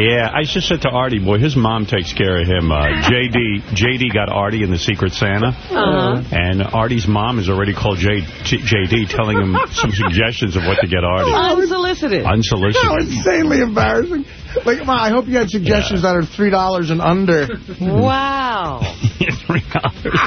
Yeah, I just said to Artie, boy, his mom takes care of him. Uh, JD JD got Artie in the Secret Santa. Uh-huh. And Artie's mom has already called J, J, JD, telling him some suggestions of what to get Artie. Unsolicited. Unsolicited. How insanely embarrassing. Like, Ma, I hope you had suggestions that are $3 and under. Wow. Three dollars.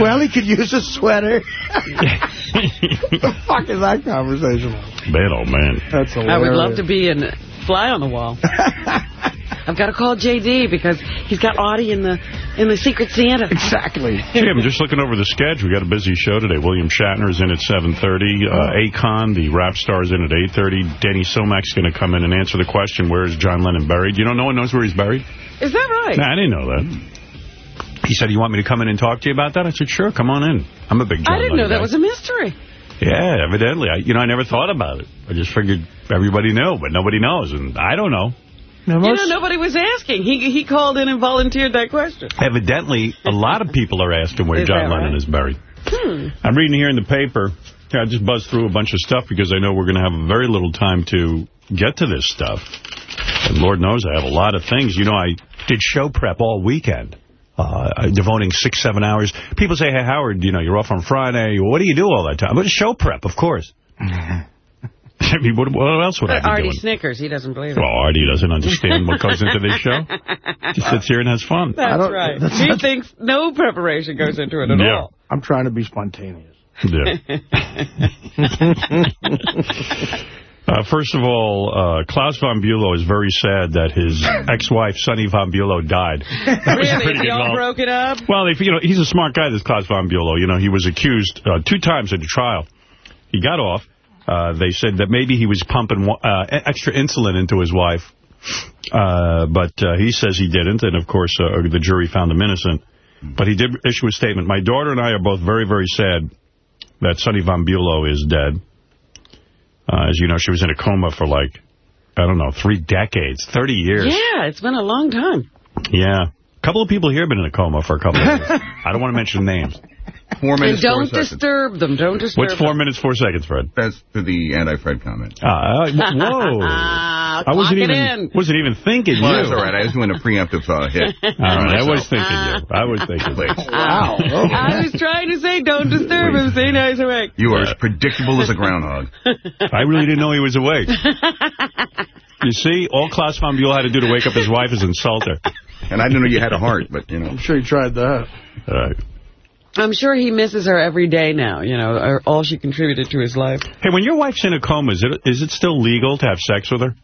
well, he could use a sweater. the fuck is that conversation? Man, oh, man. That's hilarious. I would love to be in fly on the wall. I've got to call JD because he's got Artie in the in the Secret Santa. Exactly. Hey, I'm just looking over the schedule. We got a busy show today. William Shatner is in at 7.30. Uh, Akon, the rap star, is in at 8.30. Danny Silmack's going to come in and answer the question, where is John Lennon buried? You know, no one knows where he's buried? Is that right? Nah, I didn't know that. He said, you want me to come in and talk to you about that? I said, sure, come on in. I'm a big John I didn't know that guy. was a mystery. Yeah, evidently. I, you know, I never thought about it. I just figured everybody knew, but nobody knows, and I don't know. You know, nobody was asking. He he called in and volunteered that question. Evidently, a lot of people are asking where Is John that Lennon is buried. Hmm. I'm reading here in the paper. I just buzzed through a bunch of stuff because I know we're going to have very little time to get to this stuff. And Lord knows I have a lot of things. You know, I did show prep all weekend, uh, devoting six, seven hours. People say, hey, Howard, you know, you're off on Friday. What do you do all that time? But show prep, of course. I mean, what, what else would I be Artie doing? Snickers, he doesn't believe it. Well, Artie doesn't understand what goes into this show. He sits here and has fun. That's right. He thinks no preparation goes into it at Yeah. all. I'm trying to be spontaneous. Yeah. Uh, first of all, uh, Klaus von Bülow is very sad that his ex-wife, Sunny von Bülow, died. That was a Really? good Y'all broke it up? Well, if, you know, he's a smart guy, this Klaus von Bülow. You know, he was accused uh, two times at the trial. He got off. Uh, they said that maybe he was pumping uh, extra insulin into his wife. Uh, but uh, he says he didn't, and of course uh, the jury found him innocent. But he did issue a statement. My daughter and I are both very, very sad that Sunny von Bülow is dead. Uh, as you know, she was in a coma for like, I don't know, three decades, 30 years. Yeah, it's been a long time. Yeah. A couple of people here have been in a coma for a couple of years. I don't want to mention names. Four And minutes, four don't seconds. disturb them. Don't disturb What's four minutes, four seconds, Fred? That's to the anti-Fred comment. Uh, whoa. Ah, I wasn't even in. wasn't even thinking Well, you. that's all right. I was doing a preemptive uh, hit. All right, I was thinking you. I was thinking. Wow. I was trying to say, don't disturb him. Say nice awake. You are as predictable as a groundhog. I really didn't know he was awake. You see, all Klaus von Bülow had to do to wake up his wife is insult her. And I didn't know you had a heart, but, you know. I'm sure he tried that. All right. I'm sure he misses her every day now, you know, or all she contributed to his life. Hey, when your wife's in a coma, is it is it still legal to have sex with her?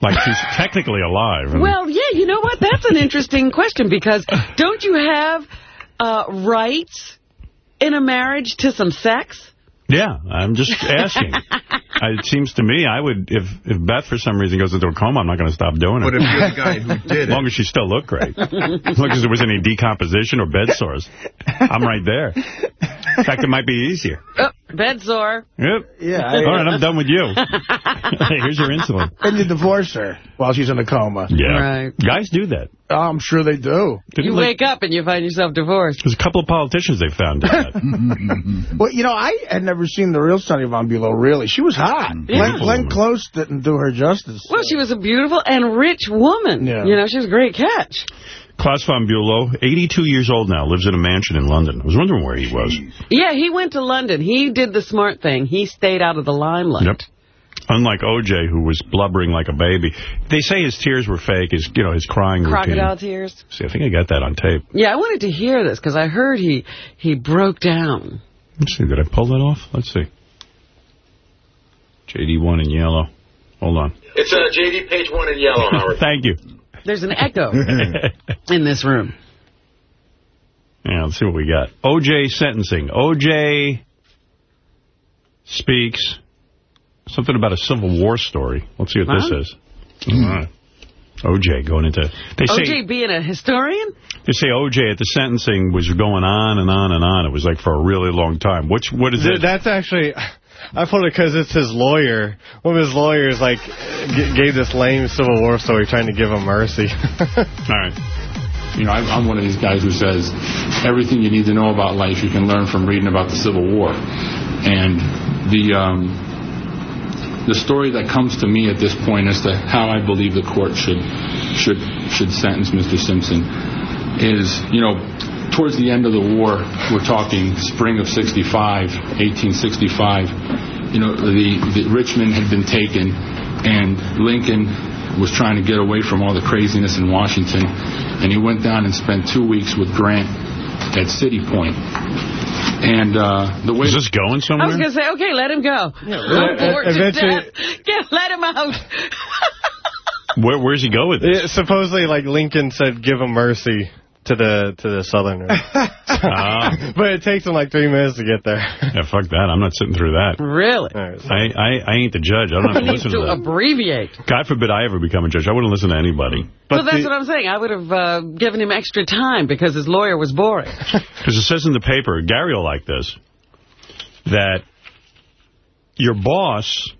Like, she's technically alive. Well, yeah, you know what? That's an interesting question because don't you have uh, rights in a marriage to some sex? Yeah, I'm just asking. I, it seems to me I would, if if Beth for some reason goes into a coma, I'm not going to stop doing it. But if you're the guy who did As long as she still looked great. As long as there was any decomposition or bed sores. I'm right there. In fact, it might be easier. Oh, bed sore. Yep. Yeah. All right, I'm done with you. Here's your insulin. And you divorce her while she's in a coma. Yeah. Right. Guys do that. Oh, I'm sure they do. Didn't, You like, wake up and you find yourself divorced. There's a couple of politicians they found out. Well, you know, I had never seen the real Sunny von Bulow, really. She was hot. Yeah. Glenn, Glenn Close didn't do her justice. Well, she was a beautiful and rich woman. Yeah. You know, she was a great catch. Klaus von Bülow, 82 years old now, lives in a mansion in London. I was wondering where he was. Yeah, he went to London. He did the smart thing. He stayed out of the limelight. Yep. Unlike O.J., who was blubbering like a baby. They say his tears were fake, his, you know, his crying Crocodile routine. tears. See, I think I got that on tape. Yeah, I wanted to hear this because I heard he he broke down. Let's see, did I pull that off? Let's see. JD1 in yellow. Hold on. It's uh, JD page one in yellow, Howard. Thank you. There's an echo in this room. Yeah, let's see what we got. O.J. sentencing. O.J. speaks something about a Civil War story. Let's see what Huh? this is. All right. O.J. going into... They say, OJ being a historian? they say O.J. at the sentencing was going on and on and on. It was like for a really long time. Which, what is Th- it? That's actually... I pulled it because it's his lawyer. One of his lawyers, like, g- gave this lame Civil War story trying to give him mercy. All right. You know, I'm, I'm one of these guys who says everything you need to know about life you can learn from reading about the Civil War. And the um, the story that comes to me at this point as to how I believe the court should should should sentence Mr. Simpson is, you know, towards the end of the war, we're talking spring of 65, 1865, you know, the, the Richmond had been taken and Lincoln was trying to get away from all the craziness in Washington and he went down and spent two weeks with Grant at City Point. And uh, the way Is this going somewhere? I somewhere? was going to say, okay, let him go. I'm uh, bored to eventually- death. Get, let him out. Where, where's he go with this? Yeah, supposedly, like Lincoln said, give him mercy to the to the Southerners. Ah. but it takes him like three minutes to get there. Yeah, fuck that. I'm not sitting through that. really? All right, so- I, I, I ain't the judge. I don't have He to needs listen to to that. abbreviate. God forbid I ever become a judge. I wouldn't listen to anybody. But But that's the- what I'm saying. I would have uh, given him extra time because his lawyer was boring. Because it says in the paper, Gary will like this, that your boss,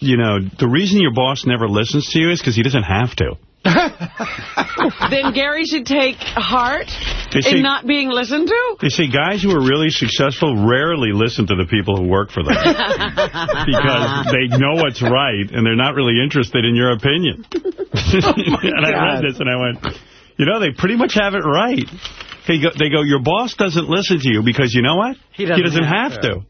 you know, the reason your boss never listens to you is because he doesn't have to. then Gary should take heart They say- in not being listened to? You see, guys who are really successful rarely listen to the people who work for them. because they know what's right, and they're not really interested in your opinion. Oh, and I read this, and I went, you know, they pretty much have it right. They go, they go, your boss doesn't listen to you because you know what? He doesn't have have to.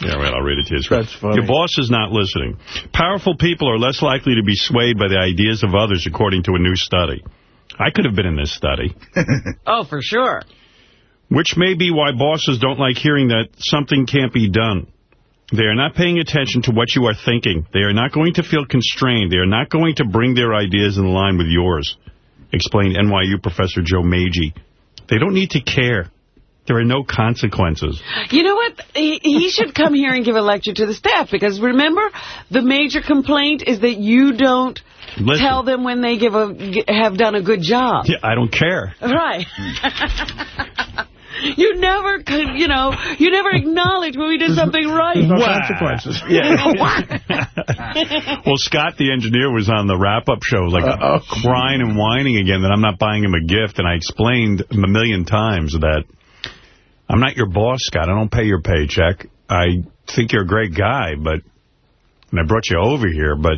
Yeah, well, I'll read it to you. That's funny. Your boss is not listening. Powerful people are less likely to be swayed by the ideas of others, according to a new study. I could have been in this study. Oh, for sure. Which may be why bosses don't like hearing that something can't be done. They are not paying attention to what you are thinking. They are not going to feel constrained. They are not going to bring their ideas in line with yours, explained NYU Professor Joe Magee. They don't need to care. There are no consequences. You know what? He, he should come here and give a lecture to the staff because remember, the major complaint is that you don't Listen. tell them when they give a g- have done a good job. Yeah, I don't care. Right. you never could, you know, you never acknowledge when we did something right. No consequences. Yeah. well, Scott, the engineer, was on the wrap-up show, like crying and whining again that I'm not buying him a gift. And I explained a million times that I'm not your boss, Scott. I don't pay your paycheck. I think you're a great guy, but and I brought you over here, but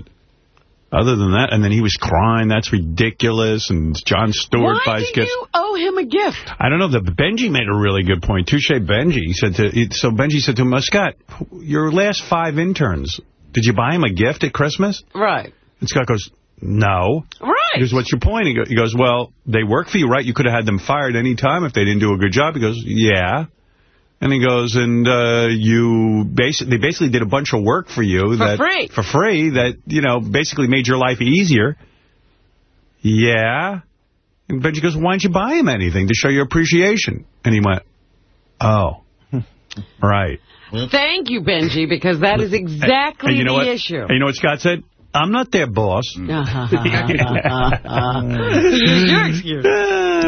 other than that, and then he was crying. That's ridiculous. And John Stewart Why buys do gifts. you owe him a gift? I don't know. The Benji made a really good point. Touche Benji. He said to he- so Benji said to him, "Uh, Scott, your last five interns, did you buy him a gift at Christmas? Right. And Scott goes, no. Right. goes, what's your point? He, go, he goes, well, they work for you, right? You could have had them fired any time if they didn't do a good job. He goes, yeah. And he goes, and uh, you basically they basically did a bunch of work for you For that free. for free that you know basically made your life easier. Yeah. And Benji goes, why don't you buy him anything to show your appreciation? And he went, oh, right. Thank you, Benji, because that is exactly and you know the what? issue. And you know what Scott said? I'm not their boss. Your excuse. Uh,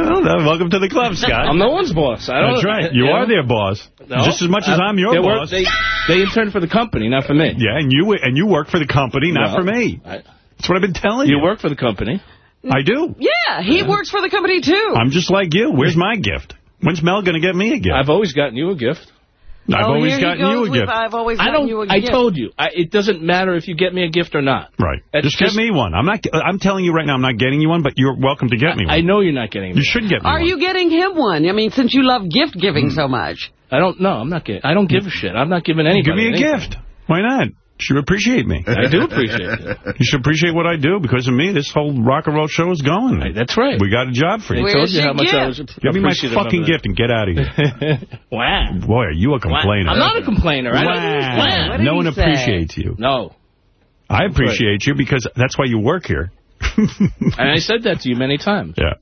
well, then, welcome to the club, Scott. I'm no one's boss. I don't, That's right. You yeah. are their boss. No. Just as much as I'm your they work- boss. they, they intern for the company, not for me. Yeah, and you and you work for the company, not Well, for me. I- That's what I've been telling you. you work for the company. I do. Yeah, he works for the company, too. I'm just like you. Where's my gift? When's Mel going to get me a gift? I've always gotten you a gift. I've oh, always gotten you a with, gift. I've always I don't. you a I gift. told you. I, it doesn't matter if you get me a gift or not. Right. It's just, get me one. I'm not. I'm telling you right now, I'm not getting you one, but you're welcome to get me one. I know you're not getting me. You should get me Are one. you getting him one? I mean, since you love gift giving mm. so much. I don't. know. I'm not getting. I don't give a shit. I'm not giving anybody. Give me a anything. gift. Why not? You should appreciate me. I do appreciate it. You should appreciate what I do. Because of me, this whole rock and roll show is going. Right, That's right. We got a job for I you. Where's told you your how much I gift? was Give me my fucking it. gift and get out of here. wow. Boy, are you a complainer. I'm not a complainer. I don't, Wow. wow. What No one say? appreciates you. No. I appreciate you because that's why you work here. And I said that to you many times. yeah.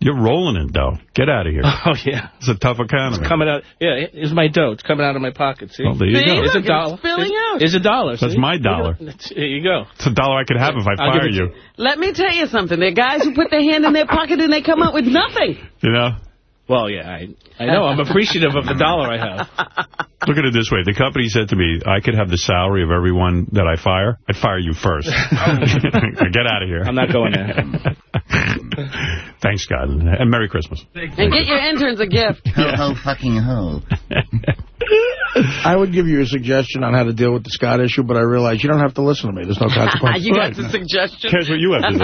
You're rolling it, though. Get out of here. Oh, yeah. It's a tough economy. It's Coming out. Yeah, here's my dough. It's coming out of my pocket. See? Well, there you See? go. Look, It's a it's dollar. spilling It's- out. It's a dollar. That's see? my dollar. There you go. It's a dollar I could have if I I'll fire you. you. Let me tell you something. There are guys who put their hand in their pocket and they come out with nothing. You know? Well, yeah, I, I know. I'm appreciative of the dollar I have. Look at it this way. The company said to me, I could have the salary of everyone that I fire. I'd fire you first. Oh. Get out of here. I'm not going there. Thanks, God. And Merry Christmas. And get your interns a gift. Ho, ho, fucking ho. I would give you a suggestion on how to deal with the Scott issue, but I realize you don't have to listen to me. There's no consequence. you got the suggestion. Here's what you have to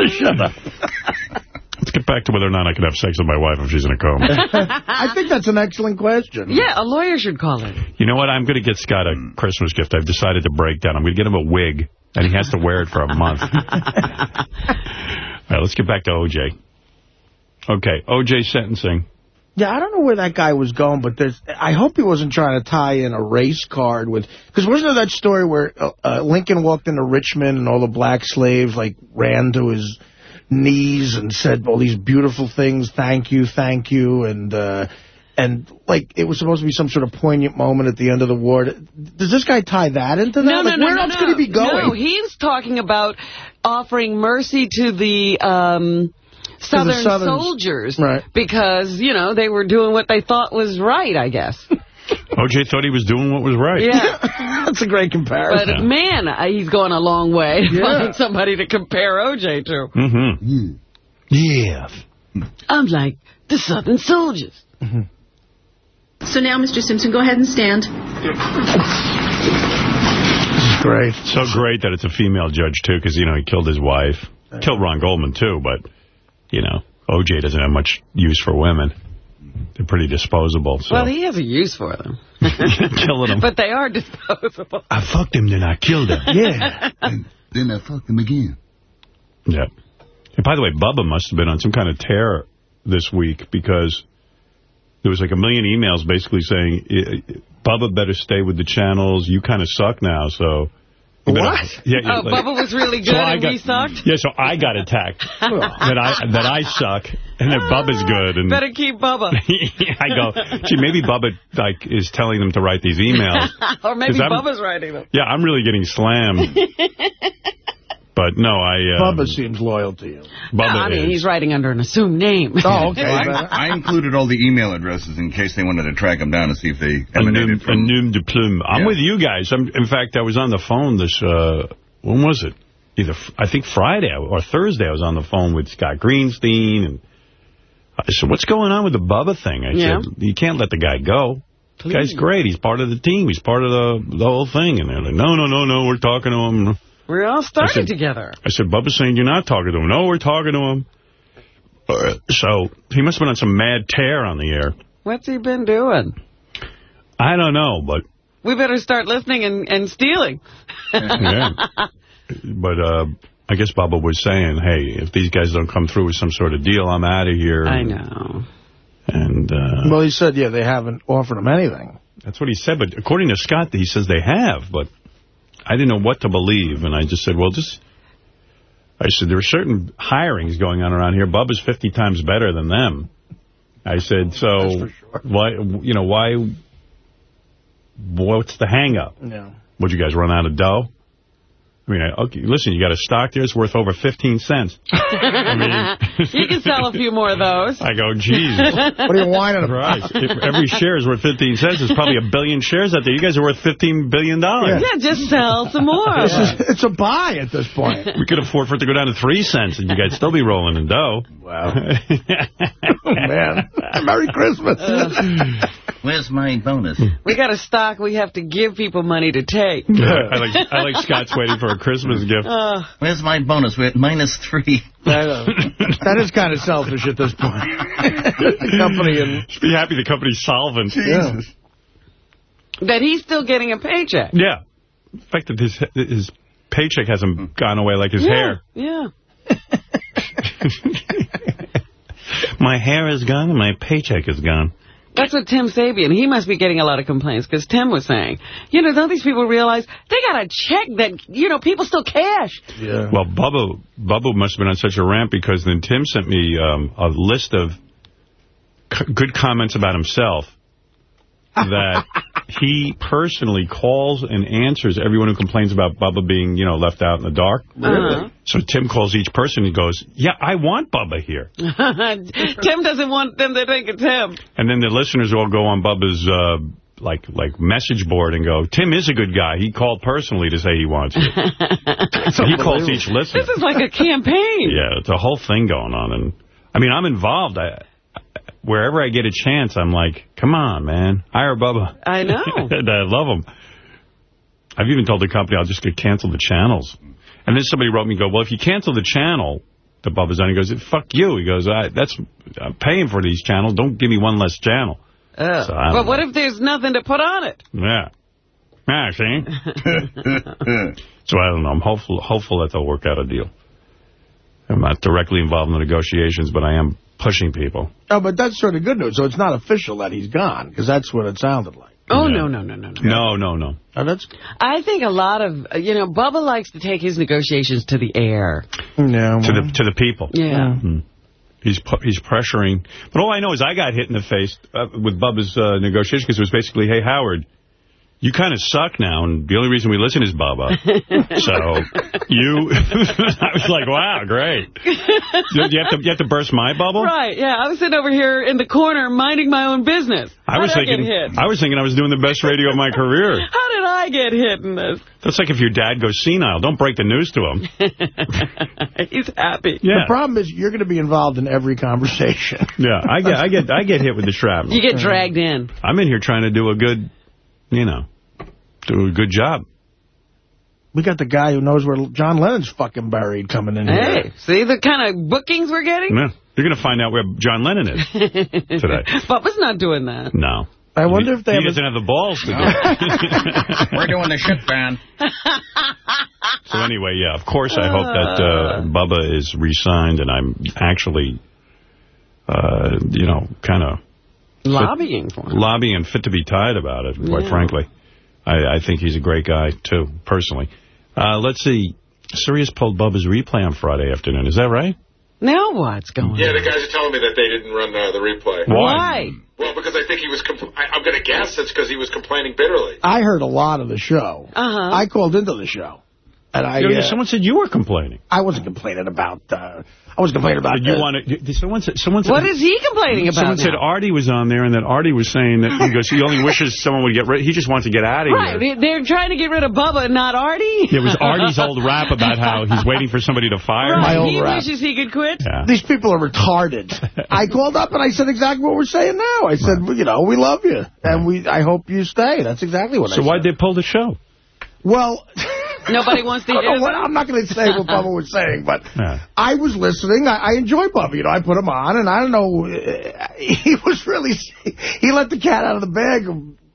say. Shut up. Let's get back to whether or not I can have sex with my wife if she's in a coma. I think that's an excellent question. Yeah, a lawyer should call it. You know what? I'm going to get Scott a Christmas gift. I've decided to break down. I'm going to get him a wig, and he has to wear it for a month. All right, let's get back to O.J. Okay, O.J. sentencing. Yeah, I don't know where that guy was going, but there's. I hope he wasn't trying to tie in a race card with... Because wasn't there that story where uh, uh, Lincoln walked into Richmond and all the black slaves, like, ran to his knees and said all these beautiful things, thank you, thank you, and... Uh, and, like, it was supposed to be some sort of poignant moment at the end of the war. Does this guy tie that into that? No, no, like, no, where no, else no. could he be going? No, he's talking about offering mercy to the um, Southern soldiers. Right. Because, you know, they were doing what they thought was right, I guess. O.J. thought he was doing what was right. Yeah. That's a great comparison. But, man, uh, he's going a long way to Yeah. find somebody to compare O.J. to. Mm-hmm. Yeah. I'm like, the Southern soldiers. So now, Mr. Simpson, go ahead and stand. This is Great. So great that it's a female judge, too, because, you know, he killed his wife. Killed Ron Goldman, too, but, you know, O.J. doesn't have much use for women. They're pretty disposable. So. Well, he has a use for them. Killing them. But they are disposable. I fucked him, then I killed him. Yeah. Then I fucked him again. Yeah. And by the way, Bubba must have been on some kind of tear this week because there was like a million emails basically saying, "I- I- Bubba better stay with the channels. You kind of suck now, so... you better-" What? Yeah, yeah, Oh, like- Bubba was really good So and got- we sucked? Yeah, so I got attacked that I that I suck and that Bubba's good. And Better keep Bubba. I go, gee, maybe Bubba like is telling them to write these emails. or maybe 'Cause I'm- Bubba's writing them. Yeah, I'm really getting slammed. But no, I... Um, Bubba seems loyal to you. Bubba I mean, is. he's writing under an assumed name. Oh, okay. I, I included all the email addresses in case they wanted to track him down and see if they A noom, emanated a from... de plume. I'm Yeah. with you guys. I'm, in fact, I was on the phone this, uh, when was it? Either, I think Friday or Thursday I was on the phone with Scott Greenstein. And I said, what's going on with the Bubba thing? I Yeah. said, you can't let the guy go. The guy's great. He's part of the team. He's part of the, the whole thing. And they're like, no, no, no, no, we're talking to him. We're all started said- together. I said, Bubba's saying you're not talking to him. No, we're talking to him. Uh, So he must have been on some mad tear on the air. What's he been doing? I don't know, but We better start listening and, and stealing. yeah. But uh, I guess Bubba was saying, hey, if these guys don't come through with some sort of deal, I'm out of here. I know. And uh, Well, he said, yeah, they haven't offered him anything. that's what he said. But according to Scott, he says they have. But I didn't know what to believe. And I just said, well, just... I said, there are certain hirings going on around here. Bubba's 50 times better than them. I said, so why, you know, why, what's the hang-up? Yeah. Would you guys run out of dough? I mean, okay, listen, you got a stock there, it's worth over 15 cents. I mean, You can sell a few more of those. I go, geez. What are you whining about? Christ. If every share is worth 15 cents, there's probably a billion shares out there. You guys are worth 15 billion. dollars. Yeah, just sell some more. This is, it's a buy at this point. We could afford for it to go down to 3 cents, and you guys still be rolling in dough. Wow. Oh, man. Merry Christmas. Where's my bonus? We got a stock we have to give people money to take. I like I like Scott's waiting for a Christmas gift. Uh, Where's my bonus? We're at minus three. that is kind of selfish at this point. the company and Just be happy the company's solvent. yeah. that he's still getting a paycheck. Yeah. The fact that his his paycheck hasn't gone away like his hair. Yeah. My hair is gone and my paycheck is gone. That's what Tim Sabean, he must be getting a lot of complaints because Tim was saying, you know, don't these people realize they got a check that, you know, people still cash. Yeah. Well, Bubba, Bubba must have been on such a rant because then Tim sent me um, a list of c good comments about himself that he personally calls and answers everyone who complains about Bubba being, you know, left out in the dark. Really? So Tim calls each person and goes, yeah, I want Bubba here. Tim doesn't want them to think it's him. And then the listeners all go on Bubba's uh, like like message board and go, Tim is a good guy. He called personally to say he wants you. so he calls each listener. This is like a campaign. Yeah, it's a whole thing going on. And I mean, I'm involved. I, wherever I get a chance, I'm like, come on, man. Hire Bubba. I know. I love him. I've even told the company I'll just get cancel the channels. And then somebody wrote me and go, well, if you cancel the channel that Bubba's on, he goes, fuck you. He goes, I, that's I'm paying for these channels. Don't give me one less channel. Uh, So but what if there's nothing to put on it? Yeah. Yeah, see? so I don't know. I'm hopeful, hopeful that they'll work out a deal. I'm not directly involved in the negotiations, but I am pushing people. Oh, but that's sort of good news. So it's not official that he's gone, because that's what it sounded like. Oh, Yeah. no, no, no, no, no. No, no, no. Oh, that's I think a lot of, uh, you know, Bubba likes to take his negotiations to the air. yeah. To the to the people. Yeah. Hmm. He's pu- he's pressuring. But all I know is I got hit in the face uh, with Bubba's uh, negotiation because it was basically, hey, Howard, you kind of suck now, and the only reason we listen is Bubba. so you, I was like, wow, great. You, you have to you have to burst my bubble. Right, yeah. I was sitting over here in the corner minding my own business. I was How did thinking I get hit? I was thinking I was doing the best radio of my career. How did I get hit in this? That's like if your dad goes senile. Don't break the news to him. He's happy. Yeah, The problem is you're going to be involved in every conversation. yeah. I get I get I get hit with the shrapnel. You get dragged in. I'm in here trying to do a good, you know, do a good job. We got the guy who knows where John Lennon's fucking buried coming in here. Hey, see the kind of bookings we're getting? Yeah. You're going to find out where John Lennon is today. Bubba's not doing that. No. I wonder if they he have doesn't have the balls to do it. We're doing the shit band. So anyway, yeah, of course I hope that uh, Bubba is re-signed and I'm actually, uh, you know, kind of Lobbying for him. lobbying and fit to be tied about it, quite Yeah. frankly. I, I think he's a great guy, too, personally. Uh, let's see. Sirius pulled Bubba's replay on Friday afternoon. Is that right? Now what's going Yeah, on? Yeah, the guys are telling me that they didn't run uh, the replay. Why? Well, because I think he was. I, I'm going to guess it's because he was complaining bitterly. I heard a lot of the show. Uh-huh. I called into the show. And I, You know, uh, someone said you were complaining. I wasn't complaining about, uh, I was complaining about, Did you uh, want to? Someone said. Someone said. What is he complaining about Someone said now? Artie was on there, and that Artie was saying that he goes, he only wishes someone would get rid. He just wants to get out of Right, here. they- they're trying to get rid of Bubba, not Artie. It was Artie's old rap about how he's waiting for somebody to fire him. My old he rap. wishes he could quit. Yeah. these people are retarded. I called up and I said exactly what we're saying now. I said, well, you know, we love you. And we, I hope you stay. That's exactly what I So said. why'd they pull the show? Well, Nobody wants to I don't hear know what, that. I'm not going to say what Bubba was saying, but Yeah. I was listening. I, I enjoy Bubba. You know, I put him on, and I don't know. uh, He was really he let the cat out of the bag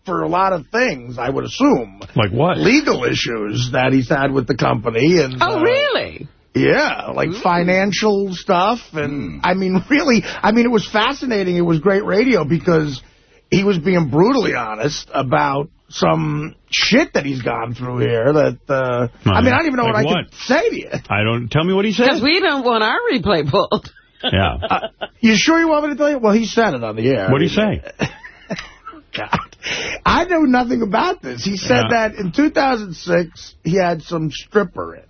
for a lot of things. I would assume Like what? legal issues that he's had with the company, and Oh, uh, really? Yeah, like financial stuff, and I mean, really, I mean, it was fascinating. It was great radio because he was being brutally honest about some shit that he's gone through here. That uh, I mean, I don't even know Like what I can say to you. I don't. Tell me what he said. Because we don't want our replay pulled. Yeah. You sure you want me to tell you? Well, he said it on the air. What did he say? God. I know nothing about this. He said Yeah. that in 2006 he had some stripper in.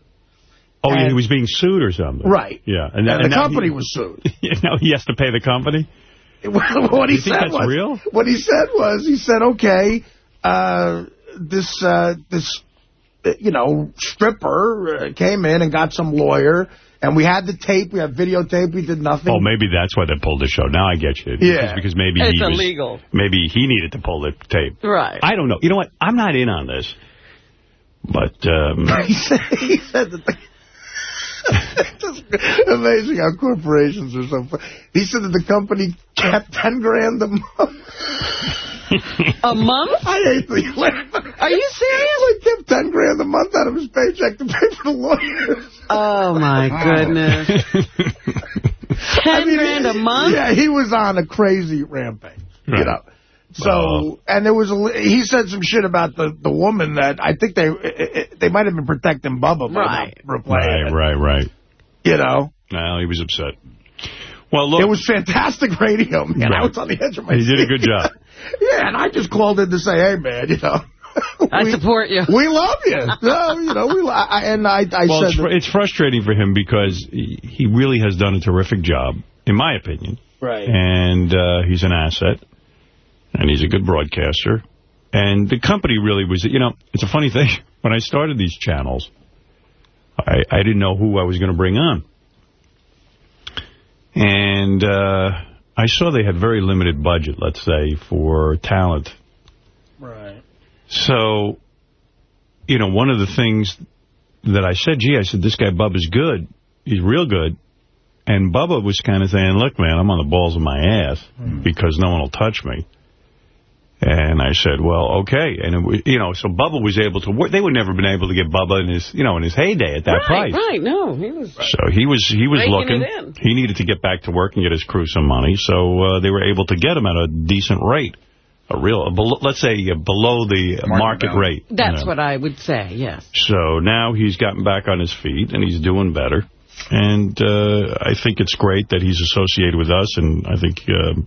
Oh, yeah, he was being sued or something. Right. Yeah. And, now- the now company he, was sued. Now he has to pay the company? what he said was, real? What he said was, he said, okay, uh, this, uh, this, uh, you know, stripper uh, came in and got some lawyer, and we had the tape, we had videotape, we did nothing. Oh, maybe that's why they pulled the show. Now I get you. Yeah. Because, because maybe It's he was, illegal. Maybe he needed to pull the tape. Right. I don't know. You know what? I'm not in on this. But, um, he said, he said that the, just amazing how corporations are so fun. He said that the company kept 10 grand a month. A month? I hate the lawyer. Are you serious? He kept 10 grand a month out of his paycheck to pay for the lawyers. Oh, my goodness. Ten I mean, grand a month? Yeah, he was on a crazy rampage, you know. So, Wow. and there was a, he said some shit about the, the woman that I think they they might have been protecting Bubba Right. right, right, right. you know. Well, he was upset. Well, look. It was fantastic radio, man. I was on the edge of my He did a good job. yeah, and I just called in to say, hey, man, you know. I we- support you. We love you. No, you know, we. I, and I, I Well, said, it's, it's frustrating for him because he he really has done a terrific job, in my opinion. right. And uh, he's an asset. And he's a good broadcaster. And the company really was, you know, it's a funny thing. When I started these channels, I, I didn't know who I was going to bring on. And uh, I saw they had very limited budget, let's say, for talent. Right. So, you know, one of the things that I said, gee, I said, this guy Bubba's good. He's real good. And Bubba was kind of saying, look, man, I'm on the balls of my ass because no one will touch me. And I said, well, okay. And, it was, you know, so Bubba was able to work. They would never been able to get Bubba in his, you know, in his heyday at that right, price. right. No, he was... So he was he was looking. He needed to get back to work and get his crew some money. So uh, they were able to get him at a decent rate. A real, a below, let's say uh, below the market, value. rate. That's you know. what I would say, yes. So now he's gotten back on his feet and he's doing better. And uh, I think it's great that he's associated with us. And I think, uh,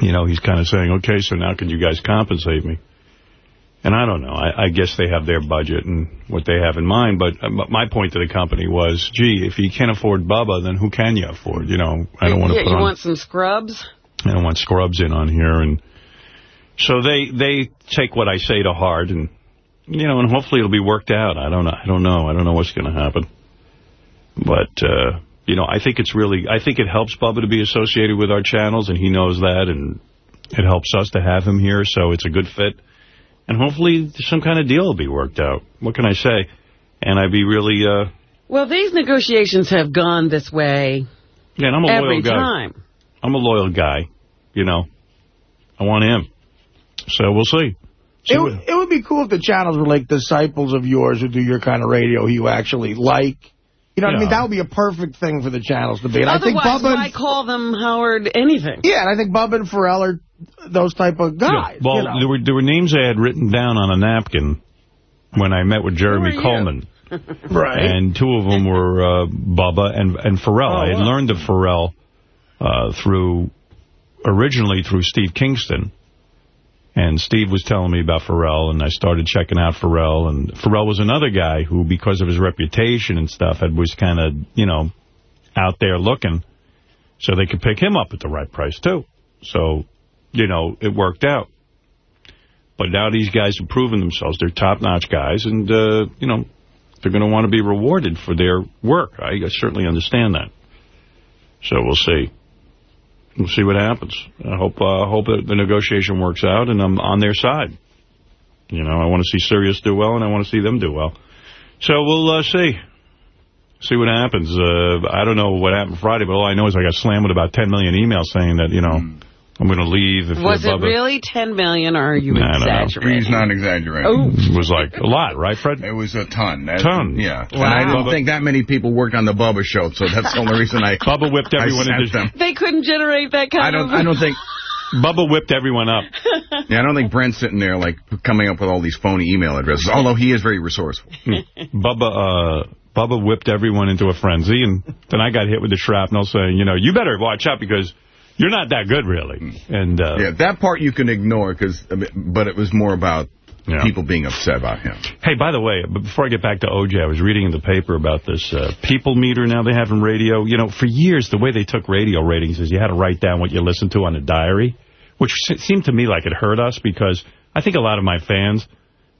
you know, he's kind of saying, okay, so now can you guys compensate me? And I don't know. I, I guess they have their budget and what they have in mind. But uh, my point to the company was, gee, if you can't afford Bubba, then who can you afford? You know, I don't want to yeah, put you on... want some scrubs? I don't want scrubs in on here. And so they they take what I say to heart, and you know, and hopefully it'll be worked out. I don't know. I don't know. I don't know what's going to happen. But uh, you know, I think it's really. I think it helps Bubba to be associated with our channels, and he knows that, and it helps us to have him here. So it's a good fit, and hopefully some kind of deal will be worked out. What can I say? And I'd be really. Uh, Well, these negotiations have gone this way yeah, and I'm a every loyal guy. time. I'm a loyal guy. You know, I want him. So we'll see. See It, what- would- it would be cool if the channels were like disciples of yours who do your kind of radio who you actually like. You know what I mean? That would be a perfect thing for the channels to be. And I think Otherwise, Bubba why and, call them Howard anything? yeah, and I think Bubba and Ferrall are those type of guys. Well, you know. there were there were names I had written down on a napkin when I met with Jeremy Who are you? Coleman, right. and two of them were uh, Bubba and and Ferrall. Oh, I had wow. learned of Ferrall uh, through originally through Steve Kingston, and Steve was telling me about Ferrall, and I started checking out Ferrall, and Ferrall was another guy who, because of his reputation and stuff, had was kind of you know out there looking, so they could pick him up at the right price too. So, you know, it worked out. But now these guys have proven themselves. They're top-notch guys, and, uh, you know, they're going to want to be rewarded for their work. I certainly understand that. So we'll see. We'll see what happens. I hope uh, hope the negotiation works out, and I'm on their side. You know, I want to see Sirius do well, and I want to see them do well. So we'll uh, see. See what happens. Uh, I don't know what happened Friday, but all I know is I got slammed with about 10 million emails saying that, you know, I'm going to leave. If Was it Bubba- really 10 million, or are you No, no, no. exaggerating? He's not exaggerating. Oh. It was like a lot, right, Fred? It was a ton. That- Ton. Yeah. Wow. And I didn't Bubba- think that many people worked on the Bubba show, so that's the only reason I Bubba whipped everyone sent into them. They couldn't generate that kind I don't. of... I don't think. Bubba whipped everyone up. Yeah, I don't think Brent's sitting there like coming up with all these phony email addresses. Although he is very resourceful. Bubba uh, Bubba whipped everyone into a frenzy, and then I got hit with the shrapnel saying, you know, you better watch out because you're not that good, really. And uh, Yeah, that part you can ignore because, but it was more about Yeah. people being upset about him. Hey, by the way, before I get back to OJ, I was reading in the paper about this uh, people meter now they have in radio. You know, for years, the way they took radio ratings is you had to write down what you listened to on a diary, which seemed to me like it hurt us because I think a lot of my fans,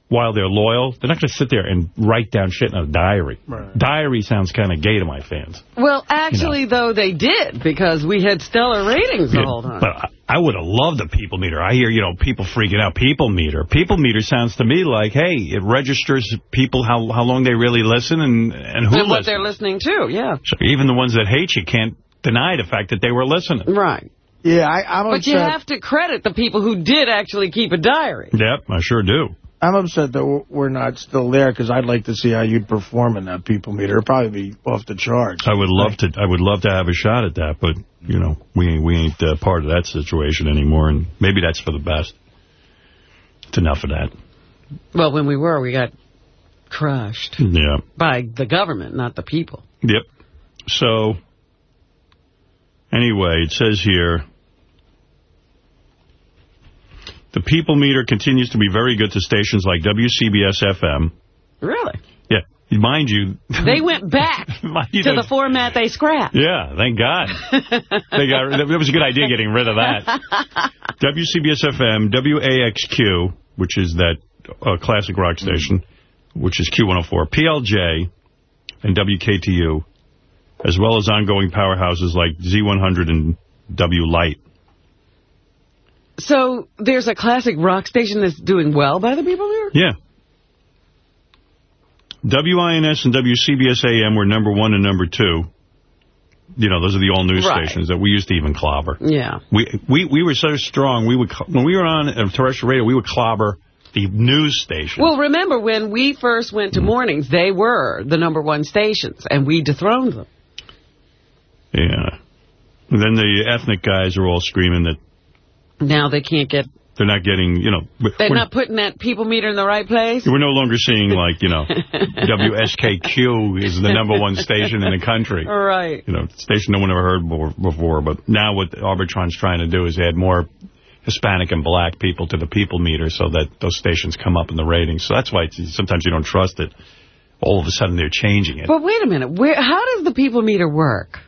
while they're loyal, they're not going to sit there and write down shit in a diary. Diary sounds kind of gay to my fans. Well, actually, though, they did, because we had stellar ratings the whole time. But I- I would have loved a people meter. I hear, you know, people freaking out. People meter. People meter sounds to me like, hey, it registers people how how long they really listen and, and who and what listens. they're listening to, yeah. So even the ones that hate you can't deny the fact that they were listening. Right. Yeah, I, I'm But you have to credit the people who did actually keep a diary. Yep, I sure do. I'm upset that we're- we're not still there because I'd like to see how you'd perform in that people meter. It'd probably be off the charts. I would love to. I would love to have a shot at that, but you know, we ain't we ain't uh, part of that situation anymore, and maybe that's for the best. It's enough of that. Well, when we were, we got crushed Yeah. by the government, not the people. Yep. So, anyway, it says here, the people meter continues to be very good to stations like WCBS-FM. Really? Yeah. Mind you, They went back to the format they scrapped. Yeah, thank God. they got, that was a good idea getting rid of that. WCBS-FM, WAXQ, which is that uh, classic rock station, which is Q104, PLJ, and WKTU, as well as ongoing powerhouses like Z100 and W Light. So there's a classic rock station that's doing well by the people there? Yeah. WINS and WCBS AM were number one and number two. You know, those are the all news Right. stations that we used to even clobber. Yeah. We we we were so strong. We would when we were on uh, terrestrial radio, we would clobber the news station. Well, remember, when we first went to mornings, they were the number one stations, and we dethroned them. yeah. And then the ethnic guys are all screaming that Now they can't get... they're not getting, you know, They're not putting that people meter in the right place? we're no longer seeing like, you know, WSKQ is the number one station in the country. All right. You know, station no one ever heard before- before. But now what Arbitron's trying to do is add more Hispanic and black people to the people meter so that those stations come up in the ratings. So that's why it's, sometimes you don't trust it. All of a sudden they're changing it. But wait a minute. Where? How does the people meter work?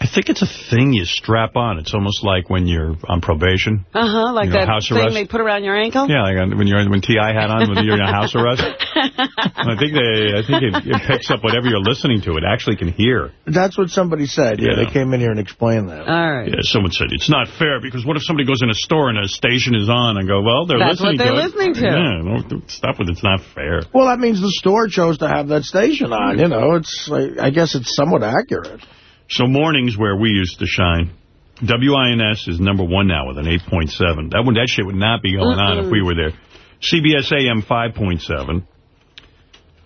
I think it's a thing you strap on. It's almost like when you're on probation. Uh-huh, like You know, that house thing arrest? they put around your ankle? Yeah, like when you're when T.I. had on, when you're in a house arrest. I think they, I think it, it picks up whatever you're listening to. It actually can hear. That's what somebody said. Yeah, Yeah. they came in here and explained that. All right. Yeah, someone said, it's not fair, because what if somebody goes in a store and a station is on and go, well, they're That's listening what they're to listening to. it. Yeah, don't stop with it's not fair. Well, that means the store chose to have that station on. You know, it's like, I guess it's somewhat accurate. So mornings where we used to shine. WINS is number one now with an 8.7. That one, that shit would not be going on if we were there. CBS AM 5.7.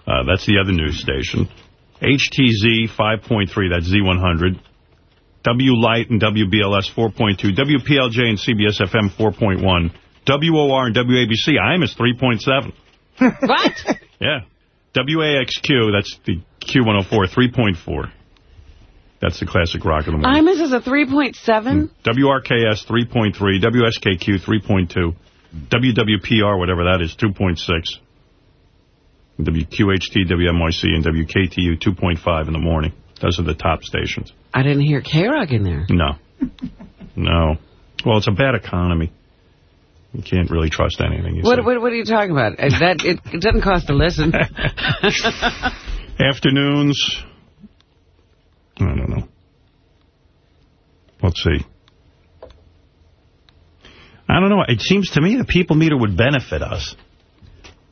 Uh, that's the other news station. HTZ 5.3, that's Z100. W Light and WBLS 4.2. WPLJ and CBS FM 4.1. WOR and WABC IMUS 3.7. What? Yeah. WAXQ, that's the Q104, 3.4. That's the classic rock in the morning. IMUS is a 3.7? Hmm. WRKS 3.3, WSKQ 3.2, WWPR, whatever that is, 2.6, WQHT, WMYC, and WKTU 2.5 in the morning. Those are the top stations. I didn't hear K-Rock in there. No. No. Well, it's a bad economy. You can't really trust anything. You What, what, what are you talking about? That it, it doesn't cost to listen. Afternoons. I don't know. Let's see. I don't know. It seems to me the people meter would benefit us.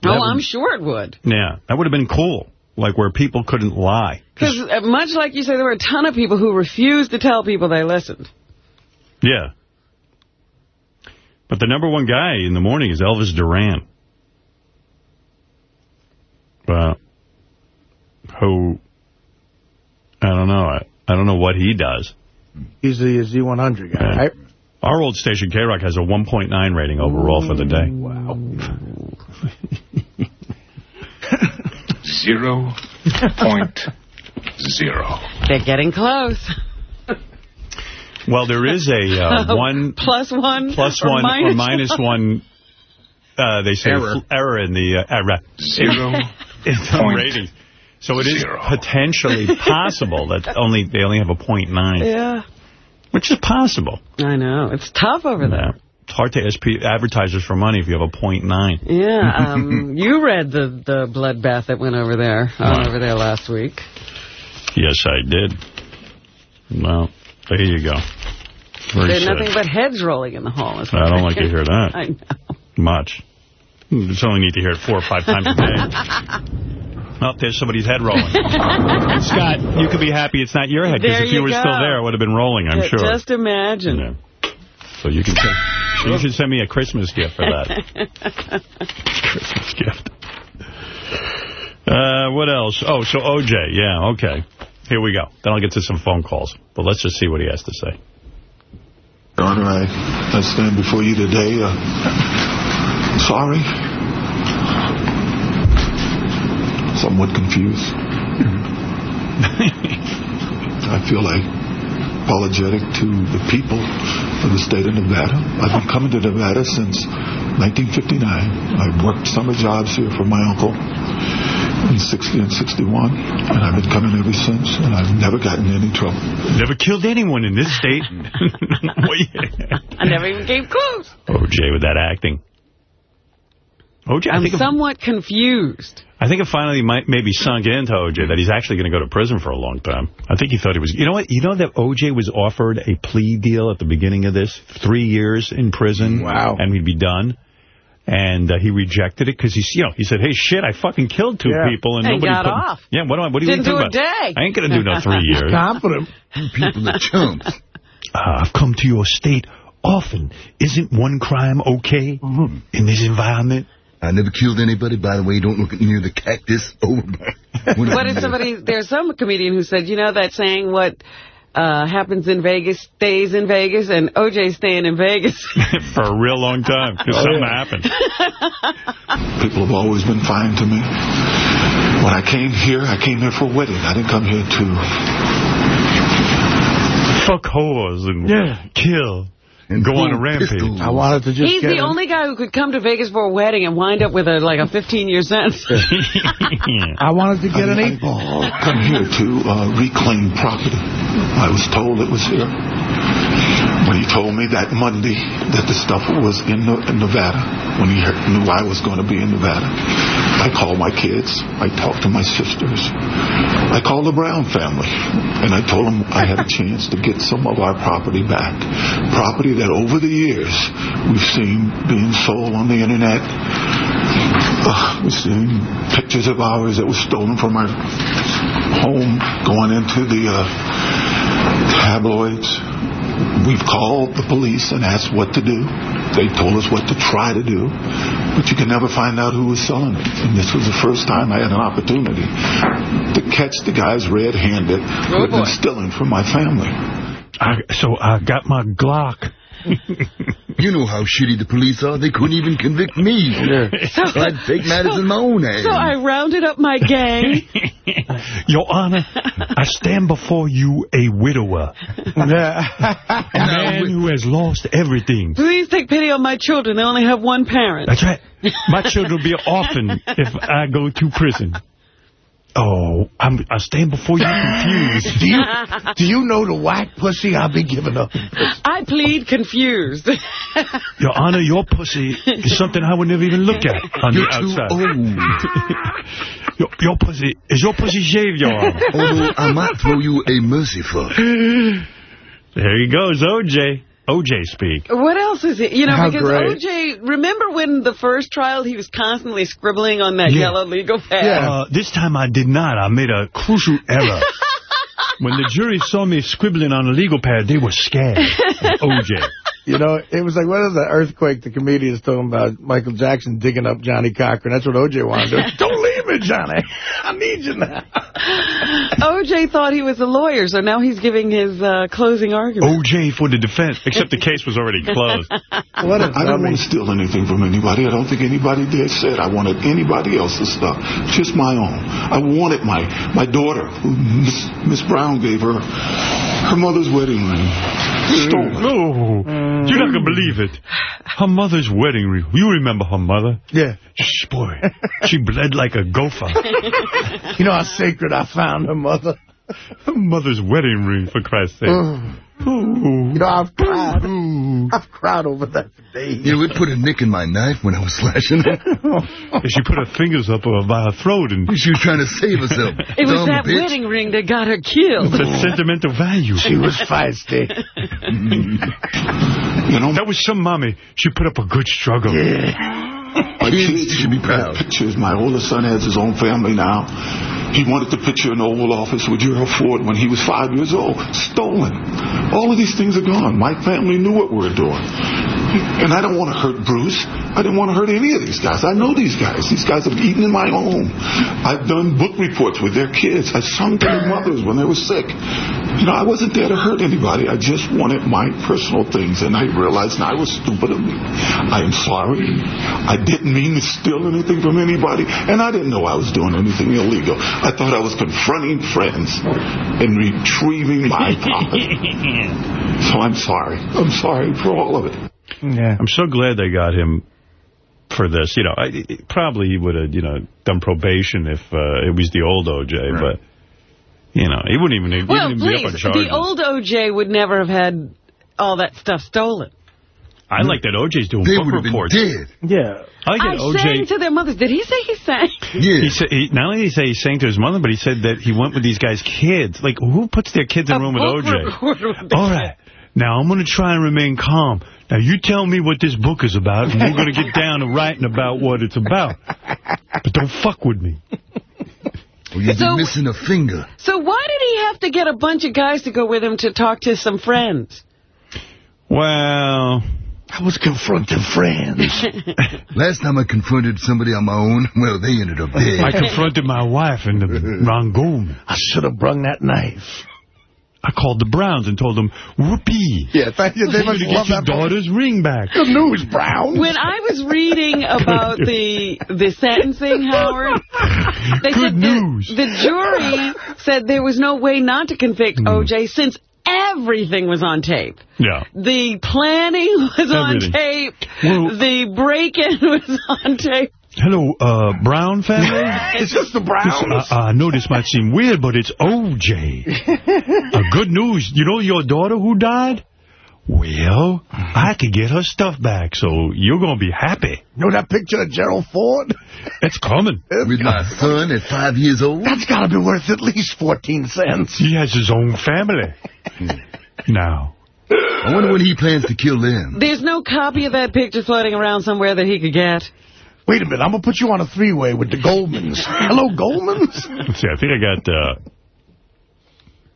oh, would- I'm sure it would. Yeah, that would have been cool. Like where people couldn't lie. Because uh, much like you say, there were a ton of people who refused to tell people they listened. Yeah. But the number one guy in the morning is Elvis Duran. Well, who, I don't know. I, I don't know what he does. He's the Z100 guy, Yeah. right? Our old station, K-Rock, has a 1.9 rating overall for the day. Wow. Zero point zero. They're getting close. Well, there is a uh, one Plus one. plus or one minus or minus one. Uh, they say Error. error in the uh, error Zero in the point ratings. So it is zero. potentially possible that only they only have a point nine, Yeah. which is possible. I know. It's tough over there. It's hard to ask advertisers for money if you have a point nine. Yeah. Um, you read the, the bloodbath that went over there, on over there last week. Yes, I did. Well, there you go. Very There's sad. nothing but heads rolling in the hall. I don't like to hear that. I know. Much. You only need to hear it four or five times a day. Oh, there's somebody's head rolling. Scott, you could be happy it's not your head, because if you you were go. still there, it would have been rolling, I'm Yeah, sure. Just imagine. Yeah. So you can send, you should send me a Christmas gift for that. Christmas gift. Uh, what else? Oh, so OJ. Yeah, okay. Here we go. Then I'll get to some phone calls. But let's just see what he has to say. Your Honor, I, I stand before you today uh, sorry, somewhat confused. Mm-hmm. I feel like apologetic to the people of the state of Nevada. I've been coming to Nevada since 1959. I've worked summer jobs here for my uncle in 60 and 61, and I've been coming ever since, and I've never gotten in any trouble. Never killed anyone in this state. I never even came close. OJ with that acting. OJ, I I'm think, it, somewhat confused. I think it finally might maybe sunk into OJ that he's actually going to go to prison for a long time. I think he thought he was... You know what? You know that OJ was offered a plea deal at the beginning of this? Three years in prison. Wow. And he'd be done. And uh, he rejected it because he's, you know, he said, "Hey, shit, I fucking killed two Yeah. people and, And nobody got put, off. Yeah, what do I? What do you Didn't think do a about? day. I ain't gonna do no three years. Confident. People are chumps. Uh, I've come to your state often. Isn't one crime okay Mm-hmm. in this environment? I never killed anybody. By the way, don't look near the cactus over by... What did somebody, there's some comedian who said, you know that saying, what uh, happens in Vegas stays in Vegas, and OJ's staying in Vegas. for a real long time because Oh, something yeah. happened. People have always been fine to me. When I came here, I came here for a wedding. I didn't come here to... Fuck whores and Yeah. kill and go on a rampage. I wanted to just He's get the in. only guy who could come to Vegas for a wedding and wind up with a like a 15-year sentence. I wanted to get an eight ball. come here to uh, reclaim property. I was told it was here. When he told me that Monday that the stuff was in, Nevada, when he heard, knew I was going to be in Nevada, I called my kids. I talked to my sisters. I called the Brown family, and I told them I had a chance to get some of our property back. Property that over the years we've seen being sold on the internet. Uh, we've seen pictures of ours that were stolen from our home going into the uh, tabloids. We've called the police and asked what to do. They told us what to try to do, but you can never find out who was selling it. And this was the first time I had an opportunity to catch the guys red-handed who had been oh, stealing from my family. I, so I got my Glock. You know how shitty the police are. They couldn't even convict me. So I had to take matters in my own hands. So I rounded up my gang. Your Honor, I stand before you a widower. A man who has lost everything. Please take pity on my children. They only have one parent. That's right. My children will be orphaned if I go to prison. Oh, I'm, I stand before you confused. Do you, do you know the whack pussy I'll be giving up? I plead confused. Your Honor, your pussy is something I would never even look at on You're the too outside. old. Your, your pussy, is your pussy shaved, Your Honor? Although I might throw you a merciful. There he goes, O.J. O.J. speak. What else is it? You know, How because great. OJ, remember when the first trial he was constantly scribbling on that Yeah. yellow legal pad? Uh, this time I did not. I made a crucial error. when the jury saw me scribbling on a legal pad, they were scared. O.J. You know, it was like, what is the earthquake the comedian's talking about? Michael Jackson digging up Johnnie Cochran. That's what O.J. wanted to do. Don't leave me, Johnny. I need you now. OJ thought he was a lawyer, so now he's giving his uh, closing argument. O.J. for the defense, except the case was already closed. What a I don't want to steal anything from anybody. I don't think anybody there said I wanted anybody else's stuff. Just my own. I wanted my my daughter, who Miss, Miss Brown gave her her mother's wedding ring. Stolen. No, you're not going to believe it. Her mother's wedding ring. You remember her mother? Yeah. Shh, boy, she bled like a gopher. You know how sacred I found her mother? Her mother's wedding ring, for Christ's sake. You know, I've cried. I've cried over that for days. You know, it put a nick in my knife when I was slashing it. She put her fingers up uh, by her throat, and She was trying to save herself. It was that bitch. wedding ring that got her killed. the sentimental value. She was feisty. You know, That was some mommy. She put up a good struggle. my Kids kids should be proud. Pictures. My oldest son has his own family now. He wanted the picture in the Oval Office with Gerald Ford when he was five years old. Stolen. All of these things are gone. My family knew what we were doing. And I don't want to hurt Bruce. I didn't want to hurt any of these guys. I know these guys. These guys have eaten in my home. I've done book reports with their kids. I sung to their mothers when they were sick. You know, I wasn't there to hurt anybody. I just wanted my personal things. And I realized now I was stupid of me. I am sorry. I didn't mean to steal anything from anybody. And I didn't know I was doing anything illegal. I thought I was confronting friends and retrieving my property. so I'm sorry. I'm sorry for all of it. Yeah. I'm so glad they got him for this. You know, I, probably he would have, you know, done probation if uh, it was the old O.J., but, you know, he wouldn't even, he Well, wouldn't even be up on please, charges. the old OJ would never have had all that stuff stolen. I like that O.J.'s doing They book would have been reports. dead. Yeah. I like I that O.J. sang to their mothers. Did he say he sang? Yeah. He said he, not only did he say he sang to his mother, but he said that he went with these guys' kids. Like, who puts their kids in a room with O.J.? with All right. Now, I'm going to try and remain calm. Now, you tell me what this book is about, and we're going to get down to writing about what it's about. But don't fuck with me. Well, you've So- been missing a finger. So why did he have to get a bunch of guys to go with him to talk to some friends? Well, I was confronting friends. Last time I confronted somebody on my own, well, they ended up dead. I confronted my wife in the Ron Goldman. I should have brung that knife. I called the Browns and told them, whoopee. Yeah, thank you. They You're must going to love get your that. book. daughter's ring back. Good news, Brown. When I was reading about the the sentencing, Howard, they Good said news. The, the jury said there was no way not to convict Hmm. O.J. since everything was on tape. Yeah. The planning was on tape. Well- the break-in was on tape. Hello, uh, Brown family? It's just the Browns. Uh, I know this might seem weird, but it's O.J. uh, good news. You know your daughter who died? Well, I could get her stuff back, so you're going to be happy. You know that picture of Gerald Ford? It's coming. With my son at five years old. That's got to be worth at least 14 cents. He has his own family. now, I wonder when he plans to kill them. There's no copy of that picture floating around somewhere that he could get. Wait a minute. I'm going to put you on a three-way with the Goldmans. Hello, Goldmans? let's see, I think I got, uh,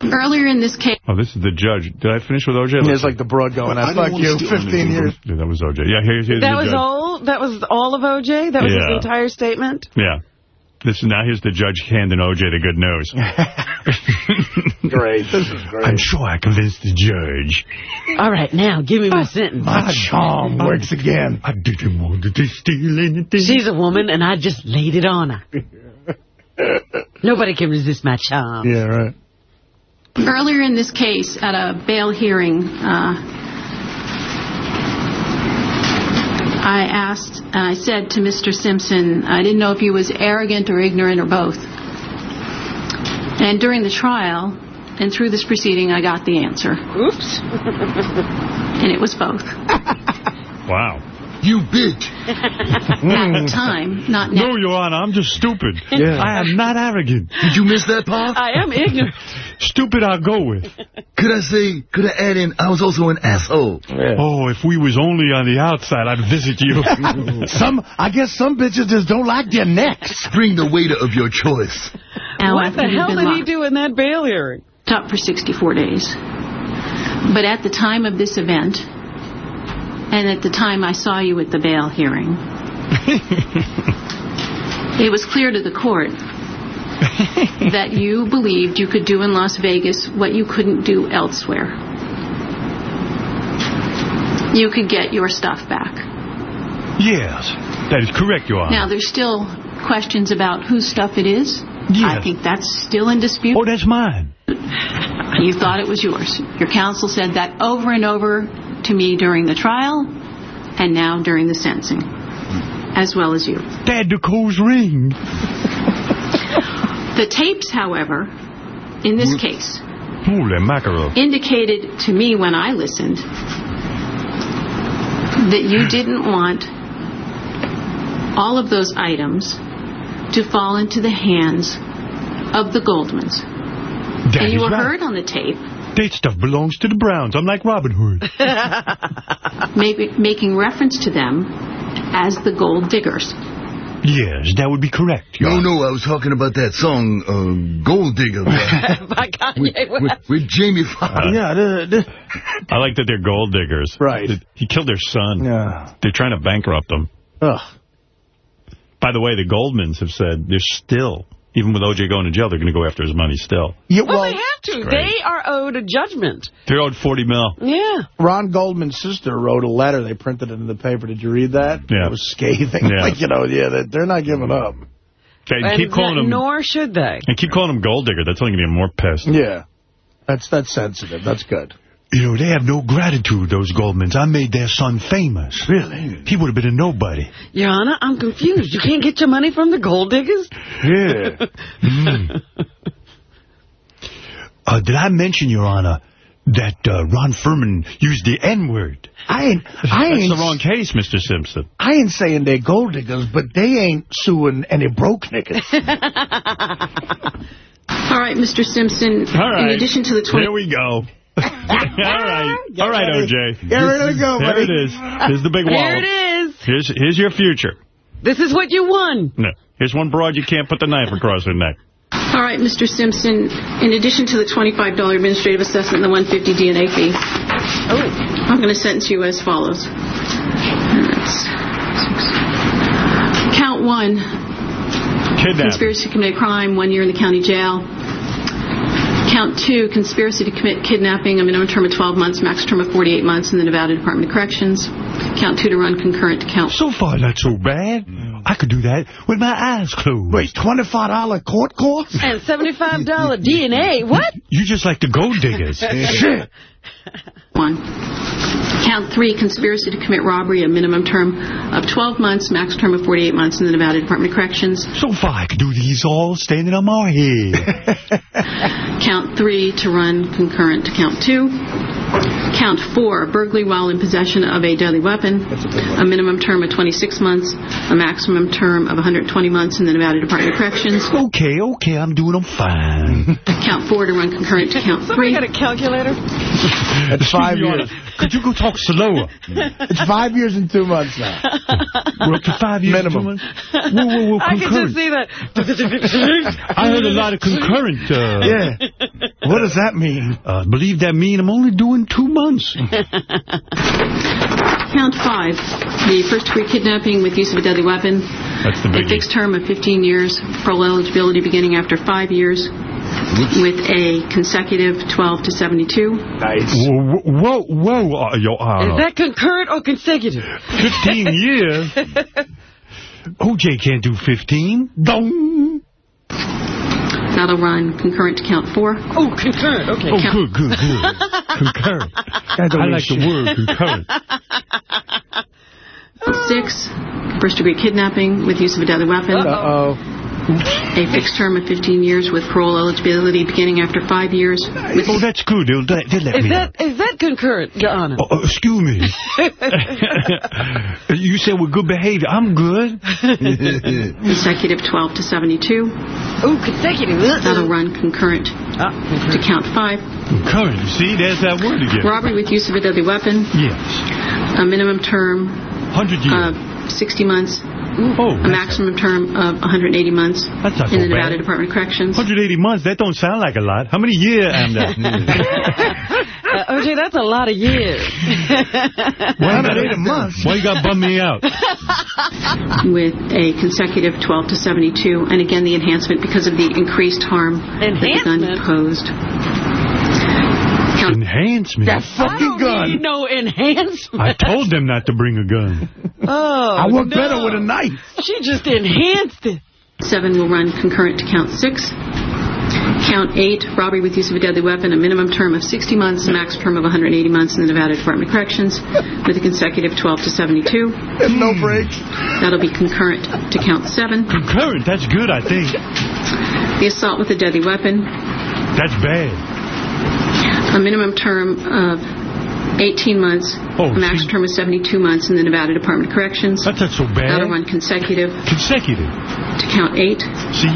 Earlier in this case, oh, this is the judge. Did I finish with O.J.? There's like the broad going, I I fuck you, 15 years. Yeah, that was O.J. Yeah, here's, here's That the was judge. all. That was all of O.J. That was Yeah. his entire statement. Yeah. This is, now here's the judge handing O.J. the good news. Great. This is great. I'm sure I convinced the judge. All right, now give me my sentence. My charm works again. I didn't want to steal anything. She's a woman, and I just laid it on her. Nobody can resist my charm. Yeah, right. Earlier in this case, at a bail hearing, uh, I asked, I said to Mr. Simpson, I didn't know if he was arrogant or ignorant or both. And during the trial and through this proceeding, I got the answer. Oops. And it was both. Wow. You bitch. At the time, not now. No, Your Honor, I'm just stupid. Yeah. I am not arrogant. Did you miss that part? I am ignorant. Stupid I'll go with. Could I say, could I add in, I was also an asshole. Oh, if we was only on the outside, I'd visit you. Some, I guess some bitches just don't like their necks. Bring the waiter of your choice. Now, what after the hell been did he do in that bail hearing? Top for 64 days. But at the time of this event, and at the time I saw you at the bail hearing, it was clear to the court that you believed you could do in Las Vegas what you couldn't do elsewhere. You could get your stuff back. yes, that is correct, Your Honor. Now, there's still questions about whose stuff it is. I think that's still in dispute. Oh, that's mine. You thought it was yours. Your counsel said that over and over to me during the trial and now during the sentencing, as well as you. Dad Nicole's ring. The tapes, however, in this case, Holy mackerel. indicated to me when I listened that you didn't want all of those items to fall into the hands of the Goldmans. That and you were right. heard on the tape That stuff belongs to the Browns. I'm like Robin Hood. maybe making reference to them as the gold diggers. yes, that would be correct. No, no, I was talking about that song, uh, Gold Digger, By Kanye with, West. with Jamie Foxx. Yeah, the, the, I like that they're gold diggers. Right. He killed their son. yeah. They're trying to bankrupt them. Ugh. By the way, the Goldmans have said they're still, even with O.J. going to jail, they're going to go after his money still. Yeah, Well, well, they have to. They are owed a judgment. They're owed 40 mil. Yeah. Ron Goldman's sister wrote a letter. They printed it in the paper. Did you read that? Yeah. It was scathing. Yeah. Like, you know, yeah, they- they're not giving up. Okay, and And keep calling that- them, Nor should they. and keep calling them gold digger. That's only going to be more pissed. Yeah. That's that's sensitive. That's good. You know, they have no gratitude, those Goldmans. I made their son famous. Really? He would have been a nobody. Your Honor, I'm confused. You can't get your money from the gold diggers? Yeah. Mm. Uh, did I mention, Your Honor, that uh, Ron Fuhrman used the N-word. I ain't, I That's ain't, the wrong case, Mr. Simpson. I ain't saying they're gold diggers, but they ain't suing any broke niggas. All right, Mr. Simpson. All right. In addition to the 20... There we go. All right. All right, OJ. Get ready to go, There it is. Here's the big wall. Here it is. Here's, here's your future. This is what you won. No. Here's one broad you can't put the knife across her neck. All right, Mr. Simpson. In addition to the $25 administrative assessment and the 150 DNA fee, oh. I'm going to sentence you as follows. That's six. Count one, Kidnapping. conspiracy to commit a crime, one year in the county jail. Count two, conspiracy to commit kidnapping, a minimum term of 12 months, max term of 48 months in the Nevada Department of Corrections. Count two to run concurrent to count So far, not so bad. Mm. I could do that with my eyes closed. Wait, $25 court costs? And $75 DNA. What? You just like the gold diggers. Shit. One. Count three, conspiracy to commit robbery, a minimum term of 12 months, max term of 48 months in the Nevada Department of Corrections. So far, I could do these all standing on my head. Count three, to run concurrent to count two. Count four, burglary while in possession of a deadly weapon, a minimum term of 26 months, a maximum term of 120 months in the Nevada Department of Corrections. okay, okay, I'm doing them fine. Count four, to run concurrent to count Somebody three. got a calculator? It's five years. Could you go talk slower? It's five years and two months now. We're up to five years. Minimum. two months? Whoa, whoa, whoa, I can just see that. I heard a lot of concurrent. Uh, Yeah. What does that mean? Uh, believe that mean I'm only doing two months. Count five, the first degree kidnapping with use of a deadly weapon, That's the a fixed term of 15 years, parole eligibility beginning after five years, with a consecutive 12 to 72. Nice. Whoa, whoa, whoa, uh, Your Is that concurrent or consecutive? 15 years? OJ can't do 15. Dong. That'll run concurrent to count four. Oh, concurrent. Okay. Oh, good, good, good. concurrent. I like the word concurrent. Six, first degree kidnapping with use of a deadly weapon. Uh-oh. A fixed term of 15 years with parole eligibility beginning after five years. With Oh, that's good. They'll, they they'll let Is me that is that concurrent, Your Honor? Oh, uh, excuse me. you said with good behavior. I'm good. consecutive 12 to 72. Oh, consecutive. That'll run concurrent Ah, to count five. Concurrent. You see, there's that word again. Robbery with use of a deadly weapon. Yes. A minimum term 100 years. of 60 months. Oh, A maximum term of 180 months That's not in so the Nevada bad. Department of Corrections. 180 months, that don't sound like a lot. How many years am that? Uh, OJ, that's a lot of years. Why, you got, why you got to bum me out? with a consecutive 12 to 72, and again the enhancement because of the increased harm that the gun Enhancement? Posed. Count Enhancement. That I fucking don't gun. need no enhancement. I told them not to bring a gun. Oh, I work no. better with a knife. She just enhanced it. seven will run concurrent to count six. Count eight, robbery with use of a deadly weapon, a minimum term of 60 months, a max term of 180 months in the Nevada Department of Corrections, with a consecutive 12 to 72. No breaks. That'll be concurrent to count seven. Concurrent, that's good, I think. The assault with a deadly weapon, That's bad. A minimum term of 18 months, Oh, a max see. term of 72 months in the Nevada Department of Corrections. That's not so bad. That'll run consecutive Consecutive. to count eight. See?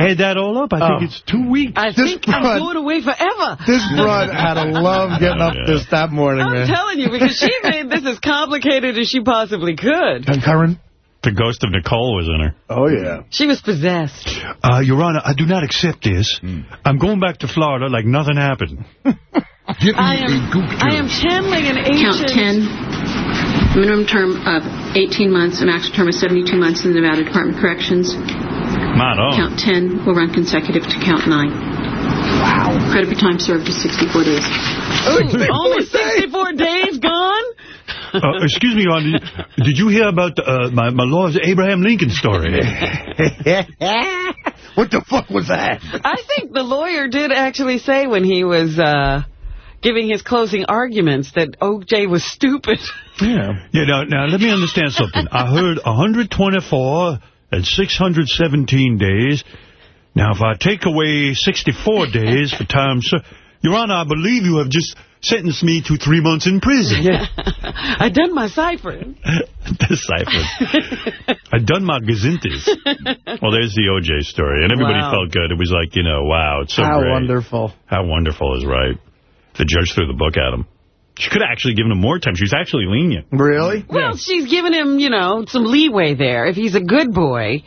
Add that all up, I Oh. think it's two weeks. I This think I'm broad- going away forever. This broad had a love getting up this that morning, I'm man. telling you, because she made this as complicated as she possibly could. Concurrent? The ghost of Nicole was in her. Oh, yeah. She was possessed. Uh, Your Honor, I do not accept this. I'm going back to Florida like nothing happened. Give me I a am, goop I am channeling an Count 10, minimum term of 18 months, a max term of 72 months in the Nevada Department of Corrections. Not all. Count 10 will run consecutive to count 9. Wow. Credit for time served is 64 days. Ooh, only 64 days gone? Uh, excuse me, Your Honor. Did, did you hear about uh, my, my Lord's Abraham Lincoln story? what the fuck was that? I think the lawyer did actually say when he was uh, giving his closing arguments that O.J. was stupid. Yeah. Yeah, now, now let me understand something. I heard 124 and 617 days. Now, if I take away 64 days for time, sir, Your Honor, I believe you have just sentenced me to three months in prison. Yeah. I done my cipher. Deciphered. I done my gazintas. Well, there's the O.J. story, and everybody Wow. felt good. It was like, you know, wow, it's so How great. wonderful. How wonderful is right. The judge threw the book at him. She could have actually given him more time. She was actually lenient. Really? Well, she's giving him, you know, some leeway there. If he's a good boy,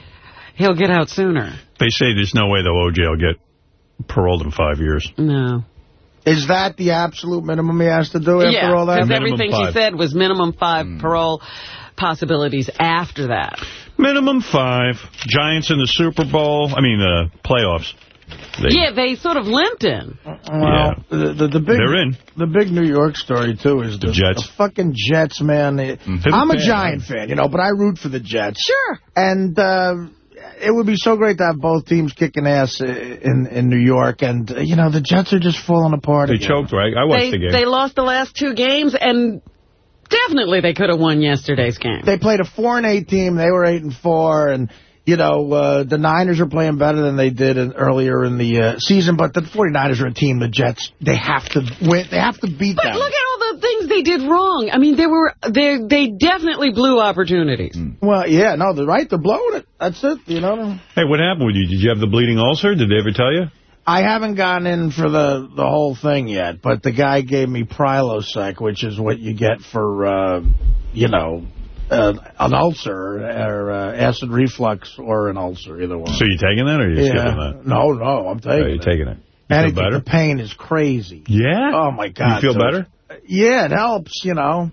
he'll get out sooner. They say there's no way, though, O.J. will get paroled in five years. No. Is that the absolute minimum he has to do after yeah, all that? because everything she said was minimum five hmm. parole possibilities after that. Minimum five. Giants in the Super Bowl. I mean, the playoffs. They- yeah, they sort of limped in. Well, the, the, the big, They're in. The big New York story, too, is the, Jets. the fucking Jets, man. Mm-hmm. It- They're I'm a bad, Giant fan, you know, but I root for the Jets. Sure. And uh, it would be so great to have both teams kicking ass in, in New York. And, uh, you know, the Jets are just falling apart They again. choked, right? I watched They, the game. they lost the last two games, and definitely they could have won yesterday's game. They played a 4 and 8 team. They were 8 and 4. And, you know, uh, the Niners are playing better than they did in, earlier in the uh, season. But the 49ers are a team, the Jets, they have to win. They have to beat But them. look at all the things they did wrong. I mean, they were they they definitely blew opportunities. Well, yeah, no, they're right. They're blowing it. That's it, you know. Hey, what happened with you? Did you have the bleeding ulcer? Did they ever tell you? I haven't gone in for the, the whole thing yet, but the guy gave me Prilosec, which is what you get for, uh, you know, uh, an ulcer or uh, acid reflux or an ulcer, either one. So you taking that or you skipping yeah. that? No, no, I'm Oh, taking you're it. taking it. You Anything, feel better? The pain is crazy. Yeah? Oh, my God. You feel so better? Yeah, it helps, you know,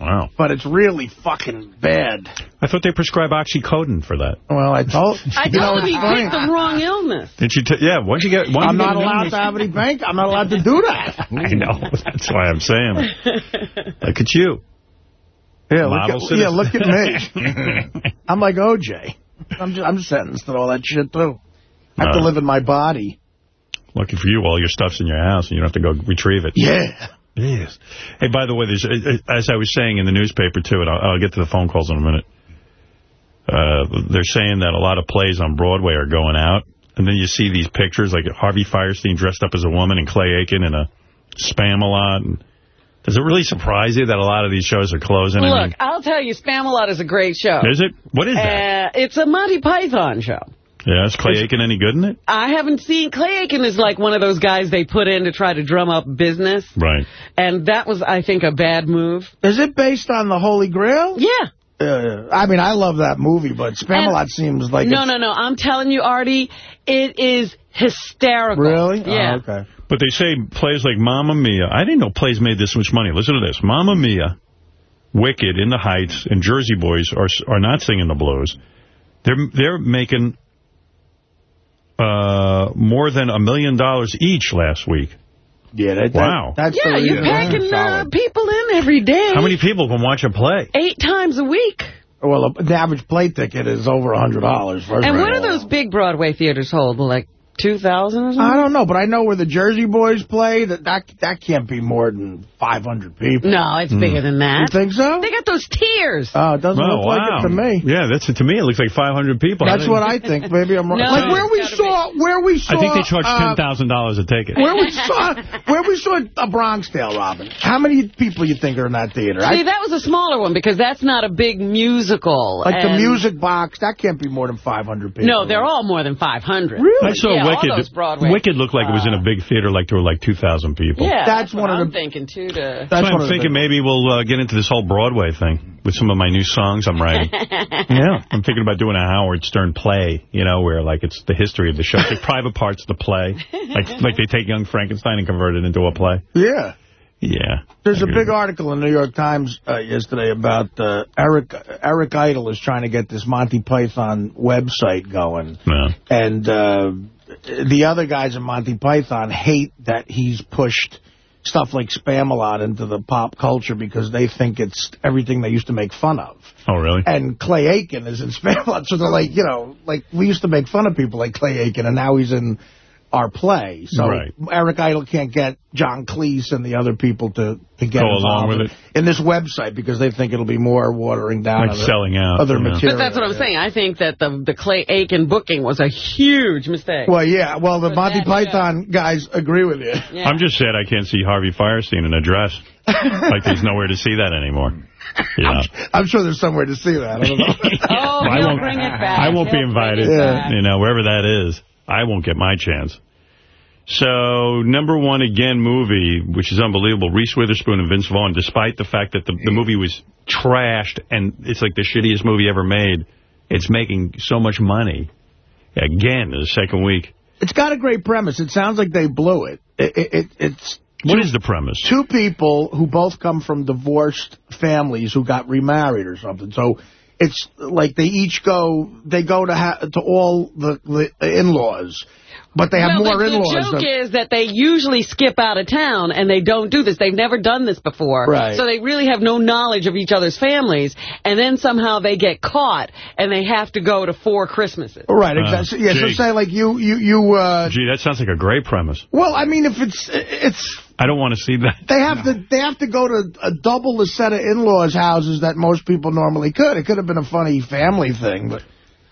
Wow. but it's really fucking bad. I thought they prescribe oxycodone for that. Well, I told I you know, told him he picked the wrong illness. Did you? T yeah. Why'd you get? Why'd I'm you not get allowed illness? to have any bank. I'm not allowed to do that. I know. That's why I'm saying. Look at you. Yeah, look at, citizen. yeah, look at me. I'm like OJ. I'm just, I'm sentenced to all that shit, too. I have to Uh. live in my body. Lucky for you, all your stuff's in your house, and you don't have to go retrieve it. Yeah. Yes. Hey, by the way, there's, uh, uh, as I was saying in the newspaper, too, and I'll, I'll get to the phone calls in a minute, uh, they're saying that a lot of plays on Broadway are going out, and then you see these pictures, like Harvey Fierstein dressed up as a woman and Clay Aiken in a Spamalot. And does it really surprise you that a lot of these shows are closing? I Look, mean, I'll tell you, Spamalot is a great show. is it? What is that? Uh, it's a Monty Python show. Yeah, is Clay Aiken any good in it? I haven't seen Clay Aiken is like one of those guys they put in to try to drum up business, Right. and that was, I think, a bad move. Is it based on the Holy Grail? Yeah. Uh, I mean, I love that movie, but Spamalot And- seems like no, no, no. I'm telling you, Artie, it is hysterical. Really? Yeah. Oh, okay. But they say plays like Mamma Mia. I didn't know plays made this much money. Listen to this. Mamma Mia, Wicked, In the Heights, and Jersey Boys are are not singing the blues. They're they're making uh, more than a million dollars each last week. Yeah, that, Wow. That, that's Yeah, you're packing uh, people in every day. How many people can watch a play? Eight times a week. Well, the average play ticket is over a $100. And what do those big Broadway theaters hold? Like 2,000 or something? I don't know, but I know where the Jersey Boys play. That that, that can't be more than 500 people. No, it's bigger than that. You think so? They got those tiers. Oh, it doesn't Oh, look like it to me. Yeah, that's to me. It looks like 500 people. That's what I think. Maybe I'm wrong. No, like where we gotta saw, where we saw. I think they charge uh, $10,000 a ticket. Where we saw, where we saw a Bronx Tale, Robin. How many people you think are in that theater? See, I, that was a smaller one because that's not a big musical. like the music box, that can't be more than 500 people. No, they're all more than 500. Really? I saw Yeah, all Wicked. those Broadway. Wicked looked like it was in a big theater, like there were like 2,000 people. Yeah, That's that's, one what of I'm the- thinking, too. To... That's So one I'm thinking maybe we'll uh, get into this whole Broadway thing with some of my new songs I'm writing. yeah. I'm thinking about doing a Howard Stern play, you know, where like it's the history of the show. It's like private parts of the play. Like like they take Young Frankenstein and convert it into a play. Yeah. Yeah. There's a big article in the New York Times uh, yesterday about uh, Eric Eric Idle is trying to get this Monty Python website going. Yeah. And uh, the other guys in Monty Python hate that he's pushed stuff like Spamalot into the pop culture because they think it's everything they used to make fun of. Oh, really? And Clay Aiken is in Spamalot, so they're like, you know, like we used to make fun of people like Clay Aiken, and now he's in our play. So Right. Eric Idle can't get John Cleese and the other people to, to get Go along involved with in, in this website because they think it'll be more watering down Like other, selling out, other yeah. material. But that's what I'm saying. I think that the the Clay Aiken booking was a huge mistake. Well, yeah. Well, the For Monty that Python guys agree with you. Yeah. I'm just sad I can't see Harvey Fierstein in a dress. like there's nowhere to see that anymore. Yeah. I'm sure there's somewhere to see that. I don't know. Oh, I he'll won't, bring it back. I won't be He'll bring invited. it. You know, wherever that is, I won't get my chance. So, number one again movie, which is unbelievable, Reese Witherspoon and Vince Vaughn, despite the fact that the, the movie was trashed and it's like the shittiest movie ever made, it's making so much money. Again, the second week. It's got a great premise. It sounds like they blew it. it, it, it it's What is the premise? two people who both come from divorced families who got remarried or something. So it's like they each go, they go to ha to all the, the in-laws, but they have well, more the, in-laws. The joke than- is that they usually skip out of town, and they don't do this. They've never done this before. Right. So they really have no knowledge of each other's families, and then somehow they get caught, and they have to go to four Christmases. Right, Uh, exactly. yeah, so gee. say like you, you, you, uh, Gee, that sounds like a great premise. well, I mean, if it's, it's, I don't want to see that. they have to, they have to go to a double the set of in-laws houses that most people normally could. It could have been a funny family thing, but.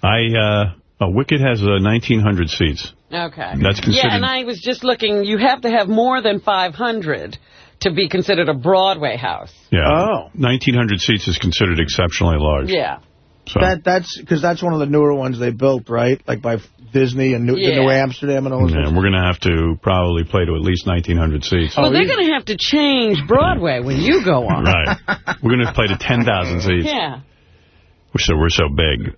I, uh, uh, Wicked has uh, 1,900 seats. Okay. That's considered- Yeah, and I was just looking, you have to have more than 500 to be considered a Broadway house. Yeah. Oh. 1,900 seats is considered exceptionally large. Yeah. So. That that's because that's one of the newer ones they built, right? Like by Disney and New, the Yeah. New Amsterdam and all those. Yeah, ones. we're going to have to probably play to at least 1,900 seats. Well, they're going to have to change Broadway when you go on. Right. We're going to play to 10,000 seats. Yeah. We're so, we're so big.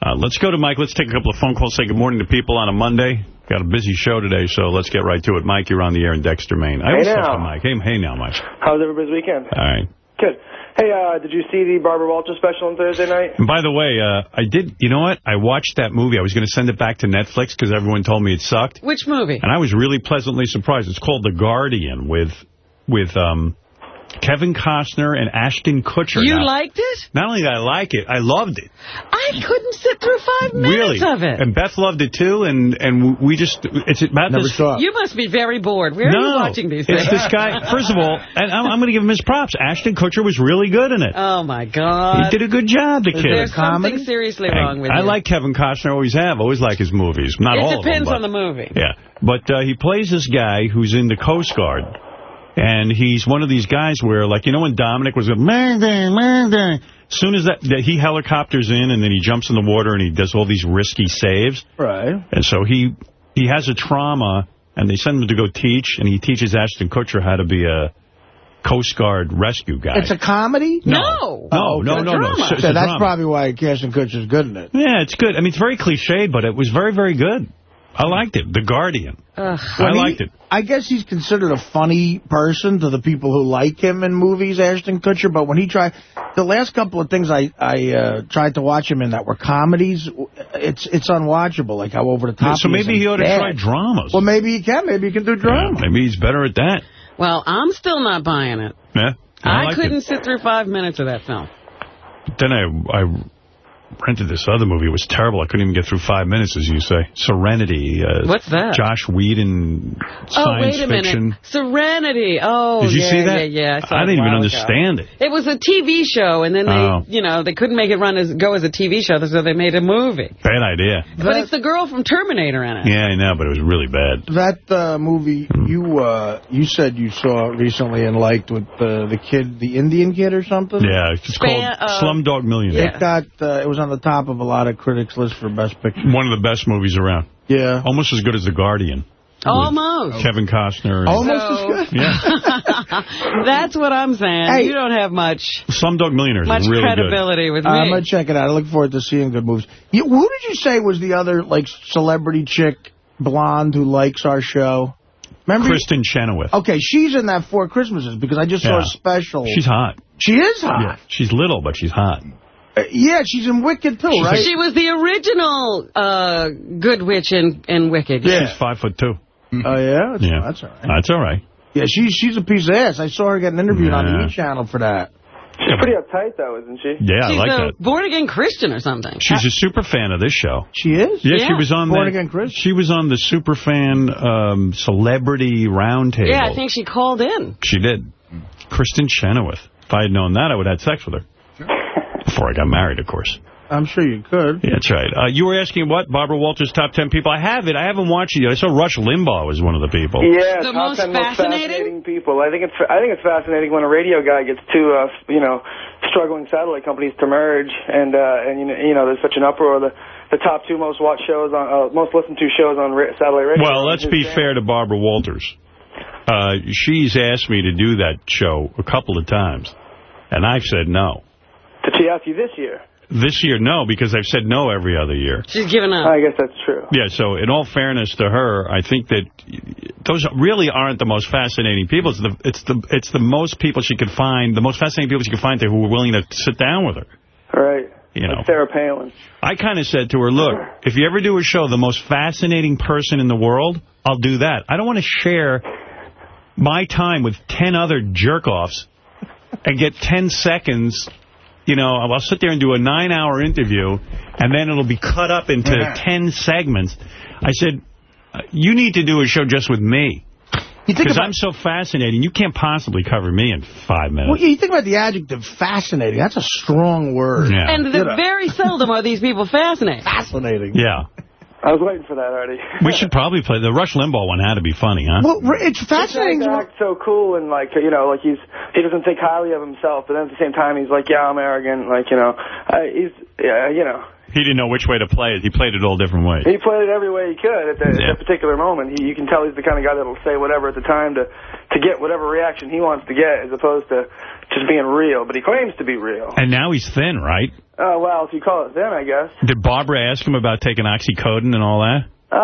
Uh, let's go to Mike. Let's take a couple of phone calls. Say good morning to people on a Monday. Got a busy show today, so let's get right to it. Mike, you're on the air in Dexter, Maine. I Hey always now. talk to Mike. Hey, hey now, Mike. How's everybody's weekend? All right. Good. Hey, uh, did you see the Barbara Walters special on Thursday night? And by the way, uh, I did, you know what? I watched that movie. I was going to send it back to Netflix because everyone told me it sucked. Which movie? And I was really pleasantly surprised. It's called The Guardian with with um, Kevin Costner and Ashton Kutcher. You Now, liked it? Not only did I like it, I loved it. I couldn't sit through five Really. minutes of it. Really? And Beth loved it too, and and we just it's about Never this. saw it. You must be very bored. Where are no, you watching these things? it's this guy. First of all, and I'm, I'm going to give him his props. Ashton Kutcher was really good in it. Oh, my God. he did a good job, the kid. There's something seriously wrong with I you. like Kevin Costner, always have, always like his movies. Not it all depends of them. on the movie. Yeah, but uh, he plays this guy who's in the Coast Guard. And he's one of these guys where, like, you know when Dominic was going, murder, murder. As soon as that, that he helicopters in and then he jumps in the water and he does all these risky saves. Right. And so he he has a trauma and they send him to go teach and he teaches Ashton Kutcher how to be a Coast Guard rescue guy. It's a comedy? No. No, no, oh, no, no. It's, it's So that's drama. probably why Ashton Kutcher's good in it. Yeah, it's good. I mean, it's very cliched, but it was very, very good. I liked it. The Guardian. Ugh. I When he- liked it. I guess he's considered a funny person to the people who like him in movies, Ashton Kutcher. But when he tried, the last couple of things I I uh, tried to watch him in that were comedies, it's it's unwatchable. Like how over the top. so maybe he and ought to bad. try dramas. Well, maybe he can. Maybe he can do Yeah, drama. maybe he's better at that. Well, I'm still not buying it. Yeah. I, liked couldn't It. sit through five minutes of that film. Then I I rented this other movie. It was terrible. I couldn't even get through five minutes, as you say. Serenity. Uh, What's that? Joss Whedon, oh, science wait a fiction. minute. Serenity. Oh, Did you yeah, see that? yeah, yeah. I, I didn't even while ago. understand it. It was a TV show, and then they, Oh. you know, they couldn't make it run as go as a TV show, so they made a movie. Bad idea. But it's the girl from Terminator in it. Yeah, I know, but it was really bad. That uh, movie you uh, you said you saw recently and liked with uh, the kid, the Indian kid or something. Yeah, it's called Span- uh, Slumdog Millionaire. It got uh, it was on the top of a lot of critics' lists for best picture. One of the best movies around. Yeah. Almost as good as The Guardian. Almost. Kevin Costner. and- Almost So- as good. Yeah. That's what I'm saying. Hey. you don't have much Slumdog Millionaire is much really credibility with me. I'm gonna check it out. I look forward to seeing good movies. You, who did you say was the other like celebrity chick, blonde, who likes our show? Remember? Kristin Chenoweth. Okay, she's in that Four Christmases because I just saw Yeah. a special. She's hot. She is hot. Yeah. She's little, but she's hot. Uh, yeah, she's in Wicked too, right? She was the original uh, Good Witch in, in Wicked. Yeah. She's five foot two. Oh yeah, that's, Yeah. that's all right. That's all right. Yeah, she's she's a piece of ass. I saw her getting interviewed on Yeah. the E Channel for that. She's pretty uptight, though, isn't she? Yeah, I She's like a that. born-again Christian or something. She's a super fan of this show. She is? Yeah, she was on born-again Christian? She was on the super fan um, celebrity roundtable. Yeah, I think she called in. She did. Kristin Chenoweth. If I had known that, I would have had sex with her. Before I got married, of course. I'm sure you could. Yeah, that's right. Uh, you were asking what? Barbara Walters' top 10 people? I have it. I haven't watched it yet. I saw Rush Limbaugh was one of the people. Yeah, The top most 10 most fascinating? fascinating people. I think it's I think it's fascinating when a radio guy gets two, uh, you know, struggling satellite companies to merge, and uh, and you know, you know, there's such an uproar. The the top two most watched shows on, uh, most listened to shows on ra satellite radio. Well, let's be fair to Barbara Walters. Uh, she's asked me to do that show a couple of times, and I've said no. Did she ask you this year? This year, no, because I've said no every other year. She's given up. I guess that's true. Yeah, so in all fairness to her, I think that those really aren't the most fascinating people. It's the it's the it's the most people she could find, the most fascinating people she could find there who were willing to sit down with her. Right. You know. Like Sarah Palin. I kind of said to her, look, if you ever do a show, the most fascinating person in the world, I'll do that. I don't want to share my time with 10 other jerk-offs and get 10 seconds. You know, I'll sit there and do a nine-hour interview, and then it'll be cut up into 10 segments. I said, uh, you need to do a show just with me. Because I'm so fascinating, you can't possibly cover me in five minutes. Well, you think about the adjective fascinating. That's a strong word. Yeah. And the, very seldom are these people fascinating. Fascinating. Yeah. I was waiting for that already. We should probably play. The Rush Limbaugh one had to be funny, huh? Well, it's fascinating. He act so cool and like you know, like he's he doesn't think highly of himself, but then at the same time he's like, yeah, I'm arrogant. Like you know, uh, he's yeah, you know, He didn't know which way to play it. He played it all different ways. he played it every way he could at, the, Yeah. at that particular moment. He, you can tell he's the kind of guy that'll say whatever at the time to to get whatever reaction he wants to get, as opposed to just being real. But he claims to be real. And now he's thin, right? Oh well, if you call it thin, I guess. Did Barbara ask him about taking oxycodone and all that? Uh,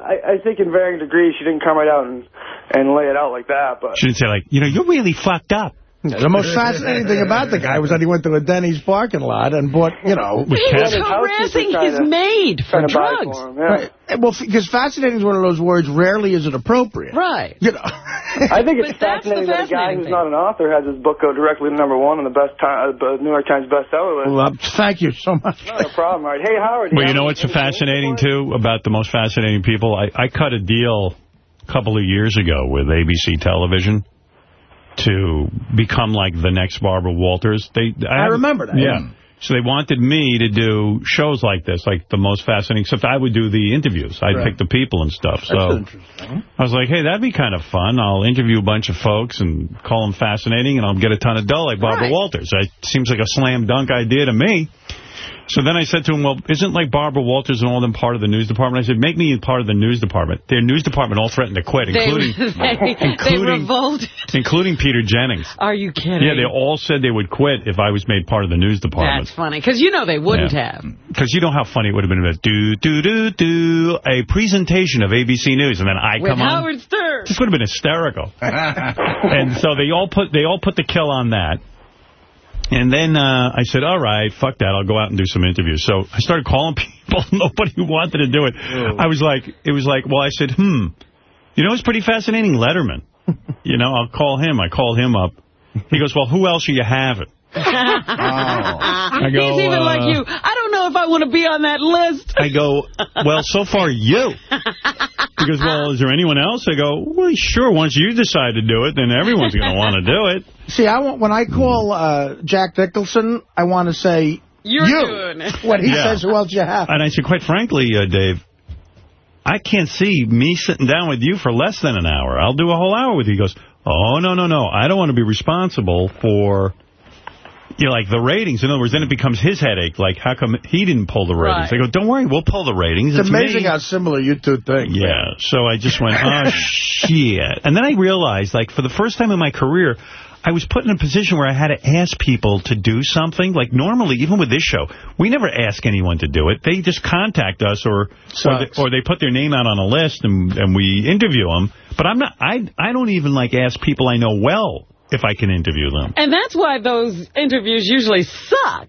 I, I think in varying degrees she didn't come right out and and lay it out like that, but. She didn't say, like, you know, you're really fucked up. Yeah, the most fascinating thing about the guy was that he went to a Denny's parking lot and bought, you know... He was harassing his maid for trying to buy drugs. for him, yeah. Right. Well, because fascinating is one of those words, rarely is it appropriate. Right. You know. I think it's But that's the fascinating that a guy fascinating who's thing. not an author has his book go directly to number one on the best time, uh, New York Times bestseller list. well, thank you so much. Not a problem, all right? Hey, Howard. Well, you have know what's fascinating, too, about the most fascinating people? I, I cut a deal a couple of years ago with ABC Television to become like the next Barbara Walters. They, I have- remember that. Yeah. So they wanted me to do shows like this, like the most fascinating, except I would do the interviews. I'd Right. pick the people and stuff. So interesting. I was like, hey, that'd be kind of fun. I'll interview a bunch of folks and call them fascinating, and I'll get a ton of dough like Barbara Right. Walters. It seems like a slam dunk idea to me. So then I said to him, well, isn't like Barbara Walters and all them part of the news department? I said, make me part of the news department. Their news department all threatened to quit, including they, they including- revolted. including Peter Jennings. Are you kidding? Yeah, they all said they would quit if I was made part of the news department. That's funny, because you know they wouldn't Yeah. have. Because you know how funny it would have been about do, do, do, do, a presentation of ABC News, and then I With come on. With Howard Stern. This would have been hysterical. and so they all put they all put the kill on that. And then uh, I said, all right, fuck that. I'll go out and do some interviews. So I started calling people. Nobody wanted to do it. I was like, it was like, well, I said, hmm, you know, it's pretty fascinating, Letterman. you know, I'll call him. I called him up. He goes, well, who else are you having? I go, He's even uh, like you. I don't know if I want to be on that list. I go, well, so far you. He goes, well, is there anyone else? I go, well, sure. Once you decide to do it, then everyone's going to want to do it. See, I want when I call uh, Jack Nicholson, I want to say You're you. doing it. When he Yeah. says, who else you have? And I said, quite frankly, uh, Dave, I can't see me sitting down with you for less than an hour. I'll do a whole hour with you. He goes, oh, no, no, no. I don't want to be responsible for, you know, like the ratings. In other words, then it becomes his headache. Like, how come he didn't pull the ratings? Right. I go, don't worry, we'll pull the ratings. It's, me." amazing how similar you two think. Yeah, so I just went, oh, shit. And then I realized, like, for the first time in my career, I was put in a position where I had to ask people to do something. Like, normally, even with this show, we never ask anyone to do it. They just contact us or or they, or they put their name out on a list and, and we interview them. But I'm not, I, I don't even, like, ask people I know well if I can interview them. And that's why those interviews usually suck,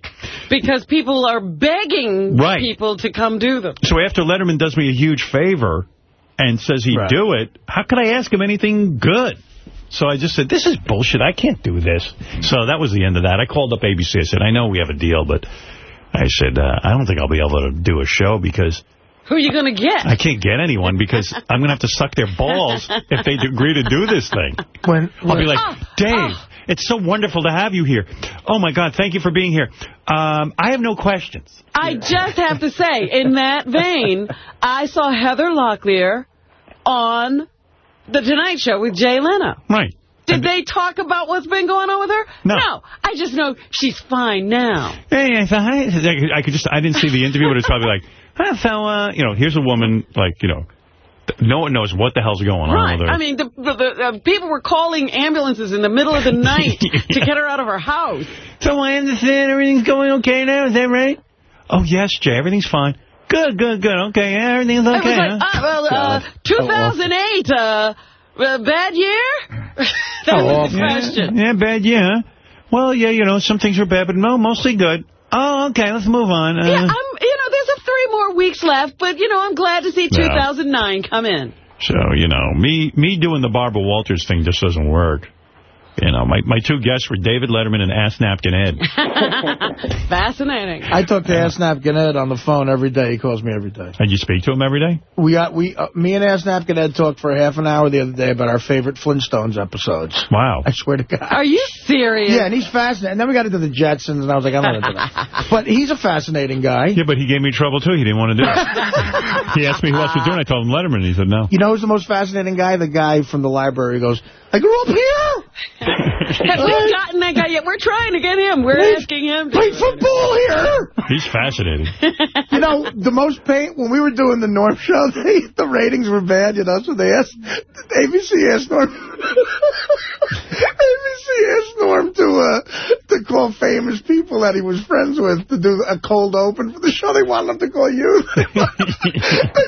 because people are begging Right. people to come do them. So after Letterman does me a huge favor and says he'd Right. do it, how could I ask him anything good? So I just said, this is bullshit. I can't do this. So that was the end of that. I called up ABC. I said, I know we have a deal, but I said, uh, I don't think I'll be able to do a show because Who are you going to get? I can't get anyone because I'm going to have to suck their balls if they agree to do this thing. When, I'll be like, Oh, Dave, it's so wonderful to have you here. Oh, my God, thank you for being here. Um, I have no questions. I just have to say, in that vein, I saw Heather Locklear on The Tonight Show with Jay Leno. Right. Did they talk about what's been going on with her? No. I just know she's fine now. Hey, I thought, hi. I could just, I didn't see the interview, but it's probably like, hi, fella. You know, here's a woman, like, you know, no one knows what the hell's going on Right. I mean, the, the, the uh, people were calling ambulances in the middle of the night to get her out of her house. So I understand everything's going okay now, is that right? Oh, yes, Jay, everything's fine. Good, good, good. Okay, yeah, everything's It okay. was like, huh? uh, well, uh, 2008, uh, uh, bad year? that was the question. Yeah, bad, yeah. Well, yeah, you know, some things were bad, but no, mostly good. Oh, okay, let's move on. Uh, Yeah, I'm, you know, there's a three more weeks left, but, you know, I'm glad to see Yeah. 2009 come in. So, you know, me me doing the Barbara Walters thing just doesn't work. You know, my, my two guests were David Letterman and Ass Napkin Ed. Fascinating. I talk to Ass Napkin Ed on the phone every day. He calls me every day. And you speak to him every day? We got we uh, me and Ass Napkin Ed talked for half an hour the other day about our favorite Flintstones episodes. Wow. I swear to God. Are you serious? Yeah, and he's fascinating. And then we got into the Jetsons, and I was like, I'm not into that. But he's a fascinating guy. Yeah, but he gave me trouble, too. He didn't want to do it. he asked me who else was doing it. I told him Letterman, and he said no. You know who's the most fascinating guy? The guy from the library goes, I grew up here. Have we gotten that guy yet? We're trying to get him. We're Played- asking him. Play football here. He's fascinating. you know, the most pain, when we were doing the Norm show, they, the ratings were bad, you know, so they asked, ABC asked Norm, ABC asked Norm to, uh, to call famous people that he was friends with to do a cold open for the show. They wanted him to call you. they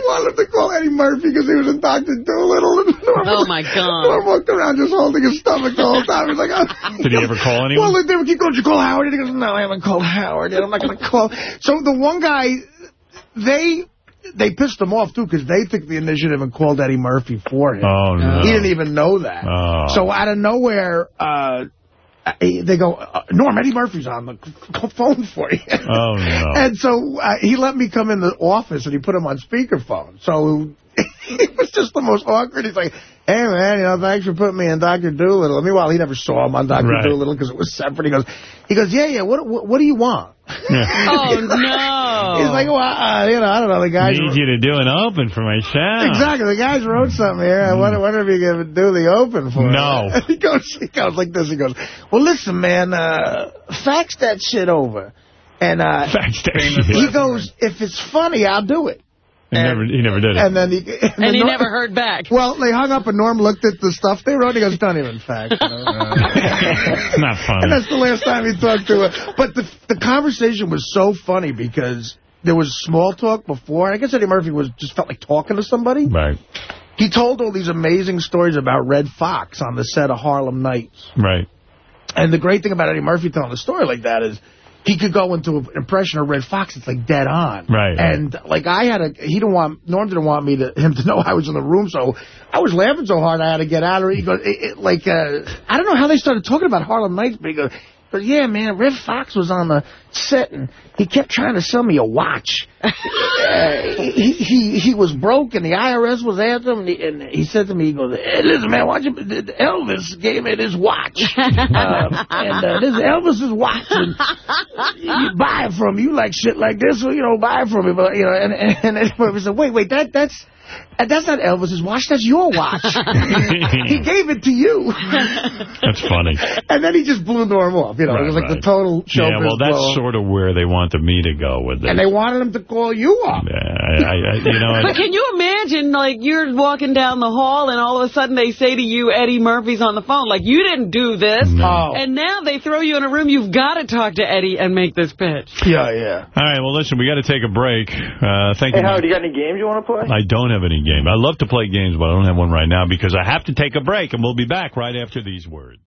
wanted him to call Eddie Murphy because he was in Dr. Dolittle. And Norm, Oh, my God. Norm walked around just holding his stomach the whole time. He's like, oh. Did he ever call anyone? Well, they would keep going, did you call Howard? And he goes, no, I haven't called Howard yet. I'm not going to call. So the one guy, they they pissed him off, too, because they took the initiative and called Eddie Murphy for him. Oh, no. He didn't even know that. Oh. So out of nowhere, uh, they go, uh, Norm, Eddie Murphy's on the phone for you. Oh, no. And so uh, he let me come in the office, and he put him on speakerphone. So it was just the most awkward. He's like, hey, man, you know, thanks for putting me in Dr. Dolittle. And Meanwhile, he never saw him on Dr. Right. Dolittle because it was separate. He goes, he goes, yeah, yeah, what, what, what do you want? Oh, no. He's like, well, uh, you know, I don't know, the guys... Need you to do an open for my show. Exactly. The guys wrote something here. I wonder, wonder if you can do the open for No. it. He goes, he goes like this. He goes, well, listen, man, uh, fax that shit over. And uh, Fax that he shit. goes, if it's funny, I'll do it. He never, he never did it. And then he, and, And then he Norm- never heard back. Well, they hung up and Norm looked at the stuff they wrote. He goes, don't even fax. It's not funny. And that's the last time he talked to her. But the the conversation was so funny because there was small talk before. I guess Eddie Murphy was just felt like talking to somebody. Right, He told all these amazing stories about Redd Foxx on the set of Harlem Nights. right. And the great thing about Eddie Murphy telling a story like that is he could go into an impression of Redd Foxx. It's like dead on. Right. And like I had a, he didn't want, Norm didn't want me to, him to know I was in the room. So I was laughing so hard I had to get out of it. He goes, it, it, like, uh, I don't know how they started talking about Harlem Nights, but he goes, but yeah, man, Redd Foxx was on the set and he kept trying to sell me a watch. uh, he, he he was broke and the IRS was after him and he, and he said to me, he goes, hey, listen, man, don't Elvis gave me this watch. um, and uh, this is Elvis's watch. And you buy it from me. You like shit like this, so, you know, buy it from me. But, you know, and, and, and Murphy said, wait, wait, that that's... uh, That's not Elvis's watch. That's your watch. he gave it to you. That's funny. And then he just blew Norm off. You know, it was like the total show. Yeah, well, that's sort of where they wanted me to go with this. And they wanted him to call you up. Yeah, I, I, I- you know, But can you imagine, like, you're walking down the hall and all of a sudden they say to you, Eddie Murphy's on the phone. Like, you didn't do this. No. And now they throw you in a room. You've got to talk to Eddie and make this pitch. Yeah, yeah. All right, well, listen, we got to take a break. Uh, thank Hey, you. Howard, you got any games you want to play? I don't have any game. I love to play games, but I don't have one right now because I have to take a break, and we'll be back right after these words.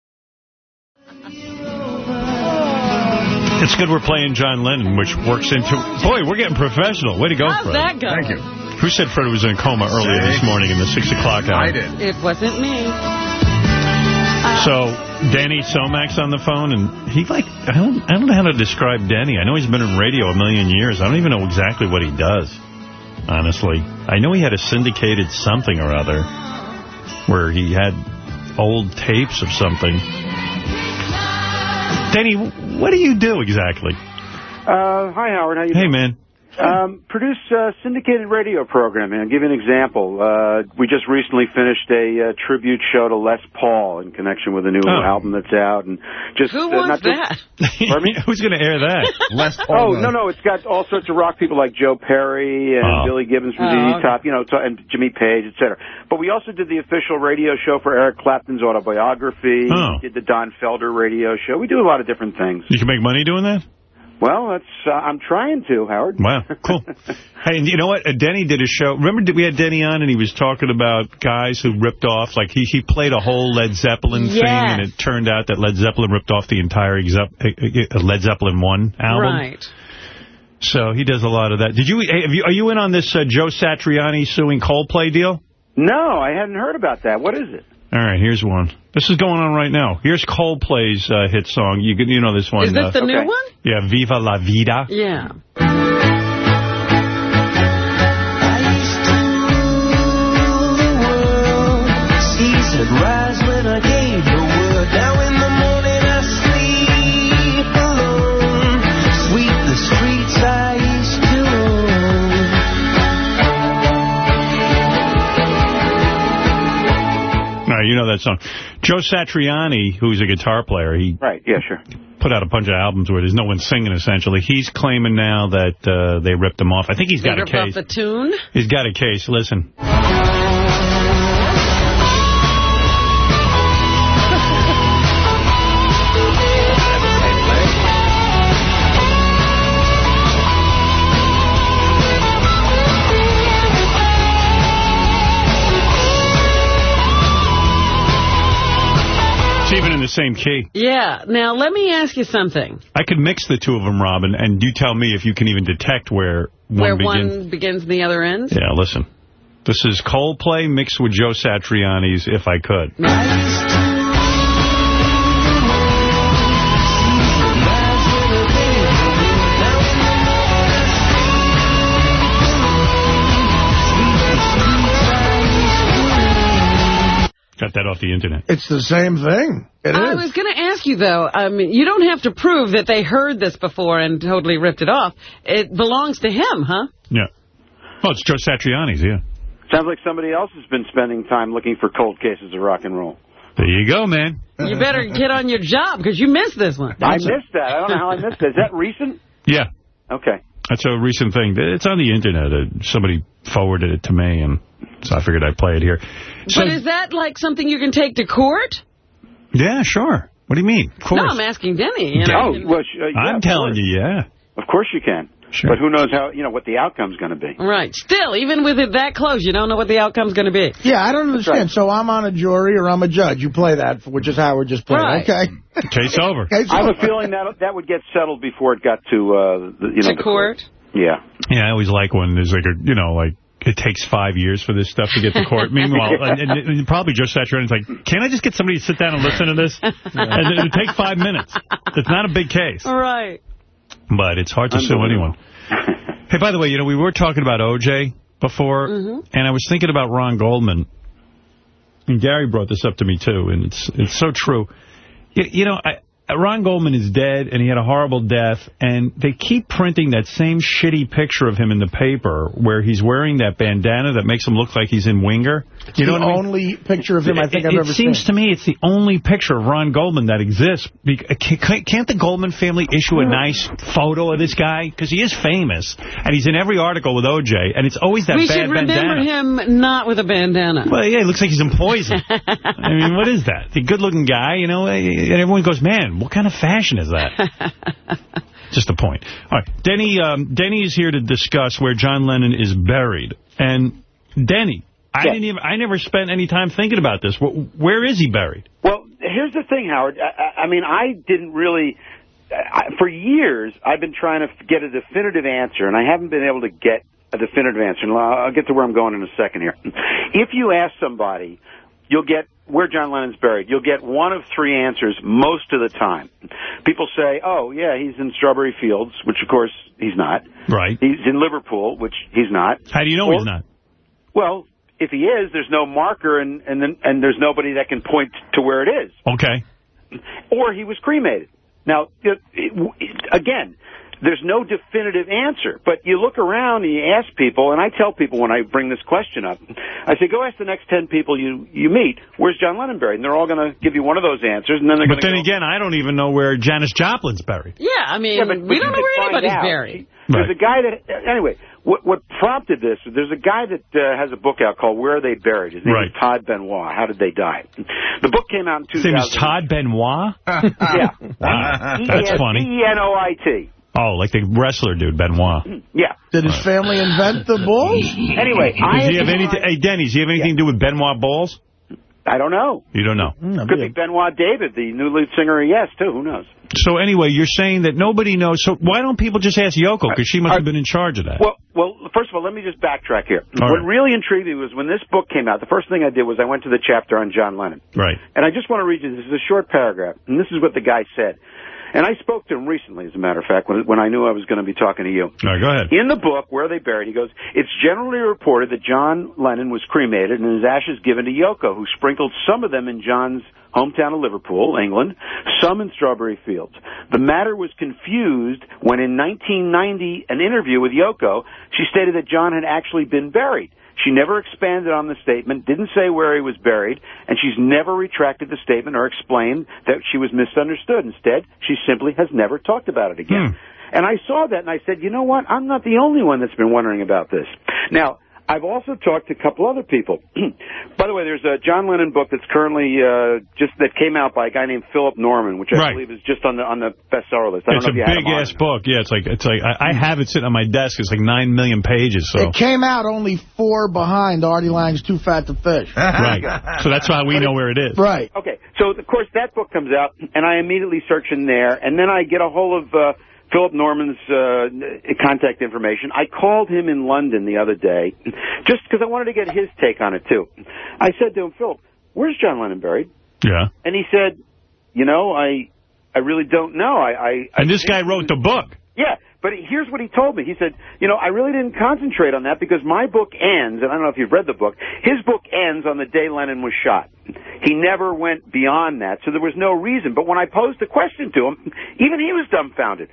It's good we're playing John Lennon, which works into... Boy, we're getting professional. Way to go, How's Fred. that going? Thank you. Who said Fred was in a coma earlier this morning in the 6 o'clock hour? I did. It wasn't me. Uh, so, Danny Somach's on the phone, and he like, I don't, I don't know how to describe Danny. I know he's been in radio a million years. I don't even know exactly what he does, honestly. I know he had a syndicated something or other where he had old tapes of something. Danny, what do you do exactly? Uh, hi, Howard. How you Hey, doing? man. Um, produce a syndicated radio programming. I'll give you an example. Uh, we just recently finished a uh, tribute show to Les Paul in connection with a new Oh. album that's out, and just Who uh, not that? Pardon me? Who's going to air that? Les Paul. Oh no no! It's got all sorts of rock people like Joe Perry and Oh. Billy Gibbons from Oh, ZZ okay. Top, you know, to- and Jimmy Page, etc. But we also did the official radio show for Eric Clapton's autobiography. Oh. We did the Don Felder radio show. We do a lot of different things. You can make money doing that? Well, that's uh, I'm trying to, Howard. Wow, cool. hey, and you know what? Uh, Denny did a show. Remember we had Denny on, and he was talking about guys who ripped off, like he, he played a whole Led Zeppelin thing, and it turned out that Led Zeppelin ripped off the entire Exep- uh, uh, Led Zeppelin 1 album. Right. So he does a lot of that. Did you, hey, have you are you in on this uh, Joe Satriani suing Coldplay deal? No, I hadn't heard about that. What is it? All right, here's one. This is going on right now. Here's Coldplay's uh, hit song. You can- you know this one. Is this uh, the new one? Yeah, Viva la Vida. Yeah. Rise when I gave know that song. Joe Satriani, who's a guitar player, he Right. Yeah. Sure. put out a bunch of albums where there's no one singing, essentially. He's claiming now that uh, they ripped him off. I think he's They got a ripped off case. the tune? He's got a case. Listen. In the same key. Yeah. Now, let me ask you something. I could mix the two of them, Robin, and you tell me if you can even detect where one Where begins. one begins and the other ends? Yeah, listen. This is Coldplay mixed with Joe Satriani's If I Could. Got that off the internet. It's the same thing. It I is. was going to ask you, though, I mean, you don't have to prove that they heard this before and totally ripped it off. It belongs to him, huh? Yeah. Oh, it's Joe Satriani's, yeah. Sounds like somebody else has been spending time looking for cold cases of rock and roll. There you go, man. You better get on your job because you missed this one. I missed that. I don't know how I missed that. Is that recent? Yeah. Okay. That's a recent thing. It's on the internet. Uh, somebody forwarded it to me, and so I figured I'd play it here. So, but is that like something you can take to court? yeah, sure. What do you mean? Of course. No, I'm asking Denny. You know, Oh, well, uh, yeah, I'm telling course. you, yeah. Of course you can. Sure. But who knows how, you know, what the outcome's going to be. Right. Still, even with it that close, you don't know what the outcome's going to be. Yeah, I don't understand. So I'm on a jury or I'm a judge. You play that, which is Howard just played. Right. Okay. Case over. Case I have a feeling that that would get settled before it got to, uh, the, you know, To the court? Yeah. Yeah, I always like when there's like a, you know, like, it takes five years for this stuff to get to court. Meanwhile, and, and, and probably Joe Satriani's like, can't I just get somebody to sit down and listen to this? And it would take five minutes. It's not a big case. Right. But it's hard to sue anyone. Hey, by the way, you know, we were talking about O.J. before, mm-hmm. and I was thinking about Ron Goldman. And Gary brought this up to me, too, and it's it's so true. You, you know, I, Ron Goldman is dead, and he had a horrible death, and they keep printing that same shitty picture of him in the paper where he's wearing that bandana that makes him look like he's in Winger. You know the what I mean? only picture of him I think it, I've it ever seems to me it's the only picture of Ron Goldman that exists. Uh, can't can't the Goldman family issue a nice photo of this guy? Because he is famous, and he's in every article with O.J., and it's always that we bad should remember him not with a bandana. Well, yeah, it looks like he's in poison. I mean, what is that? The good-looking guy, you know, and everyone goes, man, what kind of fashion is that? Just a point. All right, Denny, um, Denny is here to discuss where John Lennon is buried. And, Denny, I didn't even, I never spent any time thinking about this. Where is he buried? Well, here's the thing, Howard. I, I- I mean, I didn't really. I, for years, I've been trying to get a definitive answer, and I haven't been able to get a definitive answer. And I'll I'll get to where I'm going in a second here. If you ask somebody, you'll get where John Lennon's buried, you'll get one of three answers most of the time. People say, oh, yeah, he's in Strawberry Fields, which, of course, he's not. Right. He's in Liverpool, which he's not. How do you know Or- he's not? Well, if he is, there's no marker, and, and, then, and there's nobody that can point to where it is. Okay. Or he was cremated. Now, again, there's no definitive answer, but you look around and you ask people, and I tell people when I bring this question up, I say, go ask the next 10 people you, you meet, where's John Lennon buried? And they're all going to give you one of those answers, and then they're But going then to again, I don't even know where Janis Joplin's buried. Yeah, I mean, Yeah, but- we but don't know where anybody's out. buried. There's a guy that, anyway, what, what prompted this, there's a guy that uh, has a book out called Where Are They Buried? His name Right. is Todd Benoit. How Did They Die? The book came out in His 2000. name is Todd Benoit? yeah. Wow. That's funny. E-N-O-I-T. Oh, like the wrestler dude, Benoit. Yeah. Did his family invent the bulls? Anyway, I Does he have am- anything? Hey, Denny, does he have anything to do with Benoit balls? I don't know. You don't know. Hmm, Could be Benoit David, the new lead singer of Yes, too. Who knows? So anyway, you're saying that nobody knows. So why don't people just ask Yoko? Because she must have been in charge of that. Well, well, first of all, let me just backtrack here. All what right. really intrigued me was when this book came out, the first thing I did was I went to the chapter on John Lennon. right. And I just want to read you, this is a short paragraph, and this is what the guy said. And I spoke to him recently, as a matter of fact, when, when I knew I was going to be talking to you. All right, go ahead. In the book, Where Are They Buried, he goes, It's generally reported that John Lennon was cremated and his ashes given to Yoko, who sprinkled some of them in John's hometown of Liverpool, England, some in Strawberry Fields. The matter was confused when in 1990, an interview with Yoko, she stated that John had actually been buried. She never expanded on the statement, didn't say where he was buried, and she's never retracted the statement or explained that she was misunderstood. Instead, she simply has never talked about it again. Hmm. And I saw that and I said, you know what? I'm not the only one that's been wondering about this. Now, I've also talked to a couple other people. by the way, there's a John Lennon book that's currently uh, just that came out by a guy named Philip Norman, which I Right. believe is just on the on the bestseller list. I don't It's know a if you big ass book. Yeah, it's like it's like I, I have it sitting on my desk. It's like nine million pages. So It came out only four behind Artie Lang's Too Fat to Fish. right. So that's why we know where it is. Right. Okay, so of course that book comes out, and I immediately search in there, and then I get a hold of uh, Philip Norman's uh, contact information. I called him in London the other day, just because I wanted to get his take on it too. I said to him, Philip, where's John Lennon buried? Yeah. And he said, you know, I I really don't know. I, I And this guy wrote the book. yeah, but here's what he told me. He said, you know, I really didn't concentrate on that because my book ends, and I don't know if you've read the book, his book ends on the day Lennon was shot. He never went beyond that, so there was no reason. But when I posed the question to him, even he was dumbfounded.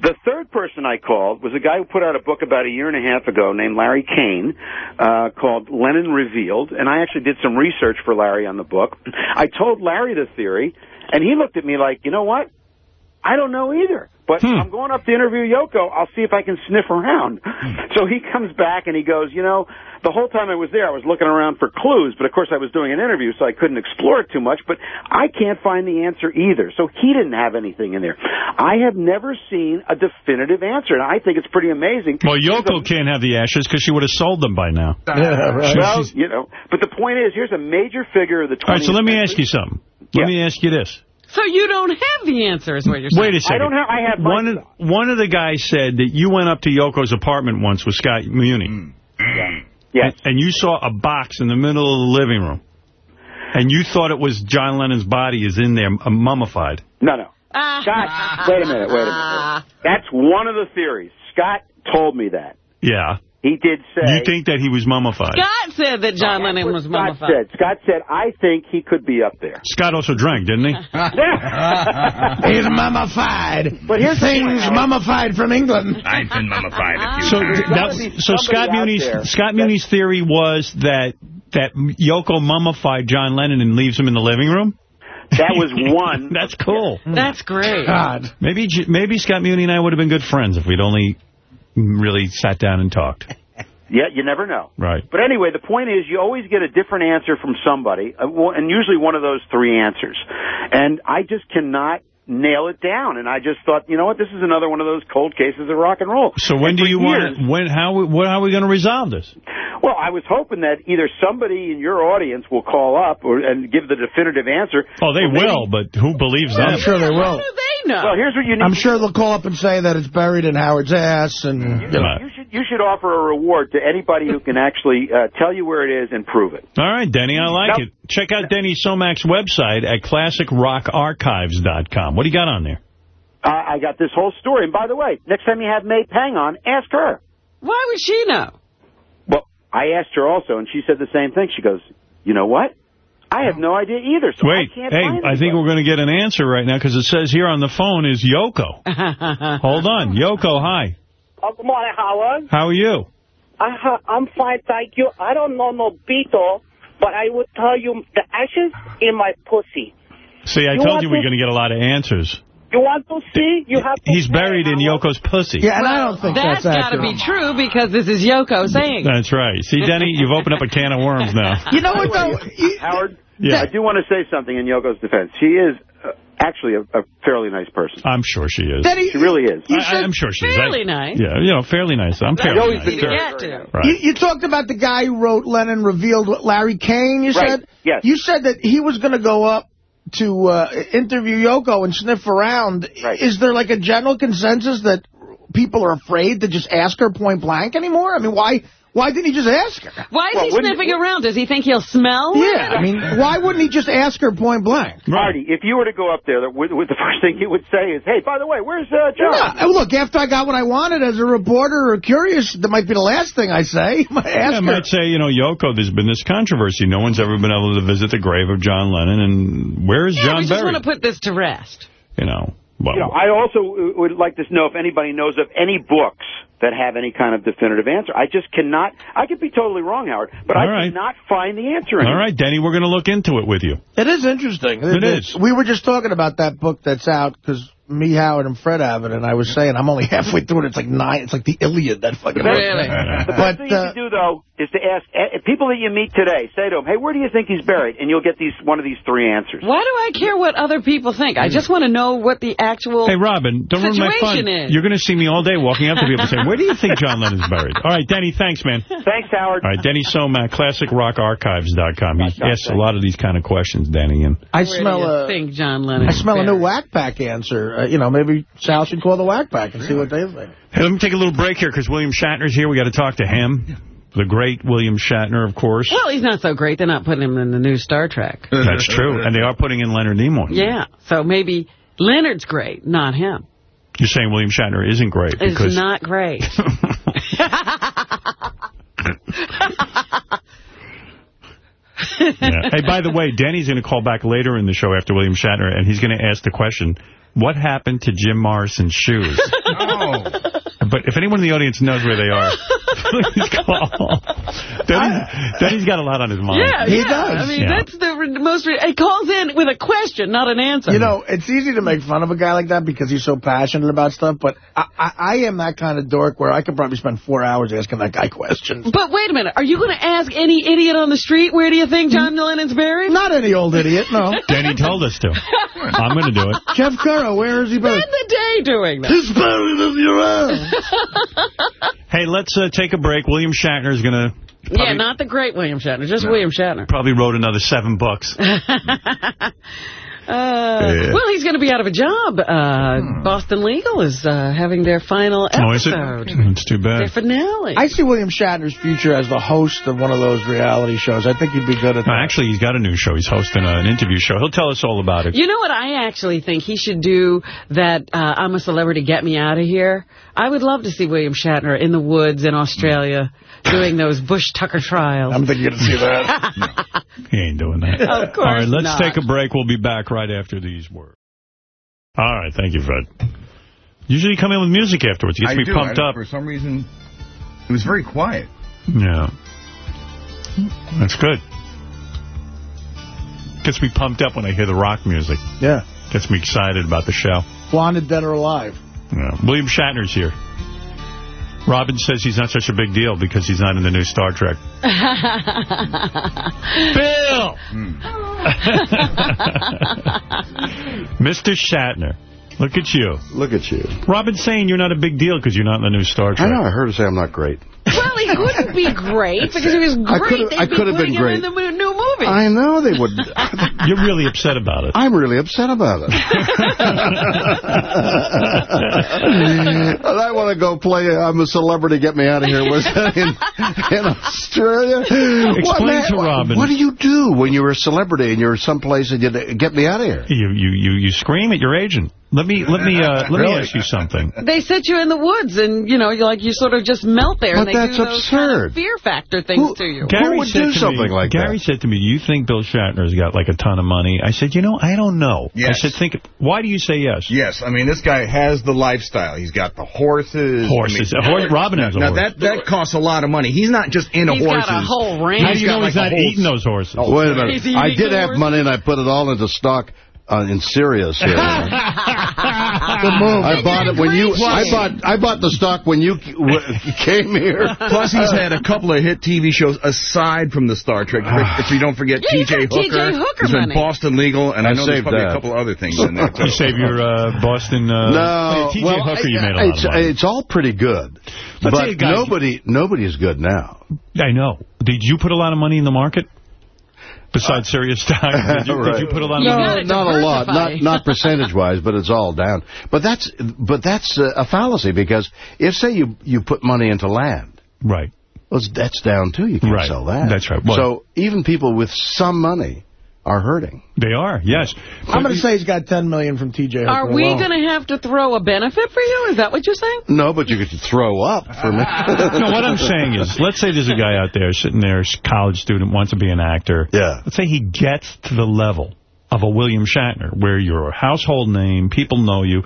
The third person I called was a guy who put out a book about a year and a half ago named Larry Kane uh, called Lennon Revealed, and I actually did some research for Larry on the book. I told Larry the theory, and he looked at me like, you know what? I don't know either. But hmm. I'm going up to interview Yoko. I'll see if I can sniff around. Hmm. So he comes back and he goes, you know, the whole time I was there, I was looking around for clues, but of course I was doing an interview, so I couldn't explore it too much. But I can't find the answer either. So he didn't have anything in there. I have never seen a definitive answer, and I think it's pretty amazing. Well, Yoko can't have the ashes because she would have sold them by now. Well, you know, but the point is, here's a major figure of the 20th All right, so let me ask you something. Let me ask you this. So you don't have the answer, is what you're saying. Wait a second. I don't have. I have One of, one of the guys said that you went up to Yoko's apartment once with Scott Muni. Mm. Yes. And, and you saw a box in the middle of the living room. And you thought it was John Lennon's body is in there, uh, mummified. No, no. Scott, wait a minute, wait a minute. That's one of the theories. Scott told me that. Yeah. He did say. You think that he was mummified? Scott said that John oh, That's Lennon what was Scott mummified. said. Scott said, I think he could be up there. Scott also drank, didn't he? He's mummified. But here's Things point. mummified from England. I've been mummified a few So, times. that, so Scott out Muni's Scott Muni's theory was that that Yoko mummified John Lennon and leaves him in the living room. That was one. That's cool. That's great. God. Maybe maybe Scott Muni and I would have been good friends if we'd only really sat down and talked. Yeah, you never know. Right. But anyway, the point is you always get a different answer from somebody, uh, and usually one of those three answers. And I just cannot nail it down. And I just thought, you know what, this is another one of those cold cases of rock and roll. So when And do you years- want? When how what how are we going to resolve this? Well, I was hoping that either somebody in your audience will call up or and give the definitive answer. Oh, they or maybe- will, but who believes that? I'm sure they How will. do they know? Well, here's what you need. I'm sure they'll call up and say that it's buried in Howard's ass, and you know. You should you should offer a reward to anybody who can actually uh, tell you where it is and prove it. All right, Denny, I like Nope. it. Check out Denny Somach's website at classicrockarchives.com. What do you got on there? I, I got this whole story. And by the way, next time you have May Pang on, ask her. Why would she know? Well, I asked her also, and she said the same thing. She goes, "You know what? I have no idea either. So Wait, I can't hey, find I think we're going to get an answer right now because it says here on the phone is Yoko. Hold on. Yoko, hi. Oh, good morning, Howard. How are you? I ha- I'm fine, thank you. I don't know no Beatle, but I would tell you the ashes in my pussy. See, I You told you we we're going to get a lot of answers. You want to see? You have to He's buried in Yoko's pussy. Yeah, and I don't think That's that's, got to be true because this is Yoko saying. That's right. See, Denny, you've opened up a can of worms now. You know what, though? Howard, Yeah. I do want to say something in Yoko's defense. She is uh, actually a, a fairly nice person. I'm sure she is. Denny, She really is. I, I'm sure she is. Fairly nice. Yeah, you know, fairly nice. I'm fairly easy nice. to get to. Right. You, you talked about the guy who wrote Lennon revealed what Larry Kane, you Right, said? yes. You said that he was going to go up to uh, interview Yoko and sniff around. Right. Is there like a general consensus that people are afraid to just ask her point blank anymore? I mean, why why didn't he just ask her? Why is Well, he wouldn't- sniffing around? Does he think he'll smell? Yeah, I mean, why wouldn't he just ask her point blank? Marty, if you were to go up there, the, with, with the first thing you would say is, "Hey, by the way, where's uh, John?" Yeah, look, after I got what I wanted as a reporter or curious, that might be the last thing I say. I Yeah, I ask her. might say, you know, Yoko, there's been this controversy. No one's ever been able to visit the grave of John Lennon, and where is Yeah, John we just buried? want to put this to rest. You know, well, You know, I also uh, would like to know if anybody knows of any books that have any kind of definitive answer. I just cannot. I could be totally wrong, Howard, but All I right. cannot find the answer. all right, Denny, we're going to look into it with you. It is interesting. It is. We were just talking about that book that's out because me, Howard, and Fred have it, and I was saying I'm only halfway through it. It's like nine. It's like the Iliad, that fucking book. Really? The But, best thing you uh, can do, though, is to ask uh, people that you meet today. Say to them, "Hey, where do you think he's buried?" And you'll get these one of these three answers. Why do I care what other people think? I just want to know what the actual Hey, Robin, don't ruin my fun. is. You're going to see me all day walking up to people saying, where do you think John Lennon's buried? All right, Denny, thanks, man. Thanks, Howard. All right, Denny Somach, ClassicRockArchives.com. He asks a lot of these kind of questions, Denny. And I Where smell a. think John Lennon I smell a new buried? whack pack answer. Uh, you know, maybe Sal should call the whack pack and see what they think. Hey, let me take a little break here because William Shatner's here. We got to talk to him. The great William Shatner, of course. Well, he's not so great. They're not putting him in the new Star Trek. That's true. And they are putting in Leonard Nimoy. Yeah, so maybe Leonard's great, not him. You're saying William Shatner isn't great It's because not great. Yeah. Hey, by the way, Denny's going to call back later in the show after William Shatner, and he's going to ask the question, what happened to Jim Morrison's shoes? Oh. But if anyone in the audience knows where they are, please call. Denny, Denny's got a lot on his mind. Yeah, He yeah. does. I mean, Yeah. that's the most... Re he calls in with a question, not an answer. You know, it's easy to make fun of a guy like that because he's so passionate about stuff, but I, I, I am that kind of dork where I could probably spend four hours asking that guy questions. But wait a minute. Are you going to ask any idiot on the street where do you think John hmm? Lennon's buried? Not any old idiot, no. Denny told us to. I'm going to do it. Jeff Curra, where is he buried? Spend the day doing that. He's buried in your ass. Hey, let's uh, take a break. William Shatner is going to yeah, not the great William Shatner, just William Shatner. probably wrote another seven books. Uh, Well, he's going to be out of a job. Uh, Boston Legal is uh, having their final Oh, is it? episode. It's too bad. Their bad. finale. I see William Shatner's future as the host of one of those reality shows. I think he'd be good at No, that. actually, he's got a new show. He's hosting uh, an interview show. He'll tell us all about it. You know what I actually think he should do that uh, I'm a celebrity, get me out of here? I would love to see William Shatner in the woods in Australia doing those Bush Tucker trials. I'm thinking you're going to see that. He ain't doing that. Of course All right, let's not. take a break. We'll be back right after these words. All right, thank you, Fred. Usually you come in with music afterwards. It gets I me do. pumped I- up. For some reason, it was very quiet. Yeah. That's good. Gets me pumped up when I hear the rock music. yeah. Gets me excited about the show. Wanted, dead or alive. Yeah. William Shatner's here. Robin says he's not such a big deal because he's not in the new Star Trek. Bill! Hmm. Mr. Shatner, look at you. Look at you. Robin's saying you're not a big deal because you're not in the new Star Trek. I Trek. know. I heard her say I'm not great. well, Well, he couldn't be great because he was I great. could've- They'd I be could've been putting him great. in the new movie. I know they would. You're really upset about it. I'm really upset about it. and I want to go play I'm a Celebrity, Get Me Out of Here. Was that in, in Australia? Explain to Robin. What do you do when you're a celebrity and you're someplace and you get me out of here? You you you you scream at your agent. Let me let me uh, let me ask you something. They set you in the woods, and you know, you like you sort of just melt there, But and they that's do those kind of absurd. fear factor things to you. Gary said to me, Gary said to me, "Do you think Bill Shatner's got like a ton of money?" I said, "You know, I don't know." I Yes. said, "Think." Why do you say yes? Yes, I mean, this guy has the lifestyle. He's got the horses. Horses. I A horse- Robin has a now, horse. that that costs a lot of money. He's not just into He's got horses. a whole range. How do you know he's like not whole- eating those horses? Oh, Wait a minute. I did have horse? money and I put it all into stock uh, in Sirius here. I bought it when you. I bought. I bought the stock when you w- came here. Plus, he's had a couple of hit TV shows aside from the Star Trek. if you don't forget Yeah, you T.J. got T.J. Hooker. Hooker He's been. Boston Legal, and I, I know there's saved probably that. a couple other things in there, too. You save your uh, Boston. Uh, No, T.J. well, Hooker, you made a lot it's, of money. it's all pretty good, Let's but nobody nobody is good now. I know. Did you put a lot of money in the market? Besides Sirius Stock, did you, did you put a lot of no, not a lot, not not percentage wise, but it's all down. But that's but that's uh, a fallacy because if say you you put money into land, right, well, that's down too. You can't Right. sell that. That's right. Well- so even people with some money are hurting. They are, yes. I'm going to say he's got 10 million from T.J. Hooker Are we going to have to throw a benefit for you? Is that what you're saying? No, but you could throw up for me. no, what I'm saying is, let's say there's a guy out there sitting there, college student, wants to be an actor. Yeah. Let's say he gets to the level of a William Shatner, where you're a household name, people know you.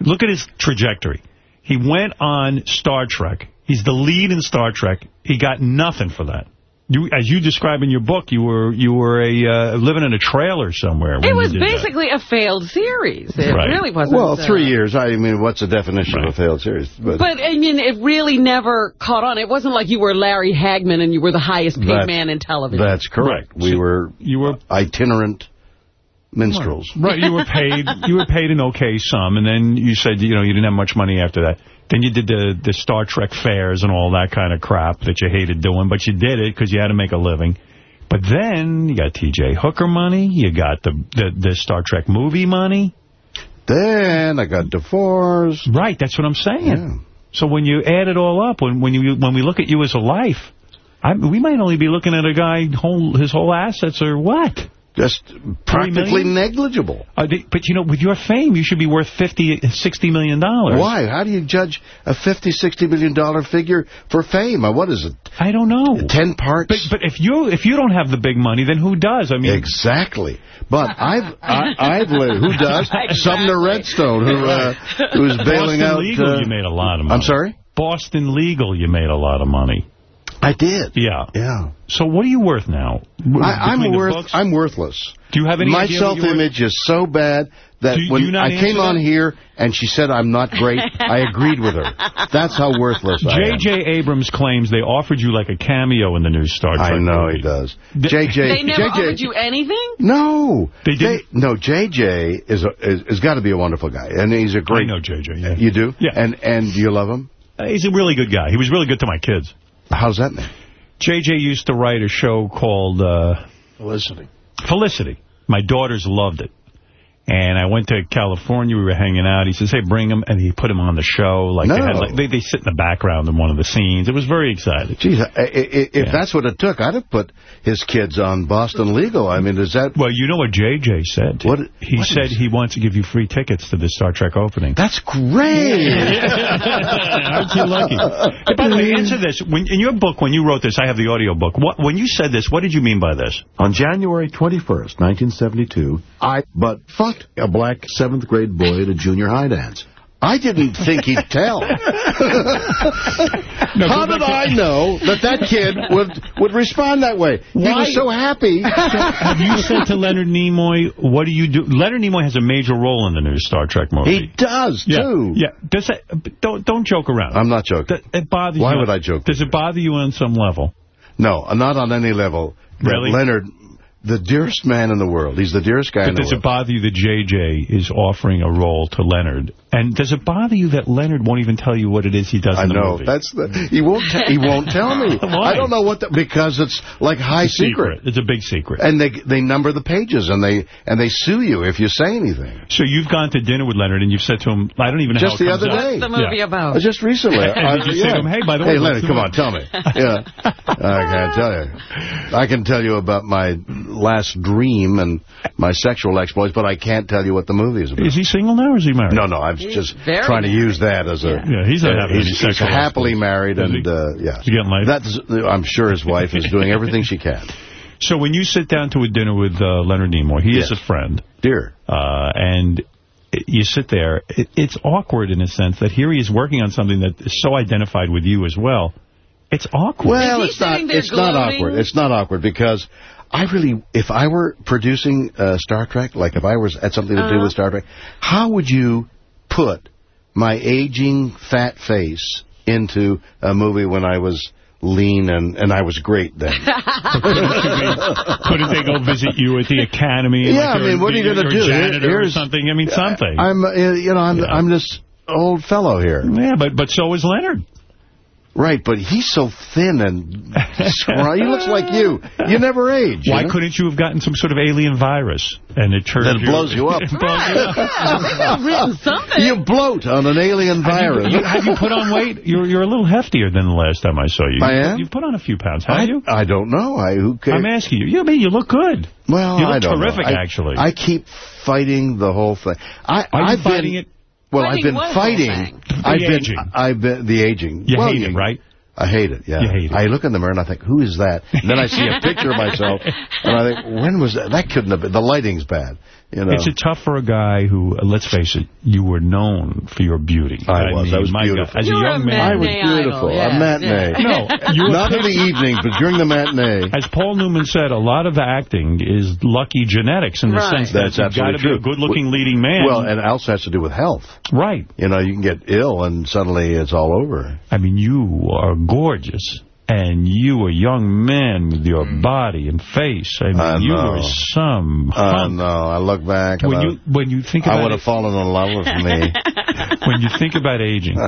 Look at his trajectory. He went on Star Trek. He's the lead in Star Trek. He got nothing for that. You, as you describe in your book, you were you were a uh, living in a trailer somewhere. It was did that. basically a failed series. It Right. really wasn't. Well, uh, three years. I mean, what's the definition of a failed series? But, But, I mean, it really never caught on. It wasn't like you were Larry Hagman and you were the highest paid That- man in television. that's correct. We were you were itinerant minstrels. Right, you were paid you were paid an okay sum, and then you said you know you didn't have much money after that. Then you did the the Star Trek fairs and all that kind of crap that you hated doing, but you did it because you had to make a living. But then you got T.J. Hooker money, you got the, the the Star Trek movie money. Then I got divorced. Right, that's what I'm saying. So when you add it all up, when when you when we look at you as a life, I, we might only be looking at a guy whole his whole assets are what? Just practically negligible. Uh, they- but, you know, with your fame, you should be worth 50, 60 million dollars. Why? How do you judge a 50, 60 million dollar figure for fame? Uh, What is it? I don't know. Ten parts? But but if you if you don't have the big money, then who does? I mean, Exactly. But I've I, I've lived. Who does? Sumner Redstone, who uh, who's bailing Boston out. Legal, uh, you made a lot of money. I'm sorry. Boston Legal, you made a lot of money. I did. Yeah. Yeah. So what are you worth now? I, I'm the worth. books? I'm worthless. Do you have any My idea what you're self-image is so bad that Do you- do when I came answer on here and she said I'm not great, I agreed with her. That's how worthless I am. J.J. Abrams claims they offered you like a cameo in the new Star Trek I know movie. he does. JJ, They never JJ, offered you anything? No, They didn't? no, JJ is a, is, is got to be a wonderful guy, and he's a great. I know J.J., yeah. You do? Yeah. And and do you love him? Uh, He's a really good guy. He was really good to my kids. How's that mean? J.J. used to write a show called uh, Felicity. Felicity. My daughters loved it. And I went to California. We were hanging out. He says, hey, bring him. And he put him on the show. Like, they, had, like they, they sit in the background in one of the scenes. It was very exciting. Geez, I, I, I- if that's what it took, I'd have put his kids on Boston Legal. I mean, is that... Well, you know what J.J. said. What- he what said is- he wants to give you free tickets to the Star Trek opening. That's great! Aren't you lucky? Hey, by the way, answer this. When, in your book, when you wrote this, I have the audio book. What, when you said this, what did you mean by this? On January 21st, 1972, I but a black seventh grade boy at a junior high dance. I didn't think he'd tell. How did I know that that kid would would respond that way? He was so happy. Have you said to Leonard Nimoy, what do you do? Leonard Nimoy has a major role in the new Star Trek movie. He does, yeah, too. Yeah. Does that, don't, don't joke around. I'm not joking. It bothers Why you. would I joke Does it bother you on some level? No, not on any level. Really? Leonard, the dearest man in the world. He's the dearest guy But in the does it bother you that J.J. is offering a role to Leonard And does it bother you that Leonard won't even tell you what it is he does I in the know. movie? That's the, he won't. T he won't tell me. Why? I don't know what the, because it's like high It's a secret. It's a big secret. And they they number the pages and they and they sue you if you say anything. So you've gone to dinner with Leonard and you've said to him, I don't even know Just how it the comes other day. What's the movie Yeah. about? Uh, Just recently. And did you say to him, hey, by the way, Hey, Leonard, come on, tell me. Yeah. I can't tell you. I can tell you about my last dream and my sexual exploits, but I can't tell you what the movie is about. Is he single now or is he married? No, no, I'm just very trying to use that as a... Yeah, he's not having he's, any he's sexual happily exploits. married, Is he? and, uh, yeah. Is getting laid? That's, I'm sure his wife is doing everything she can. So when you sit down to a dinner with uh, Leonard Nimoy, he is a friend. Dear. Uh, and you sit there. It, it's awkward in a sense that here he is working on something that is so identified with you as well. It's awkward. Well, it's not. sitting there It's not awkward. It's not awkward because I really, if I were producing uh, Star Trek, like if I was had something to do Uh-huh. with Star Trek, how would you put my aging fat face into a movie when I was lean and and I was great then? Couldn't they go visit you at the academy? Yeah, like I mean, what are you gonna do? Janitor or Here's- something. I mean, something. I'm, uh, you know, I'm I'm this old fellow here. yeah, but but so is Leonard. Right, but he's so thin and scrawny. He looks like you. You never age. you Why know? couldn't you have gotten some sort of alien virus and it turns That blows you up. It blows you up. Yeah, they written something. You bloat on an alien virus. Have you, have you put on weight? You're you're a little heftier than the last time I saw you. I You- am? You've put on a few pounds, have I, you? I don't know. I who cares? I'm asking you. Yeah, I mean, you look good. well, you look I don't terrific, know. I- actually. I keep fighting the whole thing. I, Are you I've fighting been, it? Well, I've been fighting. thing? I've The been. aging. I've been the aging. You well, hate it, right? I hate it, yeah. You hate it. I look in the mirror and I think, who is that? And then I see a picture of myself, and I think, when was that? That couldn't have been. The lighting's bad. You know. It's it tough for a guy who, uh, let's face it, you were known for your beauty. I was. mean, I was my God, beautiful. as a You were young a man. I was beautiful. idol, yeah, a matinee. yeah. No, you Not in the evening, but during the matinee. As Paul Newman said, a lot of acting is lucky genetics in the Right. sense that That's you've got to be a good-looking leading man. Well, and it also has to do with health. right. You know, you can get ill and suddenly it's all over. I mean, you are gorgeous. And you, a young man with your mm. body and face, I mean, I you know. were some hunk. no, I look back and when I, you when you think about I would have fallen in love with me. when you think about aging,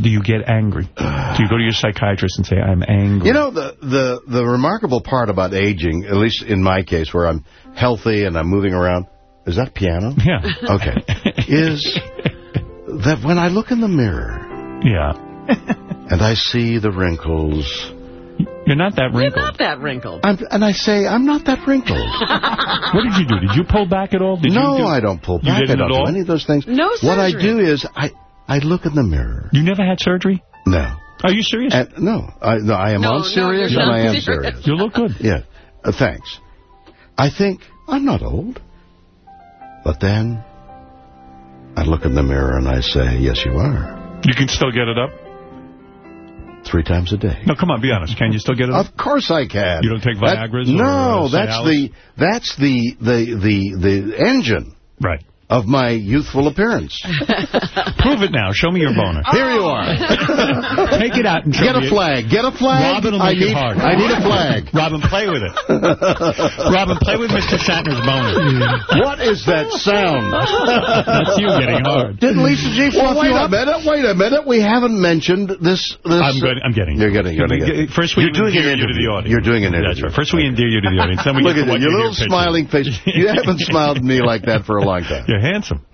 do you get angry? Do you go to your psychiatrist and say, "I'm angry"? You know, the, the, the remarkable part about aging, at least in my case, where I'm healthy and I'm moving around, is that piano? Yeah. Okay. is that when I look in the mirror Yeah. And I see the wrinkles, You're not that You're wrinkled. not that wrinkled. I'm, and I say, I'm not that wrinkled. What did you do? Did you pull back at all? Did no, you do, I don't pull back. I didn't don't at do all? any of those things. No What I do is I, I look in the mirror. You never had surgery? No. Are you serious? And, no, I, no, I am No, on serious you're and I am serious. serious. you look good. Yeah. Uh, thanks. I think I'm not old. But then I look in the mirror and I say, yes, you are. You can still get it up? Three times a day. No, come on, be honest. Can you still get it? Of course I can. You don't take That- Viagra's or, No, uh, that's the that's the the the the engine Right. Of my youthful appearance. Prove it now. Show me your boner. Here you are. Take it out and show Get a it. flag. Get a flag. Robin will I make need it hard. I need a flag. Robin, play with it. Robin, play with Mr. Shatner's boner. What is that sound? That's you getting hard. Didn't Lisa G Well, fluff wait you a up? minute, wait a minute. We haven't mentioned this. this I'm good. I'm getting. You're getting. You're getting. First, we You're doing endear an you to the audience. You're doing an That's interview. right. First, we endear you to the audience. Then we Look get at to you, what your little smiling face. You haven't smiled at me like that for a long time. You're handsome.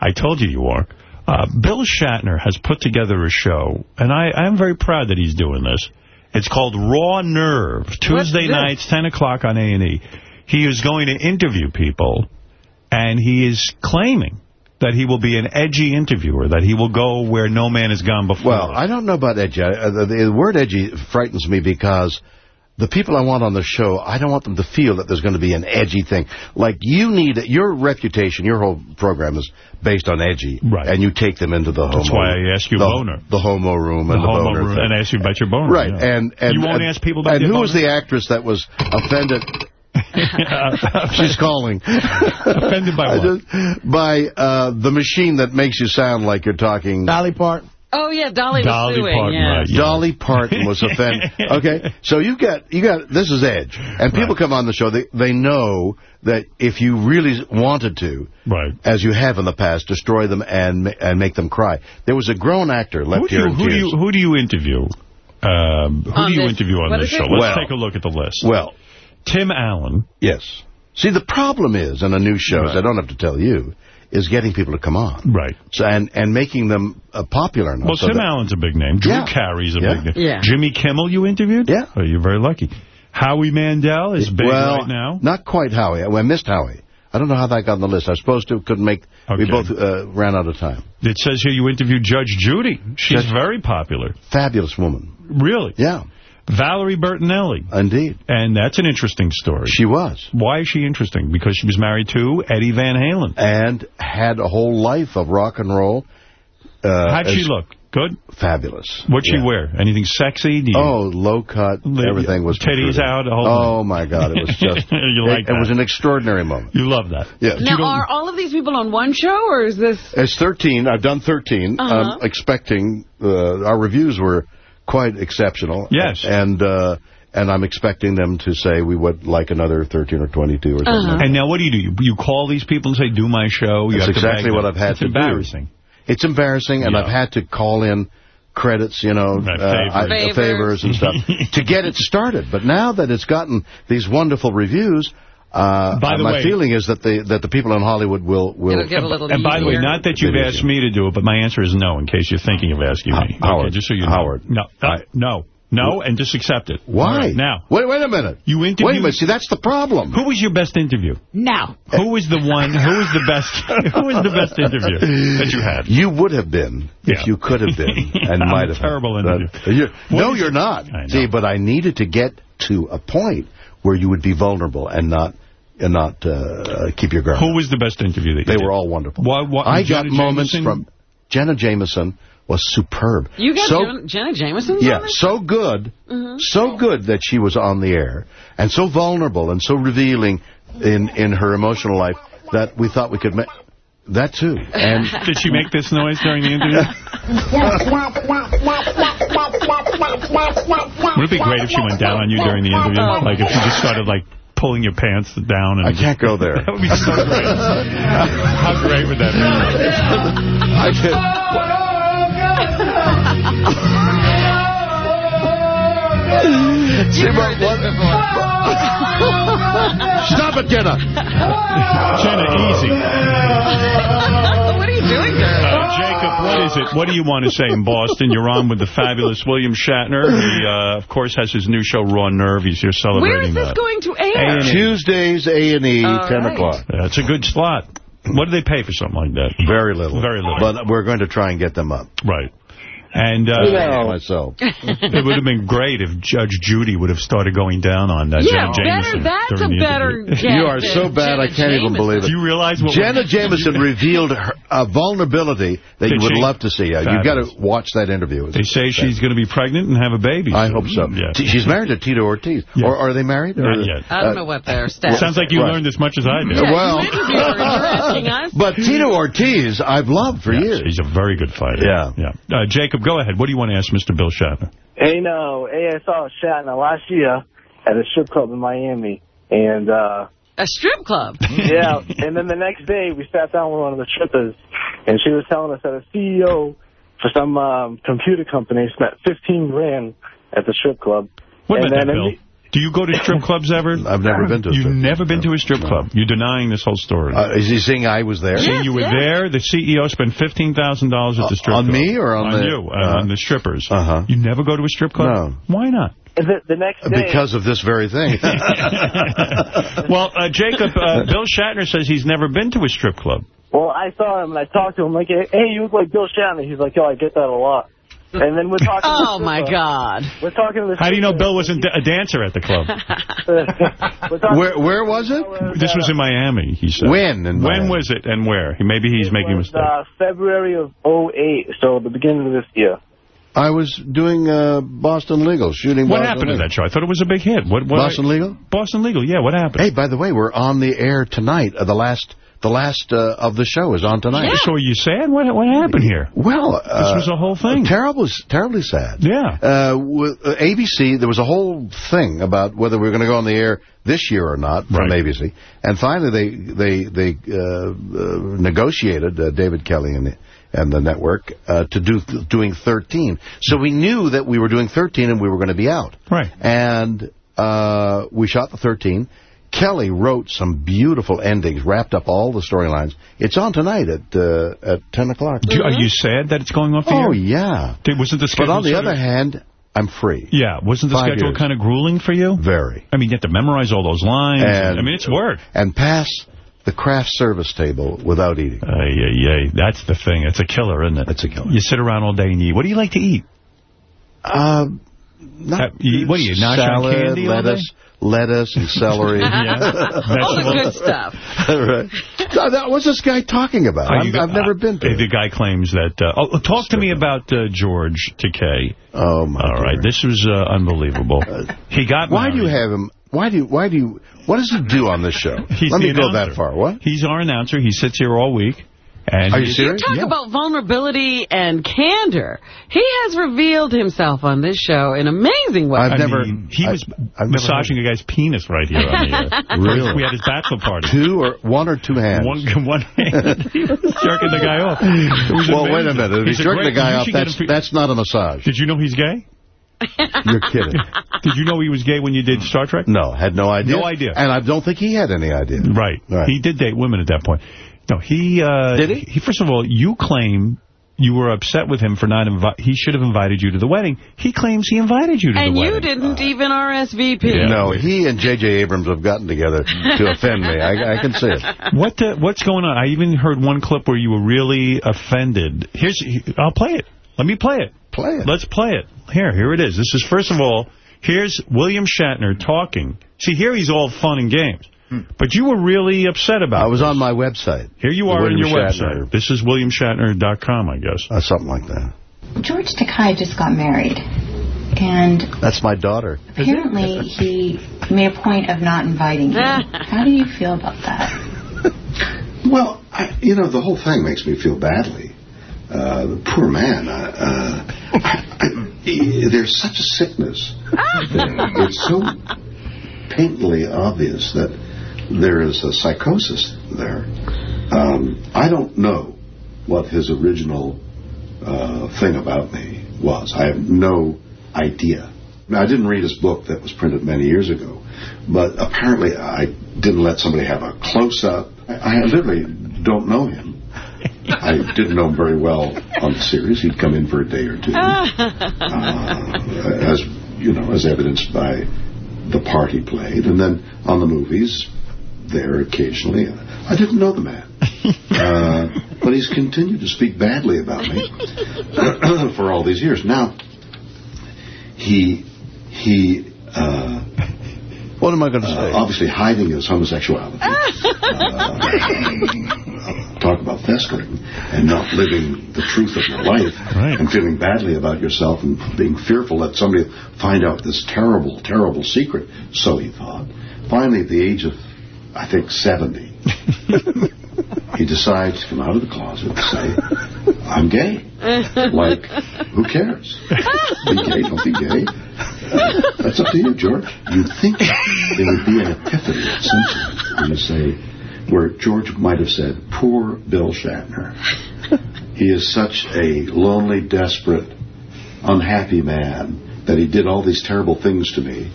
I told you you are. Uh, Bill Shatner has put together a show, and I, I'm very proud that he's doing this. It's called Raw Nerve, Tuesday nights, 10 o'clock on A&E. He is going to interview people, and he is claiming that he will be an edgy interviewer, that he will go where no man has gone before. Well, I don't know about edgy. Uh, the, the word edgy frightens me because the people I want on the show, I don't want them to feel that there's going to be an edgy thing. Like, you need, your reputation, your whole program is based on edgy. Right. And you take them into the homo. That's why I ask you the, boner. The homo room the and the, homo boner room, thing. and ask you about your boner. Right, yeah. and, and You won't and, ask people about And their who was the actress that was offended? She's calling. Offended by what? just- by uh, the machine that makes you sound like you're talking. Dolly Parton. Oh, yeah, Dolly was Dolly suing. Parton, yeah. right, yeah. Dolly Parton was offended. Okay, so you got you got this is Edge, and people come on the show. They they know that if you really wanted to, right, as you have in the past, destroy them and and make them cry. There was a grown actor left Who do here you, in who do you who do you interview? Um, who On do you this- interview on this show? it? Let's Well- take a look at the list. Well, Tim Allen. Yes. See, the problem is in a new show, I don't have to tell you, is getting people to come on. Right. So and and making them uh, popular enough. Well, so Tim that- Allen's a big name. Drew Yeah. Carey's a Yeah. big name. Yeah. Jimmy Kimmel you interviewed? Yeah. Oh, you're very lucky. Howie Mandel is big well, right now. not quite Howie. Well, I missed Howie. I don't know how that got on the list. I was supposed to, couldn't make. We both uh, ran out of time. It says here you interviewed Judge Judy. She's Judge- very popular. Fabulous woman. Really? Yeah. Valerie Bertinelli. Indeed. And that's an interesting story. She was. Why is she interesting? Because she was married to Eddie Van Halen. And had a whole life of rock and roll. Uh, How'd she look? Good? Fabulous. What'd she Yeah. wear? Anything sexy? Do you, Oh, low cut. Li- Everything was titties protruding. out, whole Oh my God! It was just. You it, like it that. was an extraordinary moment. You love that. Yes. Now, are all of these people on one show, or is this... It's 13. I've done 13. Uh-huh. I'm expecting, uh, our reviews were quite exceptional. Yes. And, uh, and I'm expecting them to say we would like another 13 or 22 or something Uh-huh. like. And now what do you do? You, you call these people and say, do my show? You That's have exactly beg what. I've had it's to embarrassing. do. It's embarrassing, and Yeah. I've had to call in credits, you know, Right, uh, favors. I- Favors. favors and stuff, to get it started. But now that it's gotten these wonderful reviews, uh, By the my way- feeling is that the that the people in Hollywood will will It'll get a little And by the way, not that you've asked me to do it, but my answer is no, in case you're thinking of asking me. Howard. Okay, just so you know. Howard. No, no, I- no, no, and just accept it. Why? right, now, wait, wait a minute. you interviewed... Wait a minute. See, that's the problem. Who was your best interview? Now. Who was the one, who was the best, who was the best interview that you had? You would have been Yeah. if you could have been, and might a have. terrible been. interview. But you're- no, you're not. I know. See, but I needed to get to a point where you would be vulnerable and not and not uh, keep your guard. Who was the best interview that you They did? were all wonderful. Why- why- I Jenna got moments Jameson? from Jenna Jameson was superb. You got so, Jen- Jenna Jameson yeah, on so good, Mhm. so good that she was on the air, and so vulnerable and so revealing in in her emotional life that we thought we could make that too. And Did she make this noise during the interview? Would it be great if she went down on you during the interview? Oh. Like if she just started like pulling your pants down and I can't go there. that would be so great. How great would that be? I could. See, but what, Stop it, Jenna. Jenna, easy. what are you doing there? Uh, Jacob, what is it? What do you want to say in Boston? You're on with the fabulous William Shatner. He, uh, of course, has his new show, Raw Nerve. He's here celebrating Where is this that. going to air? A&E. Tuesdays, A&E, 10 right. o'clock. That's a good slot. What do they pay for something like that? Very little. Very little. But we're going to try and get them up. Right. And uh, Myself. it would have been great if Judge Judy would have started going down on that Yeah, Jenna better. Jameson. That's a better You are so bad, I can't even believe it. Do you realize what Jenna we're- Jameson revealed her, a vulnerability that Did you would she? love to see. Uh, You've got to watch that interview. They say she's going to be pregnant and have a baby. I hope so. Yeah. She's married to Tito Ortiz. Yeah. Or are they married? Not Or- yet. I don't know what their status Sounds like you Right. learned as much as I did. Yeah, Well- you interviewed her. You're. But Tito Ortiz, I've loved for Yeah, years. He's a very good fighter. Yeah. yeah. Uh, Jacob, go ahead. What do you want to ask Mr. Bill Shatner? Hey, no. Hey, I saw Shatner last year at a strip club in Miami. And, uh, A strip club. yeah. and then the next day, we sat down with one of the strippers, and she was telling us that a CEO for some um, computer company spent 15 grand at the strip club. What and about that, then Bill? Do you go to strip clubs ever? I've never been to a You've never been to a strip club. You're denying this whole story. Uh, is he saying I was there? Saying you were yes. there, the CEO spent $15,000 at the strip on club. On me or on the- you, uh, uh, on the strippers. Uh-huh. You never go to a strip club? No. Why not? The, the next day... Because of this very thing. well, uh, Jacob, uh, Bill Shatner says he's never been to a strip club. Well, I saw him and I talked to him like, hey, you look like Bill Shatner. He's like, yo, I get that a lot. And then we're talking. to Oh, my stripper. God. We're talking to the. How do you know. Bill wasn't a dancer at the club? where where was it? This was in Miami, he said. When in When was it and where? Maybe he's making a mistake. uh, February of '08, so the beginning of this year. I was doing uh, Boston Legal, shooting What Boston happened to that show? I thought it was a big hit. What, what Boston Legal? Boston Legal, yeah. What happened? Hey, by the way, we're on the air tonight. Uh, the last the last uh, of the show is on tonight. So are you sad? What what happened here? Well, uh, This was a whole thing. Terrible, terribly sad. Yeah. Uh, with, uh, ABC, there was a whole thing about whether we were going to go on the air this year or not from ABC. And finally, they they they uh, uh, negotiated uh, David Kelley and the, and the network uh, to do doing 13. So we knew that we were doing 13 and we were going to be out. Right. And uh, we shot the 13. Kelley wrote some beautiful endings, wrapped up all the storylines. It's on tonight at uh, at 10 o'clock. Do- Are you sad that it's going off the Oh, air? yeah. Did- Wasn't the schedule But on the other hand, I'm free. Yeah, wasn't the Five schedule years. kind of grueling for you? Very. I mean, you have to memorize all those lines. And- I mean, it's work. And pass the craft service table without eating. Ay, ay, ay. That's the thing. It's a killer, isn't it? It's a killer. You sit around all day and eat. What do you like to eat? Uh, not Uh, you- what do you, nosh on salad, candy all day? lettuce, lettuce and celery. Yeah. All the good stuff. right. So that- What's this guy talking about? I'm- you got- I've never been to uh, it. The guy claims that... Uh, oh, talk to me about uh, George Takei. Oh, my All right, this was uh, unbelievable. He got Why do you have him? Why do you, why do you, what does he do on this show? He's Let the me go that far. What? He's our announcer. He sits here all week. And Are you he's- serious? Talk about vulnerability and candor. He has revealed himself on this show in amazing ways. I've I never- mean, he I- was I've never massaging a guy's penis right here on the uh, air. Really? We had his bachelor party. Two or one or two hands? One, one hand. he was jerking the guy off. It was well, wait a minute. If He's he's a jerking the guy off, that's that's not a massage. Did you know he's gay? You're kidding. Did you know he was gay when you did Star Trek? No, had no idea. No idea. And I don't think he had any idea. Right. Right. He did date women at that point. No, he... Uh, Did he? First of all, you claim you were upset with him for not invi He should have invited you to the wedding. He claims he invited you to and the wedding. And you didn't even RSVP. Yeah. No, he and J.J. Abrams have gotten together to offend me. I, I can see it. What uh, What's going on? I even heard one clip where you were really offended. Here's, I'll play it. Let me play it. Play it. Let's play it. Here, here it is. This is, first of all, here's William Shatner talking. See, here he's all fun and games. But you were really upset about it. I was this. on my website. Here you The are on your Shatner. website. This is williamshatner.com, I guess. Uh, something like that. George Takei just got married, and That's my daughter. apparently he made a point of not inviting you. How do you feel about that? Well, I, you know, the whole thing makes me feel badly. Uh, the poor man. Uh, uh, there's such a sickness. it's so painfully obvious that there is a psychosis there. Um, I don't know what his original uh, thing about me was. I have no idea. Now, I didn't read his book that was printed many years ago, but apparently I didn't let somebody have a close-up. I, I literally don't know him. I didn't know him very well on the series. He'd come in for a day or two, uh, as you know, as evidenced by the part he played, and then on the movies, there occasionally. I didn't know the man, uh, but he's continued to speak badly about me for all these years. Now, he he. Uh, what am I going to uh, say? Obviously, hiding his homosexuality. Uh, talk about festering and not living the truth of your life and feeling badly about yourself and being fearful that somebody find out this terrible, terrible secret. So he thought. Finally, at the age of, I think, 70, he decides to come out of the closet and say, I'm gay. Like, who cares? Be gay, don't be gay. That's up to you, George. You'd think there would be an epiphany at point when you say, where George might have said, poor Bill Shatner. He is such a lonely, desperate, unhappy man that he did all these terrible things to me,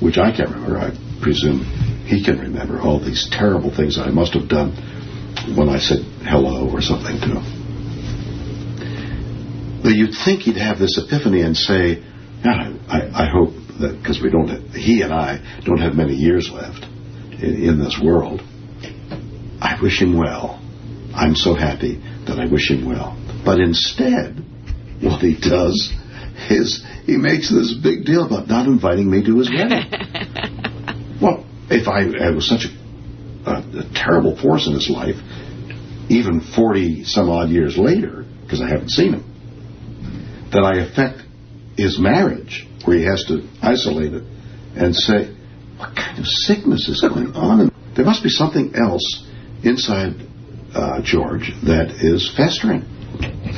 which I can't remember. I presume he can remember all these terrible things I must have done when I said hello or something to him. But you'd think he'd have this epiphany and say, yeah, I, I hope that, because we don't, he and I don't have many years left in, in this world. I wish him well. I'm so happy that I wish him well. But instead, what he does is he makes this big deal about not inviting me to his wedding. well, if I, I was such a, a, a terrible force in his life, even 40 some odd years later, because I haven't seen him, that I affect his marriage, where he has to isolate it and say, what kind of sickness is going on? And there must be something else inside uh, George that is festering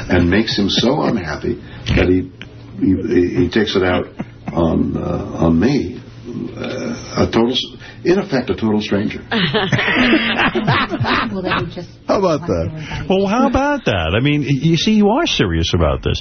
and makes him so unhappy that he he, he takes it out on uh, on me, uh, a total, in effect, a total stranger. How about that? Well, how about that? I mean, you see, you are serious about this.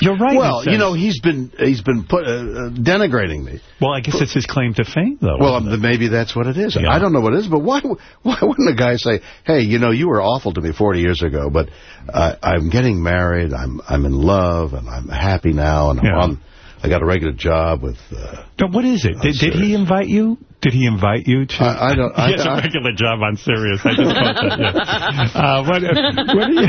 You're right. Well, you know, he's been he's been put, uh, uh, denigrating me. Well, I guess it's his claim to fame, though. Well, um, maybe that's what it is. Yeah. I don't know what it is, but why why wouldn't a guy say, "Hey, you know, you were awful to me 40 years ago, but uh, I'm getting married, I'm I'm in love, and I'm happy now, and I'm on, I got a regular job with." Uh, No, what is it? Did, did he invite you? Did he invite you to? I, I don't. he I, has a I- regular job on Sirius. I just caught that. Yeah. Uh, what, what do you?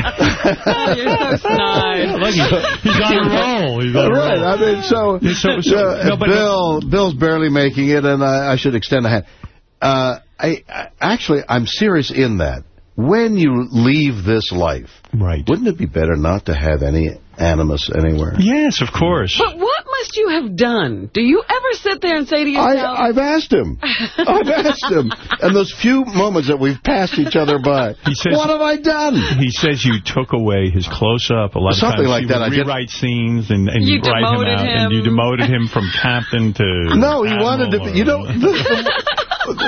You're so snide. Look, he's, he's on a roll. He's on a right. roll. I mean, so, Yeah, so- so- no, but- Bill, Bill's barely making it, and I, I should extend a hand. Uh, I, I actually, I'm serious in that. When you leave this life, right? Wouldn't it be better not to have any animus anywhere? Yes, of course. But what must you have done? Do you ever sit there and say to yourself... I've asked him. I've asked him. And those few moments that we've passed each other by, He says- what have I done? He says you took away his close-up. A lot Something of times like he that. would I did- rewrite scenes and, and You write him demoted out. And you demoted him from captain to No, he wanted to be, you know,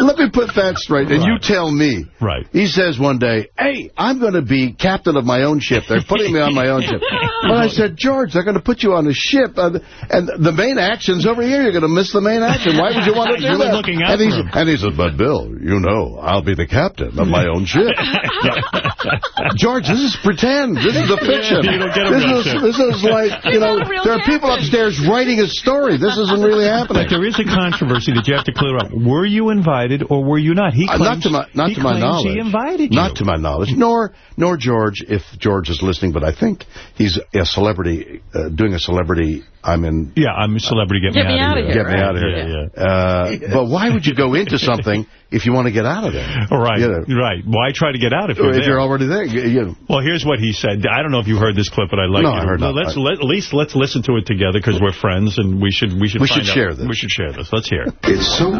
let me put that straight, and you tell me. Right. He says one day, hey, I'm going to be captain of my own ship. They're putting me on my own ship. But I said, George, they're going to put you on a ship, uh, and the main action's over here. You're going to miss the main action. Why would you want to do You that? looking out and, he's, for him. and he said, but Bill, you know, I'll be the captain of my own ship. George, this is pretend. This is a fiction. You don't get a this, real is, ship. this is like, you know, not a real there are people upstairs writing a story. This isn't really happening. But there is a controversy that you have to clear up. Were you invited or were you not? He Uh, not to my not he to my knowledge. He invited you. Not to my knowledge. Nor nor George, if George is listening. But I think he's a celebrity uh, doing a celebrity. I'm in. Yeah, I'm a celebrity. Get, Get me out of here, Get me right? out of here. Yeah, yeah. Uh, but why would you go into something if you want to get out of there? Right, You know, right. Why try to get out if you're if there? you're already there, you, you- Well, here's what he said. I don't know if you heard this clip, but I'd like No, you I to- heard well, not. Let's I- let, at least let's listen to it together because we're friends and we should we should We find should out- share this. We should share this. Let's hear. it. It's so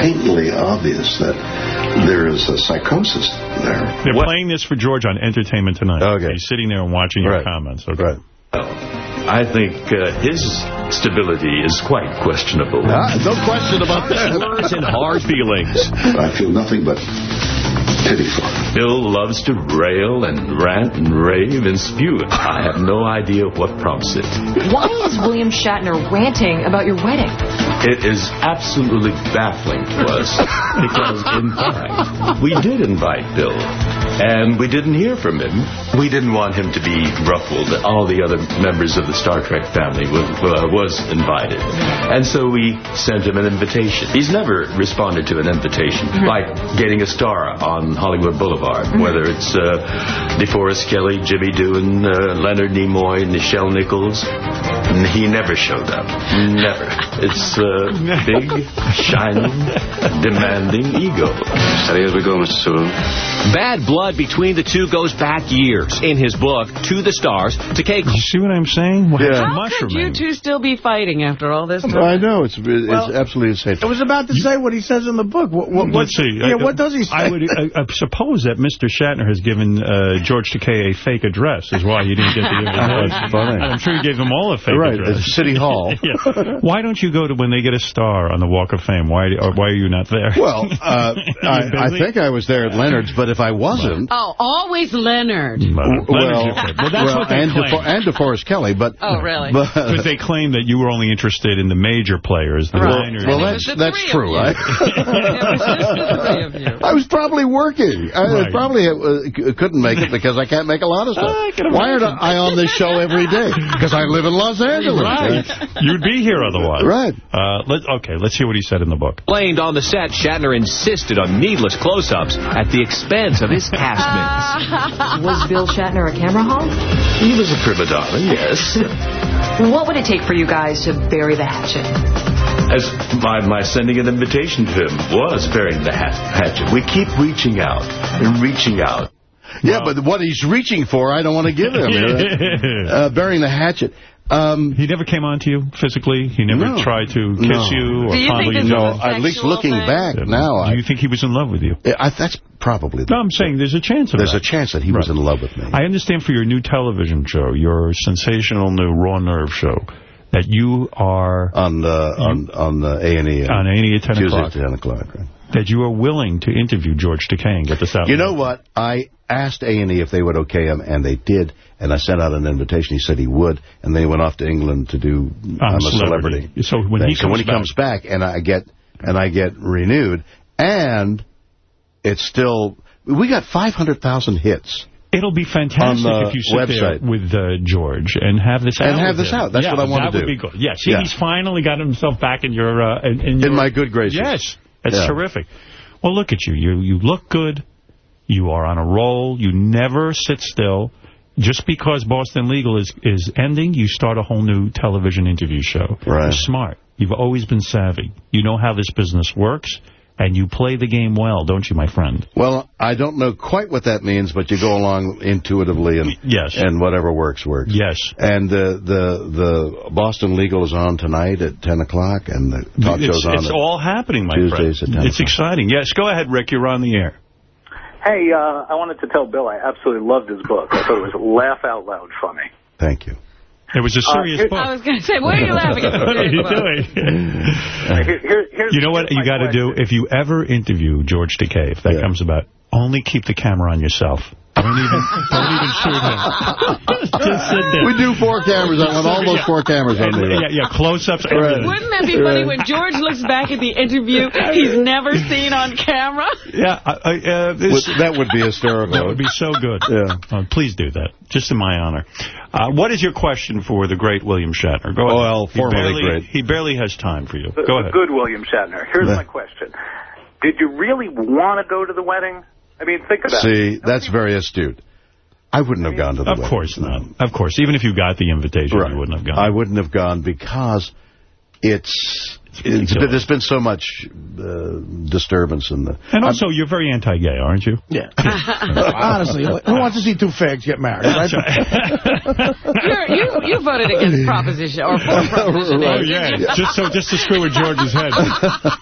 patently obvious that there is a psychosis there. They're playing this for George on Entertainment Tonight. Okay. He's sitting there and watching your Right. comments. Okay. right. I think uh, his stability is quite questionable. Ah, no question about that. Words and hard feelings. I feel nothing but pity for him. Bill loves to rail and rant and rave and spew. I have no idea what prompts it. Why is William Shatner ranting about your wedding? It is absolutely baffling to us because, in fact, we did invite Bill. And we didn't hear from him. We didn't want him to be ruffled. All the other members of the Star Trek family was, uh, was invited. And so we sent him an invitation. He's never responded to an invitation, like getting a star on Hollywood Boulevard, whether it's uh, DeForest Kelley, Jimmy Doohan, uh, Leonard Nimoy, Nichelle Nichols. He never showed up. Never. It's uh, big, shining, demanding ego. Steady as we go, Mr. Sulu. Bad blood between the two goes back years. In his book, To the Stars, Takei... You see what I'm saying? Well, Yeah. How could you two still be fighting after all this time? I know it's it's Well, absolutely insane. I was about to say what he says in the book. What, what, Let's see. Yeah, I- what does he say? I would I, I suppose that Mr. Shatner has given uh, George Takei a fake address, is why he didn't get the invitation. That's funny. I'm sure he gave them all a fake Right, address. at City Hall. yeah. Why don't you go to when they get a star on the Walk of Fame? Why or why are you not there? Well, uh, I, I think I was there at Leonard's, but if I wasn't, Oh, always Leonard. Well, well, well, that's well, what they and, claim. DeFo- and DeForest Kelley, but Oh, really? but Because they claim that you were only interested in the major players, the Right. minors. well, that's that's true. you. I, was just the three of you. I was probably working. I Right. probably uh, couldn't make it because I can't make a lot of stuff. I Why aren't. I on this show every day? Because I live in Los Angeles. Right. You'd be here otherwise. Right. Uh, let, okay, let's hear what he said in the book. Blamed on the set, Shatner insisted on needless close-ups at the expense of his castmates. Was Bill Shatner a camera hog? He was a prima donna, yes. What would it take for you guys to bury the hatchet? As my, my sending an invitation to him was burying the hat, hatchet. We keep reaching out and reaching out. Yeah, but what he's reaching for, I don't want to give him. uh, burying the hatchet. Um, he never came on to you physically? He never No. tried to kiss No. you or Do you fondle think you? No, at least looking thing? back now, Do I- you think he was in love with you? I, that's probably the No, I'm saying there's a chance of There's that. a chance that he was in love with me. I understand for your new television show, your sensational new Raw Nerve show, that you are... On the, on, on the A&E. On A&E at 10 o'clock. Tuesday at 10 o'clock, right. That you are willing to interview George Takei and get this out. You know what? I asked A&E if they would okay him, and they did. And I sent out an invitation. He said he would. And then he went off to England to do I'm, a Celebrity. Celebrity. So when he thing. so when comes he comes back, and I get and I get renewed, and it's still... We got 500,000 hits. It'll be fantastic if you sit website. there with uh, George and have this out. And have this him. out. That's Yeah, what I want to do. that would be good. Yes, see, Yeah. he's finally got himself back in your... Uh, in, in, your, my good graces. Yes, that's Yeah. terrific. Well, look at you. You you look good. You are on a roll. You never sit still. Just because Boston Legal is, is ending, you start a whole new television interview show. Right. You're smart. You've always been savvy. You know how this business works, and you play the game well, don't you, my friend? Well, I don't know quite what that means, but you go along intuitively, and yes, and whatever works works. Yes, and uh, the the Boston Legal is on tonight at ten o'clock, and the talk it's, show's on. It's all happening, my Tuesdays friend. at 10 It's exciting. Yes, go ahead, Rick. You're on the air. Hey, uh, I wanted to tell Bill I absolutely loved his book. I thought it was laugh out loud funny. Thank you. It was a Uh, serious here- book. I was going to say, what are you laughing at? what are you doing? Here- here- you know what you got to do? If you ever interview George Takei, if that comes about, only keep the camera on yourself. Don't even, don't even shoot him. Just sit there. We do four cameras. I want all those four cameras on me. Yeah, yeah, close-ups, everything. Wouldn't that be funny when George looks back at the interview he's never seen on camera? Yeah, I, I, uh, this, that would be hysterical. That would be so good. Yeah. Oh, please do that, just in my honor. Uh, what is your question for the great William Shatner? Go ahead. Well, He formerly barely- great. He barely has time for you. The, Go ahead. good William Shatner. Here's Yeah. my question. Did you really want to go to the wedding? I mean, think about it. See, that's very astute. I wouldn't have gone to the Of wedding. course not. Of course. Even if you got the invitation, Right. you wouldn't have gone. I wouldn't have gone because it's, it's been, there's been so much uh, disturbance in the. and also, you're very anti-gay, aren't you? Yeah. Honestly, who wants to see two fags get married, right? You're, you you voted against Proposition, or for Proposition Oh, yeah, just so just to screw with George's head.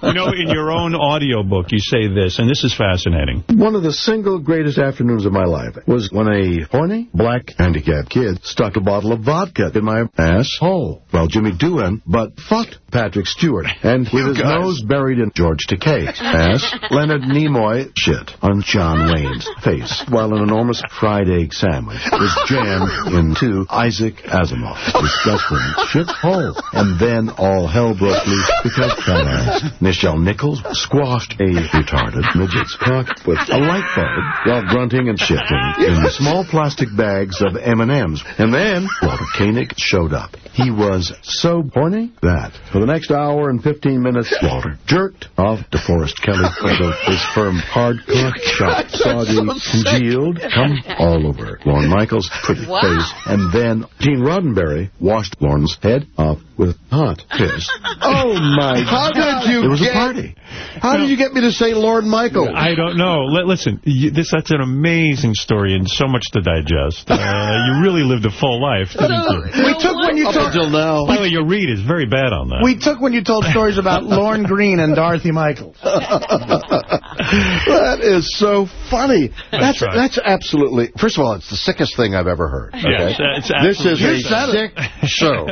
You know, in your own audio book, you say this, and this is fascinating. One of the single greatest afternoons of my life was when a horny, black, handicapped kid stuck a bottle of vodka in my asshole. Well, Jimmy Doohan, but fucked Patrick Stewart. And with his nose buried in George Takei's ass, Leonard Nimoy shit on John Wayne's face, while an enormous fried egg sandwich was jammed into Isaac Asimov's disgusting shit hole. And then all hell broke loose because fat ass Nichelle Nichols squashed a retarded midget's cock with a light bulb while grunting and shitting in small plastic bags of M&Ms. And then Walter Koenig showed up. He was so horny that for the next hour and 15 minutes, Walter jerked off DeForest Kelley until his firm hardcore shot soggy, congealed, come all over Lorne Michaels' pretty Wow. face. And then Gene Roddenberry washed Lorne's head off with hot piss. Oh, my How did you It was a party. How did you get me to say Lord Michael? I don't know. Li- listen, you, this that's an amazing story and so much to digest. Uh, you really lived a full life, didn't you? We took when you Up talked. until now. By the way, your read is very bad on that. We took when you told stories about Lorne Greene and Dorothy Michaels. that is so funny. That's That's right. that's absolutely. First of all, it's the sickest thing I've ever heard. Yes, Okay? it's this is a sick show.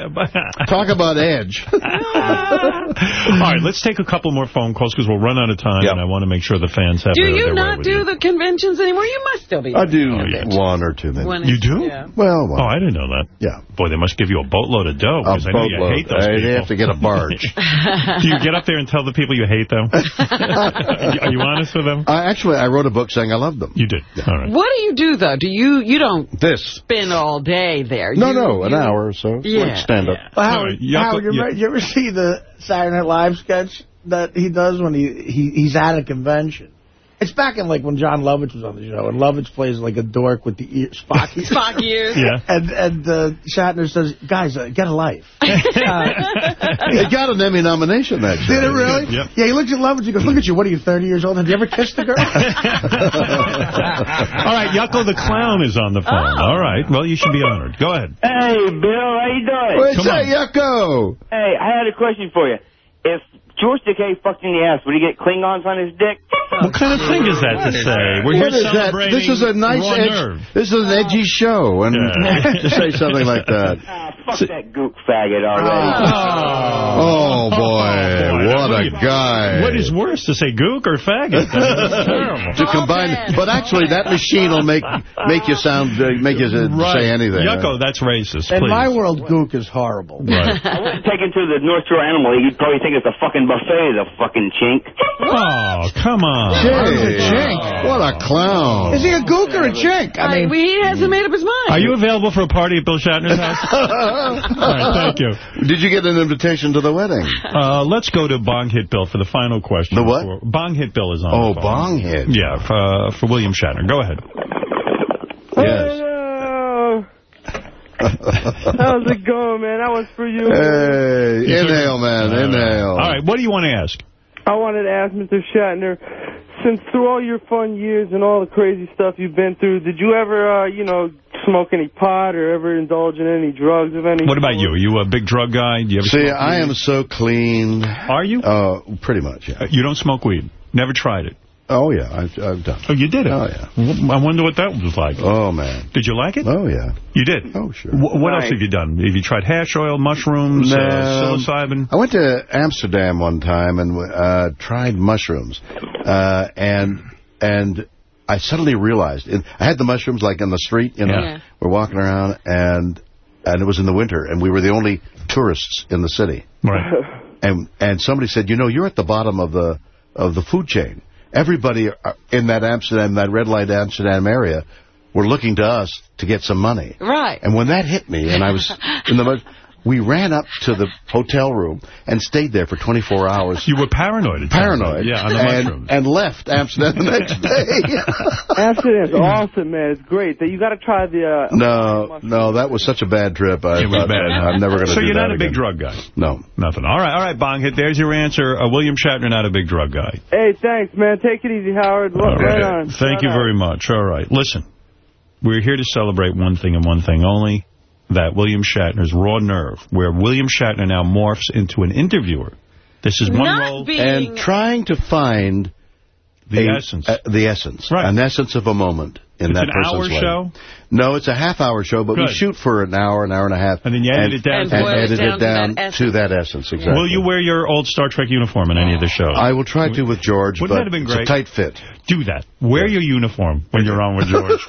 Talk about edge. All right, let's take a couple more phone calls because we'll run out of time, and I want to make sure the fans have Do their, you their not with do you. the conventions anymore? You must still be. I do Oh, yeah. one or two minutes. When You do? yeah. Well, well, Oh, I didn't know that. yeah. Boy, they must give you a boatload of dough because I know you hate those They people. have to get a barge. do you get up there and tell the people you hate them? Are you honest with them? I actually I wrote a book saying I love them. You did. All right. What do you do though? Do you you don't This. spend all day there? No, You- no, an you- hour or so. Yeah, Like stand up. Well, Howard, you, you- ever, you ever see the Saturday Night Live sketch that he does when he, he he's at a convention? It's back in like when Jon Lovitz was on the show, and Lovitz plays like a dork with the ear, Spock ears. Spock ears. Yeah. And and uh, Shatner says, "Guys, uh, get a life." It got an Emmy nomination, that show. Did it really? Yep. Yeah. He looks at Lovitz. He goes, "Look at you. What are you, 30 years old? Have you ever kissed a girl?" All right, Yucko the Clown is on the phone. All right. Well, you should be honored. Go ahead. Hey, Bill, how you doing? What's Come that, on. Yucko? Hey, I had a question for you. If George Takei fucked in the ass, would he get Klingons on his dick? What kind of thing is that to say? We're What here is that? celebrating This is a nice edge. This is an edgy show, and Yeah. to say something like that. Ah, fuck that gook faggot already. Oh, boy, what a guy. What is worse, to say gook or faggot? That's terrible. to combine, but actually, that machine will make make you sound uh, make you uh, say anything. Yucko, that's racist, In please. my world, gook is horrible. Right. I wouldn't take him to the North Shore Animal League. You'd probably think it's a fucking buffet, the fucking chink. Oh, come on. Hey, chink. what a clown! Is he a gook or a chink? I mean, he hasn't made up his mind. Are you available for a party at Bill Shatner's house? All right, thank you. Did you get an invitation to the wedding? Uh, let's go to Bong Hit Bill for the final question. The what? For, Bong Hit Bill is on Oh, the. Bong Hit. Yeah, for, for William Shatner. Go ahead. Yes. Hello. How's it going, man? That was for you. Hey, You took- inhale, man, inhale. All right, what do you want to ask? I wanted to ask Mr. Shatner, since through all your fun years and all the crazy stuff you've been through, did you ever, uh, you know, smoke any pot or ever indulge in any drugs of any What about you? Are you a big drug guy? Do you ever See, smoke I weed? am so clean. Are you? Uh, pretty much, yeah. Uh, You don't smoke weed? Never tried it? Oh, yeah, I've, I've done. Oh, you did it? Oh, yeah. I wonder what that was like. Oh, man. Did you like it? Oh, yeah. You did? Oh, sure. W what else have you done? Have you tried hash oil, mushrooms, uh, psilocybin? I went to Amsterdam one time and uh, tried mushrooms, uh, and and I suddenly realized it, I had the mushrooms like in the street, you know, Yeah. we're walking around, and and it was in the winter, and we were the only tourists in the city, Right. and and somebody said, you know, you're at the bottom of the of the food chain. Everybody uh, in that Amsterdam, that red light Amsterdam area, were looking to us to get some money. Right. And when that hit me, and I was in the mud, we ran up to the hotel room and stayed there for 24 hours. You were paranoid. it sounds Paranoid. Yeah, on the and, mushrooms. and left Amsterdam the next day. Amsterdam's awesome, man. It's great. You got to try the. Uh, no, no, that was such a bad trip. I It was thought, bad. I'm never going to So do you're not a big drug guy? No. Nothing. All right, all right, Bong Hit. There's your answer. Uh, William Shatner, not a big drug guy. Hey, thanks, man. Take it easy, Howard. Look, All right right. on. Thank Shout you out. very much. All right. Listen, we're here to celebrate one thing and one thing only, that William Shatner's raw nerve, where William Shatner now morphs into an interviewer. This is one Not role. being... And trying to find The a- essence. uh, the essence. Right. An essence of a moment in It's that an hour life. show? No, it's a half-hour show, but we shoot for an hour, an hour and a half. And then you edit it down and, to- and boil it edit down it to down that to that essence, exactly. Will you wear your old Star Trek uniform in any of the shows? I will try to with George, Wouldn't but that have been great? it's a tight fit. Do that. Wear your uniform when you're on with George.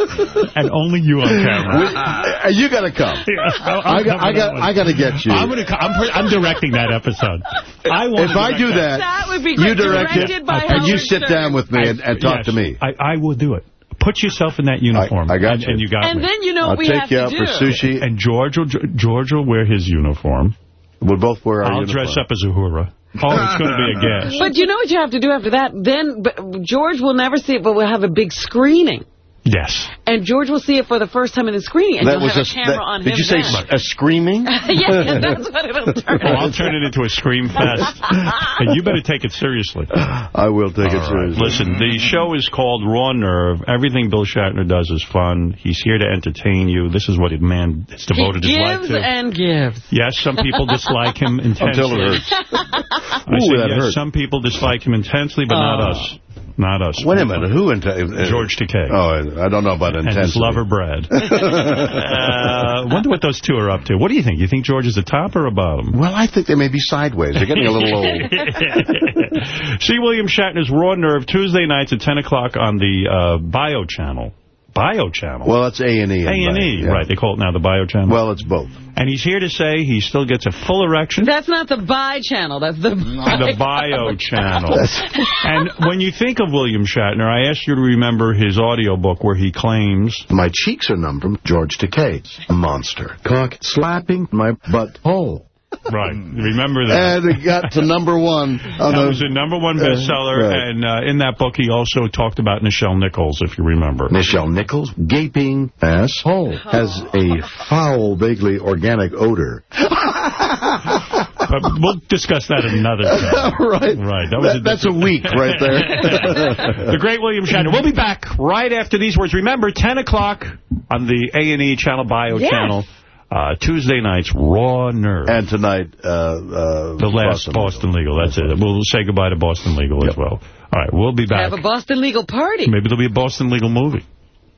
and only you on camera. Uh, you got to come. I, I got, I got, I got to get you. I'm gonna. I'm, I'm directing that episode. I want. if I do that, That would be you direct it, Directed by and you sit Stern. down with me and, and talk Yes, to me. I, I will do it. Put yourself in that uniform. I got and, you. And you got And me. then you know I'll what we take you out for sushi. And George will George will wear his uniform. We'll both wear our uniforms. I'll uniform. dress up as Uhura. Oh, it's going to be a gas. But you know what you have to do after that? Then but George will never see it, but we'll have a big screening. Yes. And George will see it for the first time in the screening, and That you'll was have a, a, camera that- on Did him you say then. s- a screaming? yeah, that's what it'll turn Oh, I'll turn it into a scream fest. and you better take it seriously. I will take it All right. seriously. Listen, the show is called Raw Nerve. Everything Bill Shatner does is fun. He's here to entertain you. This is what a man has devoted his life gives to. and gives. Yes, some people dislike him intensely. Until it hurts. I Ooh, said, that yes, hurt. some people dislike him intensely, but not Oh. us. Not us. Wait a minute. Who? Int- uh, George Takei. Oh, I don't know about and his intensity. lover, Brad. uh, wonder what those two are up to. What do you think? You think George is a top or a bottom? Well, I think they may be sideways. They're getting a little old. See William Shatner's Raw Nerve Tuesday nights at 10 o'clock on the uh, Bio Channel. Bio Channel. Well, it's A&E. A&E, yeah. right. They call it now the Bio Channel. Well, it's both. and he's here to say he still gets a full erection. That's not the buy channel. That's the the Bio Channel. and when you think of William Shatner, I ask you to remember his audiobook where he claims... My cheeks are numb from George Takei. A monster. Cock slapping my butt hole. Right. Remember that. And it got to number one. On that the, was a number one bestseller, right. and uh, in that book he also talked about Nichelle Nichols, if you remember. Nichelle Nichols, gaping asshole, has a foul, vaguely organic odor. But we'll discuss that another time. right. Right. That was That- that's a week right there. the great William Shatner. We'll be back right after these words. Remember, 10 o'clock on the A&E Channel Bio Yes. channel. Uh, Tuesday nights, Raw Nerve. And tonight, uh, uh, the last Boston, Legal. That's it. We'll say goodbye to Boston Legal as well. All right, we'll be back. Have a Boston legal party. Maybe there'll be a Boston Legal movie.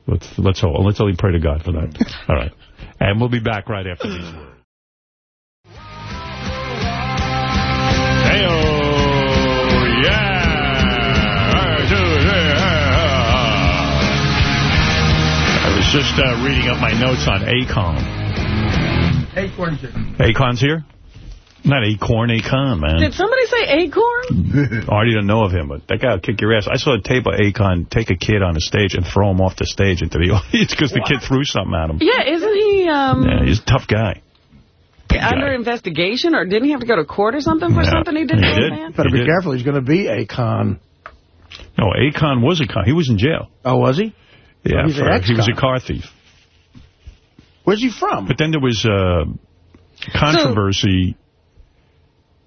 Let's let's hope. Let's only pray to God for that. All right. And we'll be back right after these words. Hey-oh, yeah. One, two, three, ah. I was just uh, reading up my notes on Akon. Acorn chicken. Akon's here? Not Acorn, Akon, man. Did somebody say acorn? I already didn't know of him, but that guy will kick your ass. I saw a tape of Akon take a kid on a stage and throw him off the stage into the audience because the kid threw something at him. Yeah, isn't he um, Yeah, he's a tough guy. under investigation, or didn't he have to go to court or something for Yeah, something he did? he to a did. man? Better He be did. careful. He's going to be a con. No, Akon was a con. He was in jail. Oh, was he? Yeah, he's an for- he was a car thief. Where's he from? But then there was uh, controversy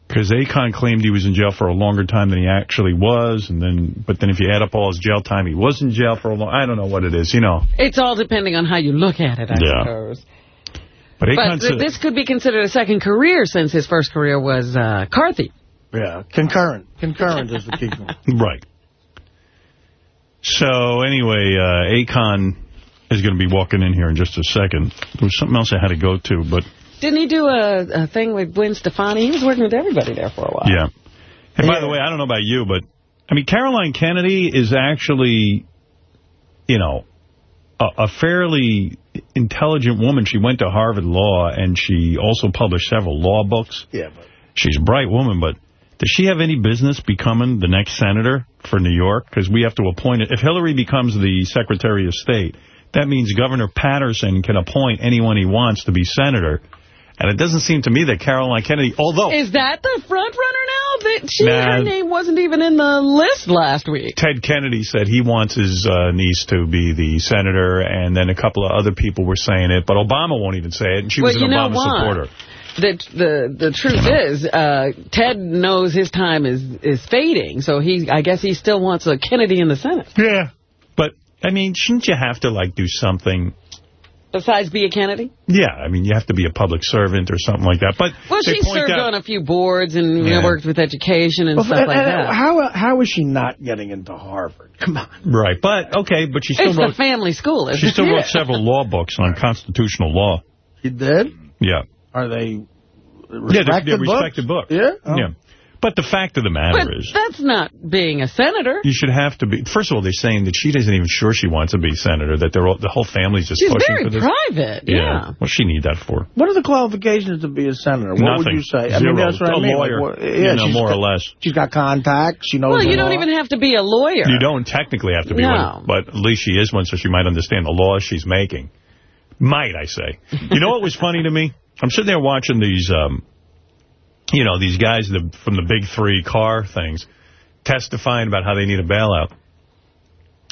because Akon claimed he was in jail for a longer time than he actually was, and then but then if you add up all his jail time, he was in jail for a long. I don't know what it is, you know. It's all depending on how you look at it, I Yeah. suppose. But But th- this could be considered a second career since his first career was uh, car thief. Yeah, concurrent. Concurrent is the key. one. right. So anyway, uh, Akon is going to be walking in here in just a second. There was something else I had to go to, but Didn't he do a, a thing with Gwen Stefani? He was working with everybody there for a while. Yeah. And by the way, I don't know about you, but, I mean, Caroline Kennedy is actually, you know, a, a fairly intelligent woman. She went to Harvard Law, and she also published several law books. Yeah, but She's a bright woman, but does she have any business becoming the next senator for New York? Because we have to appoint it. If Hillary becomes the Secretary of State, that means Governor Paterson can appoint anyone he wants to be senator. And it doesn't seem to me that Caroline Kennedy, although... Is that the front runner now? That she, Nah. her name wasn't even in the list last week. Ted Kennedy said he wants his uh, niece to be the senator, and then a couple of other people were saying it, but Obama won't even say it, and she well, was an you know Obama what? supporter. The, the the truth is, uh, Ted knows his time is is fading, so he I guess he still wants a Kennedy in the Senate. Yeah. But, I mean, shouldn't you have to, like, do something... Besides be a Kennedy? Yeah, I mean, you have to be a public servant or something like that. But Well, she served out, on a few boards and you know, worked with education and Well, stuff and- like and that. How how is she not getting into Harvard? Come on. Right, but, okay, but she still It's wrote... the family school, isn't She still it? wrote several law books on constitutional law. She did? Yeah. Are they Yeah, they're, they're respected books? books. Yeah? Oh. Yeah. But the fact of the matter But is, that's not being a senator. you should have to be... First of all, they're saying that she isn't even sure she wants to be senator, that they're all, the whole family's just She's pushing very for this. private, yeah. What's she need that for? What are the qualifications to be a senator? What Nothing. would you say? I mean, that's what A I mean. lawyer, Like, what- you yeah, know, she's more or less. She's got contacts. She knows Well, the you don't law. even have to be a lawyer. You don't technically have to be No. one, but at least she is one, so she might understand the laws she's making. Might, I say. You know what was funny to me? I'm sitting there watching these, um, you know, these guys the, from the big three car things testifying about how they need a bailout.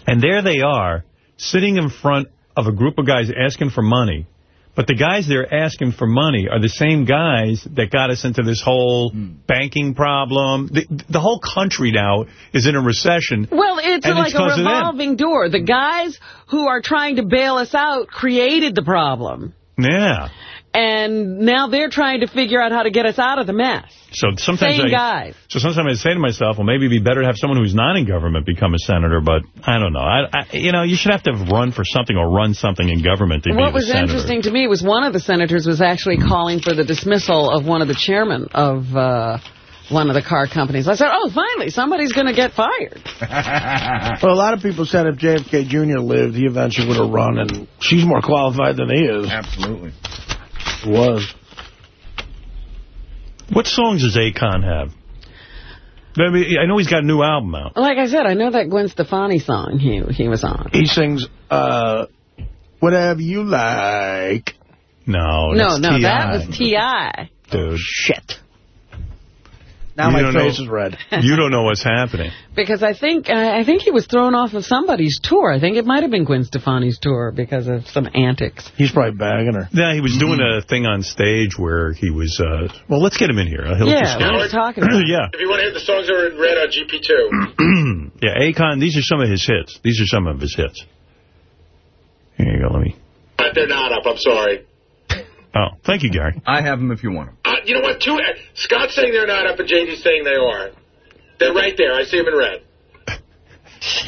And there they are, sitting in front of a group of guys asking for money. But the guys they're asking for money are the same guys that got us into this whole hmm. banking problem. The, the whole country now is in a recession. Well, it's like it's a 'cause of them. revolving door. The guys who are trying to bail us out created the problem. Yeah. And now they're trying to figure out how to get us out of the mess. So sometimes Same I, guys. So sometimes I say to myself, well, maybe it'd be better to have someone who's not in government become a senator, but I don't know. I, I, you know, you should have to run for something or run something in government to be What was senator. interesting to me was one of the senators was actually calling for the dismissal of one of the chairmen of uh, one of the car companies. I said, oh, finally, somebody's going to get fired. Well, a lot of people said if JFK Jr. lived, he eventually would have run, and she's more qualified than he is. Absolutely. Was. What songs does Akon have? I, mean, I know he's got a new album out. Like I said, I know that Gwen Stefani song he he was on. He sings, uh, whatever you like. No, no, that's no, T.I. that was T.I. dude. shit. Now You my don't face know- is red. You don't know what's happening. Because I think I I think he was thrown off of somebody's tour. I think it might have been Gwen Stefani's tour because of some antics. He's probably bagging her. Yeah, he was doing a thing on stage where he was, uh, well, let's get him in here. Uh, he'll Yeah, just- what are you talking about? yeah. If you want to hear the songs that are in red on GP2. yeah, Akon, these are some of his hits. These are some of his hits. Here you go, let me. But they're not up, I'm sorry. Oh, thank you, Gary. I have them if you want them. You know what? Two. Scott's saying they're not up, and JD's saying they are. They're right there. I see them in red.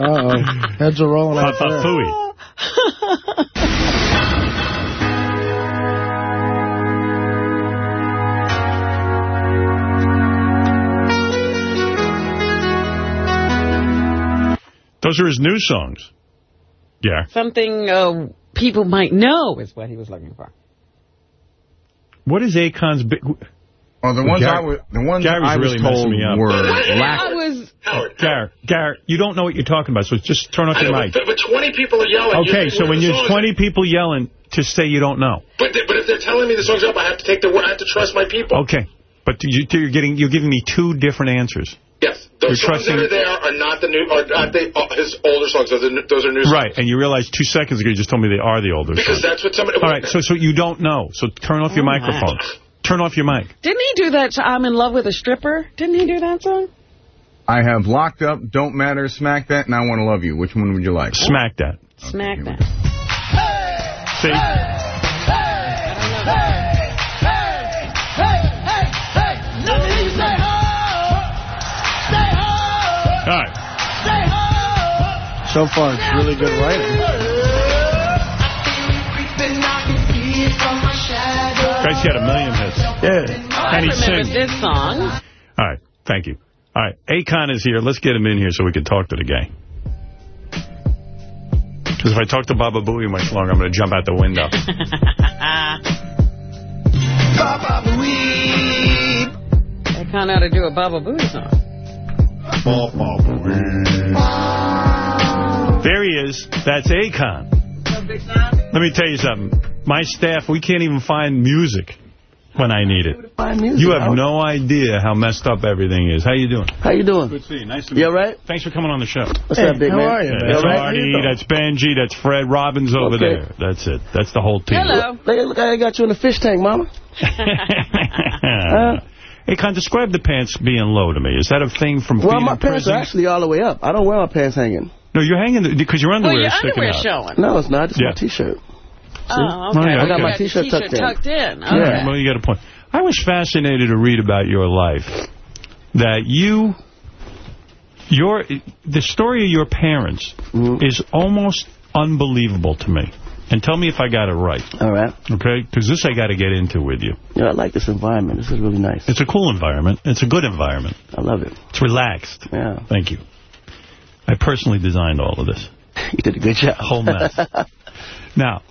Uh-oh. Heads are rolling out there. Fooey. Those are his new songs. Yeah. Something uh, people might know is what he was looking for. What is Akon's big... Oh, the ones Gary- I was, the ones Gary's I was really messing told me up. were I lack. was oh, Garrett, Garrett, you don't know what you're talking about, so just turn off I your know, mic. but, but 20 people are yelling. Okay, You- so when the there's songs- 20 people yelling, to say you don't know. But, they- but if they're telling me the song's up, I have to take the word. I have to trust my people. Okay, but you, you're getting you're giving me two different answers. Yes, those You're songs trusting- that are there are not the new. Are not the, uh, his older songs. Those are, those are new songs. Right, and you realize two seconds ago you just told me they are the older Because songs. that's what somebody. All right, so so you don't know. So turn off your Oh, microphone. Turn off your mic. Didn't he do that? I'm in love with a stripper. Didn't he do that song? I have locked up, don't matter, smack that, and I want to love you. Which one would you like? Smack that. Smack that. See? All So far, it's really good writing. Guy's got a million hits. Yeah. I And he remember sings. this song. All right, thank you. All right, Akon is here. Let's get him in here so we can talk to the guy. Because if I talk to Baba Booey much longer, I'm going to jump out the window. I kind of ought to do a Baba Booey song. There he is. That's Akon. Let me tell you something. My staff, we can't even find music when I need it. You have no idea how messed up everything is. How you doing? How you doing? Good to see you. Nice to meet You meet all right? Thanks for coming on the show. What's up, big how man? are you, Yeah, man? that's all right? Artie, that's Benji, that's Fred Robbins over Okay. there. That's it. That's the whole team. Hello. Look, look, I got you in the fish tank, mama. hey, Con, describe the pants being low to me. Is that a thing from Well, being my in pants are actually all the way up. I don't wear my pants hanging. No, you're hanging because your Well, underwear your is sticking underwear out. showing. No, it's not. It's Yeah. my T-shirt. Oh, Oh, okay. yeah, You I got got my t-shirt t-shirt tucked in. tucked in. Yeah. Okay. Well, you got a point. I was fascinated to read about your life. That you, your, the story of your parents Mm-hmm. is almost unbelievable to me. And tell me if I got it right. All right. Okay? Because this I got to get into with you. Yeah, I like this environment. This is really nice. It's a cool environment. It's a good environment. I love it. It's relaxed. Yeah. Thank you. I personally designed all of this. You did a good job. Whole mess. now,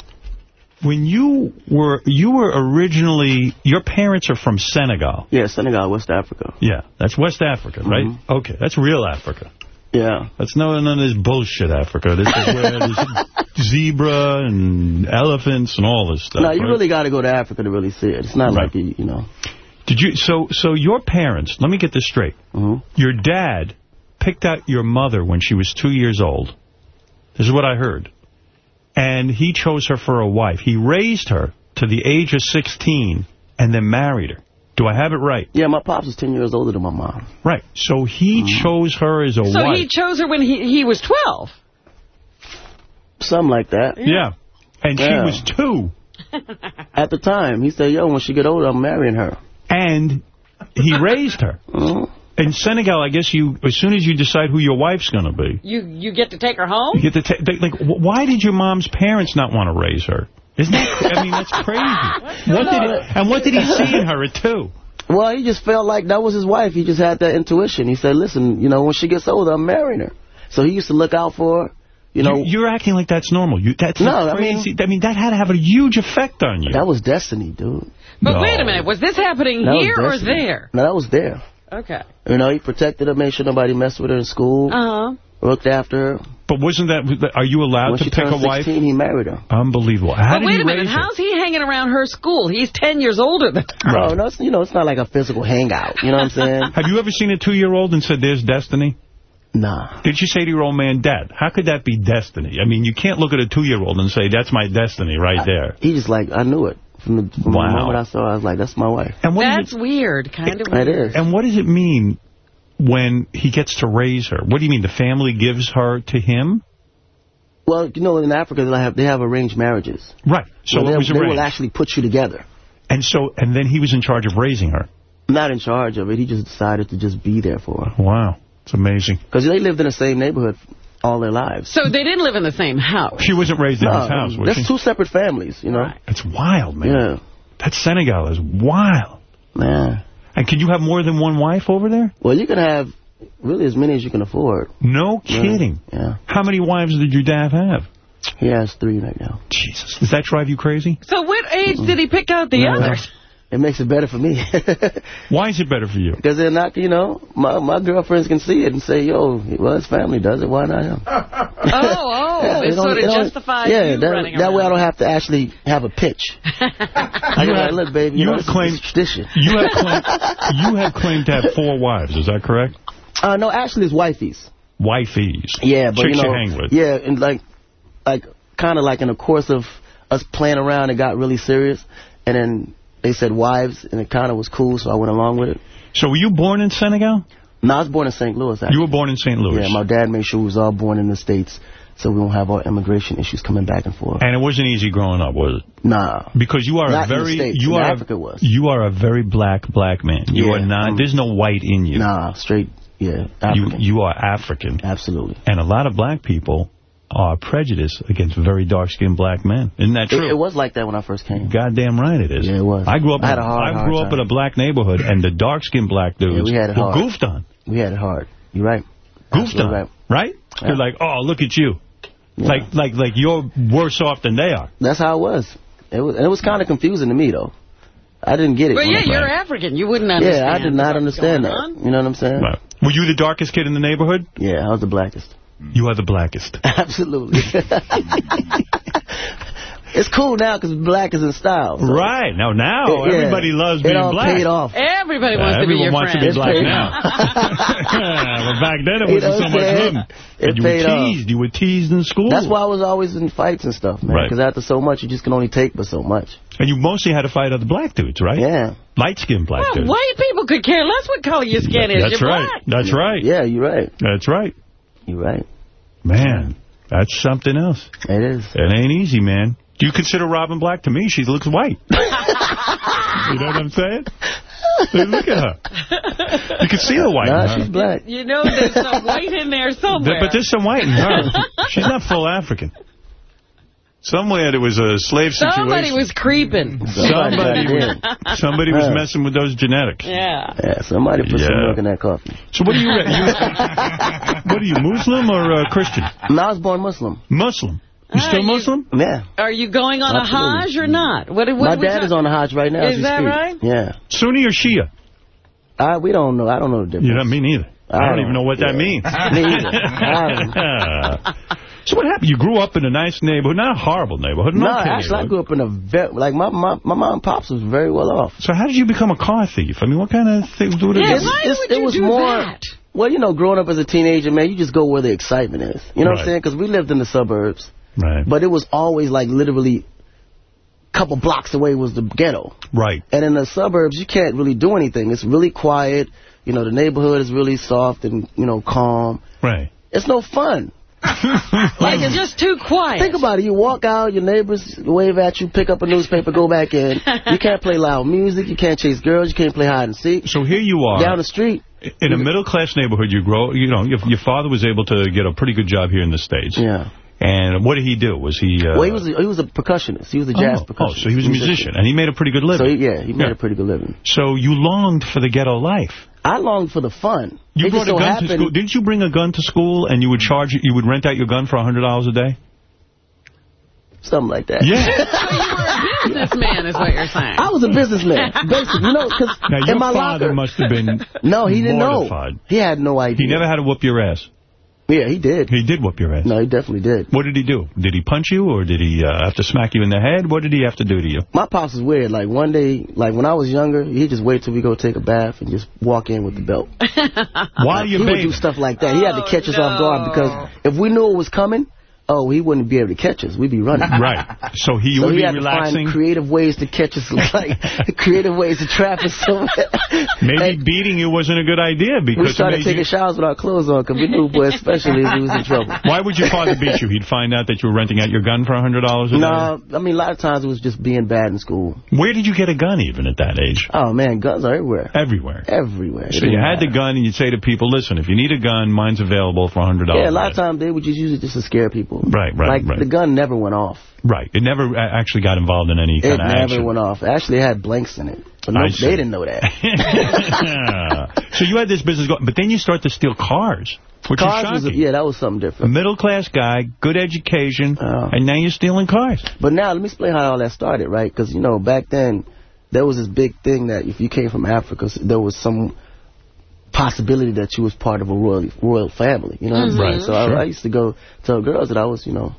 when you were you were originally your parents are from Senegal. yeah, Senegal, West Africa. Yeah, that's West Africa, right? Mm-hmm. Okay, that's real Africa. Yeah. That's no none of this bullshit Africa. This is where there's zebra and elephants and all this stuff. No, you right? really got to go to Africa to really see it. It's not Right. like you, you know. Did you so so your parents, let me get this straight. Mhm. Your dad picked out your mother when she was 2 years old. This is what I heard. And he chose her for a wife. He raised her to the age of 16 and then married her. Do I have it right? Yeah, my pops was 10 years older than my mom. Right. So he Mm-hmm. chose her as a So wife. So he chose her when he, he was 12. Something like that. yeah. And she was 2. At the time, he said, yo, when she get older, I'm marrying her. And he raised her. Mhm. In Senegal, I guess you, as soon as you decide who your wife's going to be, You you get to take her home? You get to ta- they- like. Why did your mom's parents not want to raise her? Isn't that? I mean, that's crazy. What did it, and what did he see in her too? Well, he just felt like that was his wife. He just had that intuition. He said, listen, you know, when she gets older, I'm marrying her. So he used to look out for her. You know, You, are acting like that's normal. You that's No, I mean- crazy. I mean, that had to have a huge effect on you. that was destiny, dude. But No. wait a minute. Was this happening That here or there? No, that was there. Okay. You know, he protected her, made sure nobody messed with her in school. Uh-huh. looked after her. But wasn't that, are you allowed When to pick a turned wife? 16, he married her. Unbelievable. How but did wait he a minute, her? how's he hanging around her school? He's 10 years older than her. No, it's, you know, it's not like a physical hangout. You know what I'm saying? Have you ever seen a two-year-old and said, there's destiny? Nah. Did you say to your old man, Dad, how could that be destiny? I mean, you can't look at a two-year-old and say, that's my destiny right there. He just like, I knew it. From the, from Wow. the moment I saw her, I was like, that's my wife. And what does That's weird, kind of It weird. is. And what does it mean when he gets to raise her? What do you mean, the family gives her to him? Well, you know, in Africa, they have, they have arranged marriages. Right. So Where it they, was they will actually put you together. And so, and then he was in charge of raising her. Not in charge of it. He just decided to just be there for her. Wow. It's amazing. Because they lived in the same neighborhood all their lives. So they didn't live in the same house. She wasn't raised in No, his house, was that's she? two separate families, you know. It's wild, man. Yeah. That Senegal is wild. Man. And can you have more than one wife over there? Well, you can have really as many as you can afford. No kidding. Yeah. How many wives did your dad have? He has three right now. Jesus. Does that drive you crazy? So what age did he pick out the No, no. others? It makes it better for me. Why is it better for you? Because they're not, you know, my my girlfriends can see it and say, yo, well, his family does it. Why not him? Oh, oh, Yeah, it sort of don't- justifies yeah, you that, running that way I don't have to actually have a pitch. I You go have- like, look, baby, you, you know, have claimed- tradition. You have claimed, you have claimed to have four wives. Is that correct? Uh, no, actually, it's wifeys. Wifeys. Yeah, but Chicks you know, hang with. yeah, and like, like, kind of like in the course of us playing around, it got really serious, and then they said wives, and it kind of was cool, so I went along with it. So were you born in Senegal? No, I was born in St. Louis. Actually. You were born in St. Louis. Yeah, my dad made sure we was all born in the States, so we don't have our immigration issues coming back and forth. And it wasn't easy growing up, was it? Nah. Because you are Not a very States. you are Africa was. you are a very black black man. You Yeah, are not. um, there's no white in you. Nah, straight. Yeah, You you are African. Absolutely. And a lot of black people are prejudiced against very dark skinned black men. Isn't that It, true? it was like that when I first came. Goddamn right it is. Yeah, it was. I grew up. I had in, a hard, I hard grew up time. in a black neighborhood, and the dark skinned black dudes we had it were hard. goofed on. We had it hard. You're right. Goofed Absolutely on, right. right? They're like, oh, look at you. Like, like, like you're worse off than they are. That's how it was. It was, and it was kind of confusing to me though. I didn't get it. Well, yeah, you're African. You wouldn't understand. Yeah, I did not understand that. on. You know what I'm saying? Right. Were you the darkest kid in the neighborhood? Yeah, I was the blackest. You are the blackest. Absolutely. it's cool now because black is in style. so- Right. Now, now, Yeah. everybody loves being It all black. paid off. Everybody Yeah, wants to be your wants friend. to be black paid now. but back then it You wasn't so much saying? room. It And you were paid off. teased. You were teased in school. That's why I was always in fights and stuff, man. Right. Because after so much, you just can only take but so much. And you mostly had to fight other black dudes, right? Yeah. Light-skinned black Well, dudes. white people could care less what color your skin is. That's You're right. black. That's right. Yeah, you're right. That's right. You're right. Man, that's something else. It is. It ain't easy, man. Do you consider Robin black? To me, she looks white. you know what I'm saying? Hey, look at her. You can see the white in Nah, her. she's black. You know there's some white in there somewhere. But there's some white in her. She's not full African. Somewhere there was a slave situation. Somebody was creeping. Somebody, somebody was messing with those genetics. Yeah. Yeah, somebody put some milk in that coffee. So what are you? you what are you, Muslim or uh, Christian? No, I was born Muslim. Muslim. You Ah, still you- Muslim? Yeah. Are you going on a Hajj or not? What, what My dad talk- is on the Hajj right now. Is that speak. right? Yeah. Sunni or Shia? I, we don't know. I don't know the difference. You know, me neither. I, I don't, don't- even know what that means. Me either. I so what happened? You grew up in a nice neighborhood, not a horrible neighborhood. an No, okay actually, I grew up in a very, like, my, my, my mom and pops was very well off. So how did you become a car thief? I mean, what kind of thing? What Yeah, is why It's- would it you was do more- that? Well, you know, growing up as a teenager, man, you just go where the excitement is. You know what I'm saying? Because we lived in the suburbs, Right. but it was always, like, literally a couple blocks away was the ghetto. Right. And in the suburbs, you can't really do anything. It's really quiet. You know, the neighborhood is really soft and, you know, calm. Right. It's no fun. Like it's just too quiet. Think about it. You walk out, your neighbors wave at you, pick up a newspaper, go back in. You can't play loud music. You can't chase girls. You can't play hide and seek. So here you are. Down the street. in a middle-class neighborhood, you grow, you know, your, your father was able to get a pretty good job here in the States. Yeah. And what did he do? Was he... Uh, well, he was a, he was a percussionist. He was a jazz oh, percussionist. Oh, so he was a musician, and he made a pretty good So, living. he- yeah, he made Yeah. a pretty good living. So you longed for the ghetto life. I longed for the fun. You it brought just a so gun happened, to school. Didn't you bring a gun to school and you would charge you would rent out your gun for a $100 a day? Something like that. Yeah. Businessman is what you're saying. I was a businessman, basically. You know, because Now, your in my father locker, must have been no, he didn't mortified. know. He had no idea. He never had to whoop your ass. Yeah, he did. He did whoop your ass. No, he definitely did. What did he do? Did he punch you, or did he uh, have to smack you in the head? What did he have to do to you? My pops is weird. Like, one day, like, when I was younger, he'd just wait till we go take a bath and just walk in with the belt. While he you're would do stuff like that. He had to catch us off guard because if we knew it was coming, oh, he wouldn't be able to catch us. We'd be running. Right. So he so would he be had relaxing. to find creative ways to catch us, like creative ways to trap us somewhere. Maybe beating you wasn't a good idea because we started taking you... showers with our clothes on because we knew, boy, especially if he was in trouble. Why would your father beat you? He'd find out that you were renting out your gun for a $100 a day? No, I mean, a lot of times it was just being bad in school. Where did you get a gun even at that age? Oh, man, guns are everywhere. Everywhere. Everywhere. So you had the gun and you'd say to people, listen, if you need a gun, mine's available for a $100 Yeah, a lot of times they would just use it just to scare people. Right, right, Like, right. the gun never went off. Right. It never actually got involved in any It kind of action. It never went off. Actually, it had blanks in it. But no, they didn't know that. so you had this business going, but then you start to steal cars, which Cars shocking. yeah, that was something different. a middle-class guy, good education, Oh. and now you're stealing cars. But now, let me explain how all that started, right? Because, you know, back then, there was this big thing that if you came from Africa, there was some possibility that you was part of a royal royal family. You know what I'm Mhm. saying? Right, So I, sure. I used to go tell girls that I was, you know,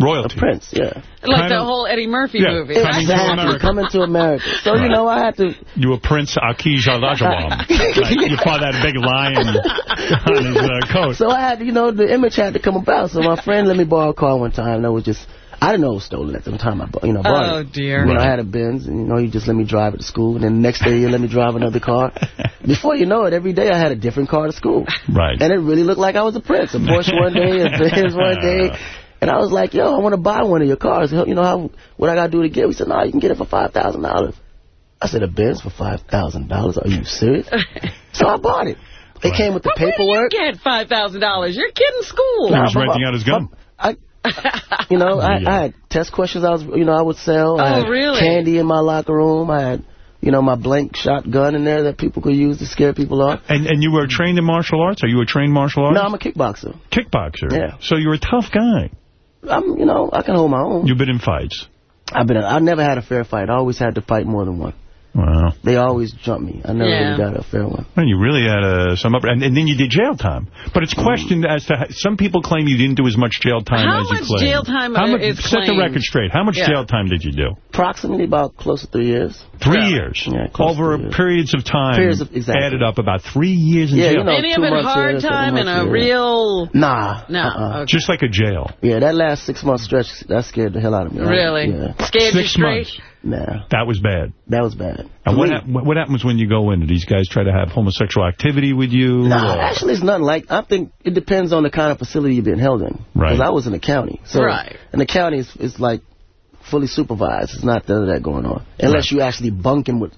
Royalty. a prince, yeah. Like Kind the of- whole Eddie Murphy Yeah, movie. coming to Exactly, America. coming to America. So, Right. you know, I had to... You were Prince Aki Jalajawam. right. Your father had a big lion on his uh, coat. So I had, you know, the image had to come about. So my friend let me borrow a car one time. That was just, I didn't know it was stolen at the time. I, bought- you know, bought Oh, it. dear. You know, I had a Benz, and you know, you just let me drive it to school. And then the next day, you let me drive another car. Before you know it, every day I had a different car to school. Right. And it really looked like I was a prince. A Porsche one day, a Benz one day. And I was like, yo, I want to buy one of your cars. You know, how what I got to do to get it? He said, no, you can get it for $5,000. I said, a Benz for $5,000? Are you serious? so I bought it. It came with the paperwork. You get $5,000. You're kidding school. He was Nah, renting out his gun. I, you know, I, I had test questions I was, you know, I would sell. Oh, I Oh, had really? candy in my locker room. I had, you know, my blank shotgun in there that people could use to scare people off. And and you were trained in martial arts? Are you a trained martial artist? No, I'm a kickboxer. kickboxer. Yeah. So you're a tough guy. I'm, you know, I can hold my own. You've been in fights. I've been, I never had a fair fight. I always had to fight more than one. Wow. They always jump me. I never Yeah. really got a fair one. And you really had uh, some up, and, and then you did jail time. But it's questioned as to how, some people claim you didn't do as much jail time How as you claimed. How much jail time, How uh, much, is Set the record straight. How much Yeah. jail time did you do? Approximately about close to three years. Three years. Yeah, close Over to three years. periods of time. Periods of- exactly. Added up about three years in Yeah, jail. you know, Any of it hard here, time and a here. real... Nah. No. uh-uh. okay. Just like a jail. Yeah, that last six-month stretch, that scared the hell out of me. Really? Yeah. Scared you straight? months. Nah, That was bad. that was bad. And what, hap- what happens when you go in? Do these guys try to have homosexual activity with you? Nah, actually, it's nothing like. I think it depends on the kind of facility you've been held in. Right. Because I was in the county, so Right. and the county is, is like fully supervised. It's not none of that going on, unless you actually bunking with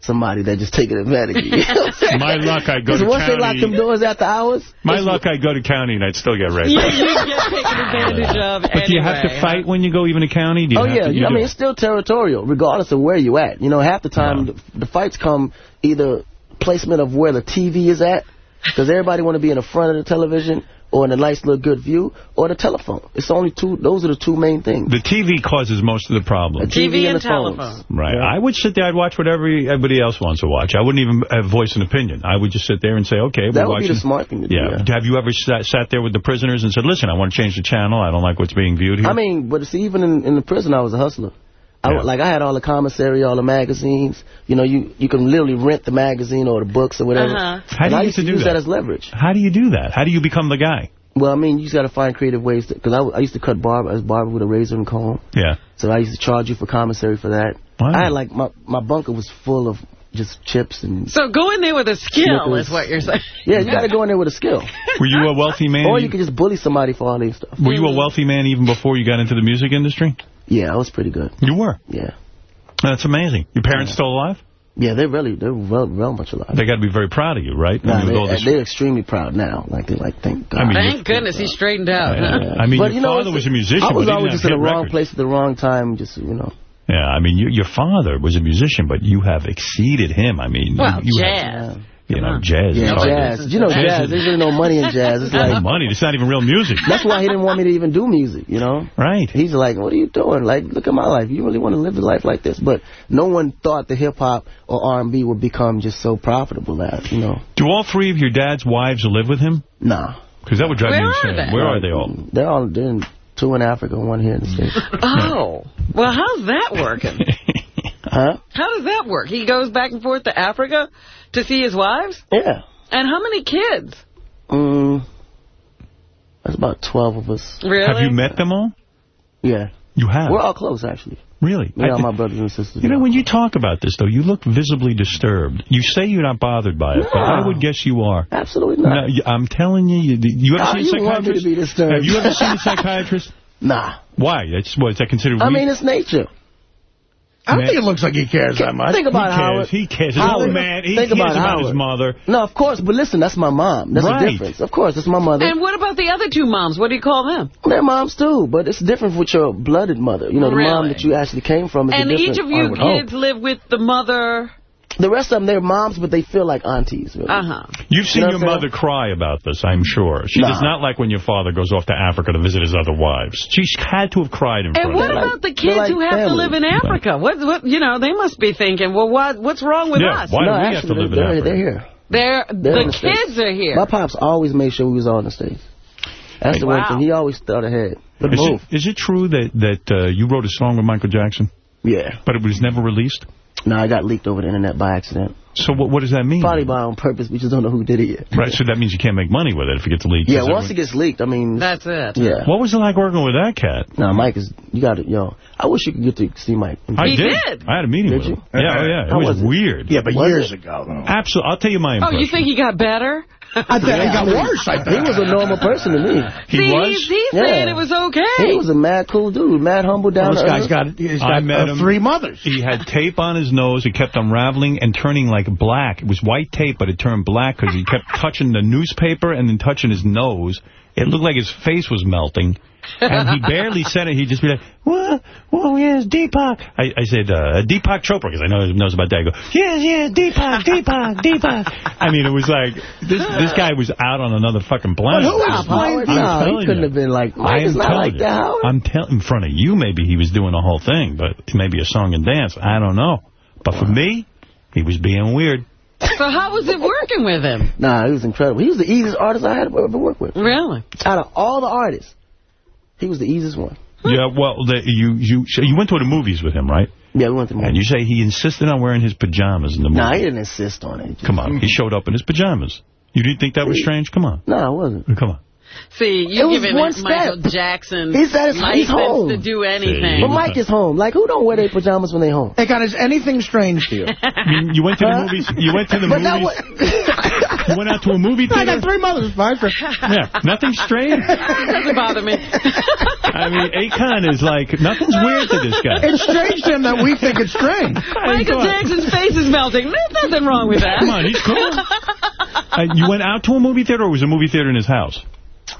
somebody that just taking advantage of you. you. know what I'm saying? My luck, I go 'Cause to once they lock them doors after hours, My luck, I go to county and I'd still get raped. You, you get taken advantage of But do you have to fight when you go even to county? Do you oh yeah, to, you I do? mean it's still territorial, regardless of where you at. You know, half the time the, the fights come either placement of where the TV is at, because everybody want to be in the front of the television or in a nice little good view, or the telephone. It's only two. Those are the two main things. The TV causes most of the problems. The TV, TV and the phones. telephone. Right. Yeah. I would sit there, I'd watch whatever everybody else wants to watch. I wouldn't even uh, voice an opinion. I would just sit there and say, okay, That we're watching. That would be watching. the smart thing to do. yeah. yeah. Have you ever sat, sat there with the prisoners and said, listen, I want to change the channel. I don't like what's being viewed here. I mean, but see, even in, in the prison, I was a hustler. I, Yeah. Like, I had all the commissary, all the magazines. You know, you, you can literally rent the magazine or the books or whatever. Uh-huh. How do you I used to to do use that? that as leverage. How do you do that? How do you become the guy? Well, I mean, you just got to find creative ways. Because I, I used to cut barber, as barber with a razor and comb. Yeah. So I used to charge you for commissary for that. Wow. I had, like, my, my bunker was full of just chips and... So go in there with a skill Snickers. is what you're saying. Yeah, you got to go in there with a skill. Were you a wealthy man? Or you could just bully somebody for all these stuff. Were you a wealthy man even before you got into the music industry? Yeah, I was pretty good. You were. Yeah. That's amazing. Your parents still alive? Yeah, they're really, they're well, well much alive. They got to be very proud of you, right? I Nah, mean, with all they, this- they're extremely proud now. Like, they're like, thank God. I mean, Thank goodness he straightened out. Yeah. I mean, But, your you know, father it's- was a musician, I was always just in the wrong records. place at the wrong time, just, you know. Yeah, I mean, your, your father was a musician, but you have exceeded him. I mean, Well, you, you jazz. Have, you know, jazz. Yeah, is jazz. You know, jazz. There's really no money in jazz. It's like no money. It's not even real music. That's why he didn't want me to even do music, you know? Right. He's like, what are you doing? Like, look at my life. You really want to live a life like this? But no one thought the hip-hop or R&B would become just so profitable that, you know? Do all three of your dad's wives live with him? Nah. Because that would drive Where me are insane. they? Where are they all? They're all they're in, two in Africa, one here in the States. Oh. Well, how's that working? huh? How does that work? He goes back and forth to Africa to see his wives? Yeah. And how many kids? Mm, that's about 12 of us. Really? Have you met them all? Yeah. You have? We're all close, actually. Really? Me and my brothers and sisters. You know, when you talk about this, though, you look visibly disturbed. You say you're not bothered by it, but I would guess you are. Absolutely not. you- I'm telling you, you, you ever seen a you want me psychiatrist? to be disturbed? Have you ever seen a psychiatrist? Nah. Why? That's what is that considered? I weak? mean, it's nature. I don't think it looks like he cares that much. Think about he cares. Howard. He cares. His Howard, man. He think cares about, about Howard. his mother. No, of course, but listen, that's my mom. That's Right. the difference. Of course, that's my mother. And what about the other two moms? What do you call them? They're moms too, but it's different with your blooded mother. You know, the mom that you actually came from is And each of you would hope. kids live with the mother. The rest of them, they're moms, but they feel like aunties. Really. Uh-huh. You've seen You know your mother cry about this, I'm sure. She Nah. does not like when your father goes off to Africa to visit his other wives. She had to have cried in front And what of you. about the kids like who have to live in Africa? What, what, you know, they must be thinking, well, what, what's wrong with Yeah, us? why do no, we have to live in they're, Africa? they're here. They're, They're the the kids are here. My pops always made sure we was all in the States. That's the Wow. one thing. He always thought ahead. But Is move. it, is it true that, that uh, you wrote a song with Michael Jackson, Yeah. but it was never released? No, I got leaked over the internet by accident. So what, what does that mean? Probably by on purpose. We just don't know who did it yet. Right, so that means you can't make money with it if it gets leaked. Yeah, Is that once what- it gets leaked, I mean, That's it. yeah. What was it like working with that cat? Now, Mike is, you got it, yo, I wish you could get to see Mike. I did. did. I had a meeting Did with you? him. Yeah, oh, yeah. It was, was it? weird. Yeah, but Was years it? ago, though. Absolutely. I'll tell you my Oh, you think he got better? I think it got worse, I He was a normal person to me. he See, was? he's, he's Yeah. saying it was okay. He was a mad cool dude, mad humble down Well, this to guy's earth. got, he's I got met uh, him. three mothers. He had tape on his nose. It kept unraveling and turning like black. It was white tape, but it turned black because he kept touching the newspaper and then touching his nose. It looked like his face was melting. And he barely said it. He'd just be like, what? Oh, yes, Deepak. I, I said, uh, Deepak Chopra, because I know he knows about that. I go, yes, yes, Deepak, Deepak, Deepak. I mean, it was like, this this guy was out on another fucking planet. who This- explained I'm that? He couldn't you. have been like, I Mike am is not telling like you. that, Howard. I'm telling in front of you, maybe he was doing the whole thing, but maybe a song and dance. I don't know. But for me, he was being weird. So how was it working with him? Nah, he was incredible. He was the easiest artist I had ever worked with. Really? Out of all the artists, he was the easiest one. Yeah, well, the, you you so you went to the movies with him, right? Yeah, we went to the And you say he insisted on wearing his pajamas in the movie. Nah, he didn't insist on it. Come on, he showed up in his pajamas. You didn't think that was strange? Come on. No, I wasn't. Come on. See, It you was giving one Michael step. Jackson He said it's- he's license home. to do anything. But Mike is home. Like, who don't wear their pajamas when they're home? Hey, God, is anything strange to you? You, you went to the Huh? movies. You went to the But movies. you went out to a movie theater. I got three mothers. Fine. Yeah, nothing strange. doesn't bother me. I mean, Akon is like nothing's weird to this guy. It's strange to him that we think it's strange. Michael Jackson's face is melting. There's nothing wrong with that. Come on, he's cool. Uh, you went out to a movie theater, or was a movie theater in his house?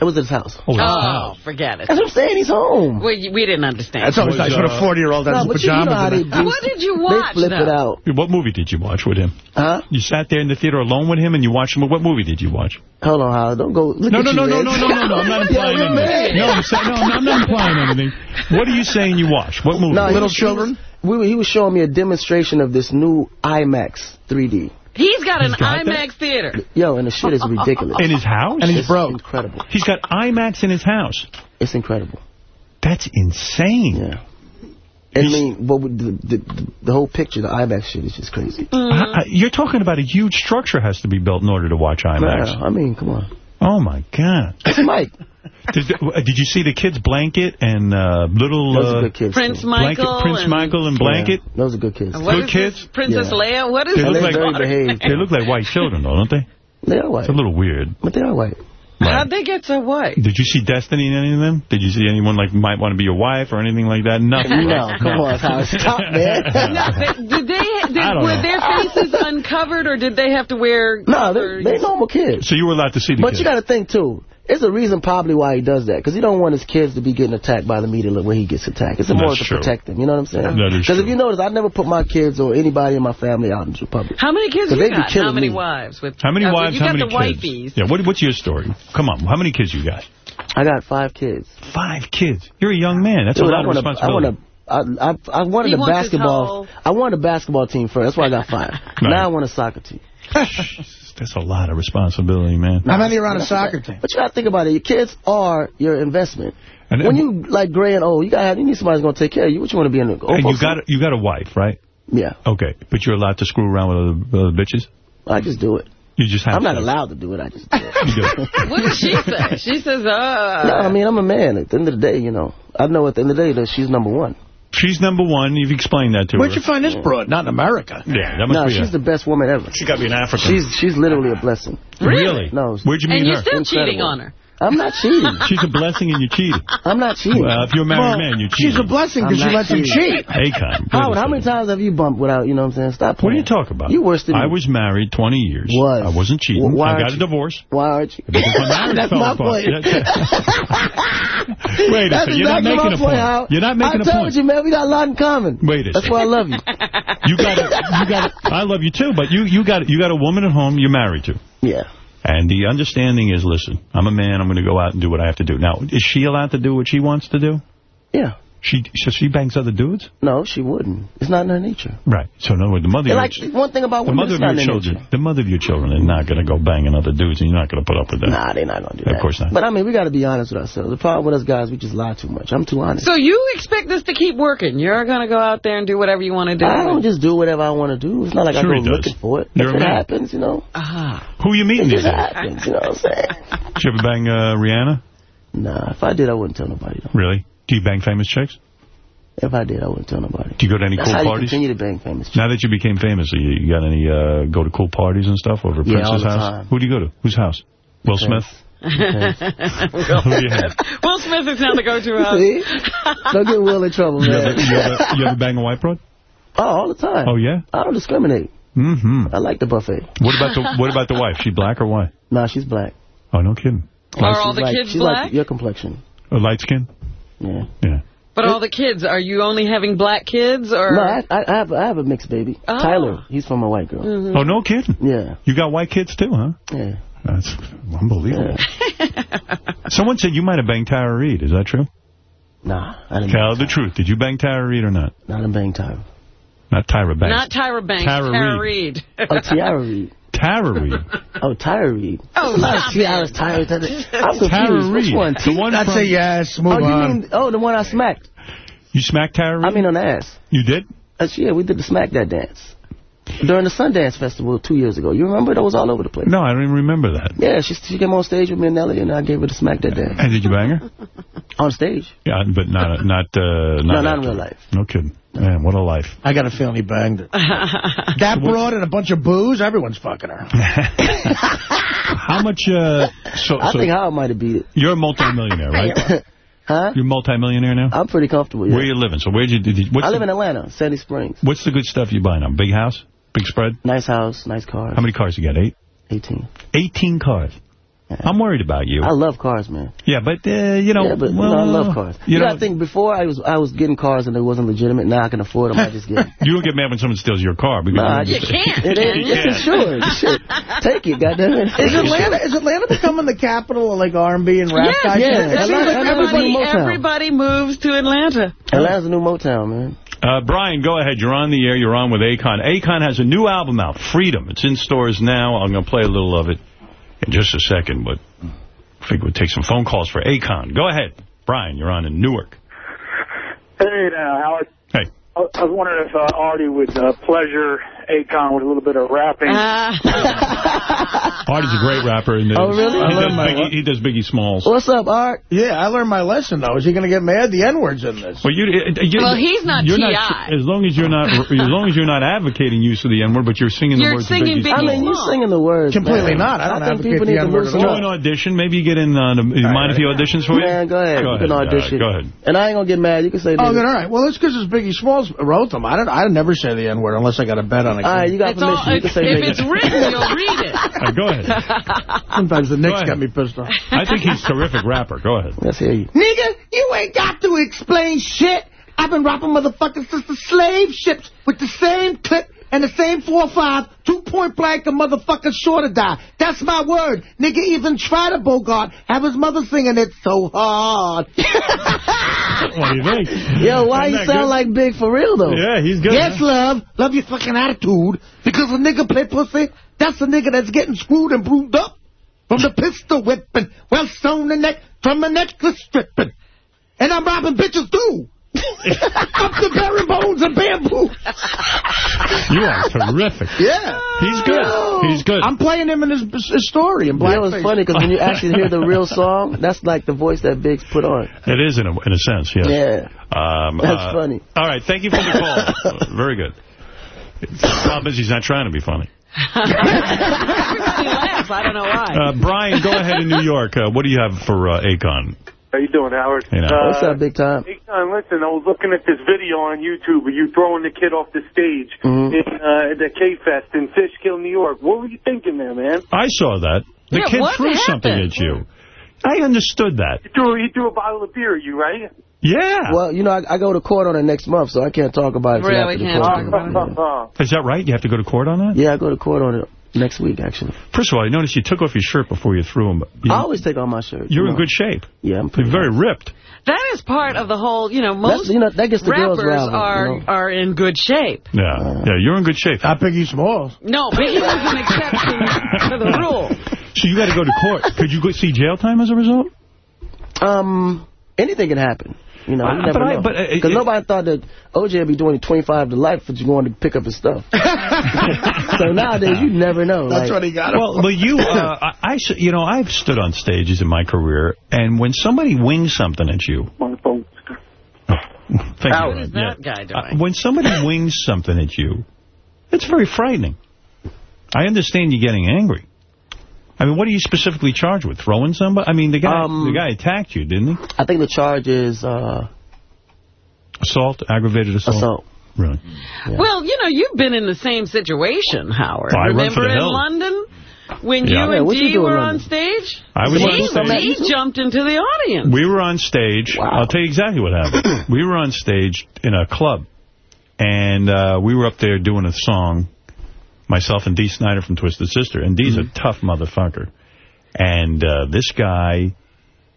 It was at his house. Oh, Oh, house. forget it. That's what I'm saying. He's home. We, we didn't understand. That's always nice when a uh, 40-year-old has No, his but you know pajamas how in they it. do. What did you watch? They watch, flip it out. What movie did you watch with him? Huh? You sat there in the theater alone with him and you watched him. What movie did you watch? Hold on, Howard. Don't go. Look No, at no, you, no, no, man. no, no, no, no. I'm not Yeah, implying anything. No, I'm, saying, no, I'm not implying anything. What are you saying you watched? What movie? No, he Little was- he children? was- we were- he was showing me a demonstration of this new IMAX 3D. He's got an He's got that? IMAX theater. Yo, and the shit is ridiculous. In his house? And he's It's broke. incredible. He's got IMAX in his house. It's incredible. That's insane. Yeah. I mean, what would the, the the whole picture, the IMAX shit is just crazy. I- I- you're talking about a huge structure has to be built in order to watch IMAX. Nah, I mean, come on. Oh, my God. It's Mike. Did, uh, did you see the kids Blanket and uh, little Those are uh, good kids. Prince too. Blanket, Michael. Prince and, Michael and Blanket? Yeah, those are good kids. Good kids? Princess Yeah. Leia? What is They look like very behaved. they look like white children, though, don't they? They are white. It's a little weird. But they are white. How'd they get so white? Did you see Destiny in any of them? Did you see anyone like might want to be your wife or anything like that? Nothing. No, come on, Howard. Stop, man. No, they- did they? Did, were know. their faces uncovered, or did they have to wear? no, they, they normal kids. So you were allowed to see the But kids. you got to think, too. It's a reason probably why he does that. Because he don't want his kids to be getting attacked by the media when he gets attacked. It's more to true. protect them. You know what I'm saying? Because if you notice, I never put my kids or anybody in my family out into public. How many kids 'Cause you got? How many me. wives? With How many uh, wives? You How got many the kids? wifeys. Yeah. What, what's your story? Come on. How many kids you got? I got five kids. Five kids. You're a young man. That's Dude, a lot I of wanna, I responsibility. want to. I, I, I wanted He a basketball. whole- I wanted a basketball team first. That's why I got five. Right. Now I want a soccer team. That's a lot of responsibility, man. How many are on a soccer team? But you got to think about it. Your kids are your investment. And when you like gray and old, you gotta you need somebody who's going to take care of you. What you want to be in? The, And you got you got a wife, right? Yeah. Okay, but you're allowed to screw around with other, other bitches. I just do it. You just have. I'm not to. allowed to do it. I just do it. You do. What does she say? She says, uh... no, I mean, I'm a man. At the end of the day, you know, I know at the end of the day that she's number one. She's number one. You've explained that to her. Where'd you find this broad? Not in America. Yeah, that must No, be. she's a, the best woman ever. she got to be an African. She's she's literally a blessing. really? No. Where'd you meet her? And you're her? still cheating on her. I'm not cheating. She's a blessing and you cheated. I'm not cheating. Well, if you're a married Well, man, you cheat. she's a blessing because I'm she not lets him cheating. cheat. Akon. Howard, how many times have you bumped without, you know what I'm saying? Stop What are you talking about? You worse than I me. was married 20 years. Was. I wasn't cheating. Well, why I got aren't a you? divorce. Why aren't you? Because my marriage That's fell my apart. point. Yeah. Wait a That's second. You're not exactly making my a point. Howard. You're not making I a told point. you, man, we got a lot in common. Wait a That's second. why I love you. You got it. You got it. I love you too, but you you got you got a woman at home you're married to. Yeah. And the understanding is, listen, I'm a man. I'm going to go out and do what I have to do. Now, is she allowed to do what she wants to do? Yeah. She so she bangs other dudes? No, she wouldn't. It's not in her nature. Right. So in other words, the mother, And of like, your, one thing about the women, mother of your children, nature. the mother of your children are not going to go banging other dudes, and you're not going to put up with that. Nah, they're not going to do that. Of course not. But, I mean, we got to be honest with ourselves. The problem with us guys, we just lie too much. I'm too honest. So you expect this to keep working? You're going to go out there and do whatever you want to do? I don't just do whatever I want to do. It's not like Sure I he go looking for it. You're if it man. happens, you know, Ah. Who you meeting it just happens. You know what I'm saying? Did you ever bang uh, Rihanna? Nah, if I did, I wouldn't tell nobody. Though. Really? Do you bang famous chicks? If I did, I wouldn't tell nobody. Do you go to any That's cool how you parties? continue to bang famous. Now that you became famous, you, you got any uh, go to cool parties and stuff over at Yeah, Prince's all the house? time. Who do you go to? Whose house? Will Smith? Will Who do you have? Will Smith is now the go-to house. See? Don't get Will in trouble, You ever, man. you, ever, you ever bang a white broad? Oh, all the time. Oh yeah. I don't discriminate. Mm-hmm. I like the buffet. What about the What about the wife? She black or white? Nah, she's black. Oh no kidding. Are all She's the like, kids black? like your complexion. A light skin? Yeah. Yeah. But all the kids, are you only having black kids? or? No, I, I, I have I have a mixed baby. Oh. Tyler, he's from a white girl. Mhm. Oh no kidding. Yeah. You got white kids too, huh? Yeah. That's unbelievable. Someone said you might have banged Tyra Reed. Is that true? Nah, I didn't. Tell the truth. Did you bang Tyra Reed or not? Not in bang Tyra. Not Tyra Banks. Not Tyra Banks, Tara Tara, Reid. Oh, Tiara Reid. Tara Reid. Oh, Tyra Reid. Oh, There's a lot of stop Tiaras, Tyra. Tyra. I'm confused. Tara Which Reid. one? The one I'd say yes, move oh, you on. mean, oh, the one I smacked. You smacked Tara Reid? I mean on the ass. You did? Uh, yeah, we did the Smack That dance. During the Sundance Festival two years ago. You remember? That was all over the place. No, I don't even remember that. Yeah, she, she came on stage with me and Nelly, and I gave her the Smack That dance. And did you bang her? On stage. Yeah, but not not uh, not, No, not in real life. No kidding. Man, what a life. I got a feeling he banged her. that broad and a bunch of booze, everyone's fucking her. How much? Uh, so, I so think Howard might have beat it. you're a multimillionaire, right? huh? You're a multimillionaire now. I'm pretty comfortable, yeah. Where you living? So where'd you? Did you what's I live the, in Atlanta, Sandy Springs. What's the good stuff you buy now? Big house, big spread. Nice house, nice cars. How many cars you got? Eight. 18. 18 cars. I'm worried about you. I love cars, man. Yeah, but uh, you know, yeah, but well, know, I love cars. You, You, know, gotta think before I was I was getting cars and it wasn't legitimate. Now I can afford them. I just get. 'em. you don't get mad when someone steals your car because Nah, you just, can't. It ain't. You It's can't. insured. Shit. Take it, goddamn it. Is Atlanta is Atlanta becoming the capital of like R&B and rap Yes, guys? yeah. It seems like everybody. everybody moves to Atlanta. Atlanta's a new Motown, man. Uh, Brian, go ahead. You're on the air. You're on with Akon. Akon has a new album out, Freedom. It's in stores now. I'm going to play a little of it in just a second, but I think we'll take some phone calls for Akon. Go ahead. Brian, you're on in Newark. Hey now, Howard. Hey. I I was wondering if uh, Artie would uh, pleasure Akon with a little bit of rapping. Artie's a great rapper. And Oh, really? He I does, my- Biggie, he does Biggie Smalls. What's up, Art? Yeah, I learned my lesson though. Is he going to get mad? The N-word's in this. Well, you, uh, you, Well, he's not you're T.I.. as long as you're not, as long as you're not advocating use of the N word, but you're singing You're the words singing of Biggie. I mean, you're singing the words. Completely man. not. I don't think advocate people the need to N-word loosen at Go all. an audition. Maybe you get in. Uh, the, you mind if he auditions for you? Man, go ahead. Go you can ahead. audition. All right, go ahead. And I ain't gonna get mad. You can say. Oh, nigga. good. All right. Well, it's because it's Biggie Smalls wrote them. I don't. I never say the N-word unless I got a bet on it. All right, you got It's all, permission. You if can say if nigga. it's written, you'll read it. All right, go ahead. Sometimes the Knicks got me pissed off. I think he's a terrific rapper. Go ahead. Let's hear you. Nigga, you ain't got to explain shit. I've been rapping motherfuckers since the slave ships with the same clip and the same 4-5, two point blank, the motherfucker sure to die. That's my word. Nigga even try to Bogart, have his mother singing it so hard. What do you think? Yo, why Isn't you sound good? like Big for real though? Yeah, he's good. yes, huh? love. Love your fucking attitude. Because a nigga play pussy, That's a nigga that's getting screwed and bruised up from the pistol whipping, well sewn the neck from the necklace stripping. And I'm robbing bitches too. Up the bare bones and bamboo. You are terrific. Yeah. He's good. He's good. I'm playing him in his, his story in You know, it's funny because when you actually hear the real song, that's like the voice that Biggs put on. It is in a, in a sense, yes. Yeah. Um, That's funny. All right, thank you for the call. Uh, Very good. The problem is he's not trying to be funny. Everybody laughs. I don't know why. Uh, Brian, go ahead in New York. Uh, what do you have for uh, Akon? How you doing, Howard? Hey. Uh, What's up, big time? Big time. Listen, I was looking at this video on YouTube of you throwing the kid off the stage Mhm. in uh, the K-Fest in Fishkill, New York. What were you thinking there, man? I saw that. The Yeah, kid what threw something at you. I understood that. He threw, he threw a bottle of beer at you, right? Yeah. Well, you know, I, I go to court on it next month, so I can't talk about it. Really can't court. talk about Is that right? You have to go to court on that? Yeah, I go to court on it next week, actually. First of all, I noticed you took off your shirt before you threw him. You, I always take off my shirt. you're you in good shape. Yeah, I'm You're pretty very ripped. That is part of the whole, you know, most you know, that gets the girls rappers rallied, are you know. are in good shape. Yeah, yeah, you're in good shape. I Not Biggie Smalls. No, Biggie was an exception to the rule. So you got to go to court. Could you go see jail time as a result? Um, anything can happen. You know, you Uh, never but know. but, uh, Because nobody thought that OJ would be doing 25 to life for you going to pick up his stuff. so nowadays, you never know. That's like, what he got. Well, but you, uh, I, I s- you know, I've stood on stages in my career, and when somebody wings something at you, Thank What you. is Yeah. that guy Uh, doing? when somebody wings something at you, it's very frightening. I understand you getting angry. I mean, what are you specifically charged with? Throwing somebody? I mean, the guy, Um, the guy attacked you, didn't he? I think the charge is uh, Assault, aggravated assault. assault. Really? Well, you know, you've been in the same situation, Howard. Well, I run for Remember the in hill. London when Yeah. you Yeah, and what you Dee do in were London? on stage? I was on stage. he jumped into the audience. We were on stage. I'll tell you exactly what happened. we were on stage in a club, and uh, we were up there doing a song, myself and Dee Snider from Twisted Sister, and Dee's a tough motherfucker. And uh, this guy,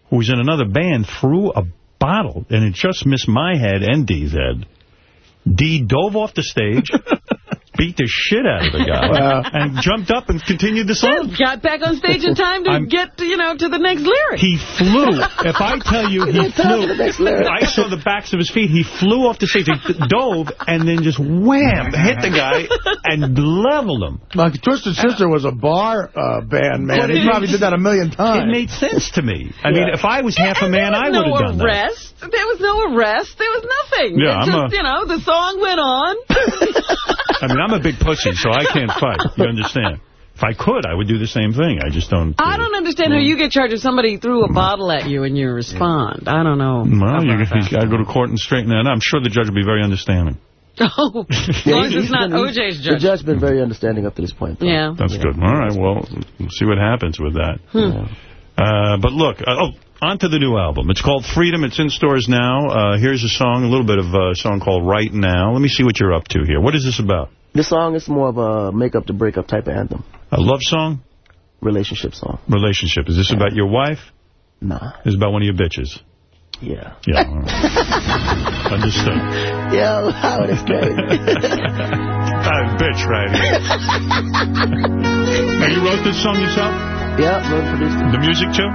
who was in another band, threw a bottle, and it just missed my head and Dee's head. Dee dove off the stage, beat the shit out of the guy, Wow. and jumped up and continued the song. Got back on stage in time to I'm- get, you know, to the next lyric. He flew. If I tell you he flew, for the next lyric. I saw the backs of his feet. He flew off the stage. He dove and then just wham, hit the guy and leveled him. Like, Twisted Sister was a bar uh, band, man. He probably did that a million times. It made sense to me. I mean, if I was half a man, I would was have no done that. arrest. There was no arrest. There was nothing. Yeah, It I'm just, a- you know, the song went on. I mean, I'm a big pussy, so I can't fight. You understand? If I could, I would do the same thing. I just don't. I don't understand how you get charged if somebody threw a bottle at you and you respond. I don't know. Well, you, you got to go to court and straighten that out. I'm sure the judge will be very understanding. Oh, as long as it's not OJ's judge. The judge. judge's been very understanding up to this point. Yeah. That's good. All right, well, we'll see what happens with that. Hmm. Uh, but look, uh, oh, on to the new album. It's called Freedom. It's in stores now. Uh, here's a song, a little bit of a song called Right Now. Let me see what you're up to here. What is this about? This song is more of a make-up to break up type of anthem. A love song? Relationship song. Relationship. Is this about your wife? Nah. Is about one of your bitches? Yeah. Yeah. right. Understood. Yo, Howard is crazy. That bitch right here. now, you wrote this song yourself? Yeah, wrote produced it. The music, too?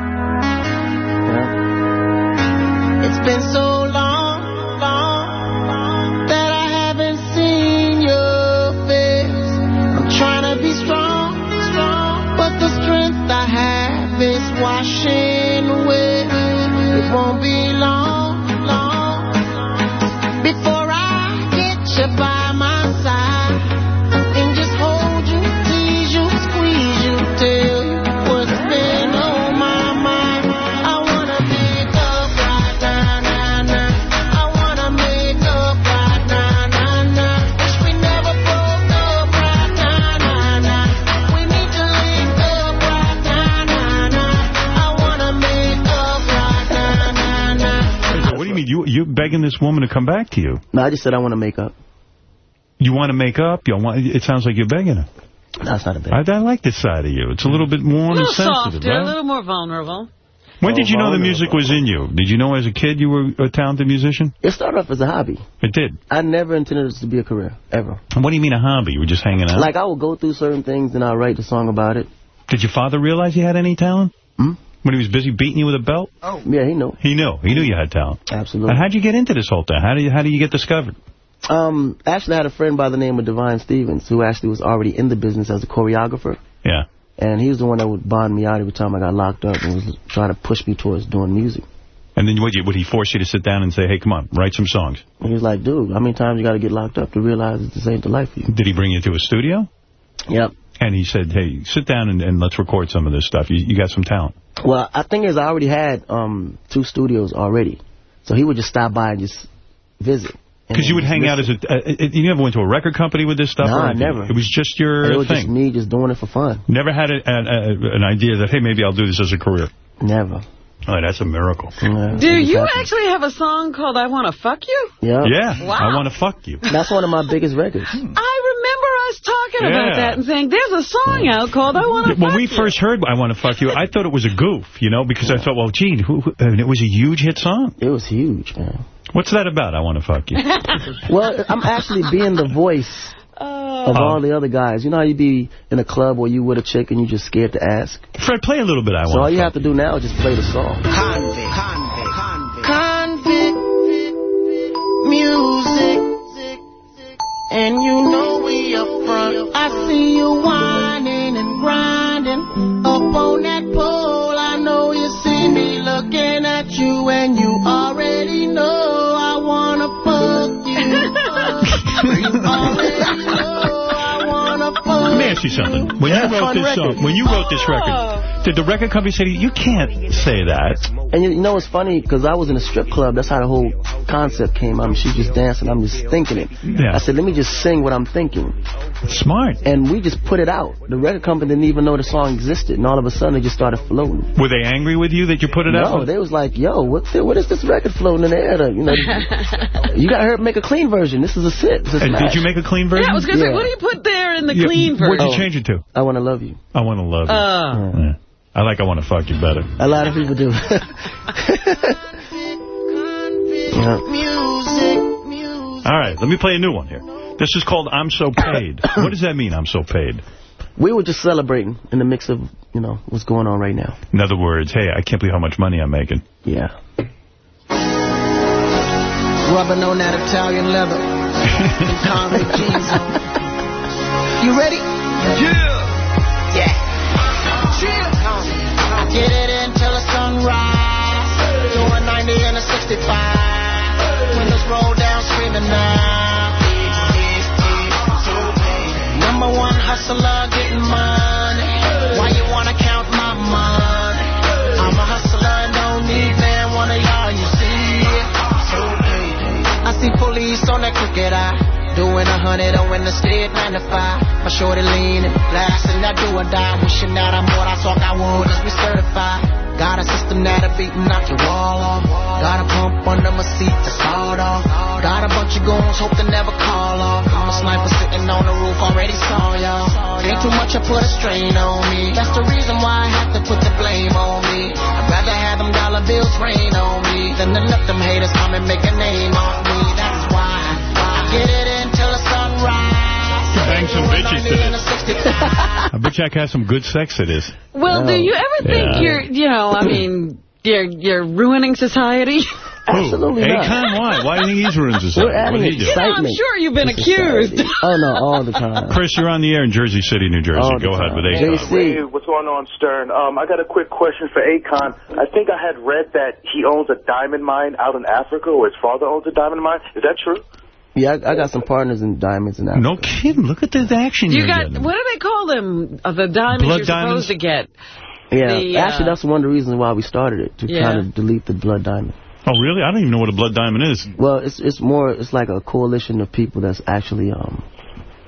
It's been so long, long that I haven't seen your face. I'm trying to be strong, strong, but the strength I have is washing away. It won't be long, long before I get you by do you mean? You, you begging this woman to come back to you? No, I just said I want to make up. You want to make up? You want, it sounds like you're begging her. No, it's not a beg. I, I like this side of you. It's a little bit A warm and little sensitive, softer, a little more vulnerable. When did Oh, you know the music was in you? Did you know as a kid you were a talented musician? It started off as a hobby. It did. I never intended this to be a career, ever. And What do you mean a hobby? You were just hanging out? Like, I would go through certain things and I'd write a song about it. Did your father realize you had any talent? Hmm? When he was busy beating you with a belt? Oh. Yeah, he knew. He knew. He knew you had talent. Absolutely. And how'd you get into this whole thing? How do you, how do you get discovered? Um, actually, I had a friend by the name of Devyne Stephens who actually was already in the business as a choreographer. Yeah. And he was the one that would bond me out every time I got locked up and was trying to push me towards doing music. And then would, you, would he force you to sit down and say, hey, come on, write some songs? And he was like, dude, how many times you got to get locked up to realize that this ain't the life for you? Did he bring you to a studio? Yep. And he said, hey, sit down and, and let's record some of this stuff. You, you got some talent. Well, I think is I already had um two studios already. So he would just stop by and just visit. Because you would just hang out as a... Uh, uh, you never went to a record company with this stuff? or Nah, never. It was just your It was thing? just me just doing it for fun. Never had a, a, a, an idea that, hey, maybe I'll do this as a career? Never. Oh, that's a miracle. Do you actually have a song called I Want to Fuck You? Yeah. Yeah. Wow. I want to fuck you. That's one of my biggest records. I remember us talking about that and saying, there's a song out called I Want to When we You. first heard I Want to Fuck You, I thought it was a goof, you know, because I thought, well, gee, who, who, I mean, it was a huge hit song. It was huge, man. What's that about, I Want to Fuck You? Well, I'm actually being the voice Oh. of all the other guys. You know how you be in a club where you with a chick and you just scared to ask? Fred, play a little bit I want So all you have to do now is just play the song. Konvict, Konvict, Konvict, Konvict, music, and you know we up front. I see you whining and grinding up on that pole. I know you see me looking at you, and you already know I wanna fuck you. you already know I wanna fuck Let me ask you something. When Yeah, you wrote this record. song, when you wrote this record, oh. Did the record company say to you, you can't say that? And you, you know it's funny? Because I was in a strip club. That's how the whole concept came. I mean, she's just dancing. I'm just thinking it. Yeah. I said, let me just sing what I'm thinking. Smart. And we just put it out. The record company didn't even know the song existed. And all of a sudden, it just started floating. Were they angry with you that you put it no, out? No, they was like, yo, what, the, what is this record floating in the air? To, you know, you got her make a clean version. This is a sit. This is And did you make a clean version? Yeah, I was going to say, what do you put there in the Yeah, clean version? What'd you change it to? I want to love you. I want to love you. Uh, Yeah. I like I want to fuck you better. A lot of people do. Yeah. music. All right, let me play a new one here. This is called I'm So Paid. what does that mean, I'm so paid? We were just celebrating in the mix of, you know, what's going on right now. In other words, hey, I can't believe how much money I'm making. Yeah. Rubbing on that Italian leather. and convict jeans. You ready? Yeah. 65. Windows roll down, screaming now. Number one hustler, getting money. Why you wanna count my money? I'm a hustler don't need man one of y'all, you see. I see police on that crooked eye. Doing a hundred on in the state nine to five. My shorty leaning, blasting that do or die. Wishing that I'm what I thought I would just be certified. Got a system that'll beat and knock your wall off. Got a pump under my seat to start off. Got a bunch of goons, hope to never call off. I'm a sniper sitting on the roof, already saw y'all. Ain't too much, I put a strain on me. That's the reason why I have to put the blame on me. I'd rather have them dollar bills rain on me than to let them haters come and make a name on me. That's why I get it sunrise. Bang some bitches to Doing 90 and a this. I bet Jack has some good sex to this. well, do you ever think Yeah. you're, you know, I mean, you're, you're ruining society? Absolutely Who? not. Akon, why? Why do you think he's ruined society? We're adding What did he do? You know, I'm sure you've been accused. Oh, no, all the time. Chris, you're on the air in Jersey City, New Jersey. All Go ahead time. with Akon. JC. Hey, what's going on, Stern? Um, I got a quick question for Akon. I think I had read that he owns a diamond mine out in Africa, or his father owns a diamond mine. Is that true? Yeah, I, I got some partners in diamonds and that. No kidding. Look at the action You you're got, getting. what do they call them? Uh, the diamonds Blood you're diamonds? supposed to get. Yeah, the, uh, actually, that's one of the reasons why we started it, to Yeah. kind of delete the blood diamond. Oh, really? I don't even know what a blood diamond is. Well, it's it's more, it's like a coalition of people that's actually um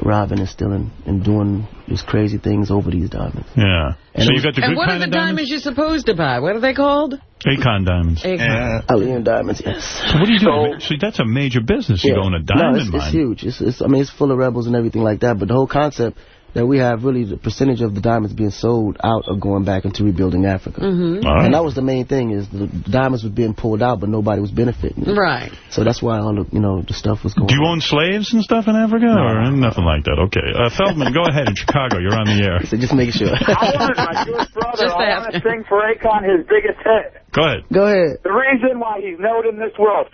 robbing and stealing and doing these crazy things over these diamonds. Yeah. And so it you got the And good what are the diamonds diamonds? you're supposed to buy? What are they called? Akon diamonds. Akon. Alien diamonds, yes. So what do you do? See, that's a major business. You go in a no, diamond it's, mine. it's huge. It's, it's, I mean, it's full of rebels and everything like that. But the whole concept, that we have really the percentage of the diamonds being sold out are going back into rebuilding Africa. Mhm. All right. And that was the main thing is the diamonds was being pulled out, but nobody was benefiting. Right. So that's why all the you know the stuff was going. Do you own slaves and stuff in Africa? Or nothing like that? Okay. Uh, Feldman, go ahead in Chicago. You're on the air. So just making sure. I wanted my Jewish brother. I want to sing for Akon his biggest hit. Go ahead. Go ahead. The reason why he's known in this world.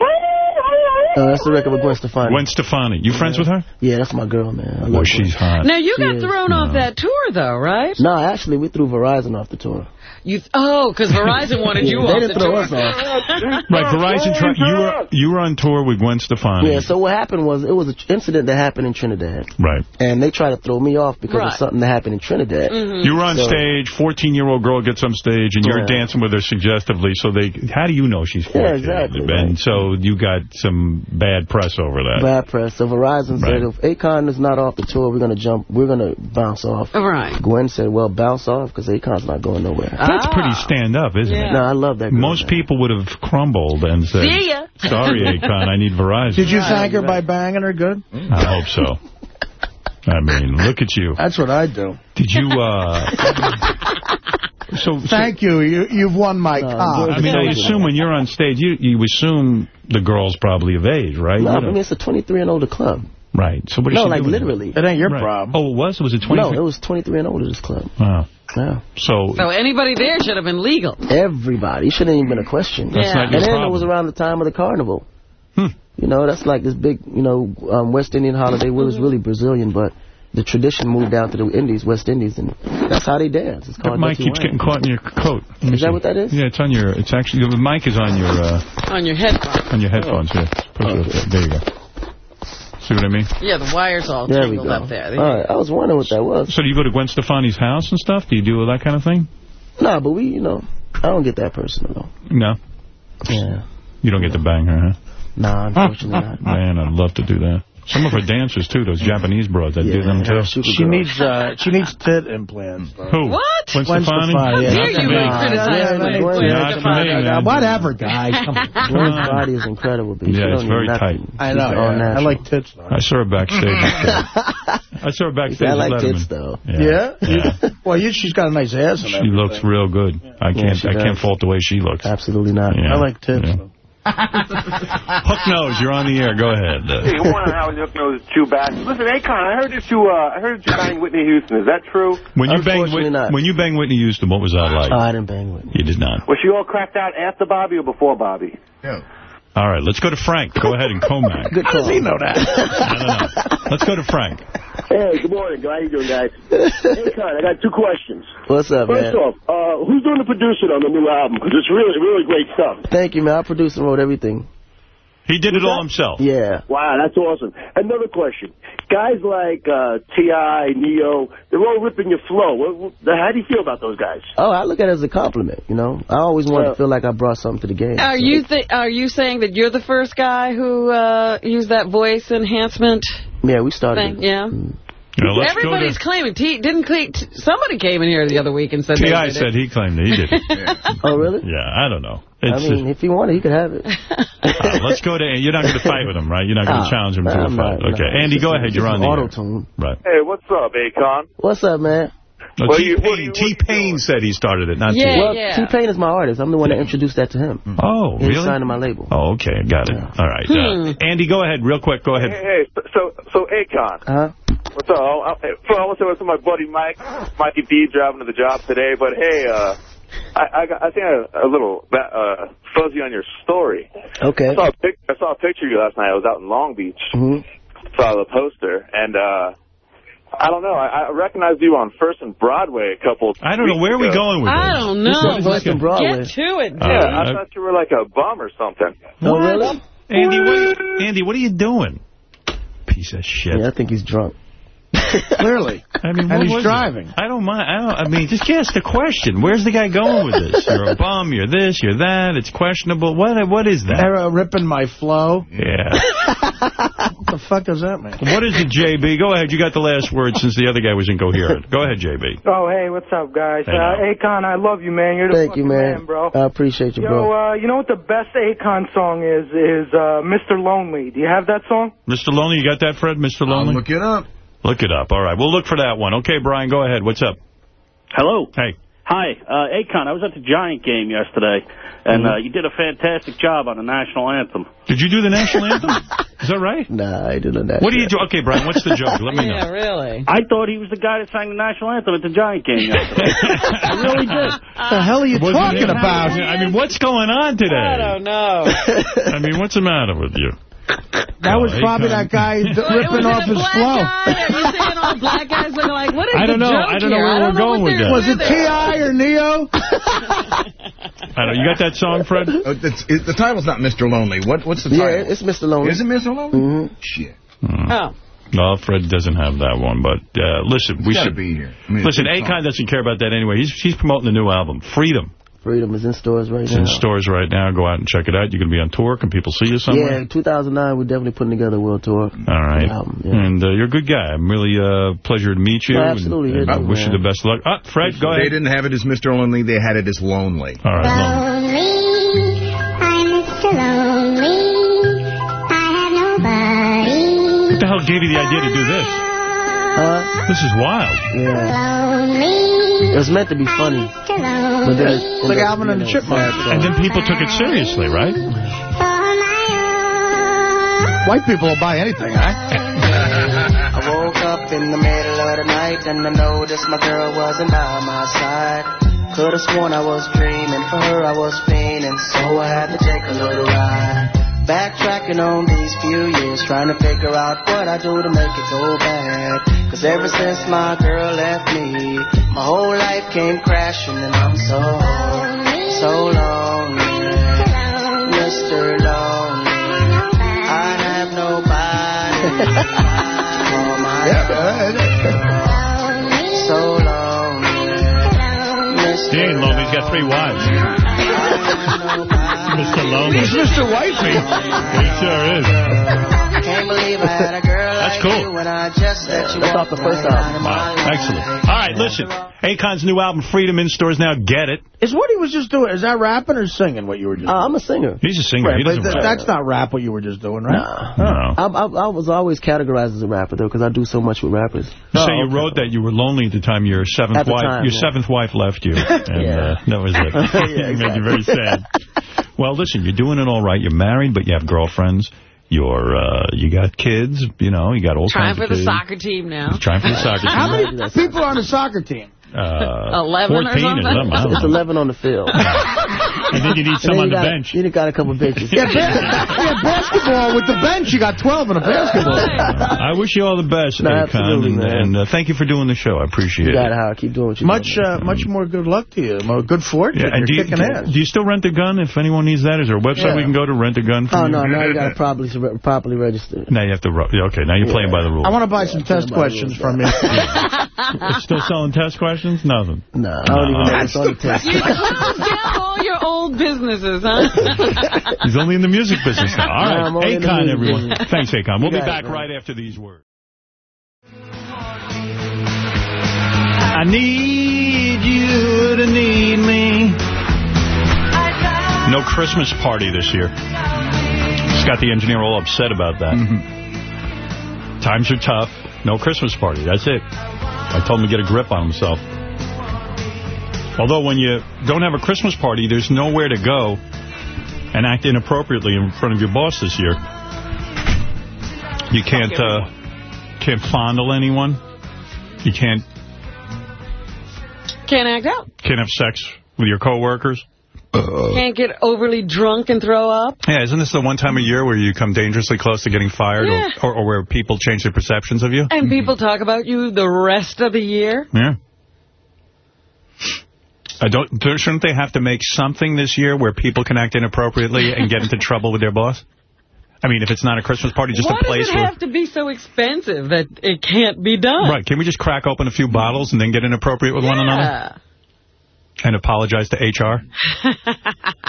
Uh, that's the record with Gwen Stefani. Gwen Stefani. You friends with her? Yeah, that's my girl, man. I Boy, love she's hot. Now, you She got is. thrown off that tour, though, right? No, actually, we threw Verizon off the tour. You Oh, because Verizon wanted you They off didn't the throw tour. us off. Right, Verizon. Tri- you were you were on tour with Gwen Stefani. Yeah, so what happened was it was an incident that happened in Trinidad. Right. And they tried to throw me off because Right. of something that happened in Trinidad. Mm-hmm. You were on So- stage. Fourteen-year-old girl gets on stage, and you're Yeah. dancing with her suggestively. So they, how do you know she's 14? Yeah, exactly, And so you got some bad press over that. Bad press. So Verizon Right. said if Akon is not off the tour, we're gonna jump. We're gonna bounce off. Right. Gwen said, "Well, bounce off because Akon's not going nowhere." That's pretty stand up, isn't it? No, I love that. Girl, Most people would have crumbled and said, See ya. "Sorry, Akon, I need Verizon." Did you thank her by banging her good? I hope so. I mean, look at you. That's what I do. Did you? uh So, Thank you. you. You've won my cock. I mean, I assume when you're on stage, you you assume the girl's probably of age, right? No, You I mean it's a 23 and older club. right. So what is no, she like literally. It ain't your Right. problem. Oh, it was? It was it 23? No, it was 23 and older. This club. Wow. Yeah. So, So anybody there should have been legal. Everybody. It shouldn't even been a question. That's not and your then problem. it was around the time of the carnival. Hmm. You know, that's like this big, you know, um, West Indian holiday. Well, it was really Brazilian, but the tradition moved down to the Indies, West Indies, and that's how they dance. It's that called mic keeps getting caught in your coat. Let me Is that see. what that is? Yeah, it's on your. It's actually the mic is on your uh, On your headphone. on your headphones. Here, push it up there. There you go. See what I mean? Yeah, the wires all There tangled up there. All right, I was wondering what that was. So do you go to Gwen Stefani's house and stuff? Do you do that kind of thing? No, but we, you know, I don't get that personal though. No. Yeah. You don't get to bang her, huh? Nah, unfortunately not. Man, I'd love to do that. Some of her dancers too, those Japanese bros that do them too. She needs uh, she needs tit implants. though. Who? What? Gwen Gwen Stefani? Stefani, yeah. How dare you Nah, criticize yeah, Gwen yeah, Stefani? yeah, Not for me, yeah, man. Whatever, guys. Come. Gwen's body is incredible, B. Yeah, it's very tight. I know. yeah. I like tits. Though. I saw her backstage. I saw her backstage. I like tits though. Yeah. Yeah. well, you, she's got a nice ass. She everything. looks real good. I can't. I can't fault the way she looks. Absolutely not. I like tits. Yeah. though. Hook nose, you're on the air. Go ahead. Hey, Uh, one how Hook Nose two back. Listen, Akon, I heard that you, uh, I heard that you banged Whitney Houston. Is that true? when you banged Unfortunately not. when you banged Whitney Houston, what was that like? Oh, I didn't bang with. you did not. Was she all cracked out after Bobby or before Bobby? All right, let's go to Frank. Go ahead and Comac. Good How does call. he know that? I don't know. Let's go to Frank. Hey, good morning. How you doing, guys? hey, Con, I got two questions. What's up, First man? off, uh, who's doing the producing on the new album? Because it's really, really great stuff. Thank you, man. I produced and wrote everything. He did it all himself. Yeah. Wow, that's awesome. Another question. Guys like uh, T.I., Ne-Yo, they're all ripping your flow. What, what, how do you feel about those guys? Oh, I look at it as a compliment. You know, I always want Yeah. to feel like I brought something to the game. Are So- you th are you saying that you're the first guy who uh, used that voice enhancement Yeah, we started. thing? Yeah. You know, let's Everybody's go claiming. T didn't cle t somebody came in here the other week and said to, they T.I. did said it. he claimed that he did. it. Oh, really? Yeah, I don't know. I It's mean, if he wanted, he could have it. Uh, let's go to. You're not going to fight with him, right? You're not going to Ah, challenge him to a I'm fight. not, okay, no. Andy, go ahead. You're on the Auto air. tune. Right. Hey, what's up, Akon? What's up, man? No, What do you- you- T-Pain, T-Pain said he started it, not Yeah, T. well, yeah. T-Pain is my artist. I'm the one that introduced that to him. Oh, He's really? signed to my label. Oh, okay, got it. All right. Hmm. Uh, Andy, go ahead, real quick. Go ahead. Hey, hey, so, so Akon, Huh? What's up? I, I, I want to say what's up, my buddy Mike, Mikey B, driving to the job today. But hey, uh, I, I, got, I think I had a little uh, fuzzy on your story. Okay. I saw a pic- I saw a picture of you last night. I was out in Long Beach. Mm -hmm. Saw the poster, and uh, I don't know. I, I recognized you on First and Broadway a couple. I don't know. weeks Where are we going with I don't know. is First and Broadway. Get to it, dude. Uh, Yeah, I I- thought you were like a bum or something. Oh, really? Andy, what, Andy, what are you doing? Piece of shit. Yeah, I think he's drunk. Clearly. I mean, And he's driving. It? I don't mind. I don't. I mean, just ask the question. Where's the guy going with this? You're a bum. You're this. You're that. It's questionable. What? What is that? They're uh, ripping my flow. Yeah. What the fuck does that mean? What is it, JB? Go ahead. You got the last word since the other guy was incoherent. Go ahead, JB. Oh, hey, what's up, guys? Hey, uh, Akon, I love you, man. You're the Thank you, fucking man. man, bro. I appreciate you, Yo, bro. uh, you know what the best Akon song is? Is uh, Mr. Lonely. Do you have that song? Mr. Lonely, you got that, Fred? Mr. Lonely? Look it up. Look it up. All right, we'll look for that one. Okay, Brian, go ahead. What's up? Hello. Hey. Hi, uh, Akon. I was at the Giant game yesterday, and uh, you did a fantastic job on the national anthem. Did you do the national anthem? Is that right? Nah, I didn't know that. What do you do? Okay, Brian, what's the joke? Let me know. Yeah, really. I thought he was the guy that sang the national anthem at the Giant game yesterday. I really did. What the hell are you Wasn't talking about? I mean, what's going on today? I don't know. I mean, what's the matter with you? That was Oh, probably that guy It ripping was off a his black flow. guy? Are you saying all black guys looking like, what is I don't the know. joke I don't know here? where I we're know going with that. Was it T.I. or Ne-Yo? I don't, you got that song, Fred? It's, it, the title's not Mr. Lonely. What, what's the title? Yeah, title? it's Mr. Lonely. Is it Mr. Lonely? Mm-hmm. Shit. Oh. Well, Fred doesn't have that one, but uh, listen, we should be here. I mean, listen. a good Akon doesn't care about that anyway. He's he's promoting the new album, Freedom. Freedom is in stores right It's now. in stores right now. Go out and check it out. You're going to be on tour. Can people see you somewhere? Yeah, 2009, we're definitely putting together a world tour. All right. album, yeah. And uh, you're a good guy. I'm really uh, pleasure to meet you. Well, absolutely, And, you I too, wish you the best of luck. Ah, Fred, go ahead. They didn't have it as Mr. Lonely. They had it as Lonely. All right. Lonely. Lonely, I'm Mr. Lonely. I have nobody. What the hell gave you the idea to do this? Huh? This is wild. Yeah. Lonely, It was meant to be funny. Mr. But then, Lonely. Like Alvin and the Chipmunks. And then people took it seriously, right? For my own. White people will buy anything, huh? I woke up in the middle of the night and I noticed my girl wasn't by my side. Could have sworn I was dreaming, for her I was fiending, so I had to take a little ride. Backtracking on these few years, trying to figure out what I do to make it go bad. Cause ever since my girl left me, my whole life came crashing and I'm so, so lonely. Mr. Lonely. I have nobody. Oh my God. So lonely. He ain't lonely. He's got three wives. Mr. Lonely. He's Mr. Wifey. He sure is. Can't believe I had a girl That's like cool. you when I just let you That's off the first album. Wow. Excellent. All right, listen. Akon's new album, Freedom, in stores now. Get it. Is what he was just doing, is that rapping or singing what you were just doing? Uh, I'm a singer. He's a singer. Right, he doesn't th- rap. that's not rap what you were just doing, right? Nah. Oh. I, I, I was always categorized as a rapper, though, because I do so much with rappers. You say you wrote that you were lonely at the time your seventh wife time, your yeah. seventh wife left you. And Yeah. uh, that was it. Yeah, It made you very sad. Well, listen, you're doing it all right. You're married, but you have girlfriends. You're uh, you got kids, you know, you got all Trying kinds for the kids. soccer team now. Trying for the soccer team. How many people are on the soccer team? Uh, 11 or 14 or something? something. It's 11 on the field. And then you need And some on the got, bench. You got a couple benches. Yeah, ba- yeah, basketball with the bench. You got 12 in a basketball. I wish you all the best, No, Akon, absolutely, and, man. and uh, thank you for doing the show. I appreciate You got it. it, Howard. Keep doing what you're Much, doing. uh, much more good luck to you. More good fortune. Yeah, and do You're you, kicking do, ass. do you still rent a gun if anyone needs that? Is there a website Yeah. we can go to rent a gun for Oh, you? no, now you got to properly, properly register. Now you have to. Okay, now you're playing by the rules. I want to buy some test questions from you. Still selling test questions? Nothing. No, I don't even know what's on the test. You closed down all your old businesses, huh? He's only in the music business now. All Yeah, right, I'm only in the Akon, everyone. business. Thanks, Akon. We'll You be got it, back right after these words. I need you to need me. No Christmas party this year. Scott the engineer all upset about that. Mm-hmm. Times are tough. No Christmas party. That's it. I told him to get a grip on himself. Although when you don't have a Christmas party, there's nowhere to go and act inappropriately in front of your boss this year. You can't uh, can't fondle anyone. You can't Can't act out. can't have sex with your coworkers. Can't get overly drunk and throw up. Yeah, isn't this the one time a year where you come dangerously close to getting fired Yeah. or, or, or where people change their perceptions of you? And people talk about you the rest of the year. Yeah. I don't, shouldn't they have to make something this year where people can act inappropriately and get into trouble with their boss? I mean, if it's not a Christmas party, just Why a place does it where... have to be so expensive that it can't be done? Right, can we just crack open a few bottles and then get inappropriate with one another? Yeah. And apologize to HR?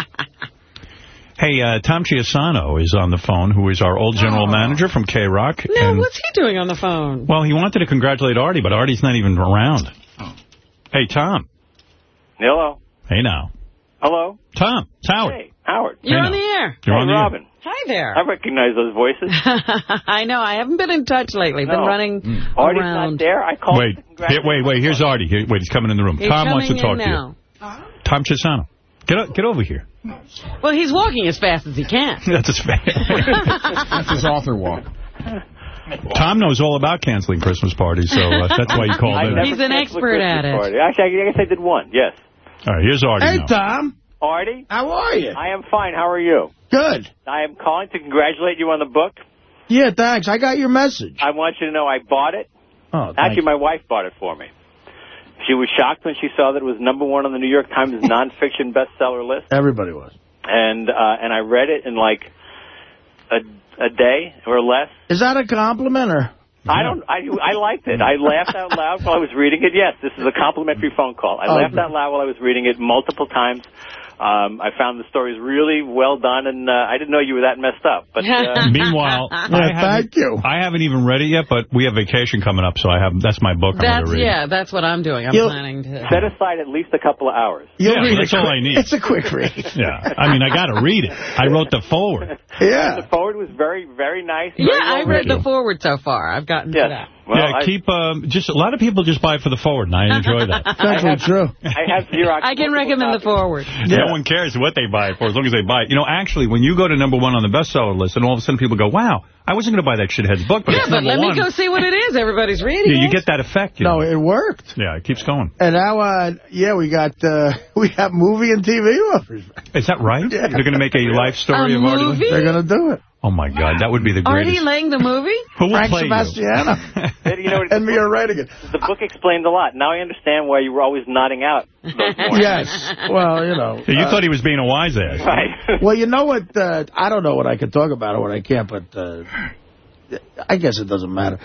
hey, uh, Tom Chiusano is on the phone, who is our old general manager from K-Rock. Now, and what's he doing on the phone? Well, he wanted to congratulate Artie, but Artie's not even around. Hey, Tom. Hello. Hey, now. Hello? Tom. It's Howard. Hey, Howard. You're on the air. You're hey, on the air. Robin. Hi there. I recognize those voices. I know. I haven't been in touch lately. Been No. running Artie's around. not there. I called Wait, here, wait, wait. Here's Artie. Here, wait, he's coming in the room. He's Tom wants to talk in to you. Tom Chiusano. Get o- get over here. Well, he's walking as fast as he can. That's his That's his author walk. Tom knows all about canceling Christmas parties, so uh, that's why he called I in. He's an expert at it. Party. Actually, I guess I did one, yes. All right, here's Artie Hey, now. Tom. Artie? How are you? I am fine. How are you? Good. I am calling to congratulate you on the book. Yeah, thanks. I got your message. I want you to know I bought it. Oh, Actually, my wife bought it for me. She was shocked when she saw that it was number one on the New York Times nonfiction bestseller list, Everybody was. and uh, and I read it in like a a day or less. Is that a compliment or? I don't. I I liked it. I laughed out loud while I was reading it. Yes, this is a complimentary phone call. I Oh, laughed out loud while I was reading it multiple times. Um, I found the stories really well done, and uh, I didn't know you were that messed up. But uh, Meanwhile, I haven't, I haven't even read it yet, but we have vacation coming up, so I have that's my book I'm That's going to read. yeah. That's what I'm doing. I'm You'll- planning to. set aside at least a couple of hours. Yeah, read that's all quick. I need. It's a quick read. Yeah, I mean, I got to read it. I wrote the forward. Yeah. The forward was very, very nice. very Yeah, I read written. the forward so far. I've gotten Yes. to that. Well, yeah, I- keep um, just a lot of people just buy it for the forward, and I enjoy that. That's actually true. I have Xerox. I can recommend the forward. No one cares what they buy it for as long as they buy it. You know, actually, when you go to number one on the bestseller list, and all of a sudden people go, "Wow, I wasn't going to buy that shithead's book, but Yeah, it's but number let one." me go see what it is. Everybody's reading yeah, you it. get that effect. You No, know? it worked. Yeah, it keeps going. And now, uh, yeah, we got uh, we have movie and TV offers. Is that right? Yeah. They're going to make a life story A of Artie? They're gonna do it. Oh my God, that would be the greatest. Artie greatest. Lang, the movie? Who will Frank play you? Sebastiano You know, and Mia writing it. the book explained a lot. Now I understand why you were always nodding out. Yes. Well, you know. Yeah, you uh, thought he was being a wise ass. Right. Well, you know what? Uh, I don't know what I can talk about or what I can't, but uh, I guess it doesn't matter.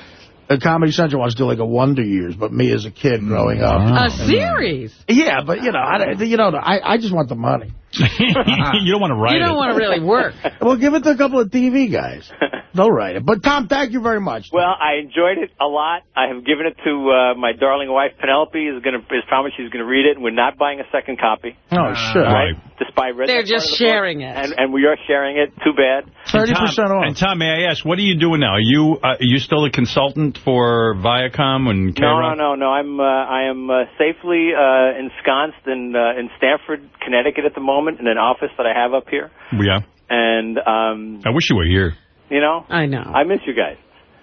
Uh, Comedy Central wants to do like a Wonder Years, but me as a kid growing up. A series. Yeah, but you know, I, you know, I, I just want the money. you don't want to write You don't it. want to really work. Well, give it to a couple of TV guys. They'll write it. But Tom, thank you very much. Well, I enjoyed it a lot. I have given it to uh, my darling wife Penelope. Is going to is promised she's going to read it, and we're not buying a second copy. Oh, shit. All right. Despite read They're just of the book, sharing it. and and we are sharing it. Too bad. 30% Tom, off. And Tom, may I ask, what are you doing now? Are you uh, are you still a consultant for Viacom and No, no, no, no. I'm uh, I am uh, safely uh, ensconced in uh, in Stamford, Connecticut at the moment in an office that I have up here, Yeah. and um, I wish you were here. you know, I know. I miss you guys.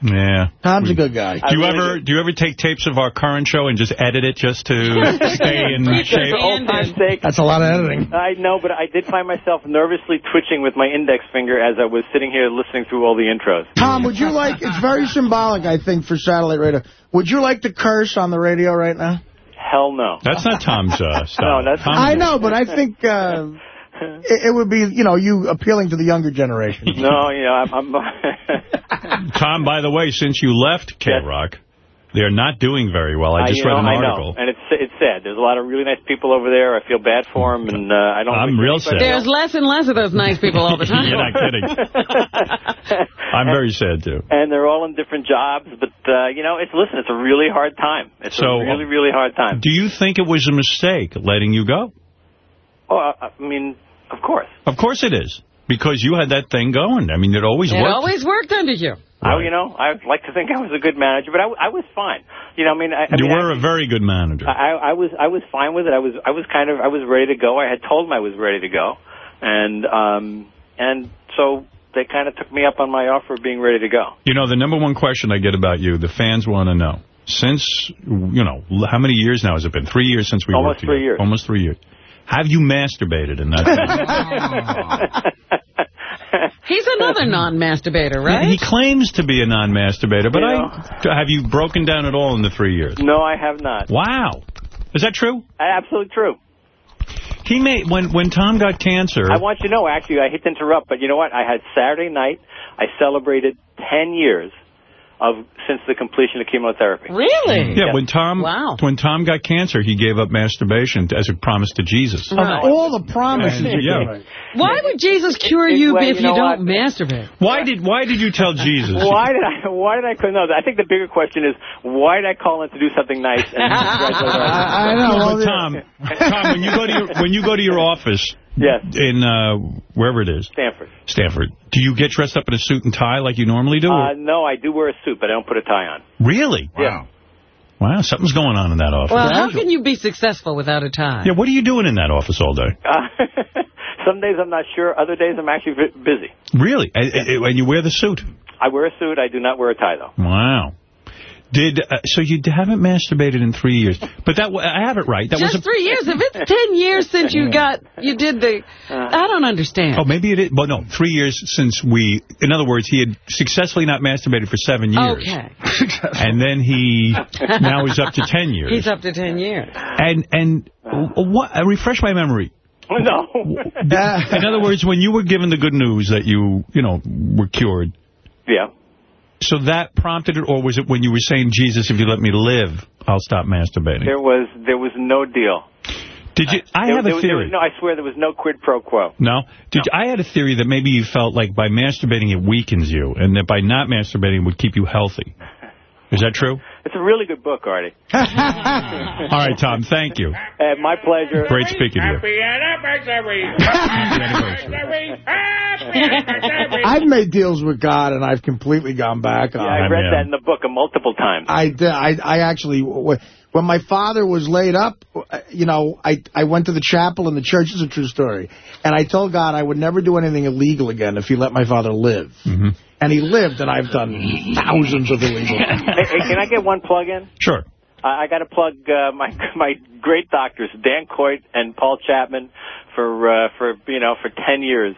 Yeah. Tom's a good guy. Do you really ever do you ever take tapes of our current show and just edit it just to stay in shape? it For old time's sake. That's a lot of editing. I know, but I did find myself nervously twitching with my index finger as I was sitting here listening through all the intros. Tom, would you like, it's very symbolic, I think, for satellite radio. Would you like to curse on the radio right now? Hell no. That's not Tom's uh, style. No, that's- Tom- I know, but I think uh, it, it would be, you know, you appealing to the younger generation. No, you know, I'm. I'm Tom, by the way, since you left K-Rock, they're not doing very well. I just you read know, an I article. know, and it's it's sad. There's a lot of really nice people over there. I feel bad for them, and uh, I don't. I'm real sad. There's less and less of those nice people all the time. You're not kidding. I'm very sad, too. and they're all in different jobs. But uh, you know, it's listen, it's a really hard time. It's So, a really, really hard time. Do you think it was a mistake letting you go? Oh, I I mean, of course. Of course it is. Because you had that thing going. I mean, it always It worked. It always worked under you. I, you know, I'd like to think I was a good manager, but I, I was fine. You know, I mean, I, I you mean, were a very good manager. I, I was I was fine with it. I was I was kind of I was ready to go. I had told them I was ready to go, and um and so they kind of took me up on my offer of being ready to go. You know, the number one question I get about you, the fans want to know. Since, you know, how many years now has it been? Three years since we Almost worked together. three years. Almost three years. Have you masturbated in that time? He's another non-masturbator, right? He claims to be a non-masturbator, but You I have you broken down at all in the three years? No, I have not. Wow. Is that true? Absolutely true. He made when when Tom got cancer. I want you to know, actually, I hate to interrupt, but you know what? I had Saturday night. I celebrated 10 years of since the completion of chemotherapy. Really? Mm-hmm. yeah, when Tom Wow. when Tom got cancer, he gave up masturbation as a promise to Jesus. Of all the promises And, you yeah. can make. Why would Jesus cure It- you well, if you you, know don't what? masturbate? Why did Why did you tell Jesus? Why did I? Why did I? No, I think the bigger question is why did I call in to do something nice? And congratulate our- I know. No, well, Tom, Tom, when you go to your, when you go to your office, Yes. in uh, wherever it is, Stanford. Stanford, do you get dressed up in a suit and tie like you normally do? Uh, no, I do wear a suit, but I don't put a tie on. really? Yeah. Wow, something's going on in that office. Well, how can you be successful without a tie? yeah, what are you doing in that office all day? Uh, some days I'm not sure. Other days I'm actually busy. Really? And, and- and you wear the suit? I wear a suit. I do not wear a tie, though. Wow. Did uh, so? You haven't masturbated in three years, but that I have it right. That Just was a, three years. If it's ten years since you got, you did the, I don't understand. Oh, maybe it is. Well, no, three years since we. In other words, he had successfully not masturbated for seven years, Okay. and then he now he's up to ten years. He's up to ten years. And and what? uh, Refresh my memory. No. In other words, when you were given the good news that you, you know, were cured, Yeah. So that prompted it, or was it when you were saying, Jesus, if you let me live, I'll stop masturbating? There was there was no deal. Did you? I There- have a was- theory. was no, I swear there was no quid pro quo. No? Did You, I had a theory that maybe you felt like by masturbating it weakens you, and that by not masturbating it would keep you healthy. Is that true? It's a really good book, Artie. All right, Tom, thank you. Uh, my pleasure. Great speaking to you. Happy anniversary. I've made deals with God, and I've completely gone back on Yeah, I it. read that in the book a multiple times. I did. I, I actually, when my father was laid up, you know, I, I went to the chapel in the church. This is a true story. And I told God I would never do anything illegal again if he let my father live. Mm-hmm. And he lived, and I've done thousands of illegal things. hey, hey, can I get one plug in? Sure. I, I got to plug uh, my my great doctors, Dan Coit and Paul Chapman, for uh, for you know for ten years,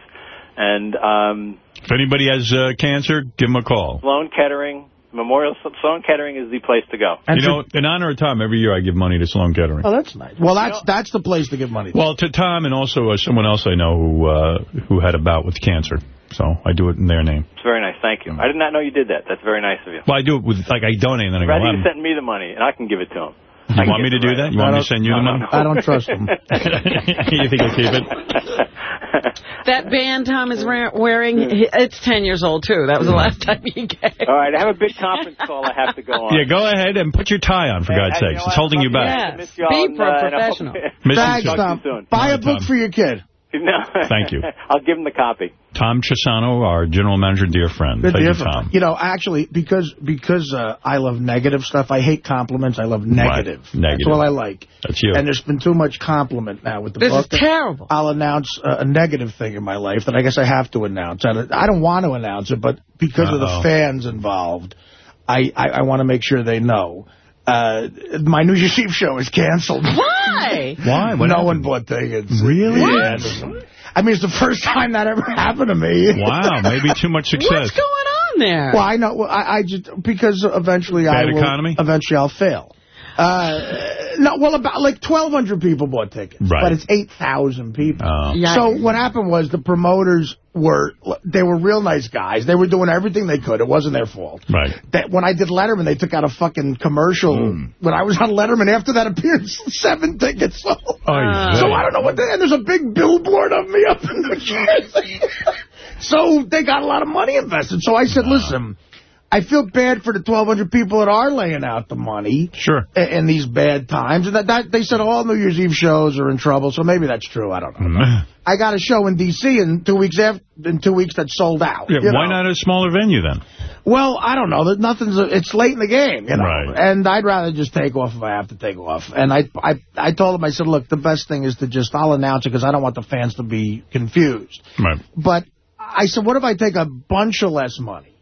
and um, If anybody has uh, cancer, give them a call. Sloan Kettering Memorial Sloan Kettering is the place to go. you know, in honor of Tom, every year I give money to Sloan Kettering. Oh, that's nice. Well, that's that's the place to give money. To. Well, to Tom and also uh, someone else I know who uh, who had a bout with cancer. So I do it in their name. It's very nice. Thank you. I did not know you did that. That's very nice of you. Well, I do it with, like, I donate and then I go, Rather you "Um, send me the money, and I can give it to him. You want me to do that? You want me to send you the money? I don't trust him. you think I'll keep it? That band Tom is wearing, it's 10 years old, too. That was the last time he gave. All right, I have a big conference call I have to go on. Yeah, go ahead and put your tie on, for Hey, God's hey, you sakes. know It's holding you Love back. to miss y'all, Be and, uh, I hope- professional. Miss you Thanks. Tom. soon. Buy a All right, book for your kid. No. Thank you. I'll give him the copy. Tom Chiusano, our general manager, dear friend. Good Thank to you, Tom. You know, actually, because because uh, I love negative stuff, I hate compliments. I love negative. Right, negative. That's all I like. That's you. And there's been too much compliment now with the This book. is terrible. I'll announce uh, a negative thing in my life that I guess I have to announce. And I don't want to announce it, but because of the fans involved, I, I, I want to make sure they know. Uh, my New Year's Eve show is canceled. Why? Why? What no happened? one bought tickets. Really? Yeah, I mean, it's the first time that ever happened to me. Wow, maybe too much success. What's going on there? Well, I know. well, I, I just because eventually I Bad will. economy? Eventually, I'll fail. Uh, no, well, about like 1,200 people bought tickets, Right. but it's 8,000 people. Oh. Yikes. So what happened was the promoters were they were real nice guys. They were doing everything they could. It wasn't their fault. Right. That when I did Letterman, they took out a fucking commercial. Hmm. When I was on Letterman, after that appearance, seven tickets sold. Oh, So I don't know what. They, and there's a big billboard of me up in New Jersey. so they got a lot of money invested. So I said, listen. I feel bad for the 1,200 people that are laying out the money Sure. in these bad times. And that, that they said all New Year's Eve shows are in trouble, so maybe that's true. I don't know. Mm. I got a show in D.C. in two weeks after, in two weeks that sold out. Yeah, why know. not a smaller venue then? Well, I don't know. There's Nothing's. It's late in the game, you know. Right. And I'd rather just take off if I have to take off. And I, I, I told him, I said, look, the best thing is to just I'll announce it because I don't want the fans to be confused. Right. But I said, what if I take a bunch of less money?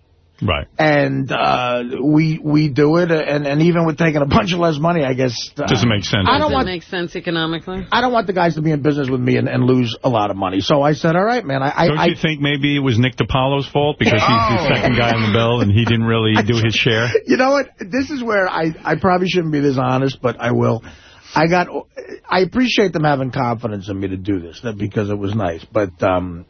Right. and uh, we we do it, and and even with taking a bunch of less money, I guess uh, Doesn't make sense. I don't it want make sense economically? I don't want the guys to be in business with me and, and lose a lot of money. So I said, all right, man. I Don't I, you think maybe it was Nick DiPaolo's fault because he's the second guy on the bill and he didn't really do his share? you know what? This is where I I probably shouldn't be this honest, but I will. I got. I appreciate them having confidence in me to do this, because it was nice. But um,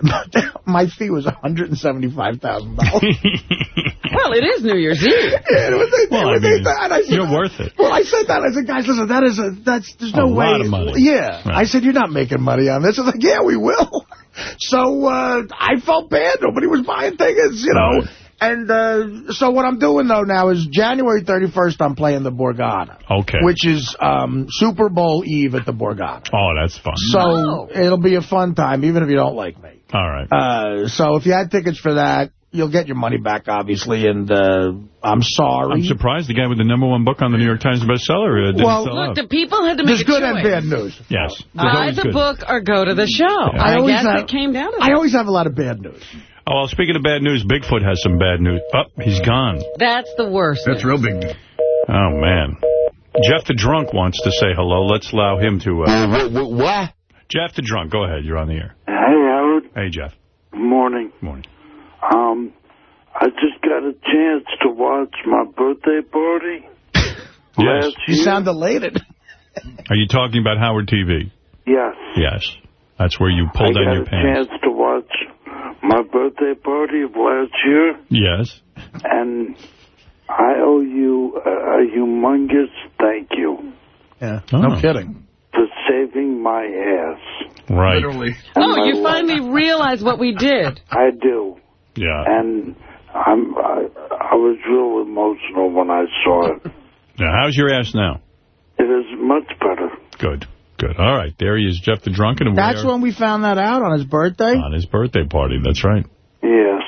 my fee was $175,000. Well, it is New Year's Eve. Yeah, when they, Well, I when they mean, thought- I said, you're worth it. Well, I said that. I said, guys, listen, that is a, that's, there's A no way. lot of money. Yeah. Right. I said, you're not making money on this. I was like, yeah, we will. So, uh, I felt bad. Nobody was buying tickets, you know. Right. And, uh, so what I'm doing, though, now is January 31st, I'm playing the Borgata. Okay. Which is, um, Super Bowl Eve at the Borgata. Oh, that's fun. So, it'll be a fun time, even if you don't like me. All right. Uh, so if you had tickets for that, you'll get your money back, obviously, and uh, I'm sorry. I'm surprised the guy with the number one book on the New York Times bestseller uh, didn't Well, sell Look, out. the people had to make There's a good choice. and bad news. Yes. There's Buy the good. book or go to the show. I I, always guess have- it came down to I always have a lot of bad news. Oh, well, speaking of bad news, Bigfoot has some bad news. Oh, he's gone. That's the worst. That's real big news. Oh, man. Jeff the Drunk wants to say hello. Let's allow him to... Uh... What? Jeff the Drunk, go ahead. You're on the air. Hey, Howard. Hey, Jeff. Morning. Morning. Um, I just got a chance to watch my birthday party. Yes. Last You year. sound elated. Are you talking about Howard TV? Yes. Yes. That's where you pull I down got your a pants. chance to watch my birthday party of last year, Yes. and I owe you a, a humongous thank you Yeah, Oh. no kidding. For saving my ass. Right. Literally. Oh, you life. finally realize what we did. I do, Yeah. and I'm I, I was real emotional when I saw it. Now, how's your ass now? It is much better. Good. Good. All right. There he is, Jeff the Drunken. That's we're when we found that out on his birthday. on his birthday party. That's right. Yes.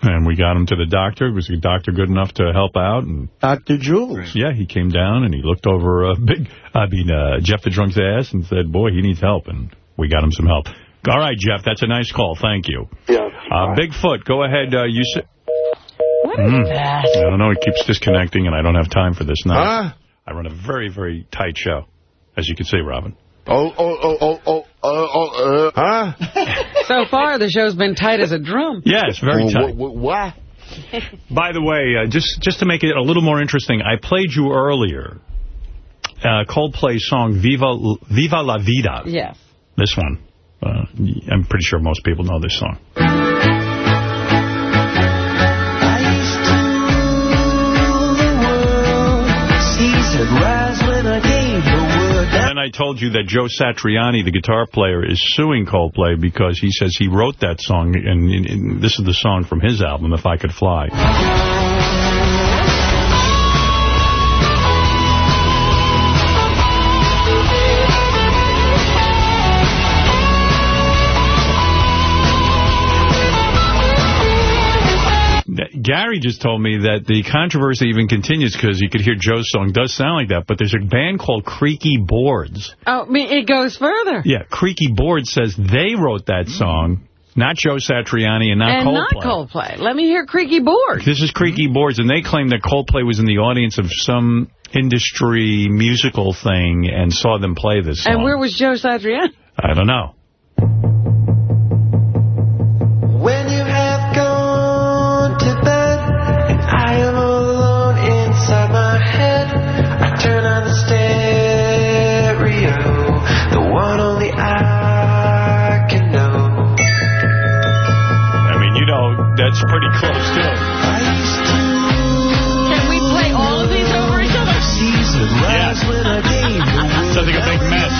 And we got him to the doctor. Was the doctor good enough to help out? And Dr. Jules. yeah, he came down and he looked over uh, big, I mean, uh, Jeff the Drunk's ass and said, boy, he needs help. And we got him some help. All right, Jeff, that's a nice call. Thank you. Yes. Uh, Bigfoot, go ahead. Uh, you say... What is Mm. that? I don't know. It keeps disconnecting, and I don't have time for this now. Huh? I run a very, very tight show, as you can see, Robin. Oh, oh, oh, oh, oh, oh, oh, uh, huh? So far, the show's been tight as a drum. Yes, very Wh- tight. wh- By the way, uh, just just to make it a little more interesting, I played you earlier uh, Coldplay's song "Viva Viva la Vida." Yes. This one, uh, I'm pretty sure most people know this song. I told you that Joe Satriani, the guitar player, is suing Coldplay because he says he wrote that song, and- and this is the song from his album, If I Could Fly. Gary just told me that the controversy even continues because you could hear Joe's song does sound like that, but there's a band called Creaky Boards. Oh, it goes further. Yeah, Creaky Boards says they wrote that mm. song, not Joe Satriani and not and Coldplay. not Coldplay. Let me hear Creaky Boards. This is Creaky Boards, and they claim that Coldplay was in the audience of some industry musical thing and saw them play this song. And where was Joe Satriani? I don't know. That's pretty close, too. Can we play all of these over each other? Yeah. Sounds like a big mess.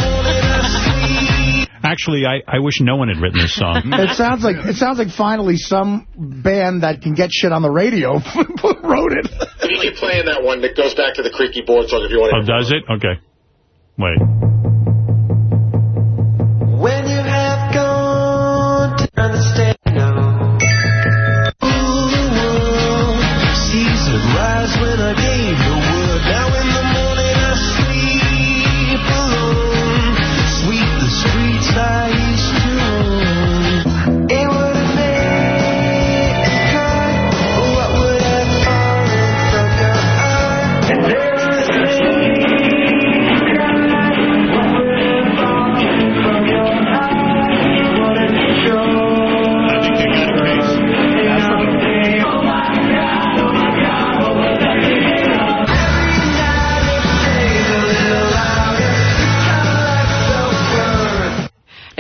Actually, I, I wish no one had written this song. It sounds like it sounds like finally some band that can get shit on the radio wrote it. You keep playing that one that goes back to the creaky board song if you want Oh, does it? Okay. Wait. When you have gone to turn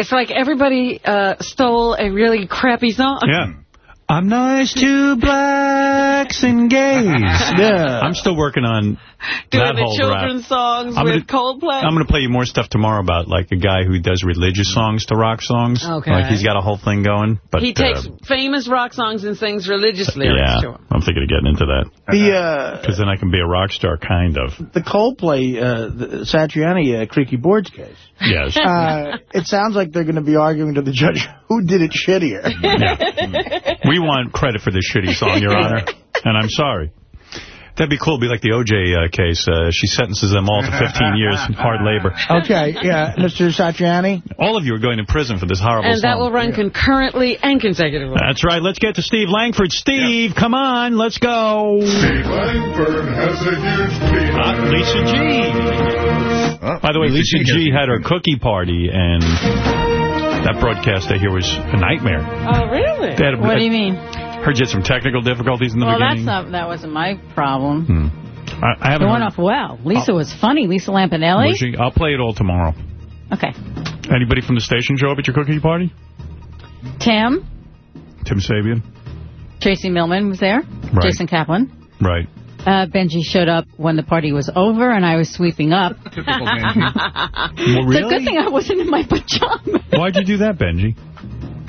It's like everybody uh, stole a really crappy song. Yeah. I'm nice to blacks and gays. Yeah. I'm still working on Doing that the whole children's rap. songs I'm with gonna- Coldplay. I'm going to play you more stuff tomorrow about like a guy who does religious songs to rock songs. Okay. Like he's got a whole thing going. But he takes uh, famous rock songs and sings religious lyrics yeah, to 'em. I'm thinking of getting into that. The uh, Because then I can be a rock star, kind of. the Coldplay, uh, the Satriani uh, Creaky Boards case. Yes. Uh, it sounds like they're going to be arguing to the judge who did it shittier. Yeah. We want credit for this shitty song, Your Honor. And I'm sorry. That'd be cool. It'd be like the O.J. Uh, case. Uh, she sentences them all to 15 years hard labor. Okay, yeah, Mr. Satriani. All of you are going to prison for this horrible And that song. will run concurrently and consecutively. That's right. Let's get to Steve Langford. Steve, come on. Let's go. Steve Langford has a huge peanut. Uh, Lisa G. By the way, Lisa G had her cookie party, and that broadcast I hear was a nightmare. Oh, really? They a- what do you mean? Heard you had some technical difficulties in the Well, that's beginning. not, that wasn't my problem. Hmm. I, I It haven't went heard- off well. Lisa was funny. Lisa Lampanelli. She? I'll play it all tomorrow. Okay. Anybody from the station show up at your cookie party? Tim, Tim Sabean? Tracy Millman was there. Right. Jason Kaplan. Right. Uh, Benji showed up when the party was over, and I was sweeping up. Well, It's a good thing I wasn't in my pajamas. Why'd you do that, Benji?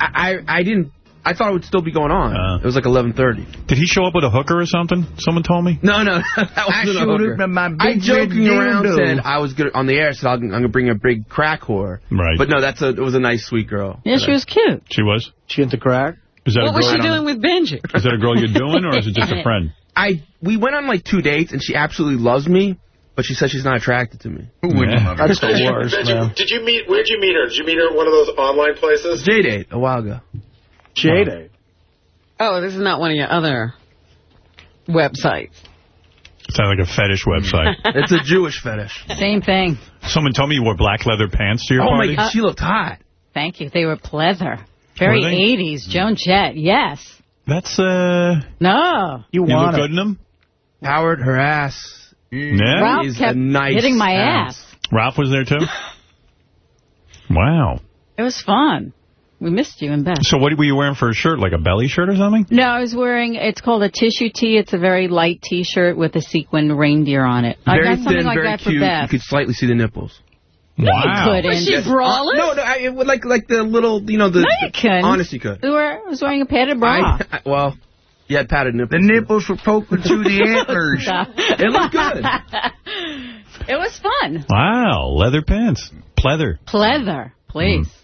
I, I, I didn't. I thought it would still be going on. Uh. it was like 11:30. Did he show up with a hooker or something? Someone told me. No, no, that wasn't a hooker. I joking around said I was good on the air. Said I'm, I'm gonna bring a big crack whore. Right. But no, that's a. It was a nice, sweet girl. Yeah, she was cute. She was? She into crack? Is that What a was girl? she doing with Benji? Is that a girl you're doing, or is it just a friend? I we went on like two dates, and she absolutely loves me, but she says she's not attracted to me. Who wouldn't love her? That's the Did worst, did you, man. Did you meet? Where'd you meet her? Did you meet her at one of those online places? JDate a while ago. J-Day. Oh, this is not one of your other websites. Sounds like a fetish website. it's a Jewish fetish. Same thing. Someone told me you wore black leather pants to your Oh party. my god, she looked hot. Thank you. They were pleather. Very Were 80s. Joan Jett. Yes. That's, uh... No. You, You want look it. good in them? Howard, her ass. Yeah? Ralph is kept a nice hitting my ass. Ralph was there, too? Wow. It was fun. We missed you in bed. So what were you wearing for a shirt? Like a belly shirt or something? No, I was wearing, it's called a tissue tee. It's a very light T-shirt with a sequin reindeer on it. I Very got something thin, like very that cute. for Beth. You could slightly see the nipples. No, you couldn't. Was she Yes. braless? No, no, I, like like the little, you know, the. No, you couldn't. Honest, you could. We were, I was wearing a padded bra. I, I, well, you had padded nipples. The nipples were poking through the antlers. It looked good. it was fun. Wow, leather pants. Pleather. Pleather, please. Mm.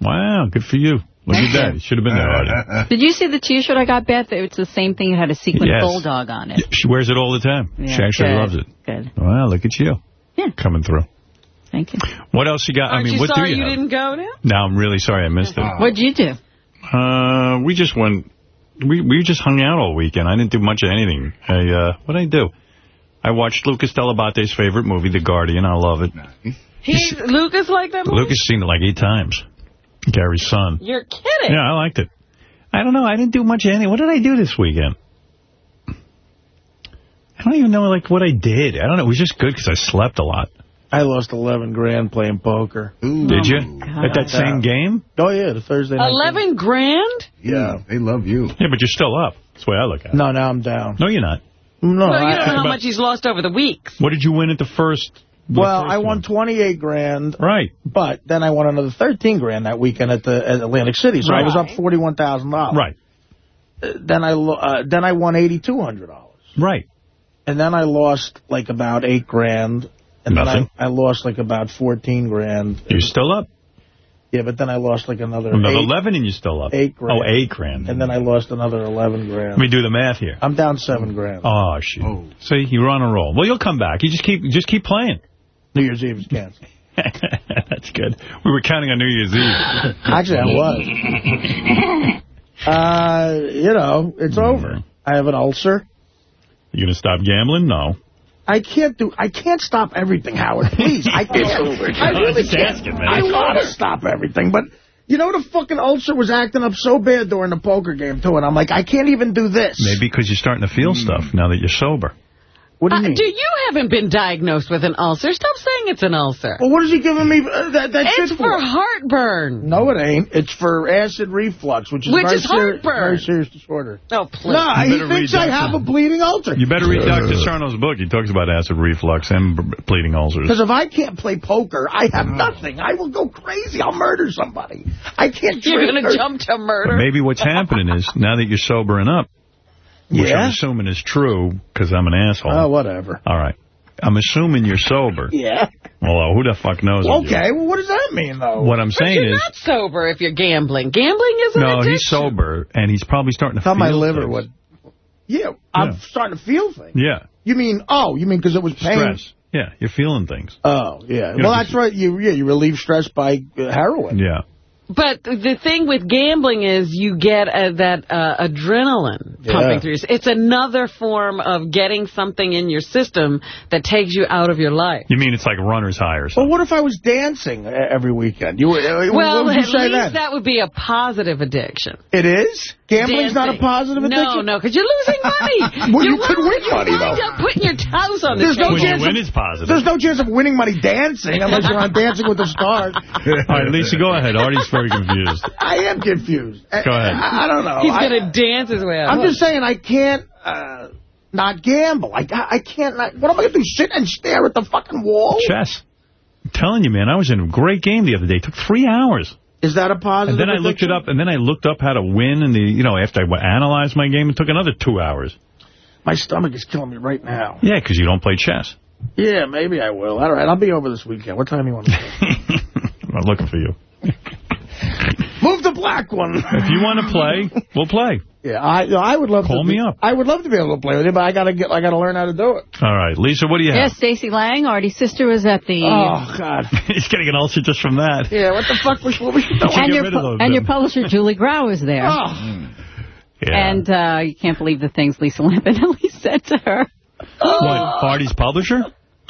Wow, good for you. Look at that. You should have been there, Artie. Did you see the T-shirt I got, Beth? It's the same thing. It had a sequin Yes. bulldog on it. She wears it all the time. Yeah, she actually good, loves it. Good. Wow, look at you. Yeah. Coming through. Thank you. What else you got? Aren't I mean, you what do sorry you you didn't go now? No, I'm really sorry I missed it. What'd you do? Uh, we just went, we we just hung out all weekend. I didn't do much of anything. I, uh, what did I do? I watched Lucas Delabate's favorite movie, The Guardian. I love it. He's Lucas like that movie? Lucas seen it like eight times. Gary's son. You're kidding. Yeah, I liked it. I don't know. I didn't do much of anything. What did I do this weekend? I don't even know like what I did. I don't know. It was just good because I slept a lot. I lost 11 grand playing poker. Did you? Oh at that same game? Oh, yeah, the Thursday night. 11 grand? Yeah. They love you. Yeah, but you're still up. That's the way I look at it. No, now I'm down. No, you're not. No, well, you I, don't know how but- much he's lost over the weeks. What did you win at the first? The well, I won one? 28 grand, Right. but then I won another 13 grand that weekend at the at Atlantic City, so I was up $41,000. Right. Uh, Then I uh, then I won $8,200. Right. And then I lost like about 8 grand. And Nothing. then I, I lost like about 14 grand. You're still up. Yeah, but then I lost like another Another eight, 11 and you're still up. eight grand. Oh, eight grand. And then I lost another 11 grand. Let me do the math here. I'm down 7 grand. Oh, shit. See, you're on a roll. Well, you'll come back. You just keep just keep playing. New Year's Eve is canceled. That's good. We were counting on New Year's Eve. Actually, I was. Uh, you know, it's over. I have an ulcer. You gonna stop gambling? No. I can't do. I can't stop everything, Howard. Please, I can't. I really Just can't. asking, man. I want to stop everything, but you know the fucking ulcer was acting up so bad during the poker game too, and I'm like, I can't even do this. Maybe because you're starting to feel stuff now that you're sober. What do you Uh, mean? do you haven't been diagnosed with an ulcer? Stop saying it's an ulcer. Well, what is he giving me uh, that, that It's shit for heartburn. No, it ain't. It's for acid reflux, which is Which very is seri- heartburn. very serious disorder. Oh, please. No, You he thinks read I that have a bleeding ulcer. You better read Dr. Sarno's book. He talks about acid reflux and bleeding ulcers. Because if I can't play poker, I have nothing. I will go crazy. I'll murder somebody. I can't You're going to jump to murder. Maybe what's happening is, now that you're sobering up, which Yeah? I'm assuming is true, because I'm an asshole. Oh, whatever. All right. I'm assuming you're sober. Yeah. Although, who the fuck knows? Okay, well, what does that mean, though? What I'm But saying you're is, not sober if you're gambling. Gambling is an no, addiction. he's sober, and he's probably starting to Thought feel my liver things. would... Yeah, I'm Yeah. starting to feel things. Yeah, You mean, oh, you mean because it was pain? stress. Yeah, you're feeling things. Oh, yeah. You know, well, that's right. You yeah, you relieve stress by uh, heroin. Yeah. But the thing with gambling is you get uh, that uh, adrenaline Yeah. pumping through. you. It's another form of getting something in your system that takes you out of your life. You mean it's like runner's high or something? Well, what if I was dancing uh, every weekend? You, uh, Well, what would you at say least then? that would be a positive addiction. It is? Gambling's not a positive addiction? No, no, because you're losing money. Well, you you could wind- win money, You wind though. up putting your toes on the There's no table. when you chance win, of- it's positive. There's no chance of winning money dancing unless you're on Dancing with the Stars. All right, Lisa, go ahead. Artie's very confused. I am confused. I- Go ahead. I, I don't know. He's going to dance his way out. I'm just saying I can't uh, not gamble. I, I can't. Not, what am I going to do? Sit and stare at the fucking wall? Chess. I'm telling you, man, I was in a great game the other day. It took three hours. Is that a positive And then I looked it up, and then I looked up how to win, and the you know after I analyzed my game, it took another two hours. My stomach is killing me right now. Yeah, because you don't play chess. Yeah, maybe I will. All right, I'll be over this weekend. What time do you want to go? I'm looking for you. Move the black one. If you want to play, we'll play. Yeah, I I would love Call to me be, up. I would love to be able to play with you, but I gotta get I gotta learn how to do it. All right, Lisa, what do you have? Yes, Stacy Lange, Artie's sister, was at the... Oh God. He's getting an ulcer just from that. Yeah, what the fuck was what was you doing? and your, rid of those and your publisher, Julie Grau, was there. Oh. Yeah. And uh, you can't believe the things Lisa Lampanelli said to her. what, Artie's publisher?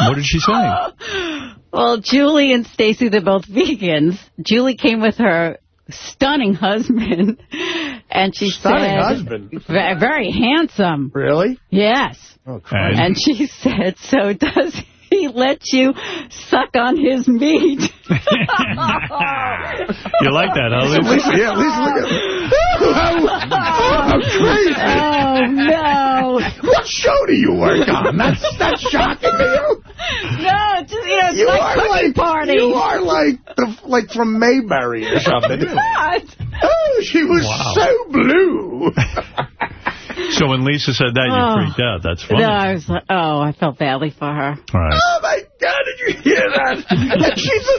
What did she say? Well, Julie and Stacy, they're both vegans. Julie came with her stunning husband, and she Stunning said... husband? Very handsome. Really? Yes. Oh, And- And she said, so does he let you suck on his meat? You like that, huh, Lisa? Lisa, yeah, Lisa, look at oh, how crazy. Oh, no. What show do you work on? That's that's shocking to you. No, it's just, you know, it's You like are like party. you are like the like from Mayberry or something. God. Oh, she was Wow. so blue. So when Lisa said that, you Oh. freaked out. That's funny. No, I was like, oh, I felt badly for her. All right. Oh my God! Did you hear that? And she's a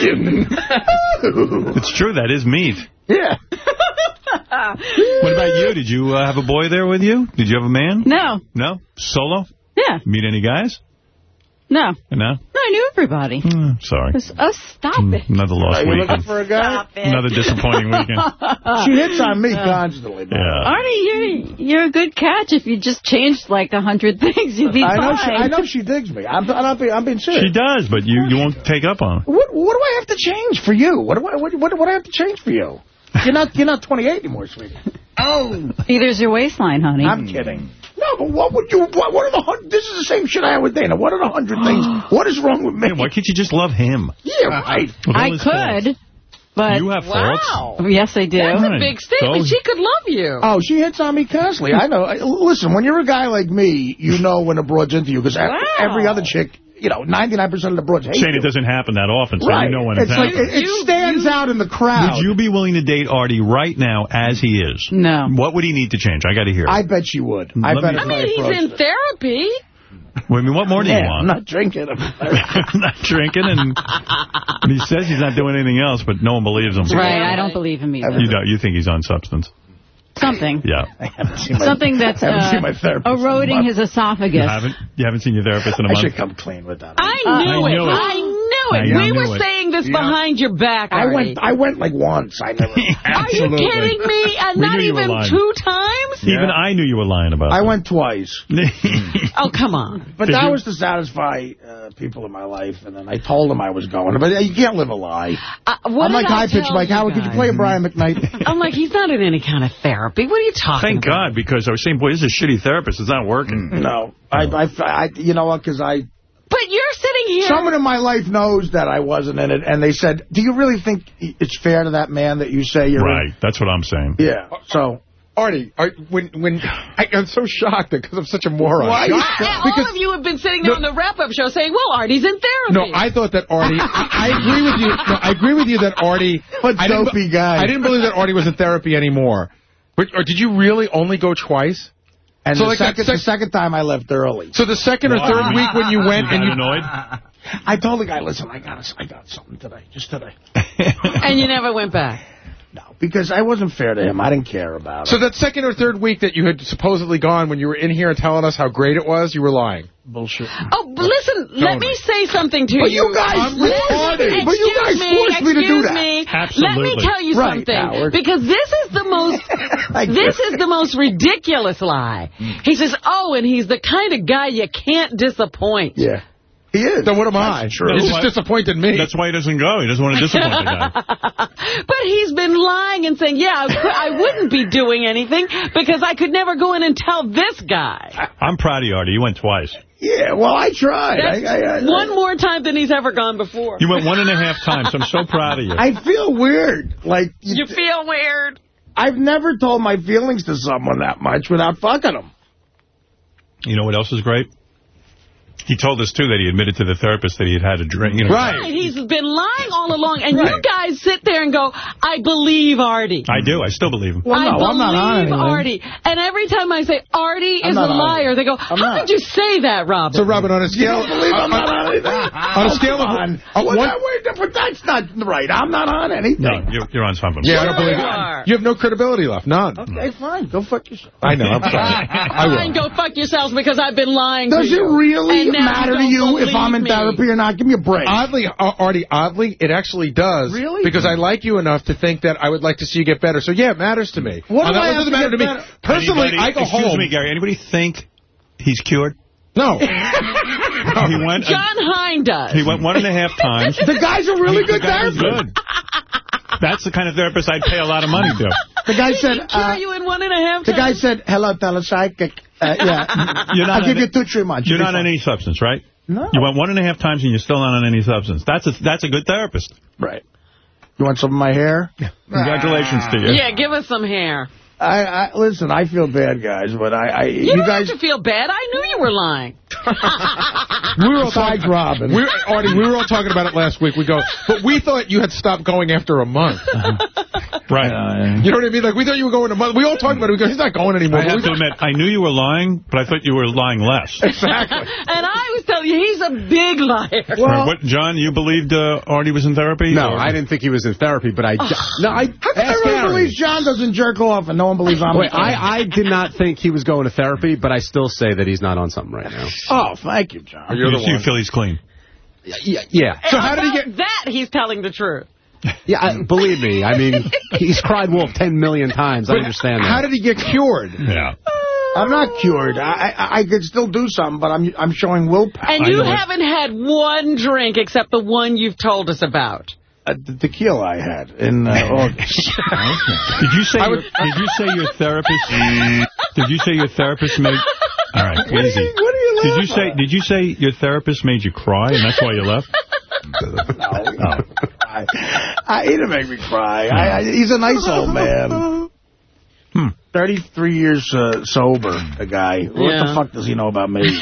vegan. Oh. It's true. That is meat. Yeah. What about you? Did you uh, have a boy there with you? Did you have a man? No, No? Solo? yeah, Meet any guys? No. No? No, I knew everybody. Hmm, sorry. Just, oh, stop it. Another lost Are you looking weekend. for a guy? Stop it. Another disappointing weekend. She hits on me constantly. man. Yeah. Artie, you're, you're a good catch. If you just changed like a hundred things, you'd be I know. fine. She, I know she digs me. I'm, I'm, not being, I'm being serious. She does, but you, you won't take up on her. What What do I have to change for you? What do I What, what, what do I have to change for you? You're not You're not 28 anymore, sweetie. Oh. Neither's your waistline, honey. I'm kidding. No, but what would you? What, what are the? hundred? This is the same shit I had with Dana. What are the hundred things? What is wrong with me? Why can't you just love him? Yeah, right. With I his could, but... You have Wow. faults. Yes, I do. That's Right. a big statement. So- She could love you. Oh, she hits on me constantly. I know. I- Listen, when you're a guy like me, you know when a broad's into you because Wow. every other chick, you know, 99% of the broads hate Shane, you. it doesn't happen that often, so right. you know when it's it's, like happening. it, it stands out in the crowd. Would you be willing to date Artie right now as he is? No. What would he need to change? I got to hear. I bet she would. I bet me- I mean, he's in her. therapy. Wait, I mean, what more do you Yeah, I'm not drinking. I'm not drinking, and he says he's not doing anything else, but no one believes him. Right, I don't believe him either. You don't. You think he's on substance? Something. Yeah. I haven't seen my, Something that's uh, my therapist. in a eroding his esophagus. You haven't. You haven't seen your therapist in a I month. I should come clean with that. I Uh, knew I it. knew it. I knew it. I we knew were it. saying this You know? behind your back, I Artie. went I went like once. I never. Are you kidding me? And We not knew you were even two times? Even I knew you were lying about it. I that. went twice. Oh, come on. But Did that you- was to satisfy uh, people in my life, and then I told them I was going. But uh, you can't live a lie. Uh, what I'm did like I high pitch tell Mike you Howard. Could you play a Brian McKnight? I'm like, he's not in any kind of therapy. What are you talking Thank about? God, because I was saying, boy, this is a shitty therapist. It's not working. no, I, I, I, you know what? Because I, But sitting here. someone in my life knows that I wasn't in it, and they said, "Do you really think it's fair to that man that you say you're Right. That's what I'm saying. Yeah. So Artie, are, when when I, I'm so shocked because I'm such a moron. Why? Shocked all because of you have been sitting there No. on the wrap-up show saying, well, Artie's in therapy. no, I thought that Artie. I, I agree with you. No, I agree with you that Artie. What I didn't, dopey guy. I didn't believe that Artie was in therapy anymore. But or did you really only go twice? And So the, like that second, sec- the second time I left early. So the second or Why? third week when you went You and got you annoyed? I told the guy, "Listen, I got, I got something today, just today." and you never went back. No, because I wasn't fair to him. I didn't care about So it. that second or third week that you had supposedly gone when you were in here and telling us how great it was, you were lying. Bullshit. Oh, but listen, let me say something to But you. you guys I'm forced retarded. me. But you guys Excuse forced me to do excuse that. me. Let me Absolutely. tell you Right, something. Howard. Because this is the most I this get is the most ridiculous lie. Hmm. He says, oh, and he's the kind of guy you can't disappoint. Yeah. He is. Then what am I? true. You just disappointed me. That's why he doesn't go. He doesn't want to disappoint the guy. But he's been lying and saying, yeah, I, could, I wouldn't be doing anything because I could never go in and tell this guy. I'm proud of you, Artie. You went twice. Yeah, well, I tried. I, I, I, one more time than he's ever gone before. You went one and a half times. I'm so proud of you. I feel weird. Like, You feel weird. I've never told my feelings to someone that much without fucking them. You know what else is great? He told us, too, that he admitted to the therapist that he had had a drink. You know, Right, He's been lying all along, and you guys sit there and go, I believe Artie. I do. I still believe him. Well, I no, believe I'm not on. Artie. And every time I say Artie I'm is a liar, it. they go, I'm how not. could you say that, Robert? So, Robin, on a scale... You don't believe I'm not on anything? On a scale oh, of- come on. uh, Well, one- that- wait, but that's not right. I'm not on anything. No, you're, you're on something. Yeah, I don't believe you. You have no credibility left. None. Okay, fine. Go fuck yourself. I know. I'm sorry. I will. Fine, go fuck yourselves because I've been lying to Does it you. really And now matter to you if I'm in me. therapy or not? Give me a break. Oddly, uh, Artie, oddly, it actually does. Really? Because I like you enough to think that I would like to see you get better. So, yeah, it matters to me. What Uh, do that I have doesn't to matter to me. better? Personally, Anybody- I go excuse home. me, Gary. Anybody think he's cured? No. He went. Jon Hein does. He went one and a half times. the guy's a really The good guy therapist. good. That's the kind of therapist I'd pay a lot of money to. The guy said, can cure uh, you in one and a half the guy said, hello, telepsychic. Uh, yeah. You're not I'll give on you two, three months. You're not be on any substance, right? No. You went one and a half times and you're still not on any substance. That's a that's a good therapist. Right. You want some of my hair? Congratulations to you. Yeah, give us some hair. I, I listen. I feel bad, guys, but I, I You, you, don't guys. have to feel bad. I knew you were lying. We were all Besides talking, Robin. We were, Artie, we were all talking about it last week. We go, but we thought you had stopped going after a month. Right. You know what I mean? Like, we thought you were going a month. We all talked about it. We go, he's not going anymore. I have we to admit, I knew you were lying, but I thought you were lying less. Exactly. And I was telling you, he's a big liar. Right, what, John, you believed uh, Artie was in therapy? No, or- I didn't think he was in therapy, but I... no, I How come asked everyone Gary. believes John doesn't jerk off and no one believes I'm? Wait, I, I did not think he was going to therapy, but I still say that he's not on something right now. Oh, thank you, John. You're you, the you one. feel he's clean. Yeah. yeah. So how did he get... that, he's telling the truth. Yeah, I, believe me. I mean, he's cried wolf 10 million times. I understand that. How did he get cured? Yeah. I'm not cured. I, I I could still do something, but I'm I'm showing willpower. And you haven't had one drink except the one you've told us about. Uh, the tequila I had in uh, August. Did you say your, did you say your therapist did you say your therapist made All right, What easy. you- what are you Did you say did you say your therapist made you cry and that's why you left? No, I, I, he didn't make me cry. I, I, he's a nice old man. Hmm. 33 years uh, sober, the guy. What Yeah. the fuck does he know about me?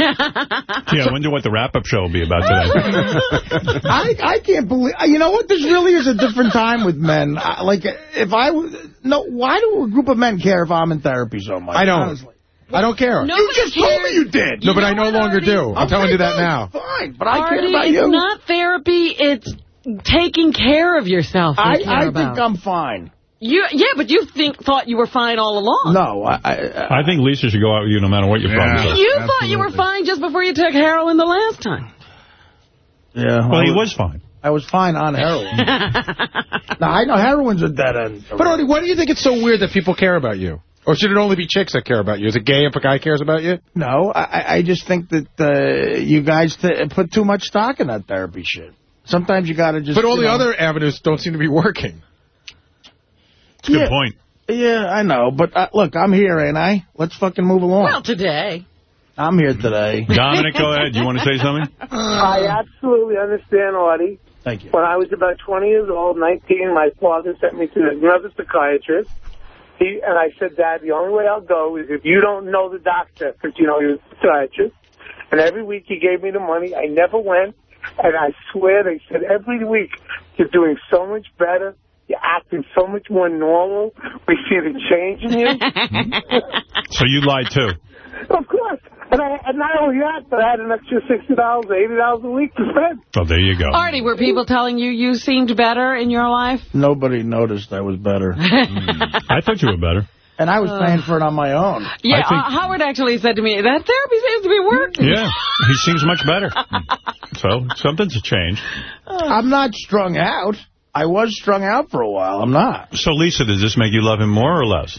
Yeah, I wonder what the wrap-up show will be about today. I I can't believe. You know what? This really is a different time with men. I, like, if I was... No, why do a group of men care if I'm in therapy so much? I don't. Honestly. I don't care. Nobody You just told me you did. No, but I no longer Artie? do. I'm telling you that fine, now. Fine, but I care Artie, about it's not therapy. It's taking care of yourself. I, I think I'm fine. You, yeah, but you think thought you were fine all along. No, I, I, I think Lisa should go out with you no matter what your problems are. You thought you were fine just before you took heroin the last time. yeah. Well, he was fine. I was fine on heroin. now, I know heroin's a dead end. But, Artie, why do you think it's so weird that people care about you? Or should it only be chicks that care about you? Is it gay if a guy cares about you? No, I, I just think that uh, you guys th put too much stock in that therapy shit. Sometimes you got to just... But all the know- other avenues don't seem to be working. It's a good Yeah. point. Yeah, I know. But uh, look, I'm here, ain't I? Let's fucking move along. Well, today. I'm here today. Dominic, go ahead. You want to say something? I absolutely understand, Artie. Thank you. When I was about 20 years old, 19, my father sent me to another psychiatrist. He And I said, Dad, the only way I'll go is if you don't know the doctor, because, you know, he was a psychiatrist. And every week he gave me the money. I never went. And I swear they said every week, you're doing so much better. You're acting so much more normal. We see the change in you. So you lied, too. of course. And, I, and not only that, but I had an extra $60, $80 a week to spend. Oh, there you go. Artie, were people telling you you seemed better in your life? Nobody noticed I was better. I thought you were better. And I was Uh. paying for it on my own. Yeah, think- uh, Howard actually said to me, that therapy seems to be working. Yeah, he seems much better. So something's changed. I'm not strung out. I was strung out for a while. I'm not. So, Lisa, does this make you love him more or less?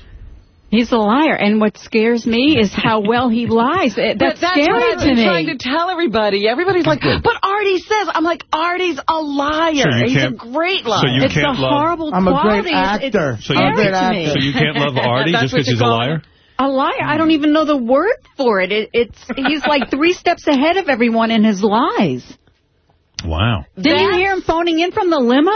He's a liar. And what scares me is how well he lies. That's, that's scary what I've to been me. trying to tell everybody. Everybody's like, but Artie says. I'm like, Artie's a liar. So He's a great liar. so you it's can't a love- horrible I'm a great quality. It's- it's actor. So you, great to so you can't love Artie just because he's a liar? him? A liar. I don't even know the word for it. it. It's he's like three steps ahead of everyone in his lies. Wow. Didn't you hear him phoning in from the limo?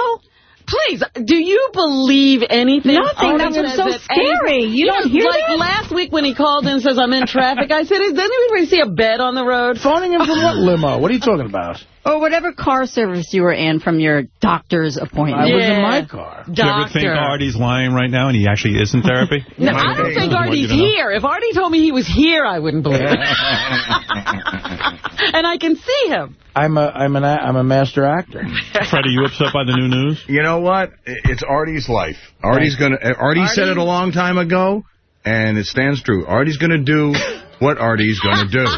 Please, do you believe anything? Nothing. Oh, Artie That's what's says so scary. any- You don't hear like that? last week when he called in and says, I'm in traffic, I said, doesn't anybody see a bed on the road? Phoning him from what limo? What are you talking about? Or whatever car service you were in from your doctor's appointment. I was in Yeah. my car. Do you ever think Artie's lying right now and he actually is in therapy? No, I don't think Artie's here. If Artie told me he was here, I wouldn't believe it. and I can see him. I'm a I'm an a, I'm a master actor. Fred, are you upset by the new news? You know what? It's Artie's life. Artie's gonna. uh, Artie said it a long time ago, and it stands true. Artie's gonna do what Artie's gonna do.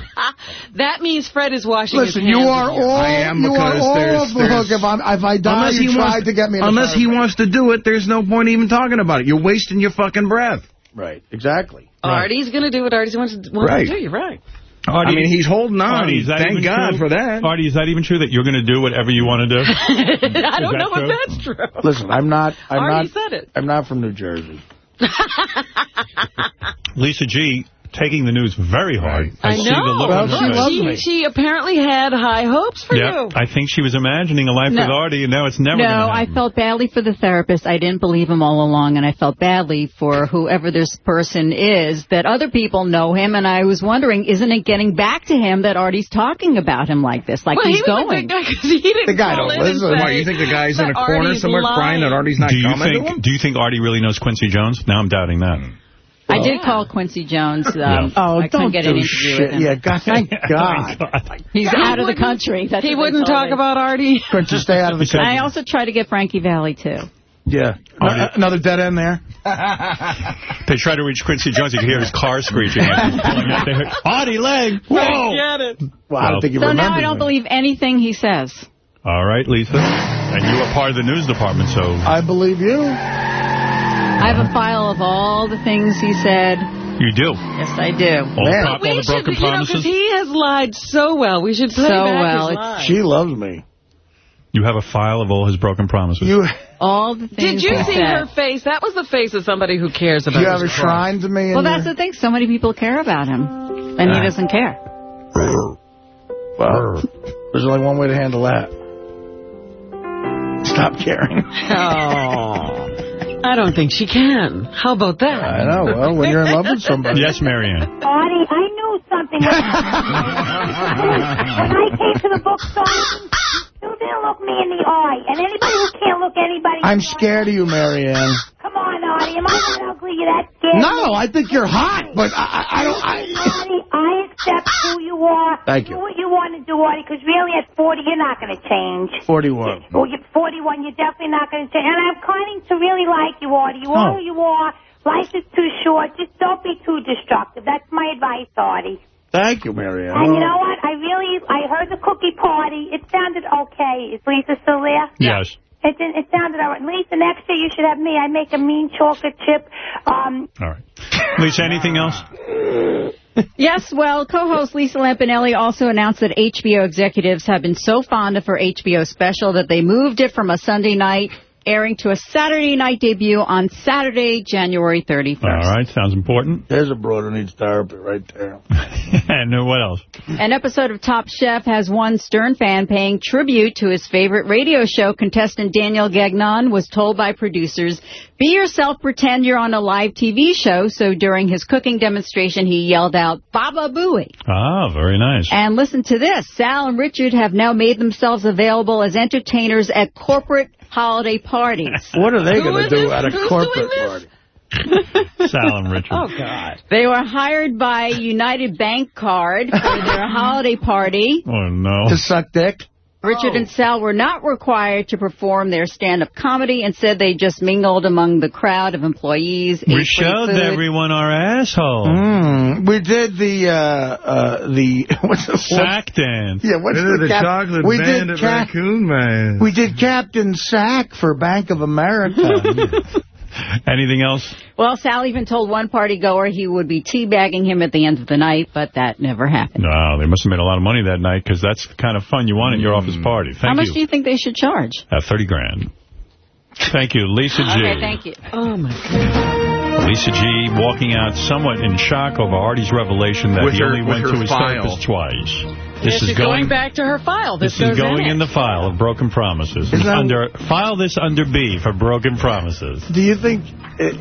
That means Fred is washing Listen, his you hands are of you. all I am you are all there's- off the hook if I'm if I die. you tried to get me. in a unless he wants to do it, there's no point even talking about it. You're wasting your fucking breath. Right. Exactly. Artie's going to do what Artie wants, to- wants Right. to do. You're right. Artie, I mean, he's holding on. Artie, is that Thank even God true? for that. Artie, is that even true that you're going to do whatever you want to do? I don't know true? if that's true. Listen, I'm not. I'm Artie not. said it. I'm not from New Jersey. Lisa G taking the news very hard. I, see the look know. on her Well, face. she loves me. she, she apparently had high hopes for Yeah, you. I think she was imagining a life No. with Artie, and now it's never No, I felt badly for the therapist. I didn't believe him all along, and I felt badly for whoever this person is, that other people know him, and I was wondering, isn't it getting back to him that Artie's talking about him like this, like well, he's he going? a good he didn't The guy call don't in and listen. say Why, you think the guy's in a that corner Artie's somewhere crying that. Artie's not do you coming to think him? Do you think Artie really knows Quincy Jones? Now I'm doubting that. I did call Quincy Jones. Um, Yeah. Oh, I couldn't don't get do an interview shit. with him. Yeah, God, thank God. He's He out of the country. That's He wouldn't talk me. about Artie. Couldn't stay out of the And I also tried to get Frankie Valli, too. Yeah. Artie- Another dead end there. They try to reach Quincy Jones. You can hear his car screeching. as he's. They hear, Artie leg! Whoa! Get it. Well, I don't think you So now I don't me. believe anything he says. All right, Lisa. And you are part of the news department, so... I believe you. I have a file of all the things he said. You do. Yes, I do. All, the, Man. all We the should, broken you know, promises. because he has lied so well. We should play So back well, his lies. She loves me. You have a file of all his broken promises. You All the things Did you see said. her face? That was the face of somebody who cares about you have a shrine to me. Well, that's your- the thing. So many people care about him, and he uh. doesn't care. Well, there's only one way to handle that. Stop caring. Oh. I don't think she can. How about that? I know. Well, when you're in love with somebody. Yes, Marianne. Artie, I knew something When I came to the bookstore, you didn't look me in the eye. And anybody who can't look anybody I'm scared of you, Marianne. Come on, Artie. Am I not ugly? You're that scared? No, I think you're hot, but I, I, I don't. I, Artie, I accept who you are. Thank you. Do what you want to do, Artie, because really at 40, you're not going to change. 41. Well, you're 41, you're definitely not going to change. And I'm planning to really like you, Artie. You are Oh. who you are. Life is too short. Just don't be too destructive. That's my advice, Artie. Thank you, Marianne. And you know what? I really, I heard the cookie party. It sounded okay. Is Lisa still there? Yes. It, did- it sounded all right. Lisa, next year you should have me. I make a mean chocolate chip. Um, All right. Lisa, anything else? Yes, well, co-host Lisa Lampanelli also announced that HBO executives have been so fond of her HBO special that they moved it from a Sunday night airing to a Saturday night debut on Saturday, January 31st. All right, sounds important. There's a broad who needs therapy right there. and what else? An episode of Top Chef has one Stern fan paying tribute to his favorite radio show. Contestant Daniel Gagnon was told by producers, be yourself, pretend you're on a live TV show. So during his cooking demonstration, he yelled out, Baba Booey. Ah, very nice. And listen to this. Sal and Richard have now made themselves available as entertainers at corporate holiday parties. What are they going to do this? at a Who's corporate party? Sal and Richard. Oh, God. They were hired by United Bank Card for their holiday party. Oh, no. To suck dick? Richard and Sal were not required to perform their stand-up comedy. Instead, they just mingled among the crowd of employees. We showed food. everyone our asshole. Mm, we did the, uh, uh, the, what's the Sack dance. Yeah, what's We the, did the chocolate we bandit did raccoon man. We did Captain Sack for Bank of America. Anything else? Well, Sal even told one party goer he would be teabagging him at the end of the night, but that never happened. No, they must have made a lot of money that night because that's the kind of fun you want at your office party. Thank How much you. do you think they should charge? Uh, 30 grand. Thank you, Lisa G. Okay, thank you. Oh, my God. Lisa G. walking out somewhat in shock over Artie's revelation that With he her- only went to his file. therapist twice. Yeah, This she's is going, going back to her file. This, This is going in, in the file of broken promises. Is under File this under B for broken promises. Do you think it,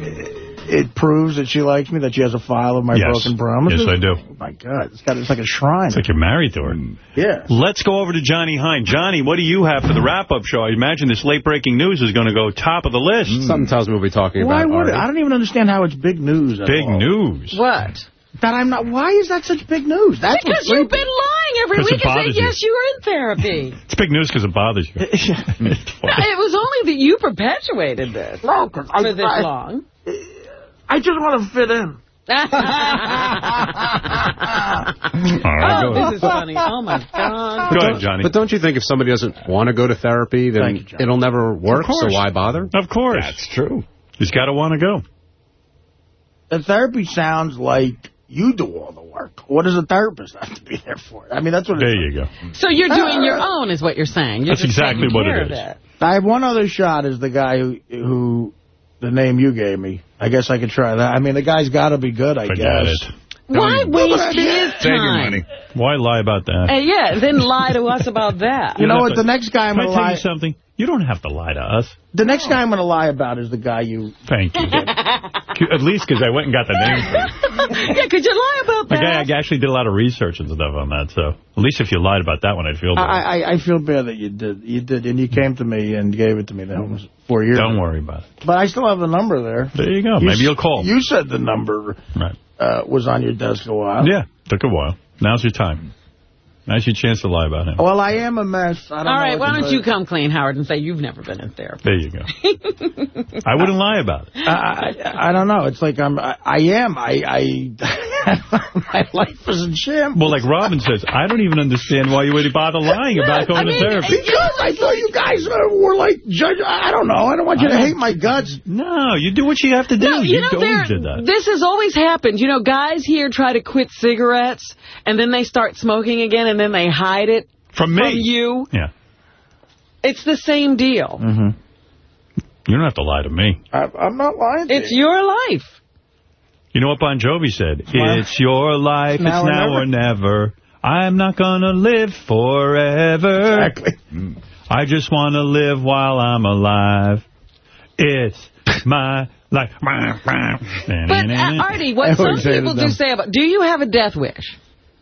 it proves that she likes me, that she has a file of my Yes. broken promises? Yes, I do. Oh, my God. It's, got, it's like a shrine. It's like you're married to her. Yeah. Let's go over to Johnny Hein. Johnny, what do you have for the wrap-up show? I imagine this late-breaking news is going to go top of the list. Something tells me we'll be talking Why about would it? I don't even understand how it's big news at Big all. news. What? That I'm not. Why is that such big news? That's Because you've been lying every week and bothers saying, yes, you were in therapy. It's big news because it bothers you. it was only that you perpetuated this No, 'cause I, for this I, long. I just want to fit in. All right, oh, go. this is funny. Oh, my God. Go ahead, Johnny. But don't you think if somebody doesn't want to go to therapy, then you, it'll never work, so why bother? Of course. That's true. He's got to want to go. The therapy sounds like you do all the work. What does a therapist have to be there for? I mean, that's what There it's you go. So you're ah. doing your own is what you're saying. You're That's exactly what care it of is. that. I have one other shot is the guy who, who the name you gave me. I guess I could try that. I mean, the guy's got to be good, I Forget guess. it. Why waste his time? money. Why lie about that? And yeah, then lie to us about that. You know what? but- The next guy I'm going to tell lie. you something? You don't have to lie to us. The next guy I'm going to lie about is the guy you. Thank you. At least because I went and got the name yeah, could you lie about The that? guy I actually did a lot of research and stuff on that, so at least if you lied about that one, I'd feel better. I, I I feel bad that you did. You did, and you came to me and gave it to me. That was four years. Don't ago. worry about it. But I still have the number there. There you go. You Maybe you'll call. You said the number Right. Uh, was on your desk a while. Yeah, took a while. Now's your time. Now's your chance to lie about him. Well, I am a mess. I don't All know why don't you come clean, Howard, and say you've never been in therapy? There you go. I wouldn't lie about it. I, I I don't know. It's like I'm. I, I am. I. I my life is in shambles. Well, like Robin says, I don't even understand why you would bother lying about going I mean, to therapy. Because I thought you guys were like judge. I don't know. I don't want you to hate my guts. No, you do what you have to do. No, you know, always did that. this has always happened. You know, guys here try to quit cigarettes, and then they start smoking again, and then they hide it From me. from you. Yeah. It's the same deal. Mm-hmm. You don't have to lie to me. I, I'm not lying. To It's you. your life. You know what Bon Jovi said? Well, it's your life, now it's or now or never. I'm not gonna live forever. Exactly. I just want to live while I'm alive. It's my life. But, uh, Artie, I what some always hated people do say about, do you have a death wish?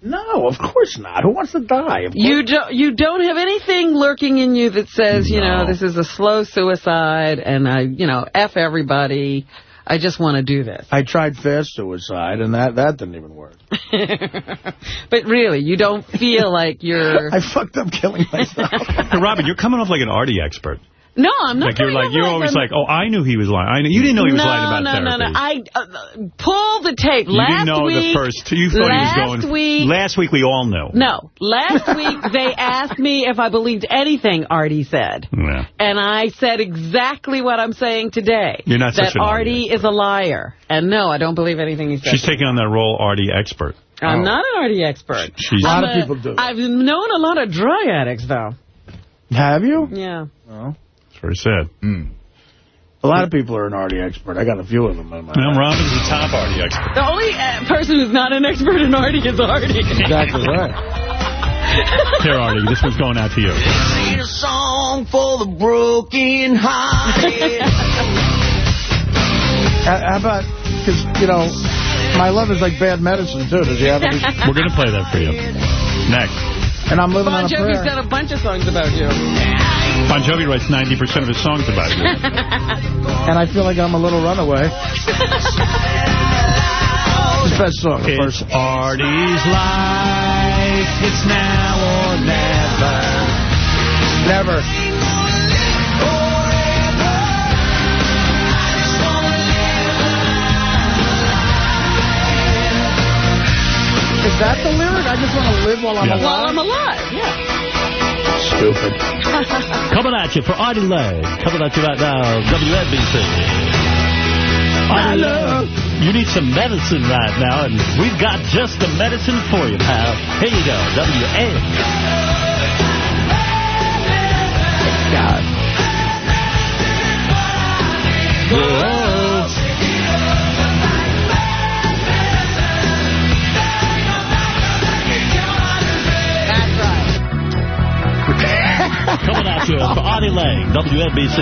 No, of course not. Who wants to die? Of You don't, you don't have anything lurking in you that says, you know, this is a slow suicide and I, you know, F everybody. I just want to do this. I tried fast suicide, and that that didn't even work. but really, you don't feel like you're... I fucked up killing myself. Hey, Robin, you're coming off like an Artie expert. No, I'm not Like you're like you're like always I'm- like, oh, I knew he was lying. I knew you didn't know he was no, lying about no, therapy. No, no, I uh, pull the tape. You last didn't know week, the first. You thought last he was going. week. Last week we all knew. No, last week they asked me if I believed anything Artie said. Yeah. And I said exactly what I'm saying today. You're not that such an Artie is a liar. And no, I don't believe anything he said. She's taking on that role, Artie expert. I'm Oh. not an Artie expert. She's- A I'm lot of people do. I've known a lot of drug addicts, though. Have you? Yeah. No. That's very sad. A lot of people are an Artie expert. I got a few of them in my Now, Robin's the top Artie expert. The only uh, person who's not an expert in Artie is Artie. Exactly right. Here, Artie, this one's going out to you. Need a song for the broken hearted. How how about, because, you know, my love is like bad medicine, too. Does he have any? We're going to play that for you. Next. And I'm living Bon on a Jovi's prayer. got a bunch of songs about you. Bon Jovi writes 90% of his songs about you. And I feel like I'm a little runaway. His best song, the It's first. Artie's life. It's now or never. Never. Is that the lyric? I just want to live while I'm Yeah. alive. While I'm alive, yeah. Stupid. Coming at you for Artie Lange. Coming at you right now, WNBC. Artie Lange, you need some medicine right now, and we've got just the medicine for you, pal. Here you go, WN. God. Whoa. Coming at you for Artie Lange, WNBC.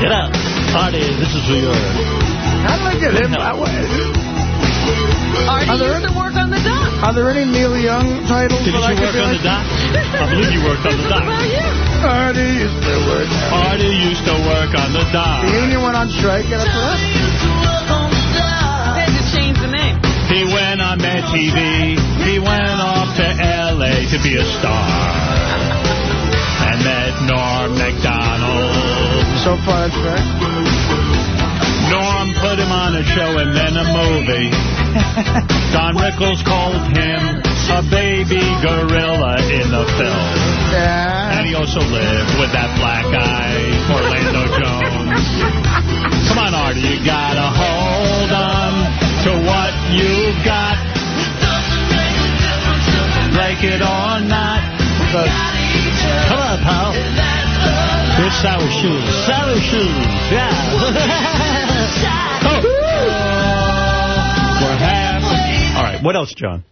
Get up. Artie, this is for your... How did I get him? I, Artie Are there used to work on the dock. are there any Neil Young titles? Did that I you work on like? the dock? I believe you worked on the dock. Well, yeah. Artie used to work. Artie used to work on the dock. The union went on strike. Get up for? They had to change the name. He went on Mad TV. He went off to L.A. to be a star. So far, that's right. Norm put him on a show and then a movie. Don Rickles called him a baby gorilla in the film. Yeah. And he also lived with that black guy, Orlando Jones. Come on, Artie, you gotta hold on to what you've got. Like it or not. Come on, pal. Sour shoes. Sour shoes, yeah. Oh. Happy. All right, what else, John?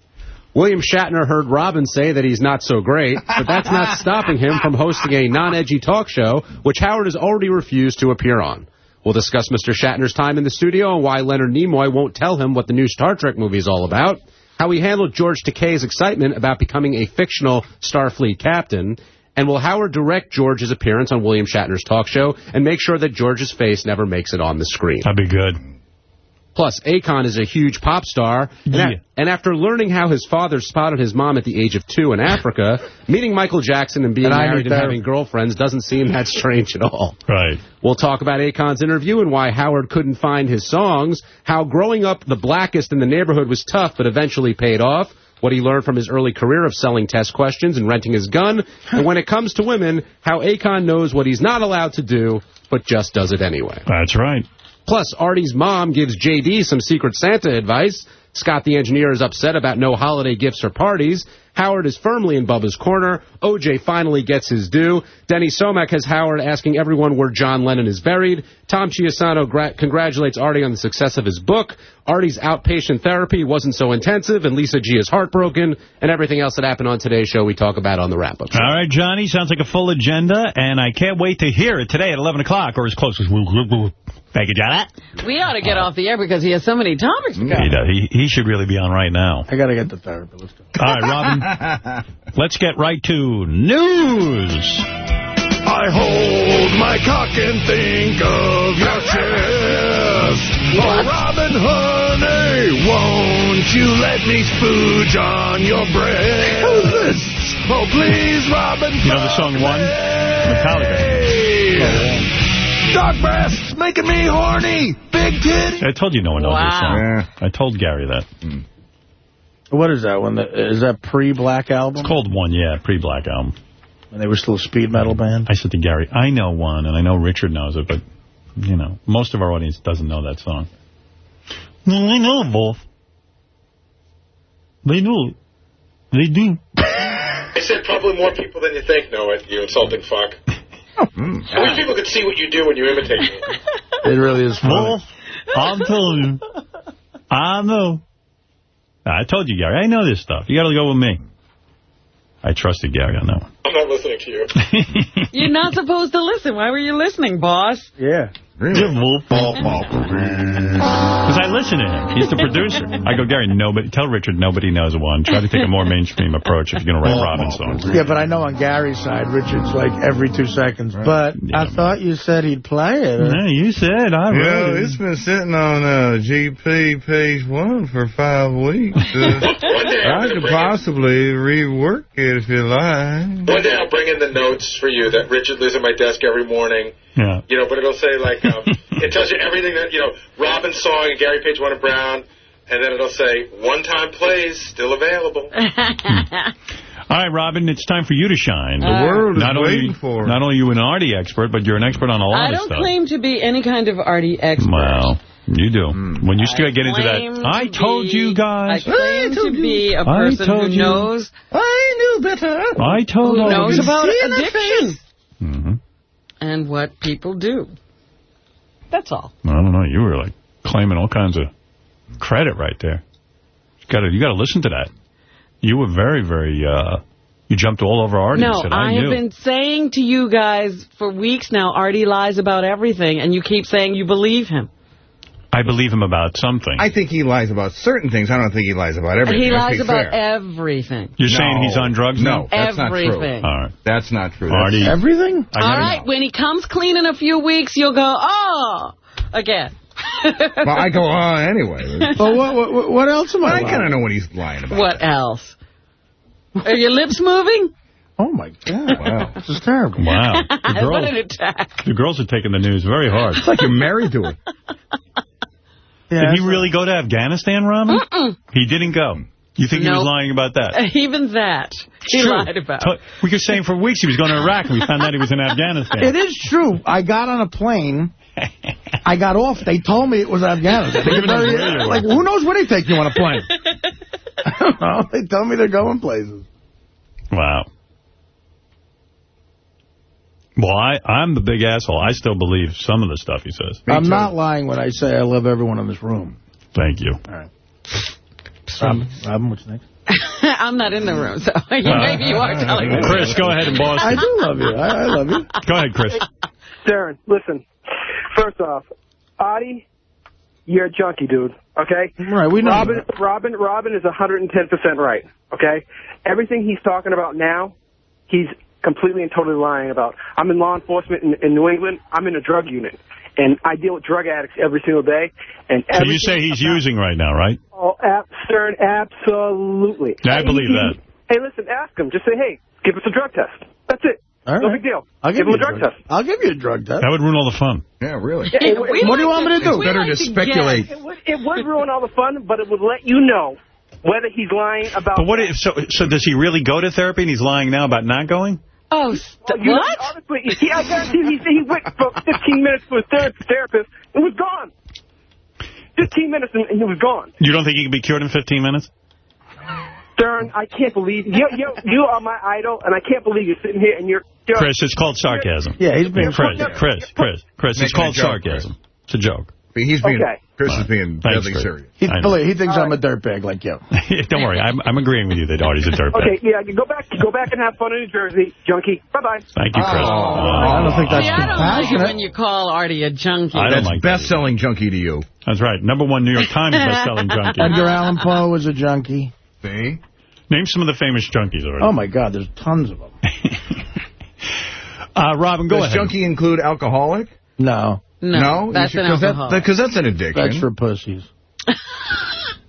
William Shatner heard Robin say that he's not so great, but that's not stopping him from hosting a non-edgy talk show, which Howard has already refused to appear on. We'll discuss Mr. Shatner's time in the studio and why Leonard Nimoy won't tell him what the new Star Trek movie is all about, how he handled George Takei's excitement about becoming a fictional Starfleet captain, and will Howard direct George's appearance on William Shatner's talk show and make sure that George's face never makes it on the screen. That'd be good. Plus, Akon is a huge pop star, and, Yeah. and after learning how his father spotted his mom at the age of two in Africa, meeting Michael Jackson and being And married and having girlfriends doesn't seem that strange at all. Right. We'll talk about Akon's interview and why Howard couldn't find his songs, how growing up the blackest in the neighborhood was tough but eventually paid off, what he learned from his early career of selling test questions and renting his gun, and when it comes to women, how Akon knows what he's not allowed to do but just does it anyway. That's right. Plus, Artie's mom gives JD some Secret Santa advice. Scott the engineer is upset about no holiday gifts or parties. Howard is firmly in Bubba's corner. OJ finally gets his due. Denny Somach has Howard asking everyone where John Lennon is buried. Tom Chiusano gra- congratulates Artie on the success of his book. Artie's outpatient therapy wasn't so intensive, and Lisa G is heartbroken. And everything else that happened on today's show we talk about on the wrap-up. show. All right, Johnny, sounds like a full agenda, and I can't wait to hear it today at 11 o'clock, or as close as... Thank you, Johnny. We ought to get off the air because he has so many topics to He, does. he, he should really be on right now. I got to get the therapy. Let's go. All right, Robin, let's get right to news. I hold my cock and think of your chest. Oh, Robin, honey, won't you let me spooge on your breast? Oh, please, Robin. You know the song One? Metallica. Oh, Dog breasts making me horny. Big titty. I told you no one knows this song. I told Gary that. Hmm. What is that? one? the, is that pre-Black album? It's called One, yeah, pre-Black album. When they were still a speed metal band? I said to Gary, I know one, and I know Richard knows it, but, you know, most of our audience doesn't know that song. Well, I know both. They do. They do. I said probably more people than you think know it, you insulting fuck. Hmm. I wish people could see what you do when you imitate me. It really is funny. Well, I'm telling you. I know. I told you, Gary. I know this stuff. You got to go with me. I trusted Gary on that one. I'm not listening to you. You're not supposed to listen. Why were you listening, boss? Yeah. Because I listen to him. He's the producer. I go, Gary, nobody, tell Richard nobody knows one. Try to take a more mainstream approach if you're going to write Robin songs. Yeah, but I know on Gary's side, Richard's like every two seconds. But I thought you said he'd play it. Yeah, you said. I Yeah, wrote it. it's been sitting on uh, GP page one for five weeks. Uh, I could possibly rework it if you like. One day I'll bring in the notes for you that Richard leaves at my desk every morning. Yeah. You know, but it'll say like, um, it tells you everything that, you know, Robin's song and Gary Page One and Brown, and then it'll say, one-time plays, still available. All right, Robin, it's time for you to shine. The world is not waiting only, for. Not only are you an Artie expert, but you're an expert on a lot I of don't claim to be any kind of arty expert. Wow. You do. When you still get into that, to I told be- you guys. I claim to be a I person who told you. knows I knew better. I told who all knows of you. about the addiction Mm-hmm. And what people do. That's all. I don't know. You were like claiming all kinds of credit right there. You got to you got to listen to that. You were very very. uh You jumped all over Artie. and No, said, I, I, have been saying to you guys for weeks now, Artie lies about everything, and you keep saying you believe him. I believe him about something. I think he lies about certain things. I don't think he lies about everything. he lies about fair. everything. You're saying he's on drugs No, now? that's not true. Everything. All right. That's not true. Artie. That's Everything? I All gotta when he comes clean in a few weeks, you'll go, oh, again. well, I go oh, anyway. Well, what, what, what else am I I kind of know what he's lying about. What else? Are your lips moving? Oh, my God. Wow. This is terrible. Wow. The what girls, an attack. the girls are taking the news very hard. It's like you're married to it. Yeah, Did he so- really go to Afghanistan, Robin? Mm-mm. He didn't go. You think he was lying about that? Even that, he True. lied about. We were saying for weeks he was going to Iraq, and we found out he was in Afghanistan. It is true. I got on a plane. I got off. They told me it was Afghanistan. They even know Very- where you were. like, who knows where they take you on a plane? I. They tell me they're going places. Wow. Well, I, I'm the big asshole. I still believe some of the stuff he says. I'm not lying when I say I love everyone in this room. Thank you. All right. Robin, um, Robin what's next? I'm not in the room, so maybe you are telling me. Chris, go ahead and boss I do love you. I, I love you. Go ahead, Chris. Darren, listen. First off, Adi, you're a junkie, dude. Okay. Right, we know Robin, that. Robin, Robin is 110 percent right. Okay. Everything he's talking about now, he's completely and totally lying about. I'm in law enforcement in, in New England. I'm in a drug unit, and I deal with drug addicts every single day. And So you say he's about- using right now, right? Oh, ab- Stern, absolutely. I believe he- that. Hey, listen, ask him. Just say, hey, give us a drug test. That's it. All No big deal. I'll give give him you a drug test. I'll give you a drug test. That would ruin all the fun. Yeah, really. Yeah, it- We What do you like want me to do? we better like to guess. speculate. It would, it would ruin all the fun, but it would let you know whether he's lying about. But what if, so, so does he really go to therapy and he's lying now about not going? Oh, st- Well, you, what? Honestly, he, I guarantee you, he, he went for 15 minutes to a ther- therapist and was gone. 15 minutes and, and he was gone. You don't think he can be cured in 15 minutes? Stern, I can't believe you. You, you are my idol, and I can't believe you're sitting here and you're. you're Chris, it's called sarcasm. Yeah, he's being Chris, funny. Chris, Chris, Chris, it's called joke, sarcasm. It's a joke. He's being, Okay. Chris is being Thanks, deadly Chris. serious. He, believe, he thinks I'm a dirtbag like you. Don't worry, I'm, I'm agreeing with you that Artie's a dirtbag. Okay, yeah, go back, go back and have fun in New Jersey, junkie. Bye bye. Thank you, Chris. I don't think that's See, I don't like when you call Artie a junkie. I don't That's like best-selling junkie to you. That's right. Number one New York Times best-selling junkie. Edgar Allan Poe was a junkie. See? Name some of the famous junkies already. Oh, my God, there's tons of them. Uh, Robin, go Does ahead. junkie include alcoholic? No, No, that's an Because alcohol. that, because that's an addiction. that's for pussies.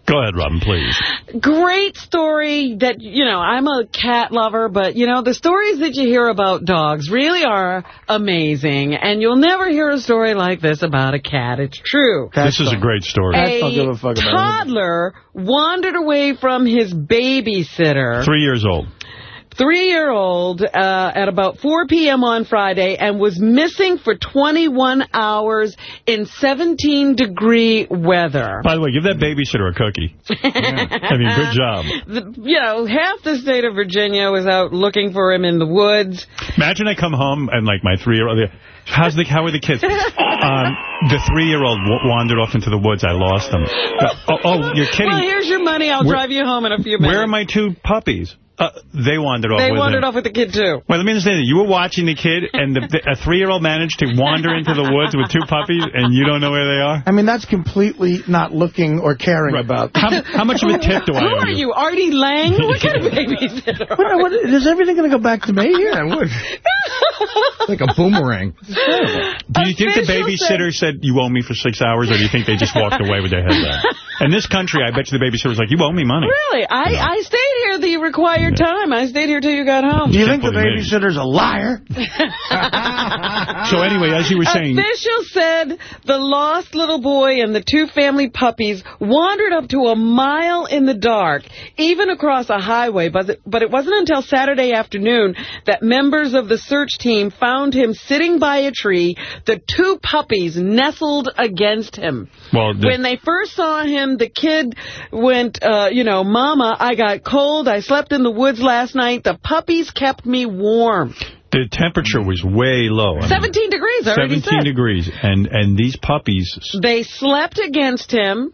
Go ahead, Robin, please. Great story that, you know, I'm a cat lover, but, you know, the stories that you hear about dogs really are amazing. And you'll never hear a story like this about a cat. It's true. this is a great story. A toddler wandered away from his babysitter. Three years old. Three-year-old uh, at about 4 p.m. on Friday and was missing for 21 hours in 17-degree weather. By the way, give that babysitter a cookie. I mean, good job. The, you know, half the state of Virginia was out looking for him in the woods. Imagine I come home and, like, my three-year-old... How's the, how are the kids? Um, the three-year-old wandered off into the woods. I lost them. Oh, oh you're kidding. Well, here's your money. I'll Where- drive you home in a few minutes. Where are my two puppies? Uh, they wandered off They with wandered him. off with the kid, too. Well, let me understand that. You were watching the kid, and the, the, a three-year-old managed to wander into the woods with two puppies, and you don't know where they are? I mean, that's completely not looking or caring about. How, how much of a tip do I Who are you, Artie Lange? What kind of babysitter? What, what, is everything going to go back to me here? Yeah, it would. like a boomerang. Do you think the Officials babysitter said, you owe me for six hours, or do you think they just walked away with their head down? In this country, I bet you the babysitter was like, you owe me money. Really? I, I stayed here the required time. I stayed here till you got home. Do you think the Can't me. babysitter's a liar? So anyway, as you were saying... Officials said the lost little boy and the two family puppies wandered up to a mile in the dark, even across a highway, but, but it wasn't until Saturday afternoon that members of the search team found him sitting by a tree, the two puppies nestled against him. Well, the- when they first saw him, the kid went, uh, you know, Mama, I got cold. I slept in the woods last night. The puppies kept me warm. The temperature was way low. I mean, 17 degrees, I already 17 said. degrees. And, and these puppies... They slept against him,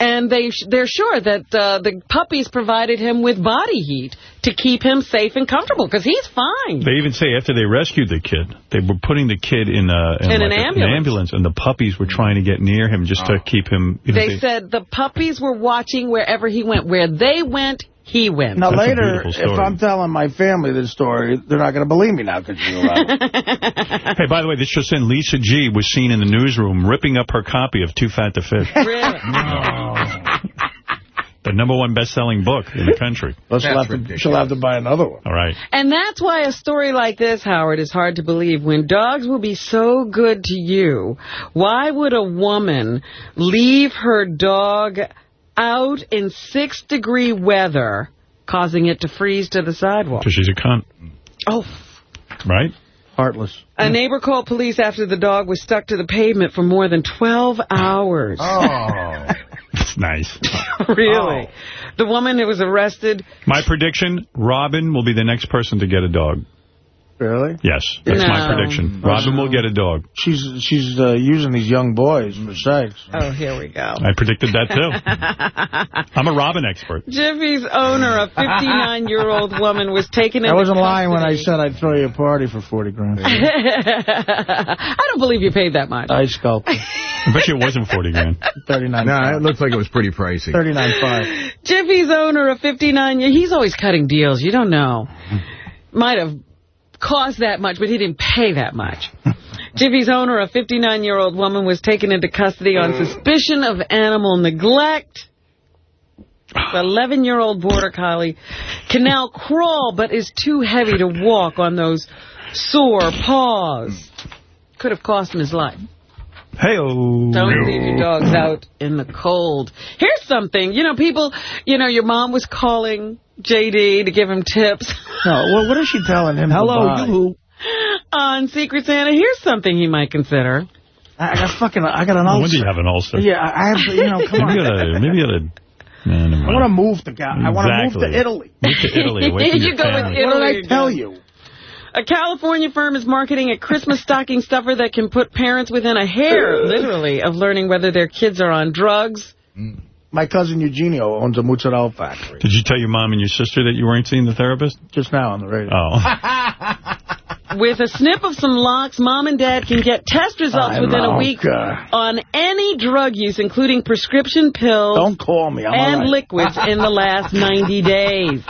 and they they're sure that uh, the puppies provided him with body heat to keep him safe and comfortable, because he's fine. They even say after they rescued the kid, they were putting the kid in, a, In an like a- ambulance. ambulance, and the puppies were trying to get near him just to keep him... You know, They said the puppies were watching wherever he went. Where they went, he wins. Now, That's later, if. I'm telling my family this story, they're not going to believe me now because you're allowed. Hey, by the way, this just in, Lisa G was seen in the newsroom ripping up her copy of Too Fat to Fish. the number one best-selling book in the country. Well, she'll, have to, she'll have to buy another one. All right. And that's why a story like this, Howard, is hard to believe. When dogs will be so good to you, why would a woman leave her dog out in six-degree weather, causing it to freeze to the sidewalk? Because she's a cunt, Oh, right? Heartless. a neighbor called police after the dog was stuck to the pavement for more than 12 hours. Oh. That's nice. really? Oh. The woman who was arrested, My prediction, Robin will be the next person to get a dog. Really? Yes, that's my prediction. Robin will get a dog. She's she's uh, using these young boys for sex. oh, here we go. I predicted that, too. I'm a Robin expert. Jiffy's owner, a 59-year-old woman, was taken into I wasn't lying when I said I'd throw you a party for 40 grand. I don't believe you paid that much. Ice sculptor. I bet you it wasn't 40 grand. 39 No, it looks like it was pretty pricey. 39.5. Jiffy's owner, a 59 year, he's always cutting deals. You don't know. Might have cost that much, but he didn't pay that much. Jiffy's owner, a 59-year-old woman, was taken into custody on mm. suspicion of animal neglect. The 11-year-old border collie can now crawl, but is too heavy to walk on those sore paws. Could have cost him his life. Hey-oh. Don't leave your dogs out in the cold. Here's something. You know, people, you know, your mom was calling J.D. to give him tips. No, well, what is she telling him? Hello, to you. On Secret Santa, here's something he might consider. I I got fucking, I got an No ulcer. wonder you have an ulcer. Yeah, I I have, you know, come maybe on. you oughta, maybe you oughta, man, I want to move to God. I want to move to Italy. Move to Italy, away from You your go with family. What did Italy I tell you? A California firm is marketing a Christmas stocking stuffer that can put parents within a hair, literally, of learning whether their kids are on drugs. Mm. My cousin Eugenio owns a mozzarella factory. Did you tell your mom and your sister that you weren't seeing the therapist? Just now on the radio. Oh. With a snip of some locks, mom and dad can get test results I within a week God. on any drug use, including prescription pills Don't call me. I'm and all right. liquids in the last 90 days.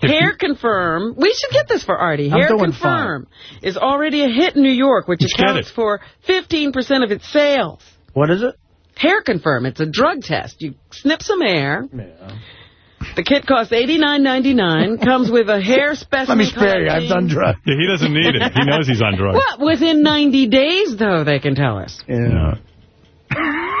Hair Confirm, we should get this for Artie. I'm Hair doing Confirm is already a hit in New York, which Let's accounts for 15% of its sales. What is it? Hair Confirm, it's a drug test. You snip some hair, Yeah. The kit costs $89.99, comes with a hair specimen Let me spare you. I've done drugs. Yeah, he doesn't need it. He knows he's on drugs. What? Within 90 days, though, they can tell us. Yeah.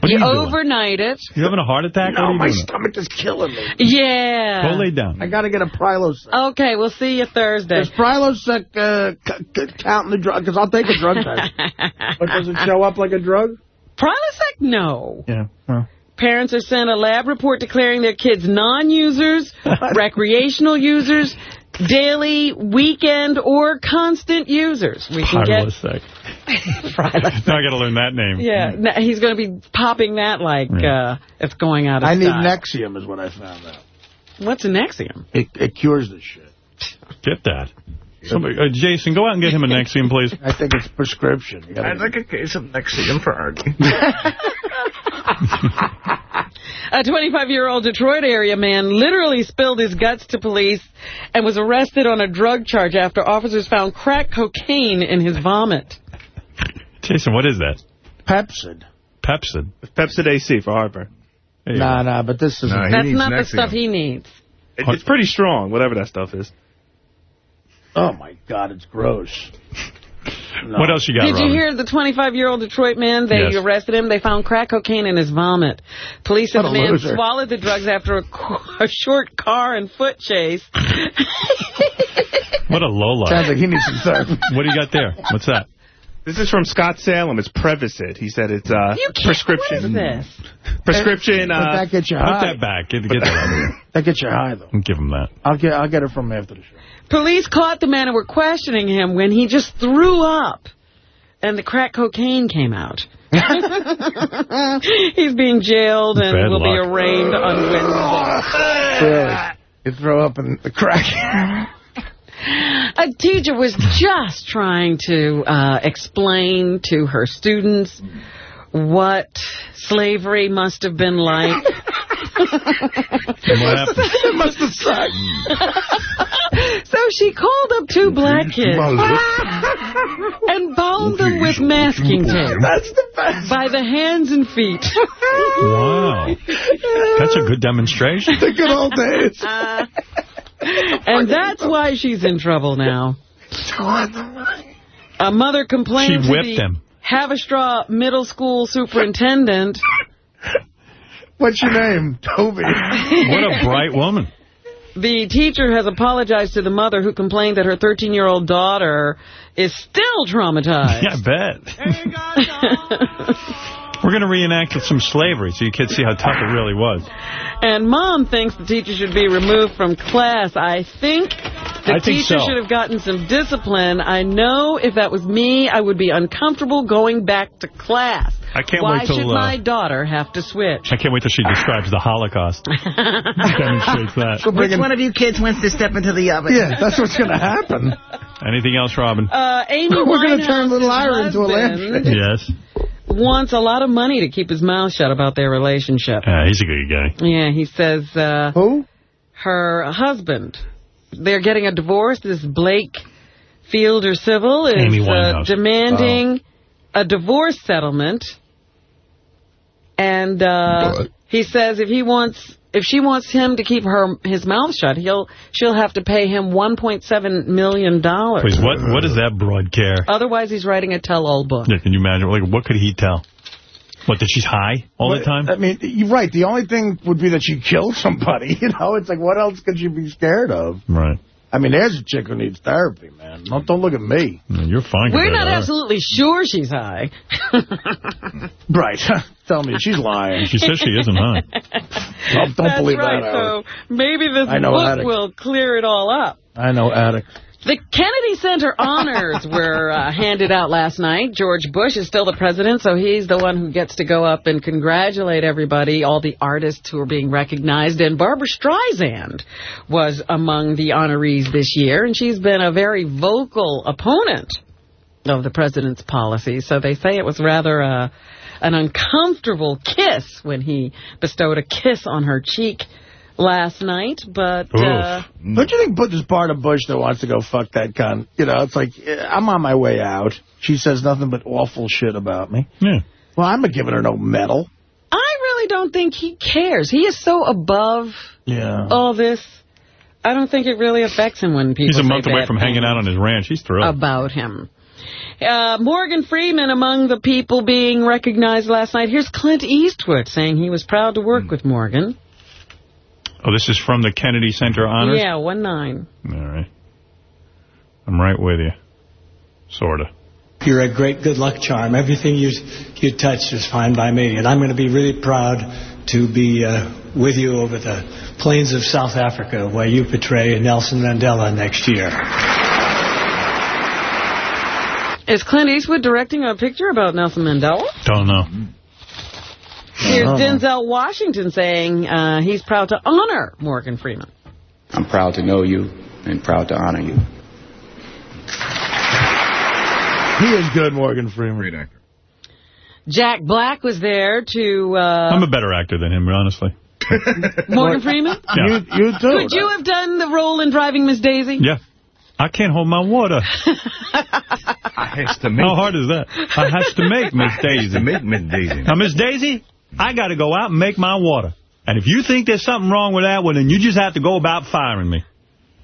What you you overnight it. You having a heart attack? No, what are you my stomach is killing me. Yeah. Go lay down. I got to get a Prilosec. Okay, we'll see you Thursday. Does Prilosec uh, c- c- count in the drug? Because I'll take a drug test. but does it show up like a drug? Prilosec? No. Yeah. Well. Parents are sent a lab report declaring their kids non-users, recreational users, daily, weekend, or constant users. We can get... Prilosec. Now I got to learn that name. Yeah, n- he's going to be popping that like uh, it's going out of I need style. Nexium is what I found out. What's a Nexium? It, it cures this shit. Get that. Somebody, uh, Jason, go out and get him a Nexium, please. I think it's prescription. I'd like a case of Nexium for Artie. A 25-year-old Detroit area man literally spilled his guts to police and was arrested on a drug charge after officers found crack cocaine in his vomit. Jason, what is that? Pepcid. Pepcid. Pepcid AC for heartburn. Nah, nah, but this is... That's not the stuff he needs. It's pretty strong, whatever that stuff is. Oh, my God, it's gross. No. What else you got, Did you hear the 25-year-old Detroit man? They Yes. arrested him. They found crack cocaine in his vomit. Police said What the man loser. swallowed the drugs after a, a short car and foot chase. What a lowlife. Sounds like he needs some therapy. What do you got there? What's that? This is from Scott Salem. It's Prevacid. He said it's uh, You can't- prescription. What is this? Prescription. But Uh, that gets you Put high. that back. Get, get that out of here. That gets you high, though. Give him that. I'll get I'll get it from after the show. Police caught the man and were questioning him when he just threw up and the crack cocaine came out. He's being jailed and Bad will be arraigned on Wednesday. Really? You throw up in the crack. A teacher was just trying to uh, explain to her students what slavery must have been like. And what it must have sucked. so she called up two black kids and bound them with masking tape That's the best. by the hands and feet. Wow. That's a good demonstration. The good old days. and that's why she's in trouble now. A mother complained She to whipped the him. Haverstraw Middle School superintendent. What's your name? Toby. What a bright woman. The teacher has apologized to the mother who complained that her 13-year-old daughter is still traumatized. Yeah, I bet. We're going to reenact with some slavery so you kids see how tough it really was. And mom thinks the teacher should be removed from class. I think the I think teacher so. should have gotten some discipline. I know if that was me, I would be uncomfortable going back to class. I can't Why wait till, should uh, my daughter have to switch? I can't wait till she describes the Holocaust. Demonstrates that. Which one of you kids wants to step into the oven? Yeah, that's what's going to happen. Anything else, Robin? Uh, Amy We're going to turn Little Ira into a husband lampshade. Yes. Wants a lot of money to keep his mouth shut about their relationship. Yeah, he's a good guy. Yeah, he says uh, Who? her husband. They're getting a divorce. This Blake Fielder Civil is uh, Winehouse. demanding a divorce settlement. And uh, he says if he wants, if she wants him to keep her his mouth shut, he'll she'll have to pay him 1.7 million dollars. Please, what what does that broad care? Otherwise, he's writing a tell-all book. Yeah, can you imagine? Like, what could he tell? What, that she's high all the time? I mean, you're right. The only thing would be that she killed somebody. You know, it's like, what else could she be scared of? Right. I mean, there's a chick who needs therapy, man. Don't, don't look at me. Yeah, You're fine. We're not to her. absolutely sure she's high. Right. Tell me, she's lying. She says she isn't high. Don't, don't That's believe right. that, Howard. So maybe this I know book addict. will clear it all up. I know addicts. The Kennedy Center honors were uh, handed out last night. George Bush is still the president, so he's the one who gets to go up and congratulate everybody, all the artists who are being recognized. And Barbra Streisand was among the honorees this year, and she's been a very vocal opponent of the president's policy. So they say it was rather uh, an uncomfortable kiss when he bestowed a kiss on her cheek last night. But uh, Don't you think there's part of Bush that wants to go fuck that cunt? You know, it's like, eh, I'm on my way out. She says nothing but awful shit about me. Yeah. Well, I'm not giving her no medal. I really don't think he cares. He is so above yeah. all this. I don't think it really affects him when people He's a say month away from hanging out on his ranch. He's thrilled. about him. Uh, Morgan Freeman among the people being recognized last night. Here's Clint Eastwood saying he was proud to work with Morgan. Oh, this is from the Kennedy Center Honors? Yeah, one nine. All right. I'm right with you. Sort of. You're a great good luck charm. Everything you you touch is fine by me, and I'm going to be really proud to be uh, with you over the plains of South Africa, where you portray Nelson Mandela next year. Is Clint Eastwood directing a picture about Nelson Mandela? Don't know. Here's Oh. Denzel Washington saying uh, he's proud to honor Morgan Freeman. I'm proud to know you and proud to honor you. He is good, Morgan Freeman. Great actor. Jack Black was there to... Uh, I'm a better actor than him, honestly. Morgan Freeman? Yeah. You, you too. Could you have done the role in Driving Miss Daisy? Yeah. I can't hold my water. I has to make. How hard is that? I has to make Miss Daisy. to make Miss Daisy. Now, Miss Daisy, I got to go out and make my water. And if you think there's something wrong with that, well, then you just have to go about firing me.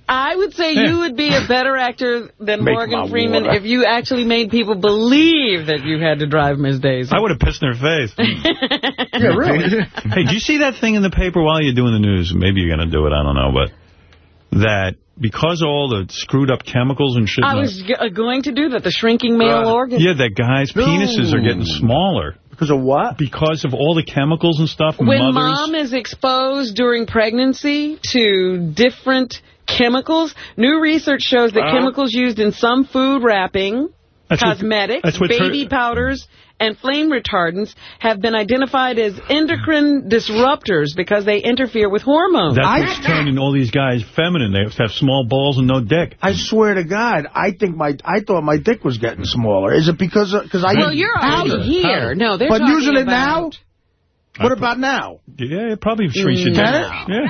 I would say Yeah. you would be a better actor than Make Morgan Freeman water. if you actually made people believe that you had to drive Miss Daisy. I would have pissed in her face. yeah, really? hey, do you see that thing in the paper while you're doing the news? Maybe you're going to do it, I don't know, but that because of all the screwed up chemicals and shit. I was g- uh, going to do that, the shrinking male organ. Yeah, that guys' penises are getting smaller. Because of what? Because of all the chemicals and stuff. When mothers. mom is exposed during pregnancy to different chemicals, new research shows that chemicals used in some food wrapping, That's what- cosmetics, that's what baby powders, and flame retardants have been identified as endocrine disruptors because they interfere with hormones. That's what's turning all these guys feminine. They have small balls and no dick. I swear to God, I think my I thought my dick was getting smaller. Is it because because I Well, use you're already powder? here. No, they're but talking using it now. What about now? Yeah, it probably shrinks your No. dick. Yeah.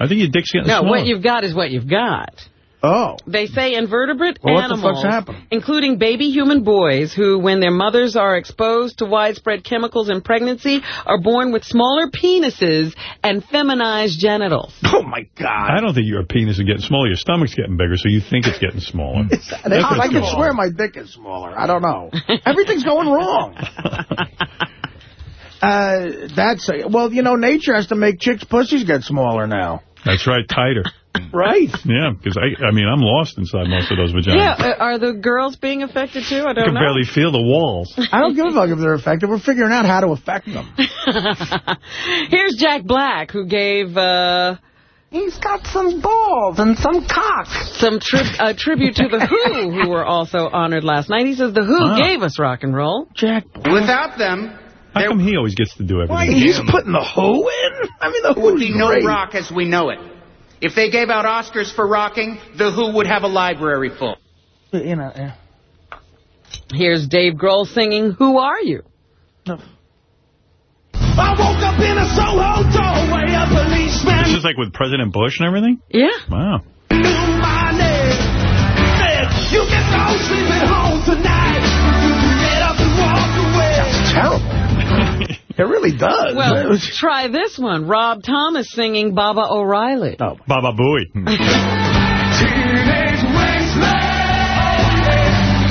I think your dick's getting No, smaller. No, what you've got is what you've got. Oh. They say invertebrate Well, what the animals, fuck's happening? including baby human boys who, when their mothers are exposed to widespread chemicals in pregnancy, are born with smaller penises and feminized genitals. Oh, my God. I don't think your penis is getting smaller. Your stomach's getting bigger, so you think it's getting smaller. That's I, I what's can swear my dick is smaller. I don't know. Everything's going wrong. Uh, that's well, you know, nature has to make chicks' pussies get smaller now. That's right, tighter. Right. Yeah, because I, I mean, I'm lost inside most of those vaginas. Yeah, uh, are the girls being affected too? I I don't know. can know. barely feel the walls. I don't give a fuck if they're affected. We're figuring out how to affect them. Here's Jack Black, who gave... Uh, He's got some balls and some cock. Some tri uh, tribute to The Who, who were also honored last night. He says The Who Wow. gave us rock and roll. Jack Without them, How come he always gets to do everything? He's putting the Who in? I mean, the Who would be no rock as we know it. If they gave out Oscars for rocking, The Who would have a library full. You know, yeah. Here's Dave Grohl singing Who Are You? I woke up in a Soho doorway, a policeman This is like with President Bush and everything? Yeah. Wow. knew my name. Said, you can go sleep at home tonight. Get up and walk away. Terrible. It really does. Well, try this one. Rob Thomas singing Baba O'Riley. Oh. Baba Booey.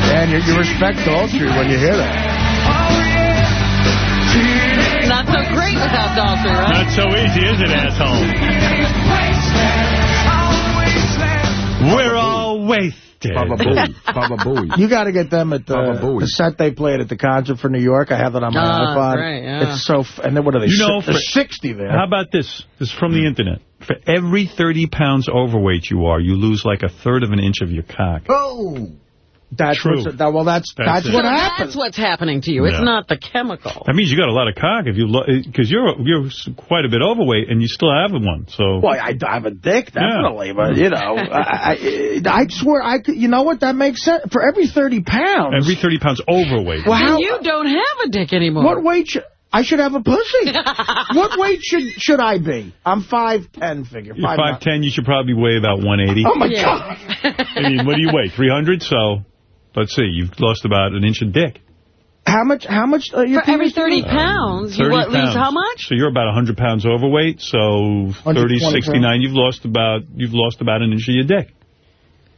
Man, you, you respect Daltrey when you hear that. Not so great without Daltrey, right? Not so easy, is it, asshole? We're all wasted. Baba Booey. Baba Booey. You got to get them at Baba the, Booey. the set they played at the concert for New York. I have it on my Ah, iPod. great, yeah. It's so, f and then what are they? You know, for- 60 there. How about this? This is from the internet. For every 30 pounds overweight you are, you lose like a third of an inch of your cock. Oh. That's True. what's, that, well, that's That's that's, what So happens. That's what's happening to you. It's not the chemical. That means you got a lot of cock if you because eh, you're you're quite a bit overweight and you still have one. So Well, I, I have a dick, definitely, but, you know, I, I, I swear, I could, you know what, that makes sense. For every 30 pounds, every 30 pounds overweight. well, how, you don't have a dick anymore. what weight should, I should have a pussy. what weight should should I be? I'm 5'10", figure. You're 5'10", you should probably weigh about 180. Oh, my Yeah. God. I mean, what do you weigh, 300? So, let's see, you've lost about an inch of dick. How much? How much? Uh, your For every 30 pounds, you 30 what, lose pounds. how much? So you're about 100 pounds overweight. So 30, 120 69, you've lost about you've lost about an inch of your dick.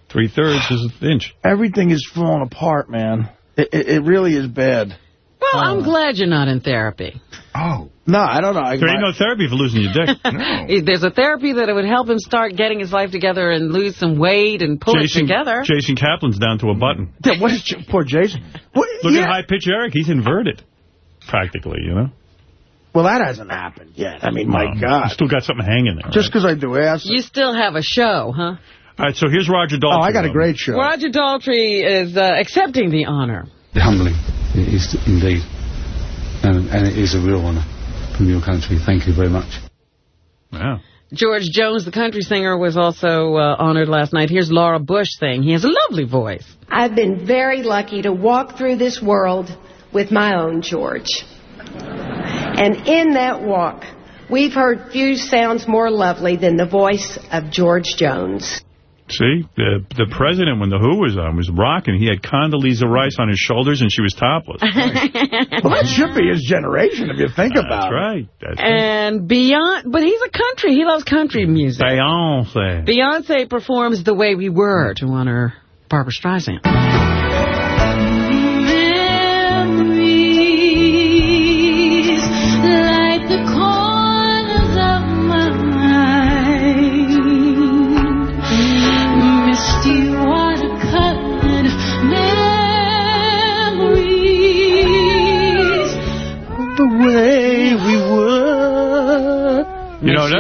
Three thirds is an inch. Everything is falling apart, man. It, it, it really is bad. Well, I'm glad you're not in therapy. Oh. No, I don't know. I, There ain't no therapy for losing your dick. There's a therapy that would help him start getting his life together and lose some weight and pull Jason, it together. Jason Kaplan's down to a button. Yeah, what is poor Jason? What, Look yeah. at high pitch Eric. He's inverted, practically. You know. Well, that hasn't happened yet. I mean, my Um, God. you still got something hanging there. Just because I do ass. You still have a show, huh? All right, so here's Roger Daltrey. Oh, I got a great show. Roger Daltrey is uh, accepting the honor. Humbling, it is indeed. And, and it is a real honour from your country. Thank you very much. Wow. George Jones, the country singer, was also uh, honored last night. Here's Laura Bush saying he has a lovely voice. I've been very lucky to walk through this world with my own George. And in that walk, we've heard few sounds more lovely than the voice of George Jones. See, the the president, when The Who was on, was rocking. He had Condoleezza Rice on his shoulders, and she was topless. well, that should be his generation, if you think about That's it. right. That's right. And Beyonce, but he's a country. He loves country music. Beyonce. Beyonce performs The Way We Were to honor Barbra Streisand.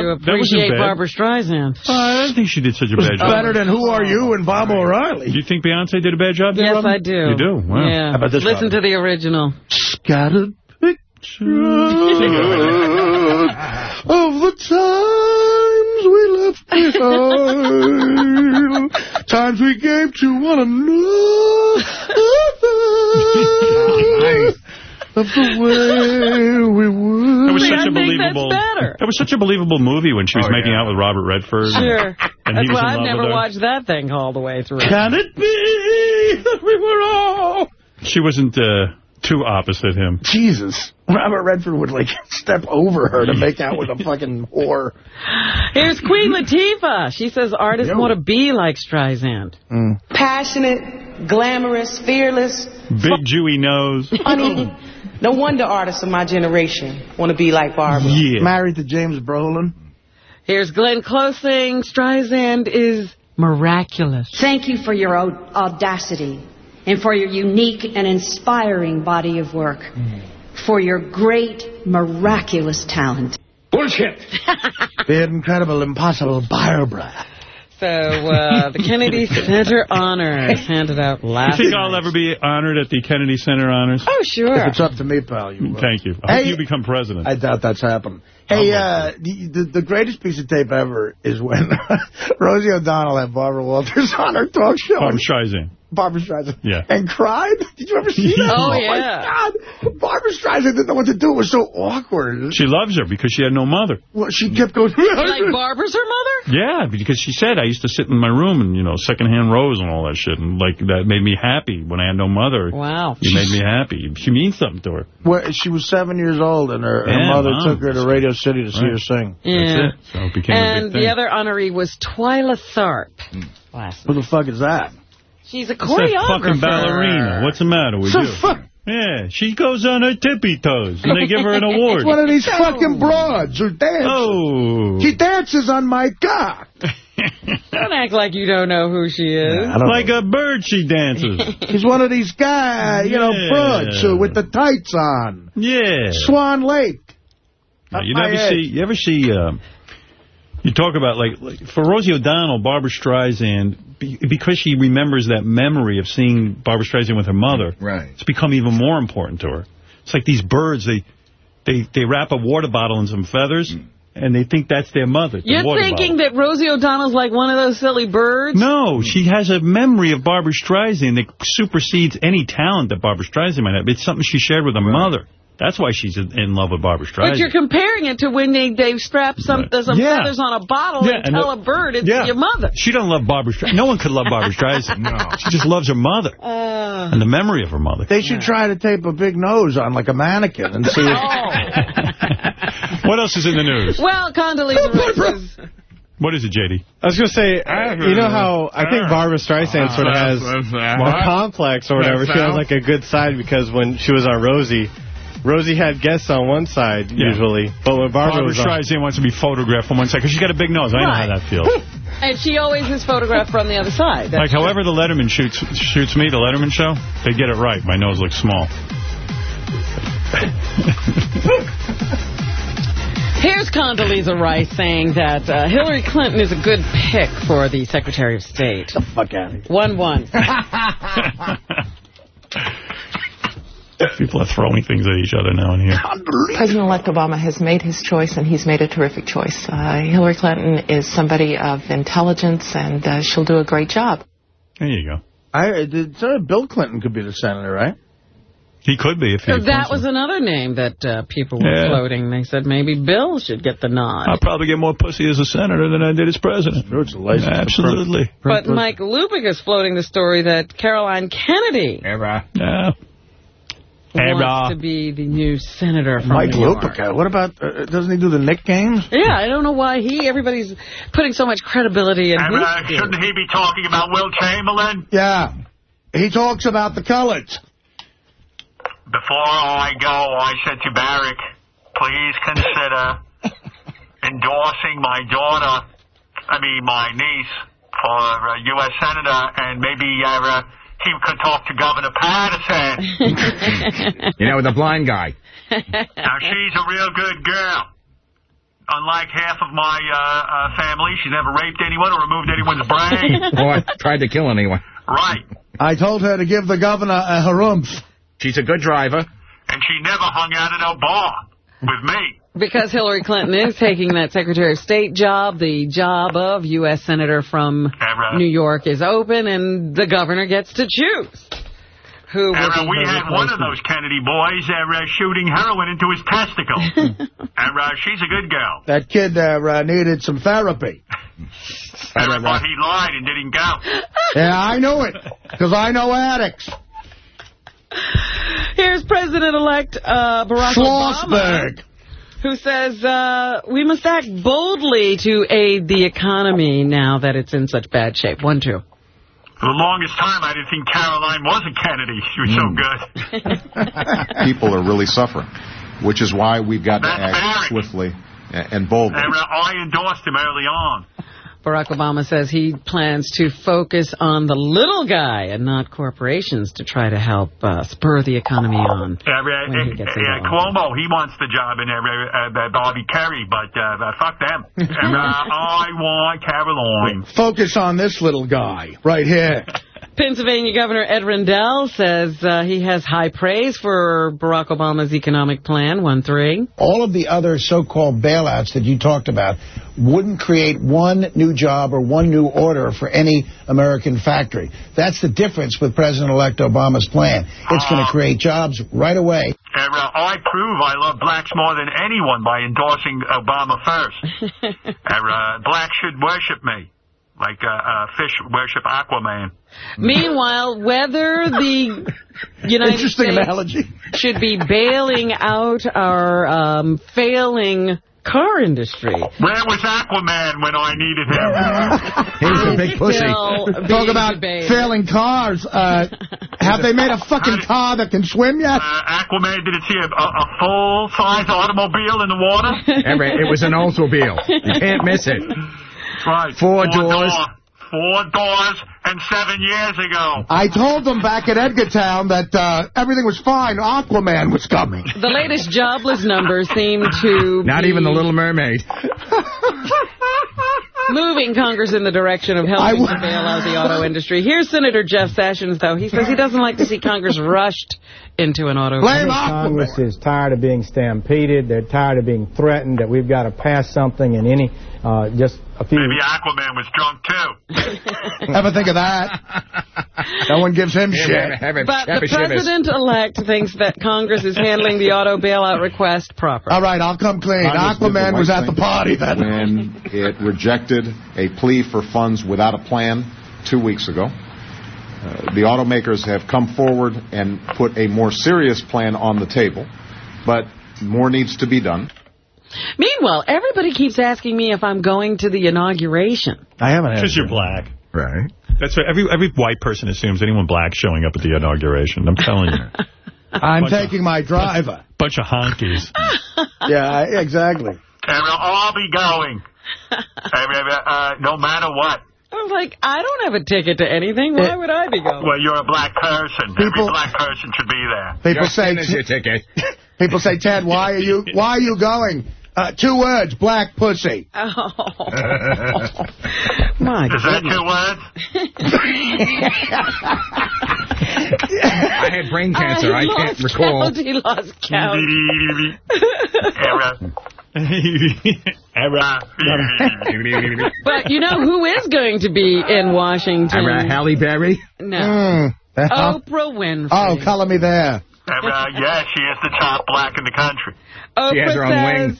You that, you appreciate bad. Barbra Streisand. Oh, I don't think she did such a bad job. better than Who Are You and Bob O'Reilly. Do you think Beyonce did a bad job there, Yes, Robin? I do. You do? Wow. Yeah. How about this, Listen Robin? to the original. Scattered pictures of the times we left behind, times we gave to one another, of the way we were. That was such I a believable. better. That was such a believable movie when she was Oh, making yeah. out with Robert Redford. Sure. And That's he was why in I've love never with her. watched that thing all the way through. Can it be that we were all... She wasn't uh, too opposite him. Jesus. Robert Redford would, like, step over her to make out with a fucking whore. Here's Queen Latifah. She says artists want to be like Streisand. Passionate, glamorous, fearless, Big Jewy nose. funny. No wonder artists of my generation want to be like Barbra. Yeah. Married to James Brolin. Here's Glenn Close saying Streisand is miraculous. Thank you for your audacity and for your unique and inspiring body of work. Mm. For your great, miraculous talent. Bullshit. the incredible, impossible Barbra. So uh, the Kennedy Center honors handed out You last think night. I'll ever be honored at the Kennedy Center honors? Oh, sure. If it's up to me, pal, you will. Thank you. I hope you become president. I doubt that's happening. Hey, uh, the, the the greatest piece of tape ever is when Rosie O'Donnell had Barbara Walters on her talk show. I'm Streisand. Barbra Streisand. Yeah. And cried? Did you ever see that? Oh, oh, my yeah. God. Barbra Streisand didn't know what to do. It was so awkward. She loves her because she had no mother. Well, she kept going, Like Barbra's her mother? Yeah, because she said I used to sit in my room and, you know, secondhand rows and all that shit. And, like, that made me happy when I had no mother. Wow. You made me happy. She means something to her. Well, she was seven years old, and her, her Yeah, mother Mom. took her to Radio City to see her sing. Yeah. That's it. So it became a And big thing. the other honoree was Twyla Tharp. Hmm. Last Who the fuck is that? She's a It's that fucking ballerina. What's the matter with So you? fuck. Yeah, she goes on her tippy toes, and they give her an award. It's one of these fucking broads who dance. Oh. She dances on my cock. Don't act like you don't know who she is. I don't Like a bird she dances. She's one of these guys, you know, Yeah. broads uh, with the tights on. Yeah. Swan Lake. Yeah, you Up my never head. see. You ever see? Um, you talk about like, like for Rosie O'Donnell, Barbra Streisand, be, because she remembers that memory of seeing Barbra Streisand with her mother. Right. It's become even more important to her. It's like these birds. They they they wrap a water bottle in some feathers, mm. and they think that's their mother. the You're water thinking bottle. that Rosie O'Donnell's like one of those silly birds? No, she has a memory of Barbra Streisand that supersedes any talent that Barbra Streisand might have. It's something she shared with her mother. That's why she's in in love with Barbra Streisand. But you're comparing it to when they, they strap some, some Yeah. feathers on a bottle Yeah, and and tell the- a bird it's Yeah. your mother. She doesn't love Barbra Streisand. No one could love Barbra Streisand. no. She just loves her mother Uh, and the memory of her mother. They should try to tape a big nose on like a mannequin and see if... What else is in the news? well, Condoleezza Rice is... What is it, J.D.? I was going to say, you know how I think Barbra Streisand sort of has a complex or whatever. She has like a good side because when she was on Rosie, Rosie had guests on one side Yeah. usually, but when Barbra, Barbra was on, Streisand wants to be photographed from one side because she's got a big nose. I know how that feels. And she always is photographed from the other side. like, however the Letterman shoots shoots me, the Letterman show, they get it right. My nose looks small. Here's Condoleezza Rice saying that uh, Hillary Clinton is a good pick for the Secretary of State. the fuck out of here. 1-1. People are throwing things at each other now and here. President-elect Obama has made his choice, and he's made a terrific choice. Uh, Hillary Clinton is somebody of intelligence, and uh, she'll do a great job. There you go. I, did, so Bill Clinton could be the senator, right? He could be if he So that was another name that uh, people were Yeah. floating. They said maybe Bill should get the nod. I'll probably get more pussy as a senator than I did as president. Absolutely. But Mike Lupica is floating the story that Caroline Kennedy Ever. Yeah. Wants to be the new senator from Mike New York. Lupica. What about, uh, doesn't he do the Knick games? Yeah, I don't know why he, everybody's putting so much credibility in And, his uh, shouldn't he be talking about Wilt Chamberlain? Yeah. He talks about the colors. Before I go, I said to Barack, please consider endorsing my daughter, I mean my niece, for uh, U.S. Senator, and maybe uh, he could talk to Governor Paterson. You know, with the blind guy. now, she's a real good girl. Unlike half of my uh, uh, family, she never raped anyone or removed anyone's brain. or tried to kill anyone. right. I told her to give the governor a harumph. She's a good driver. And she never hung out at a bar with me. Because Hillary Clinton is taking that Secretary of State job, the job of U.S. Senator from New York is open, and the governor gets to choose. Who will uh, we had one of those Kennedy boys uh, shooting heroin into his testicle. and uh, she's a good girl. That kid uh, uh, needed some therapy. And, but he lied and didn't go. Yeah, I knew it, because I know addicts. Here's President-elect uh, Barack Obama, Schlossberg. Who says uh, we must act boldly to aid the economy now that it's in such bad shape. One, two. For the longest time, I didn't think Caroline was a Kennedy. She was so good. People are really suffering, which is why we've got to act swiftly and boldly. And uh, I endorsed him early on. Barack Obama says he plans to focus on the little guy and not corporations to try to help uh, spur the economy on. Uh, uh, he uh, uh. Cuomo, he wants the job in uh, uh, Bobby Kerry, but uh, uh, fuck them. and, uh, I want Caroline. Focus on this little guy right here. Pennsylvania Governor Ed Rendell says uh, he has high praise for Barack Obama's economic plan, 1-3. All of the other so-called bailouts that you talked about wouldn't create one new job or one new order for any American factory. That's the difference with President-elect Obama's plan. It's going to create jobs right away. Uh, I prove I love blacks more than anyone by endorsing Obama first. uh, blacks should worship me, like uh, uh, fish worship Aquaman. Meanwhile, whether the United Interesting States analogy. should be bailing out our um, failing car industry. Where was Aquaman when I needed him? He was a big pussy. Still being Talk about debated. failing cars. Uh, have they made a fucking car that can swim yet? Uh, Aquaman didn't see a, a, a full-size automobile in the water? Everett, it was an Oldsmobile. You can't miss it. Right. Four doors. Door, four doors and seven years ago. I told them back at Edgartown that uh, everything was fine. Aquaman was coming. The latest jobless numbers seem to Not be even the Little Mermaid. moving Congress in the direction of helping to bail out the auto industry. Here's Senator Jeff Sessions, though. He says he doesn't like to see Congress rushed into an auto. I think Congress is tired of being stampeded. They're tired of being threatened that we've got to pass something in any, uh, just a few... Maybe Aquaman was drunk, too. Ever think of that? no one gives him shit. But the president-elect thinks that Congress is handling the auto bailout request properly. All right, I'll come clean. Congress Aquaman was at the party then. When it rejected a plea for funds without a plan two weeks ago. Uh, the automakers have come forward and put a more serious plan on the table, but more needs to be done. Meanwhile, everybody keeps asking me if I'm going to the inauguration. I haven't Because you're black. Right. That's what every every white person assumes anyone black showing up at the inauguration. I'm telling you. I'm Bunch of- taking my driver. Bunch of honkies. yeah, I- exactly. And we'll all be going. uh, no matter what. I was like, I don't have a ticket to anything. Why would I be going? Well, you're a black person. People- Every black person should be there. People say, your ticket. people say, Ted, why are you why are you going? Uh, two words, black pussy. Oh. My Is that goodness. two words? I had brain cancer. I, can't recall. Count. He lost count. Error. Error. But you know who is going to be in Washington? Halle Berry. No. Mm. Oprah Winfrey. Oh, color me there. Error. Yeah, she is the top black in the country. Oprah She has her own says wing.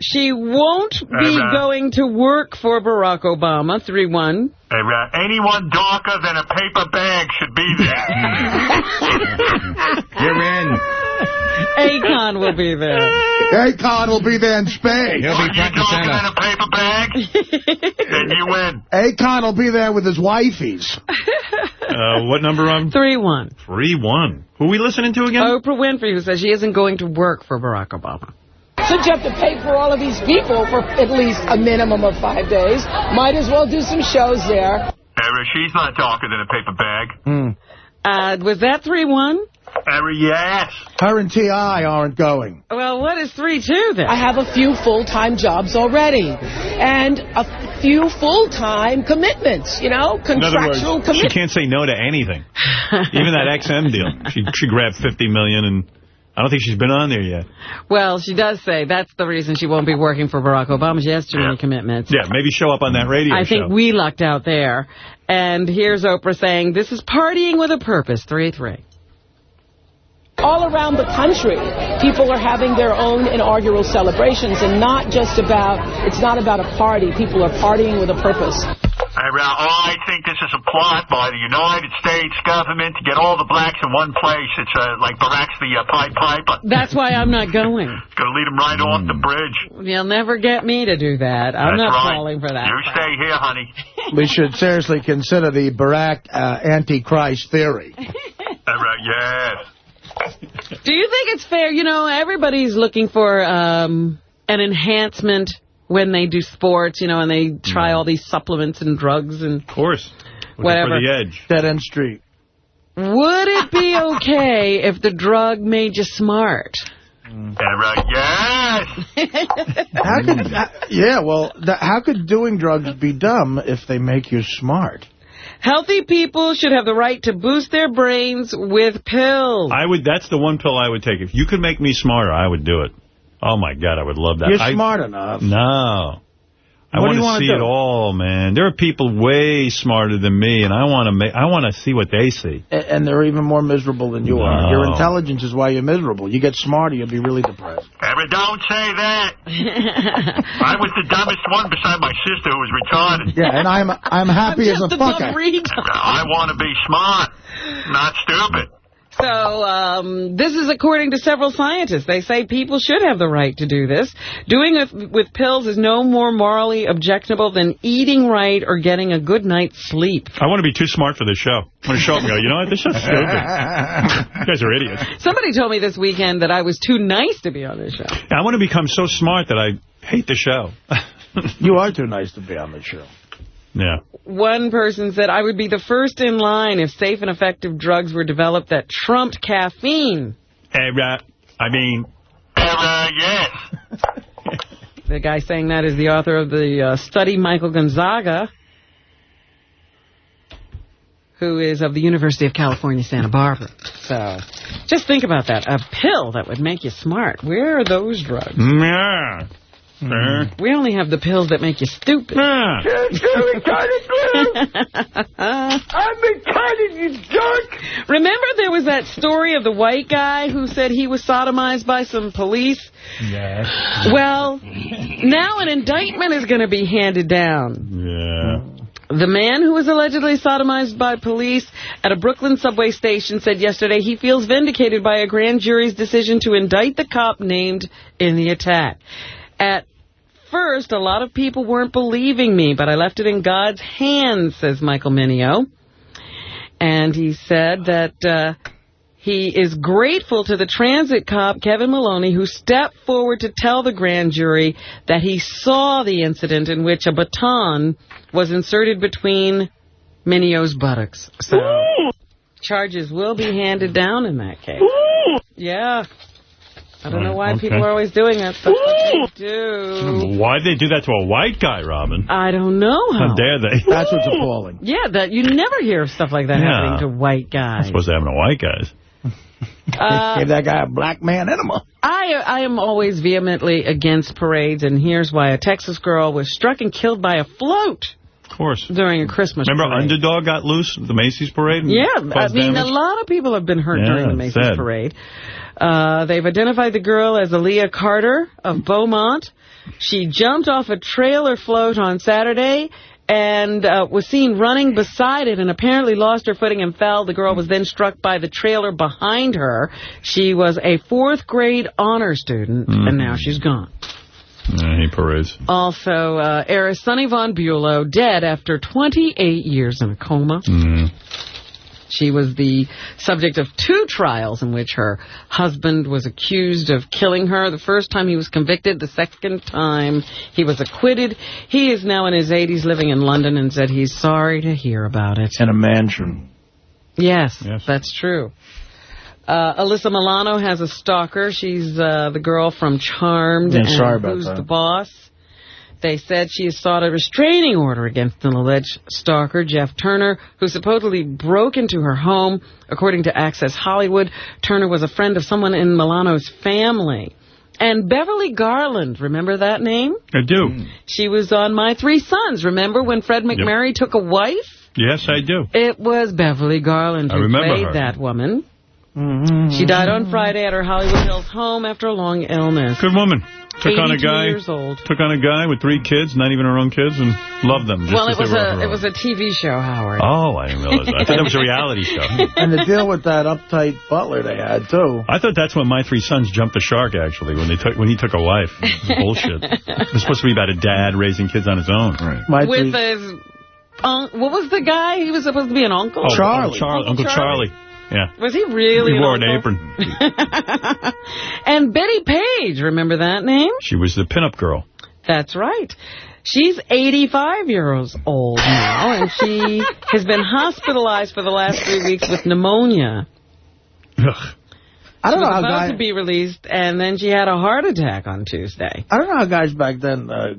She won't be Error. going to work for Barack Obama. 3-1. Error. Anyone darker than a paper bag should be there. You're in. Akon will be there. Akon will be there in spades. He'll be you front darker than a paper bag, then you win. Akon will be there with his wifeys. Uh, what number on? 3-1. 3-1. Who are we listening to again? Oprah Winfrey, who says she isn't going to work for Barack Obama. Since you have to pay for all of these people for at least a minimum of five days, might as well do some shows there. Error. She's not darker than a paper bag. Uh, was that 3-1? Error. Yes. Her and T.I. aren't going. Well, what is 3-2 then? I have a few full-time jobs already and a few full-time commitments, you know, In other words, contractual she commitments. can't say no to anything. Even that XM deal. She, she grabbed 50 million, and I don't think she's been on there yet. Well, she does say that's the reason she won't be working for Barack Obama. She has too many commitments. Yeah, maybe show up on that radio I think we lucked out there. And here's Oprah saying, this is partying with a purpose, 3-3. All around the country, people are having their own inaugural celebrations and not just about, it's not about a party. People are partying with a purpose. Error. Oh, I think this is a plot by the United States government to get all the blacks in one place. It's uh, like Barack's the uh, Pied Piper. That's why I'm not going. Going to lead them right off the bridge. You'll never get me to do that. I'm That's not right. falling for that. You stay here, honey. We should seriously consider the Barack uh, Antichrist theory. Error. Yes. Do you think it's fair? You know, everybody's looking for um, an enhancement when they do sports, you know, and they try all these supplements and drugs and Of course. Looking whatever. For the edge. Dead End Street. Would it be okay if the drug made you smart? Error. Yes. How could, uh, yeah, well, th how could doing drugs be dumb if they make you smart? Healthy people should have the right to boost their brains with pills. I would. That's the one pill I would take. If you could make me smarter, I would do it. Oh, my God, I would love that. You're I- smart enough. No. I What want to see do? it all, man. There are people way smarter than me, and I want to make. I want to see what they see. A- And they're even more miserable than you are. Your intelligence is why you're miserable. You get smarter, you'll be really depressed. Error. Don't say that. I was the dumbest one beside my sister who was retarded. Yeah, and I'm I'm happy as a fucker. I want to be smart, not stupid. So um, this is according to several scientists. They say people should have the right to do this. Doing it with pills is no more morally objectionable than eating right or getting a good night's sleep. I want to be too smart for this show. I want to show up and go, you know what, this is stupid. you guys are idiots. Somebody told me this weekend that I was too nice to be on this show. I want to become so smart that I hate the show. You are too nice to be on the show. Yeah. One person said, I would be the first in line if safe and effective drugs were developed that trumped caffeine. Error. I mean, Error. Yes. The guy saying that is the author of the uh, study, Michael Gazzaniga, who is of the University of California, Santa Barbara. So Just think about that. A pill that would make you smart. Where are those drugs? Yeah. We only have the pills that make you stupid. Yeah. I'm retarded, you jerk! Remember there was that story of the white guy who said he was sodomized by some police? Yes. Well, now an indictment is going to be handed down. Yeah. The man who was allegedly sodomized by police at a Brooklyn subway station said yesterday he feels vindicated by a grand jury's decision to indict the cop named in the attack. At first, a lot of people weren't believing me, but I left it in God's hands, says Michael Mineo. And he said that uh, he is grateful to the transit cop, Kevin Maloney, who stepped forward to tell the grand jury that he saw the incident in which a baton was inserted between Mineo's buttocks. So charges will be handed down in that case. Yeah. I don't know why Okay. people are always doing that. That's what they do. Why'd they do that to a white guy, Robin? I don't know How how. dare they? That's what's appalling. Yeah, that you never hear of stuff like that Yeah. happening to white guys. supposed to happen to white guys. Uh, Gave that guy a black man enema. I I am always vehemently against parades, and here's why. A Texas girl was struck and killed by a float Of course. during a Christmas Remember parade. Underdog got loose at the Macy's parade? Yeah, I mean, damage? a lot of people have been hurt Yeah, during the it's Macy's sad. parade. Uh, they've identified the girl as Aaliyah Carter of Beaumont. She jumped off a trailer float on Saturday and uh, was seen running beside it and apparently lost her footing and fell. The girl was then struck by the trailer behind her. She was a fourth grade honor student, and now she's gone. Yeah, he parades. Also, uh, heiress Sunny von Bülow, dead after 28 years in a coma. Mm. She was the subject of two trials in which her husband was accused of killing her. The first time he was convicted, the second time he was acquitted. He is now in his 80s living in London and said he's sorry to hear about it. In a mansion. Yes, that's true. Uh, Alyssa Milano has a stalker. She's uh, the girl from Charmed. Yeah, and Who's that. the Boss? They said she has sought a restraining order against an alleged stalker, Jeff Turner, who supposedly broke into her home. According to Access Hollywood, Turner was a friend of someone in Milano's family. And Beverly Garland, remember that name? I do. Hmm. She was on My Three Sons. Remember when Fred MacMurray took a wife? Yes, I do. It was Beverly Garland I who remember played her. that woman. Mm-hmm. She died on Friday at her Hollywood Hills home after a long illness. Good woman. Took on a guy. years old. Took on a guy with three kids, not even her own kids, and loved them. Just well, it was a it was a TV show, Howard. Oh, I didn't realize that. I thought that was a reality show. and the deal with that uptight butler they had, too. I thought that's when my three sons jumped the shark. Actually, when they took when he took a wife, it was bullshit. It was supposed to be about a dad raising kids on his own. Right. My With his, um, what was the guy? He was supposed to be an uncle. Oh, Uncle Charlie. Uncle Charlie. Yeah. Was he really? he an wore an uncle? apron. And Bettie Page, remember that name? She was the pinup girl. That's right. She's 85 years old now, and she has been hospitalized for the last three weeks with pneumonia. Ugh. I don't know was how about guy- to be released, and then she had a heart attack on Tuesday. I don't know how guys back then uh,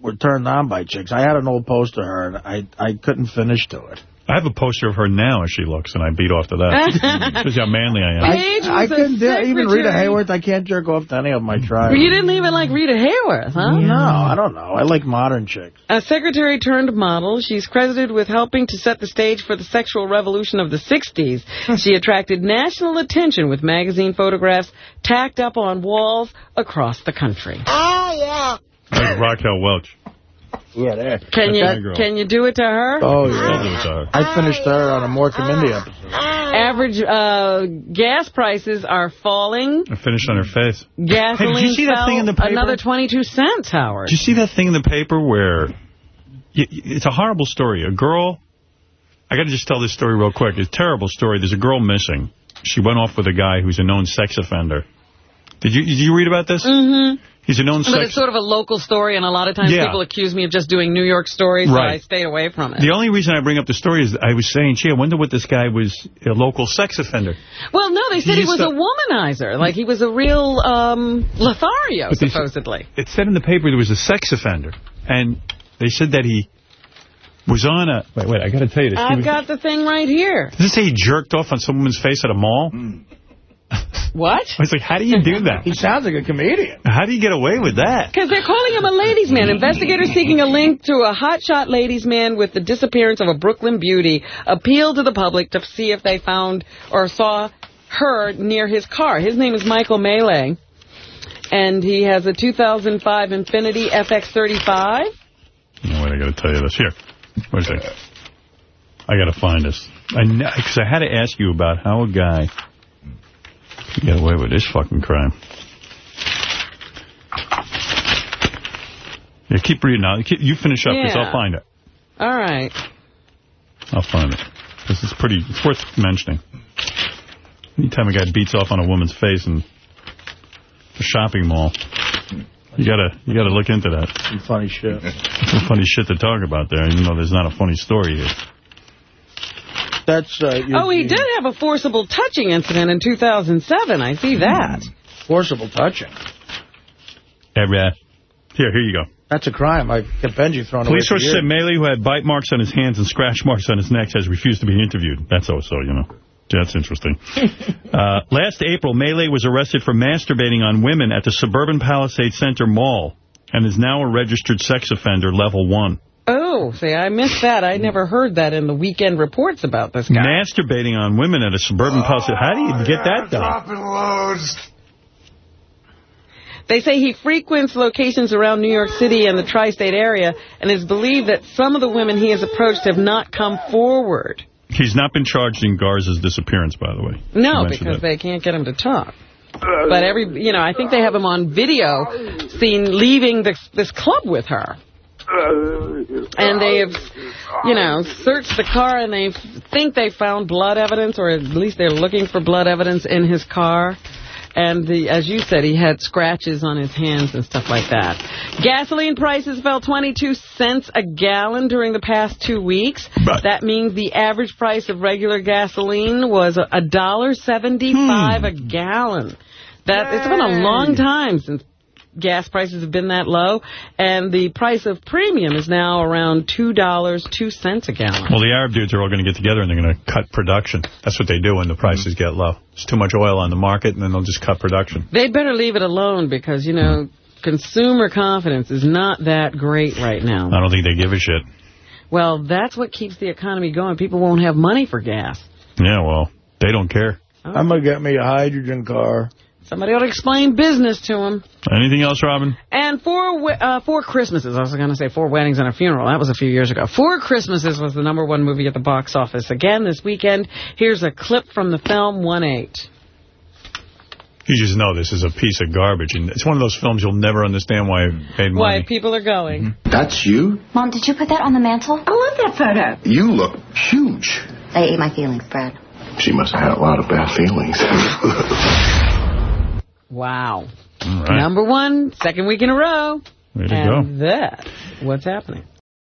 were turned on by chicks. I had an old poster of her, and I, I couldn't finish to it. I have a poster of her now as she looks, and I beat off to that. Shows how manly I am. Page I, I was couldn't do Even Rita secretary. Hayworth, I can't jerk off to any of my I tried. You didn't even like Rita Hayworth, huh? No, I don't know. I like modern chicks. A secretary turned model, she's credited with helping to set the stage for the sexual revolution of the 60s. she attracted national attention with magazine photographs tacked up on walls across the country. Oh, yeah. Like Raquel Welch. Yeah, there. Can But you can you do it to her? Oh, I'll do yeah. it to her. I finished her on a Mork and Mindy episode. Average uh, gas prices are falling. I finished on her face. Gasoline Hey, did you see that fell thing in the paper? another 22 cents, Howard. Did you see that thing in the paper where... y- y- It's a horrible story. A girl... I got to just tell this story real quick. It's a terrible story. There's a girl missing. She went off with a guy who's a known sex offender. Did you did you read about this? Mm-hmm. He's a known But it's sort of a local story, and a lot of times Yeah. people accuse me of just doing New York stories, so Right. I stayed away from it. The only reason I bring up the story is I was saying, gee, I wonder what this guy was, a local sex offender. Well, no, they said He he was used a womanizer. Like, he was a real um, Lothario, But they- supposedly. It said in the paper there was a sex offender. And they said that he was on a... Wait, wait, I got to tell you this. I've was- got the thing right here. Does it say he jerked off on some woman's face at a mall? What? I was like, how do you do that? he sounds like a comedian. How do you get away with that? Because they're calling him a ladies' man. Investigators seeking a link to a hotshot ladies' man with the disappearance of a Brooklyn beauty appeal to the public to see if they found or saw her near his car. His name is Michael Melee, and he has a 2005 Infiniti FX35. No, wait, I got to tell you this. Here, wait a second. I got to find this. I Because I had to ask you about how a guy can get away with this fucking crime. Yeah, keep reading now. You finish up this. Yeah. I'll find it. All right. I'll find it. This is pretty, it's worth mentioning. Anytime a guy beats off on a woman's face in a shopping mall, you gotta, you gotta look into that. Some funny shit. Some funny shit to talk about there, even though there's not a funny story here. That's. Uh, your- Oh, he did have a forcible touching incident in 2007. I see that. Forcible touching. Yeah, yeah. Here, here you go. That's a crime. I get Benji thrown Police away for source said years. Melee, who had bite marks on his hands and scratch marks on his neck, has refused to be interviewed. That's also, you know. That's interesting. uh, last April, Melee was arrested for masturbating on women at the Suburban Palisades Center Mall and is now a registered sex offender level one. Oh, see, I missed that. I never heard that in the weekend reports about this guy. Masturbating on women at a Suburban oh, Palisades. How do you get that done? Dropping loads. They say he frequents locations around New York City and the tri-state area and is believed that some of the women he has approached have not come forward. He's not been charged in Garza's disappearance, by the way. No, because that. they can't get him to talk. But every, you know, I think they have him on video seen leaving this, this club with her. And they have, you know, searched the car and they think they found blood evidence, or at least they're looking for blood evidence in his car. And the, as you said, he had scratches on his hands and stuff like that. Gasoline prices fell 22 cents a gallon during the past two weeks. That means the average price of regular gasoline was a dollar seventy-five hmm. a gallon. That it's been a long time since gas prices have been that low, and the price of premium is now around $2, 2 cents a gallon. Well, the Arab dudes are all going to get together and they're going to cut production. That's what they do when the prices get low. There's too much oil on the market, and then they'll just cut production. They'd better leave it alone because, you know, consumer confidence is not that great right now. I don't think they give a shit. Well, that's what keeps the economy going. People won't have money for gas. Yeah, well, they don't care. I'm going to get me a hydrogen car. Somebody ought to explain business to him. Anything else, Robin? And four we- uh, four Christmases. I was going to say four weddings and a funeral. That was a few years ago. Four Christmases was the number one movie at the box office. Again, this weekend, here's a clip from the film 1-8. You just know this is a piece of garbage, and it's one of those films you'll never understand why it made money. Why people are going. That's you? Mom, did you put that on the mantle? I love that photo. You look huge. They ate my feelings, Brad. She must have had a lot of bad feelings. Wow. Right. Number one, second week in a row. Way to and that, what's happening?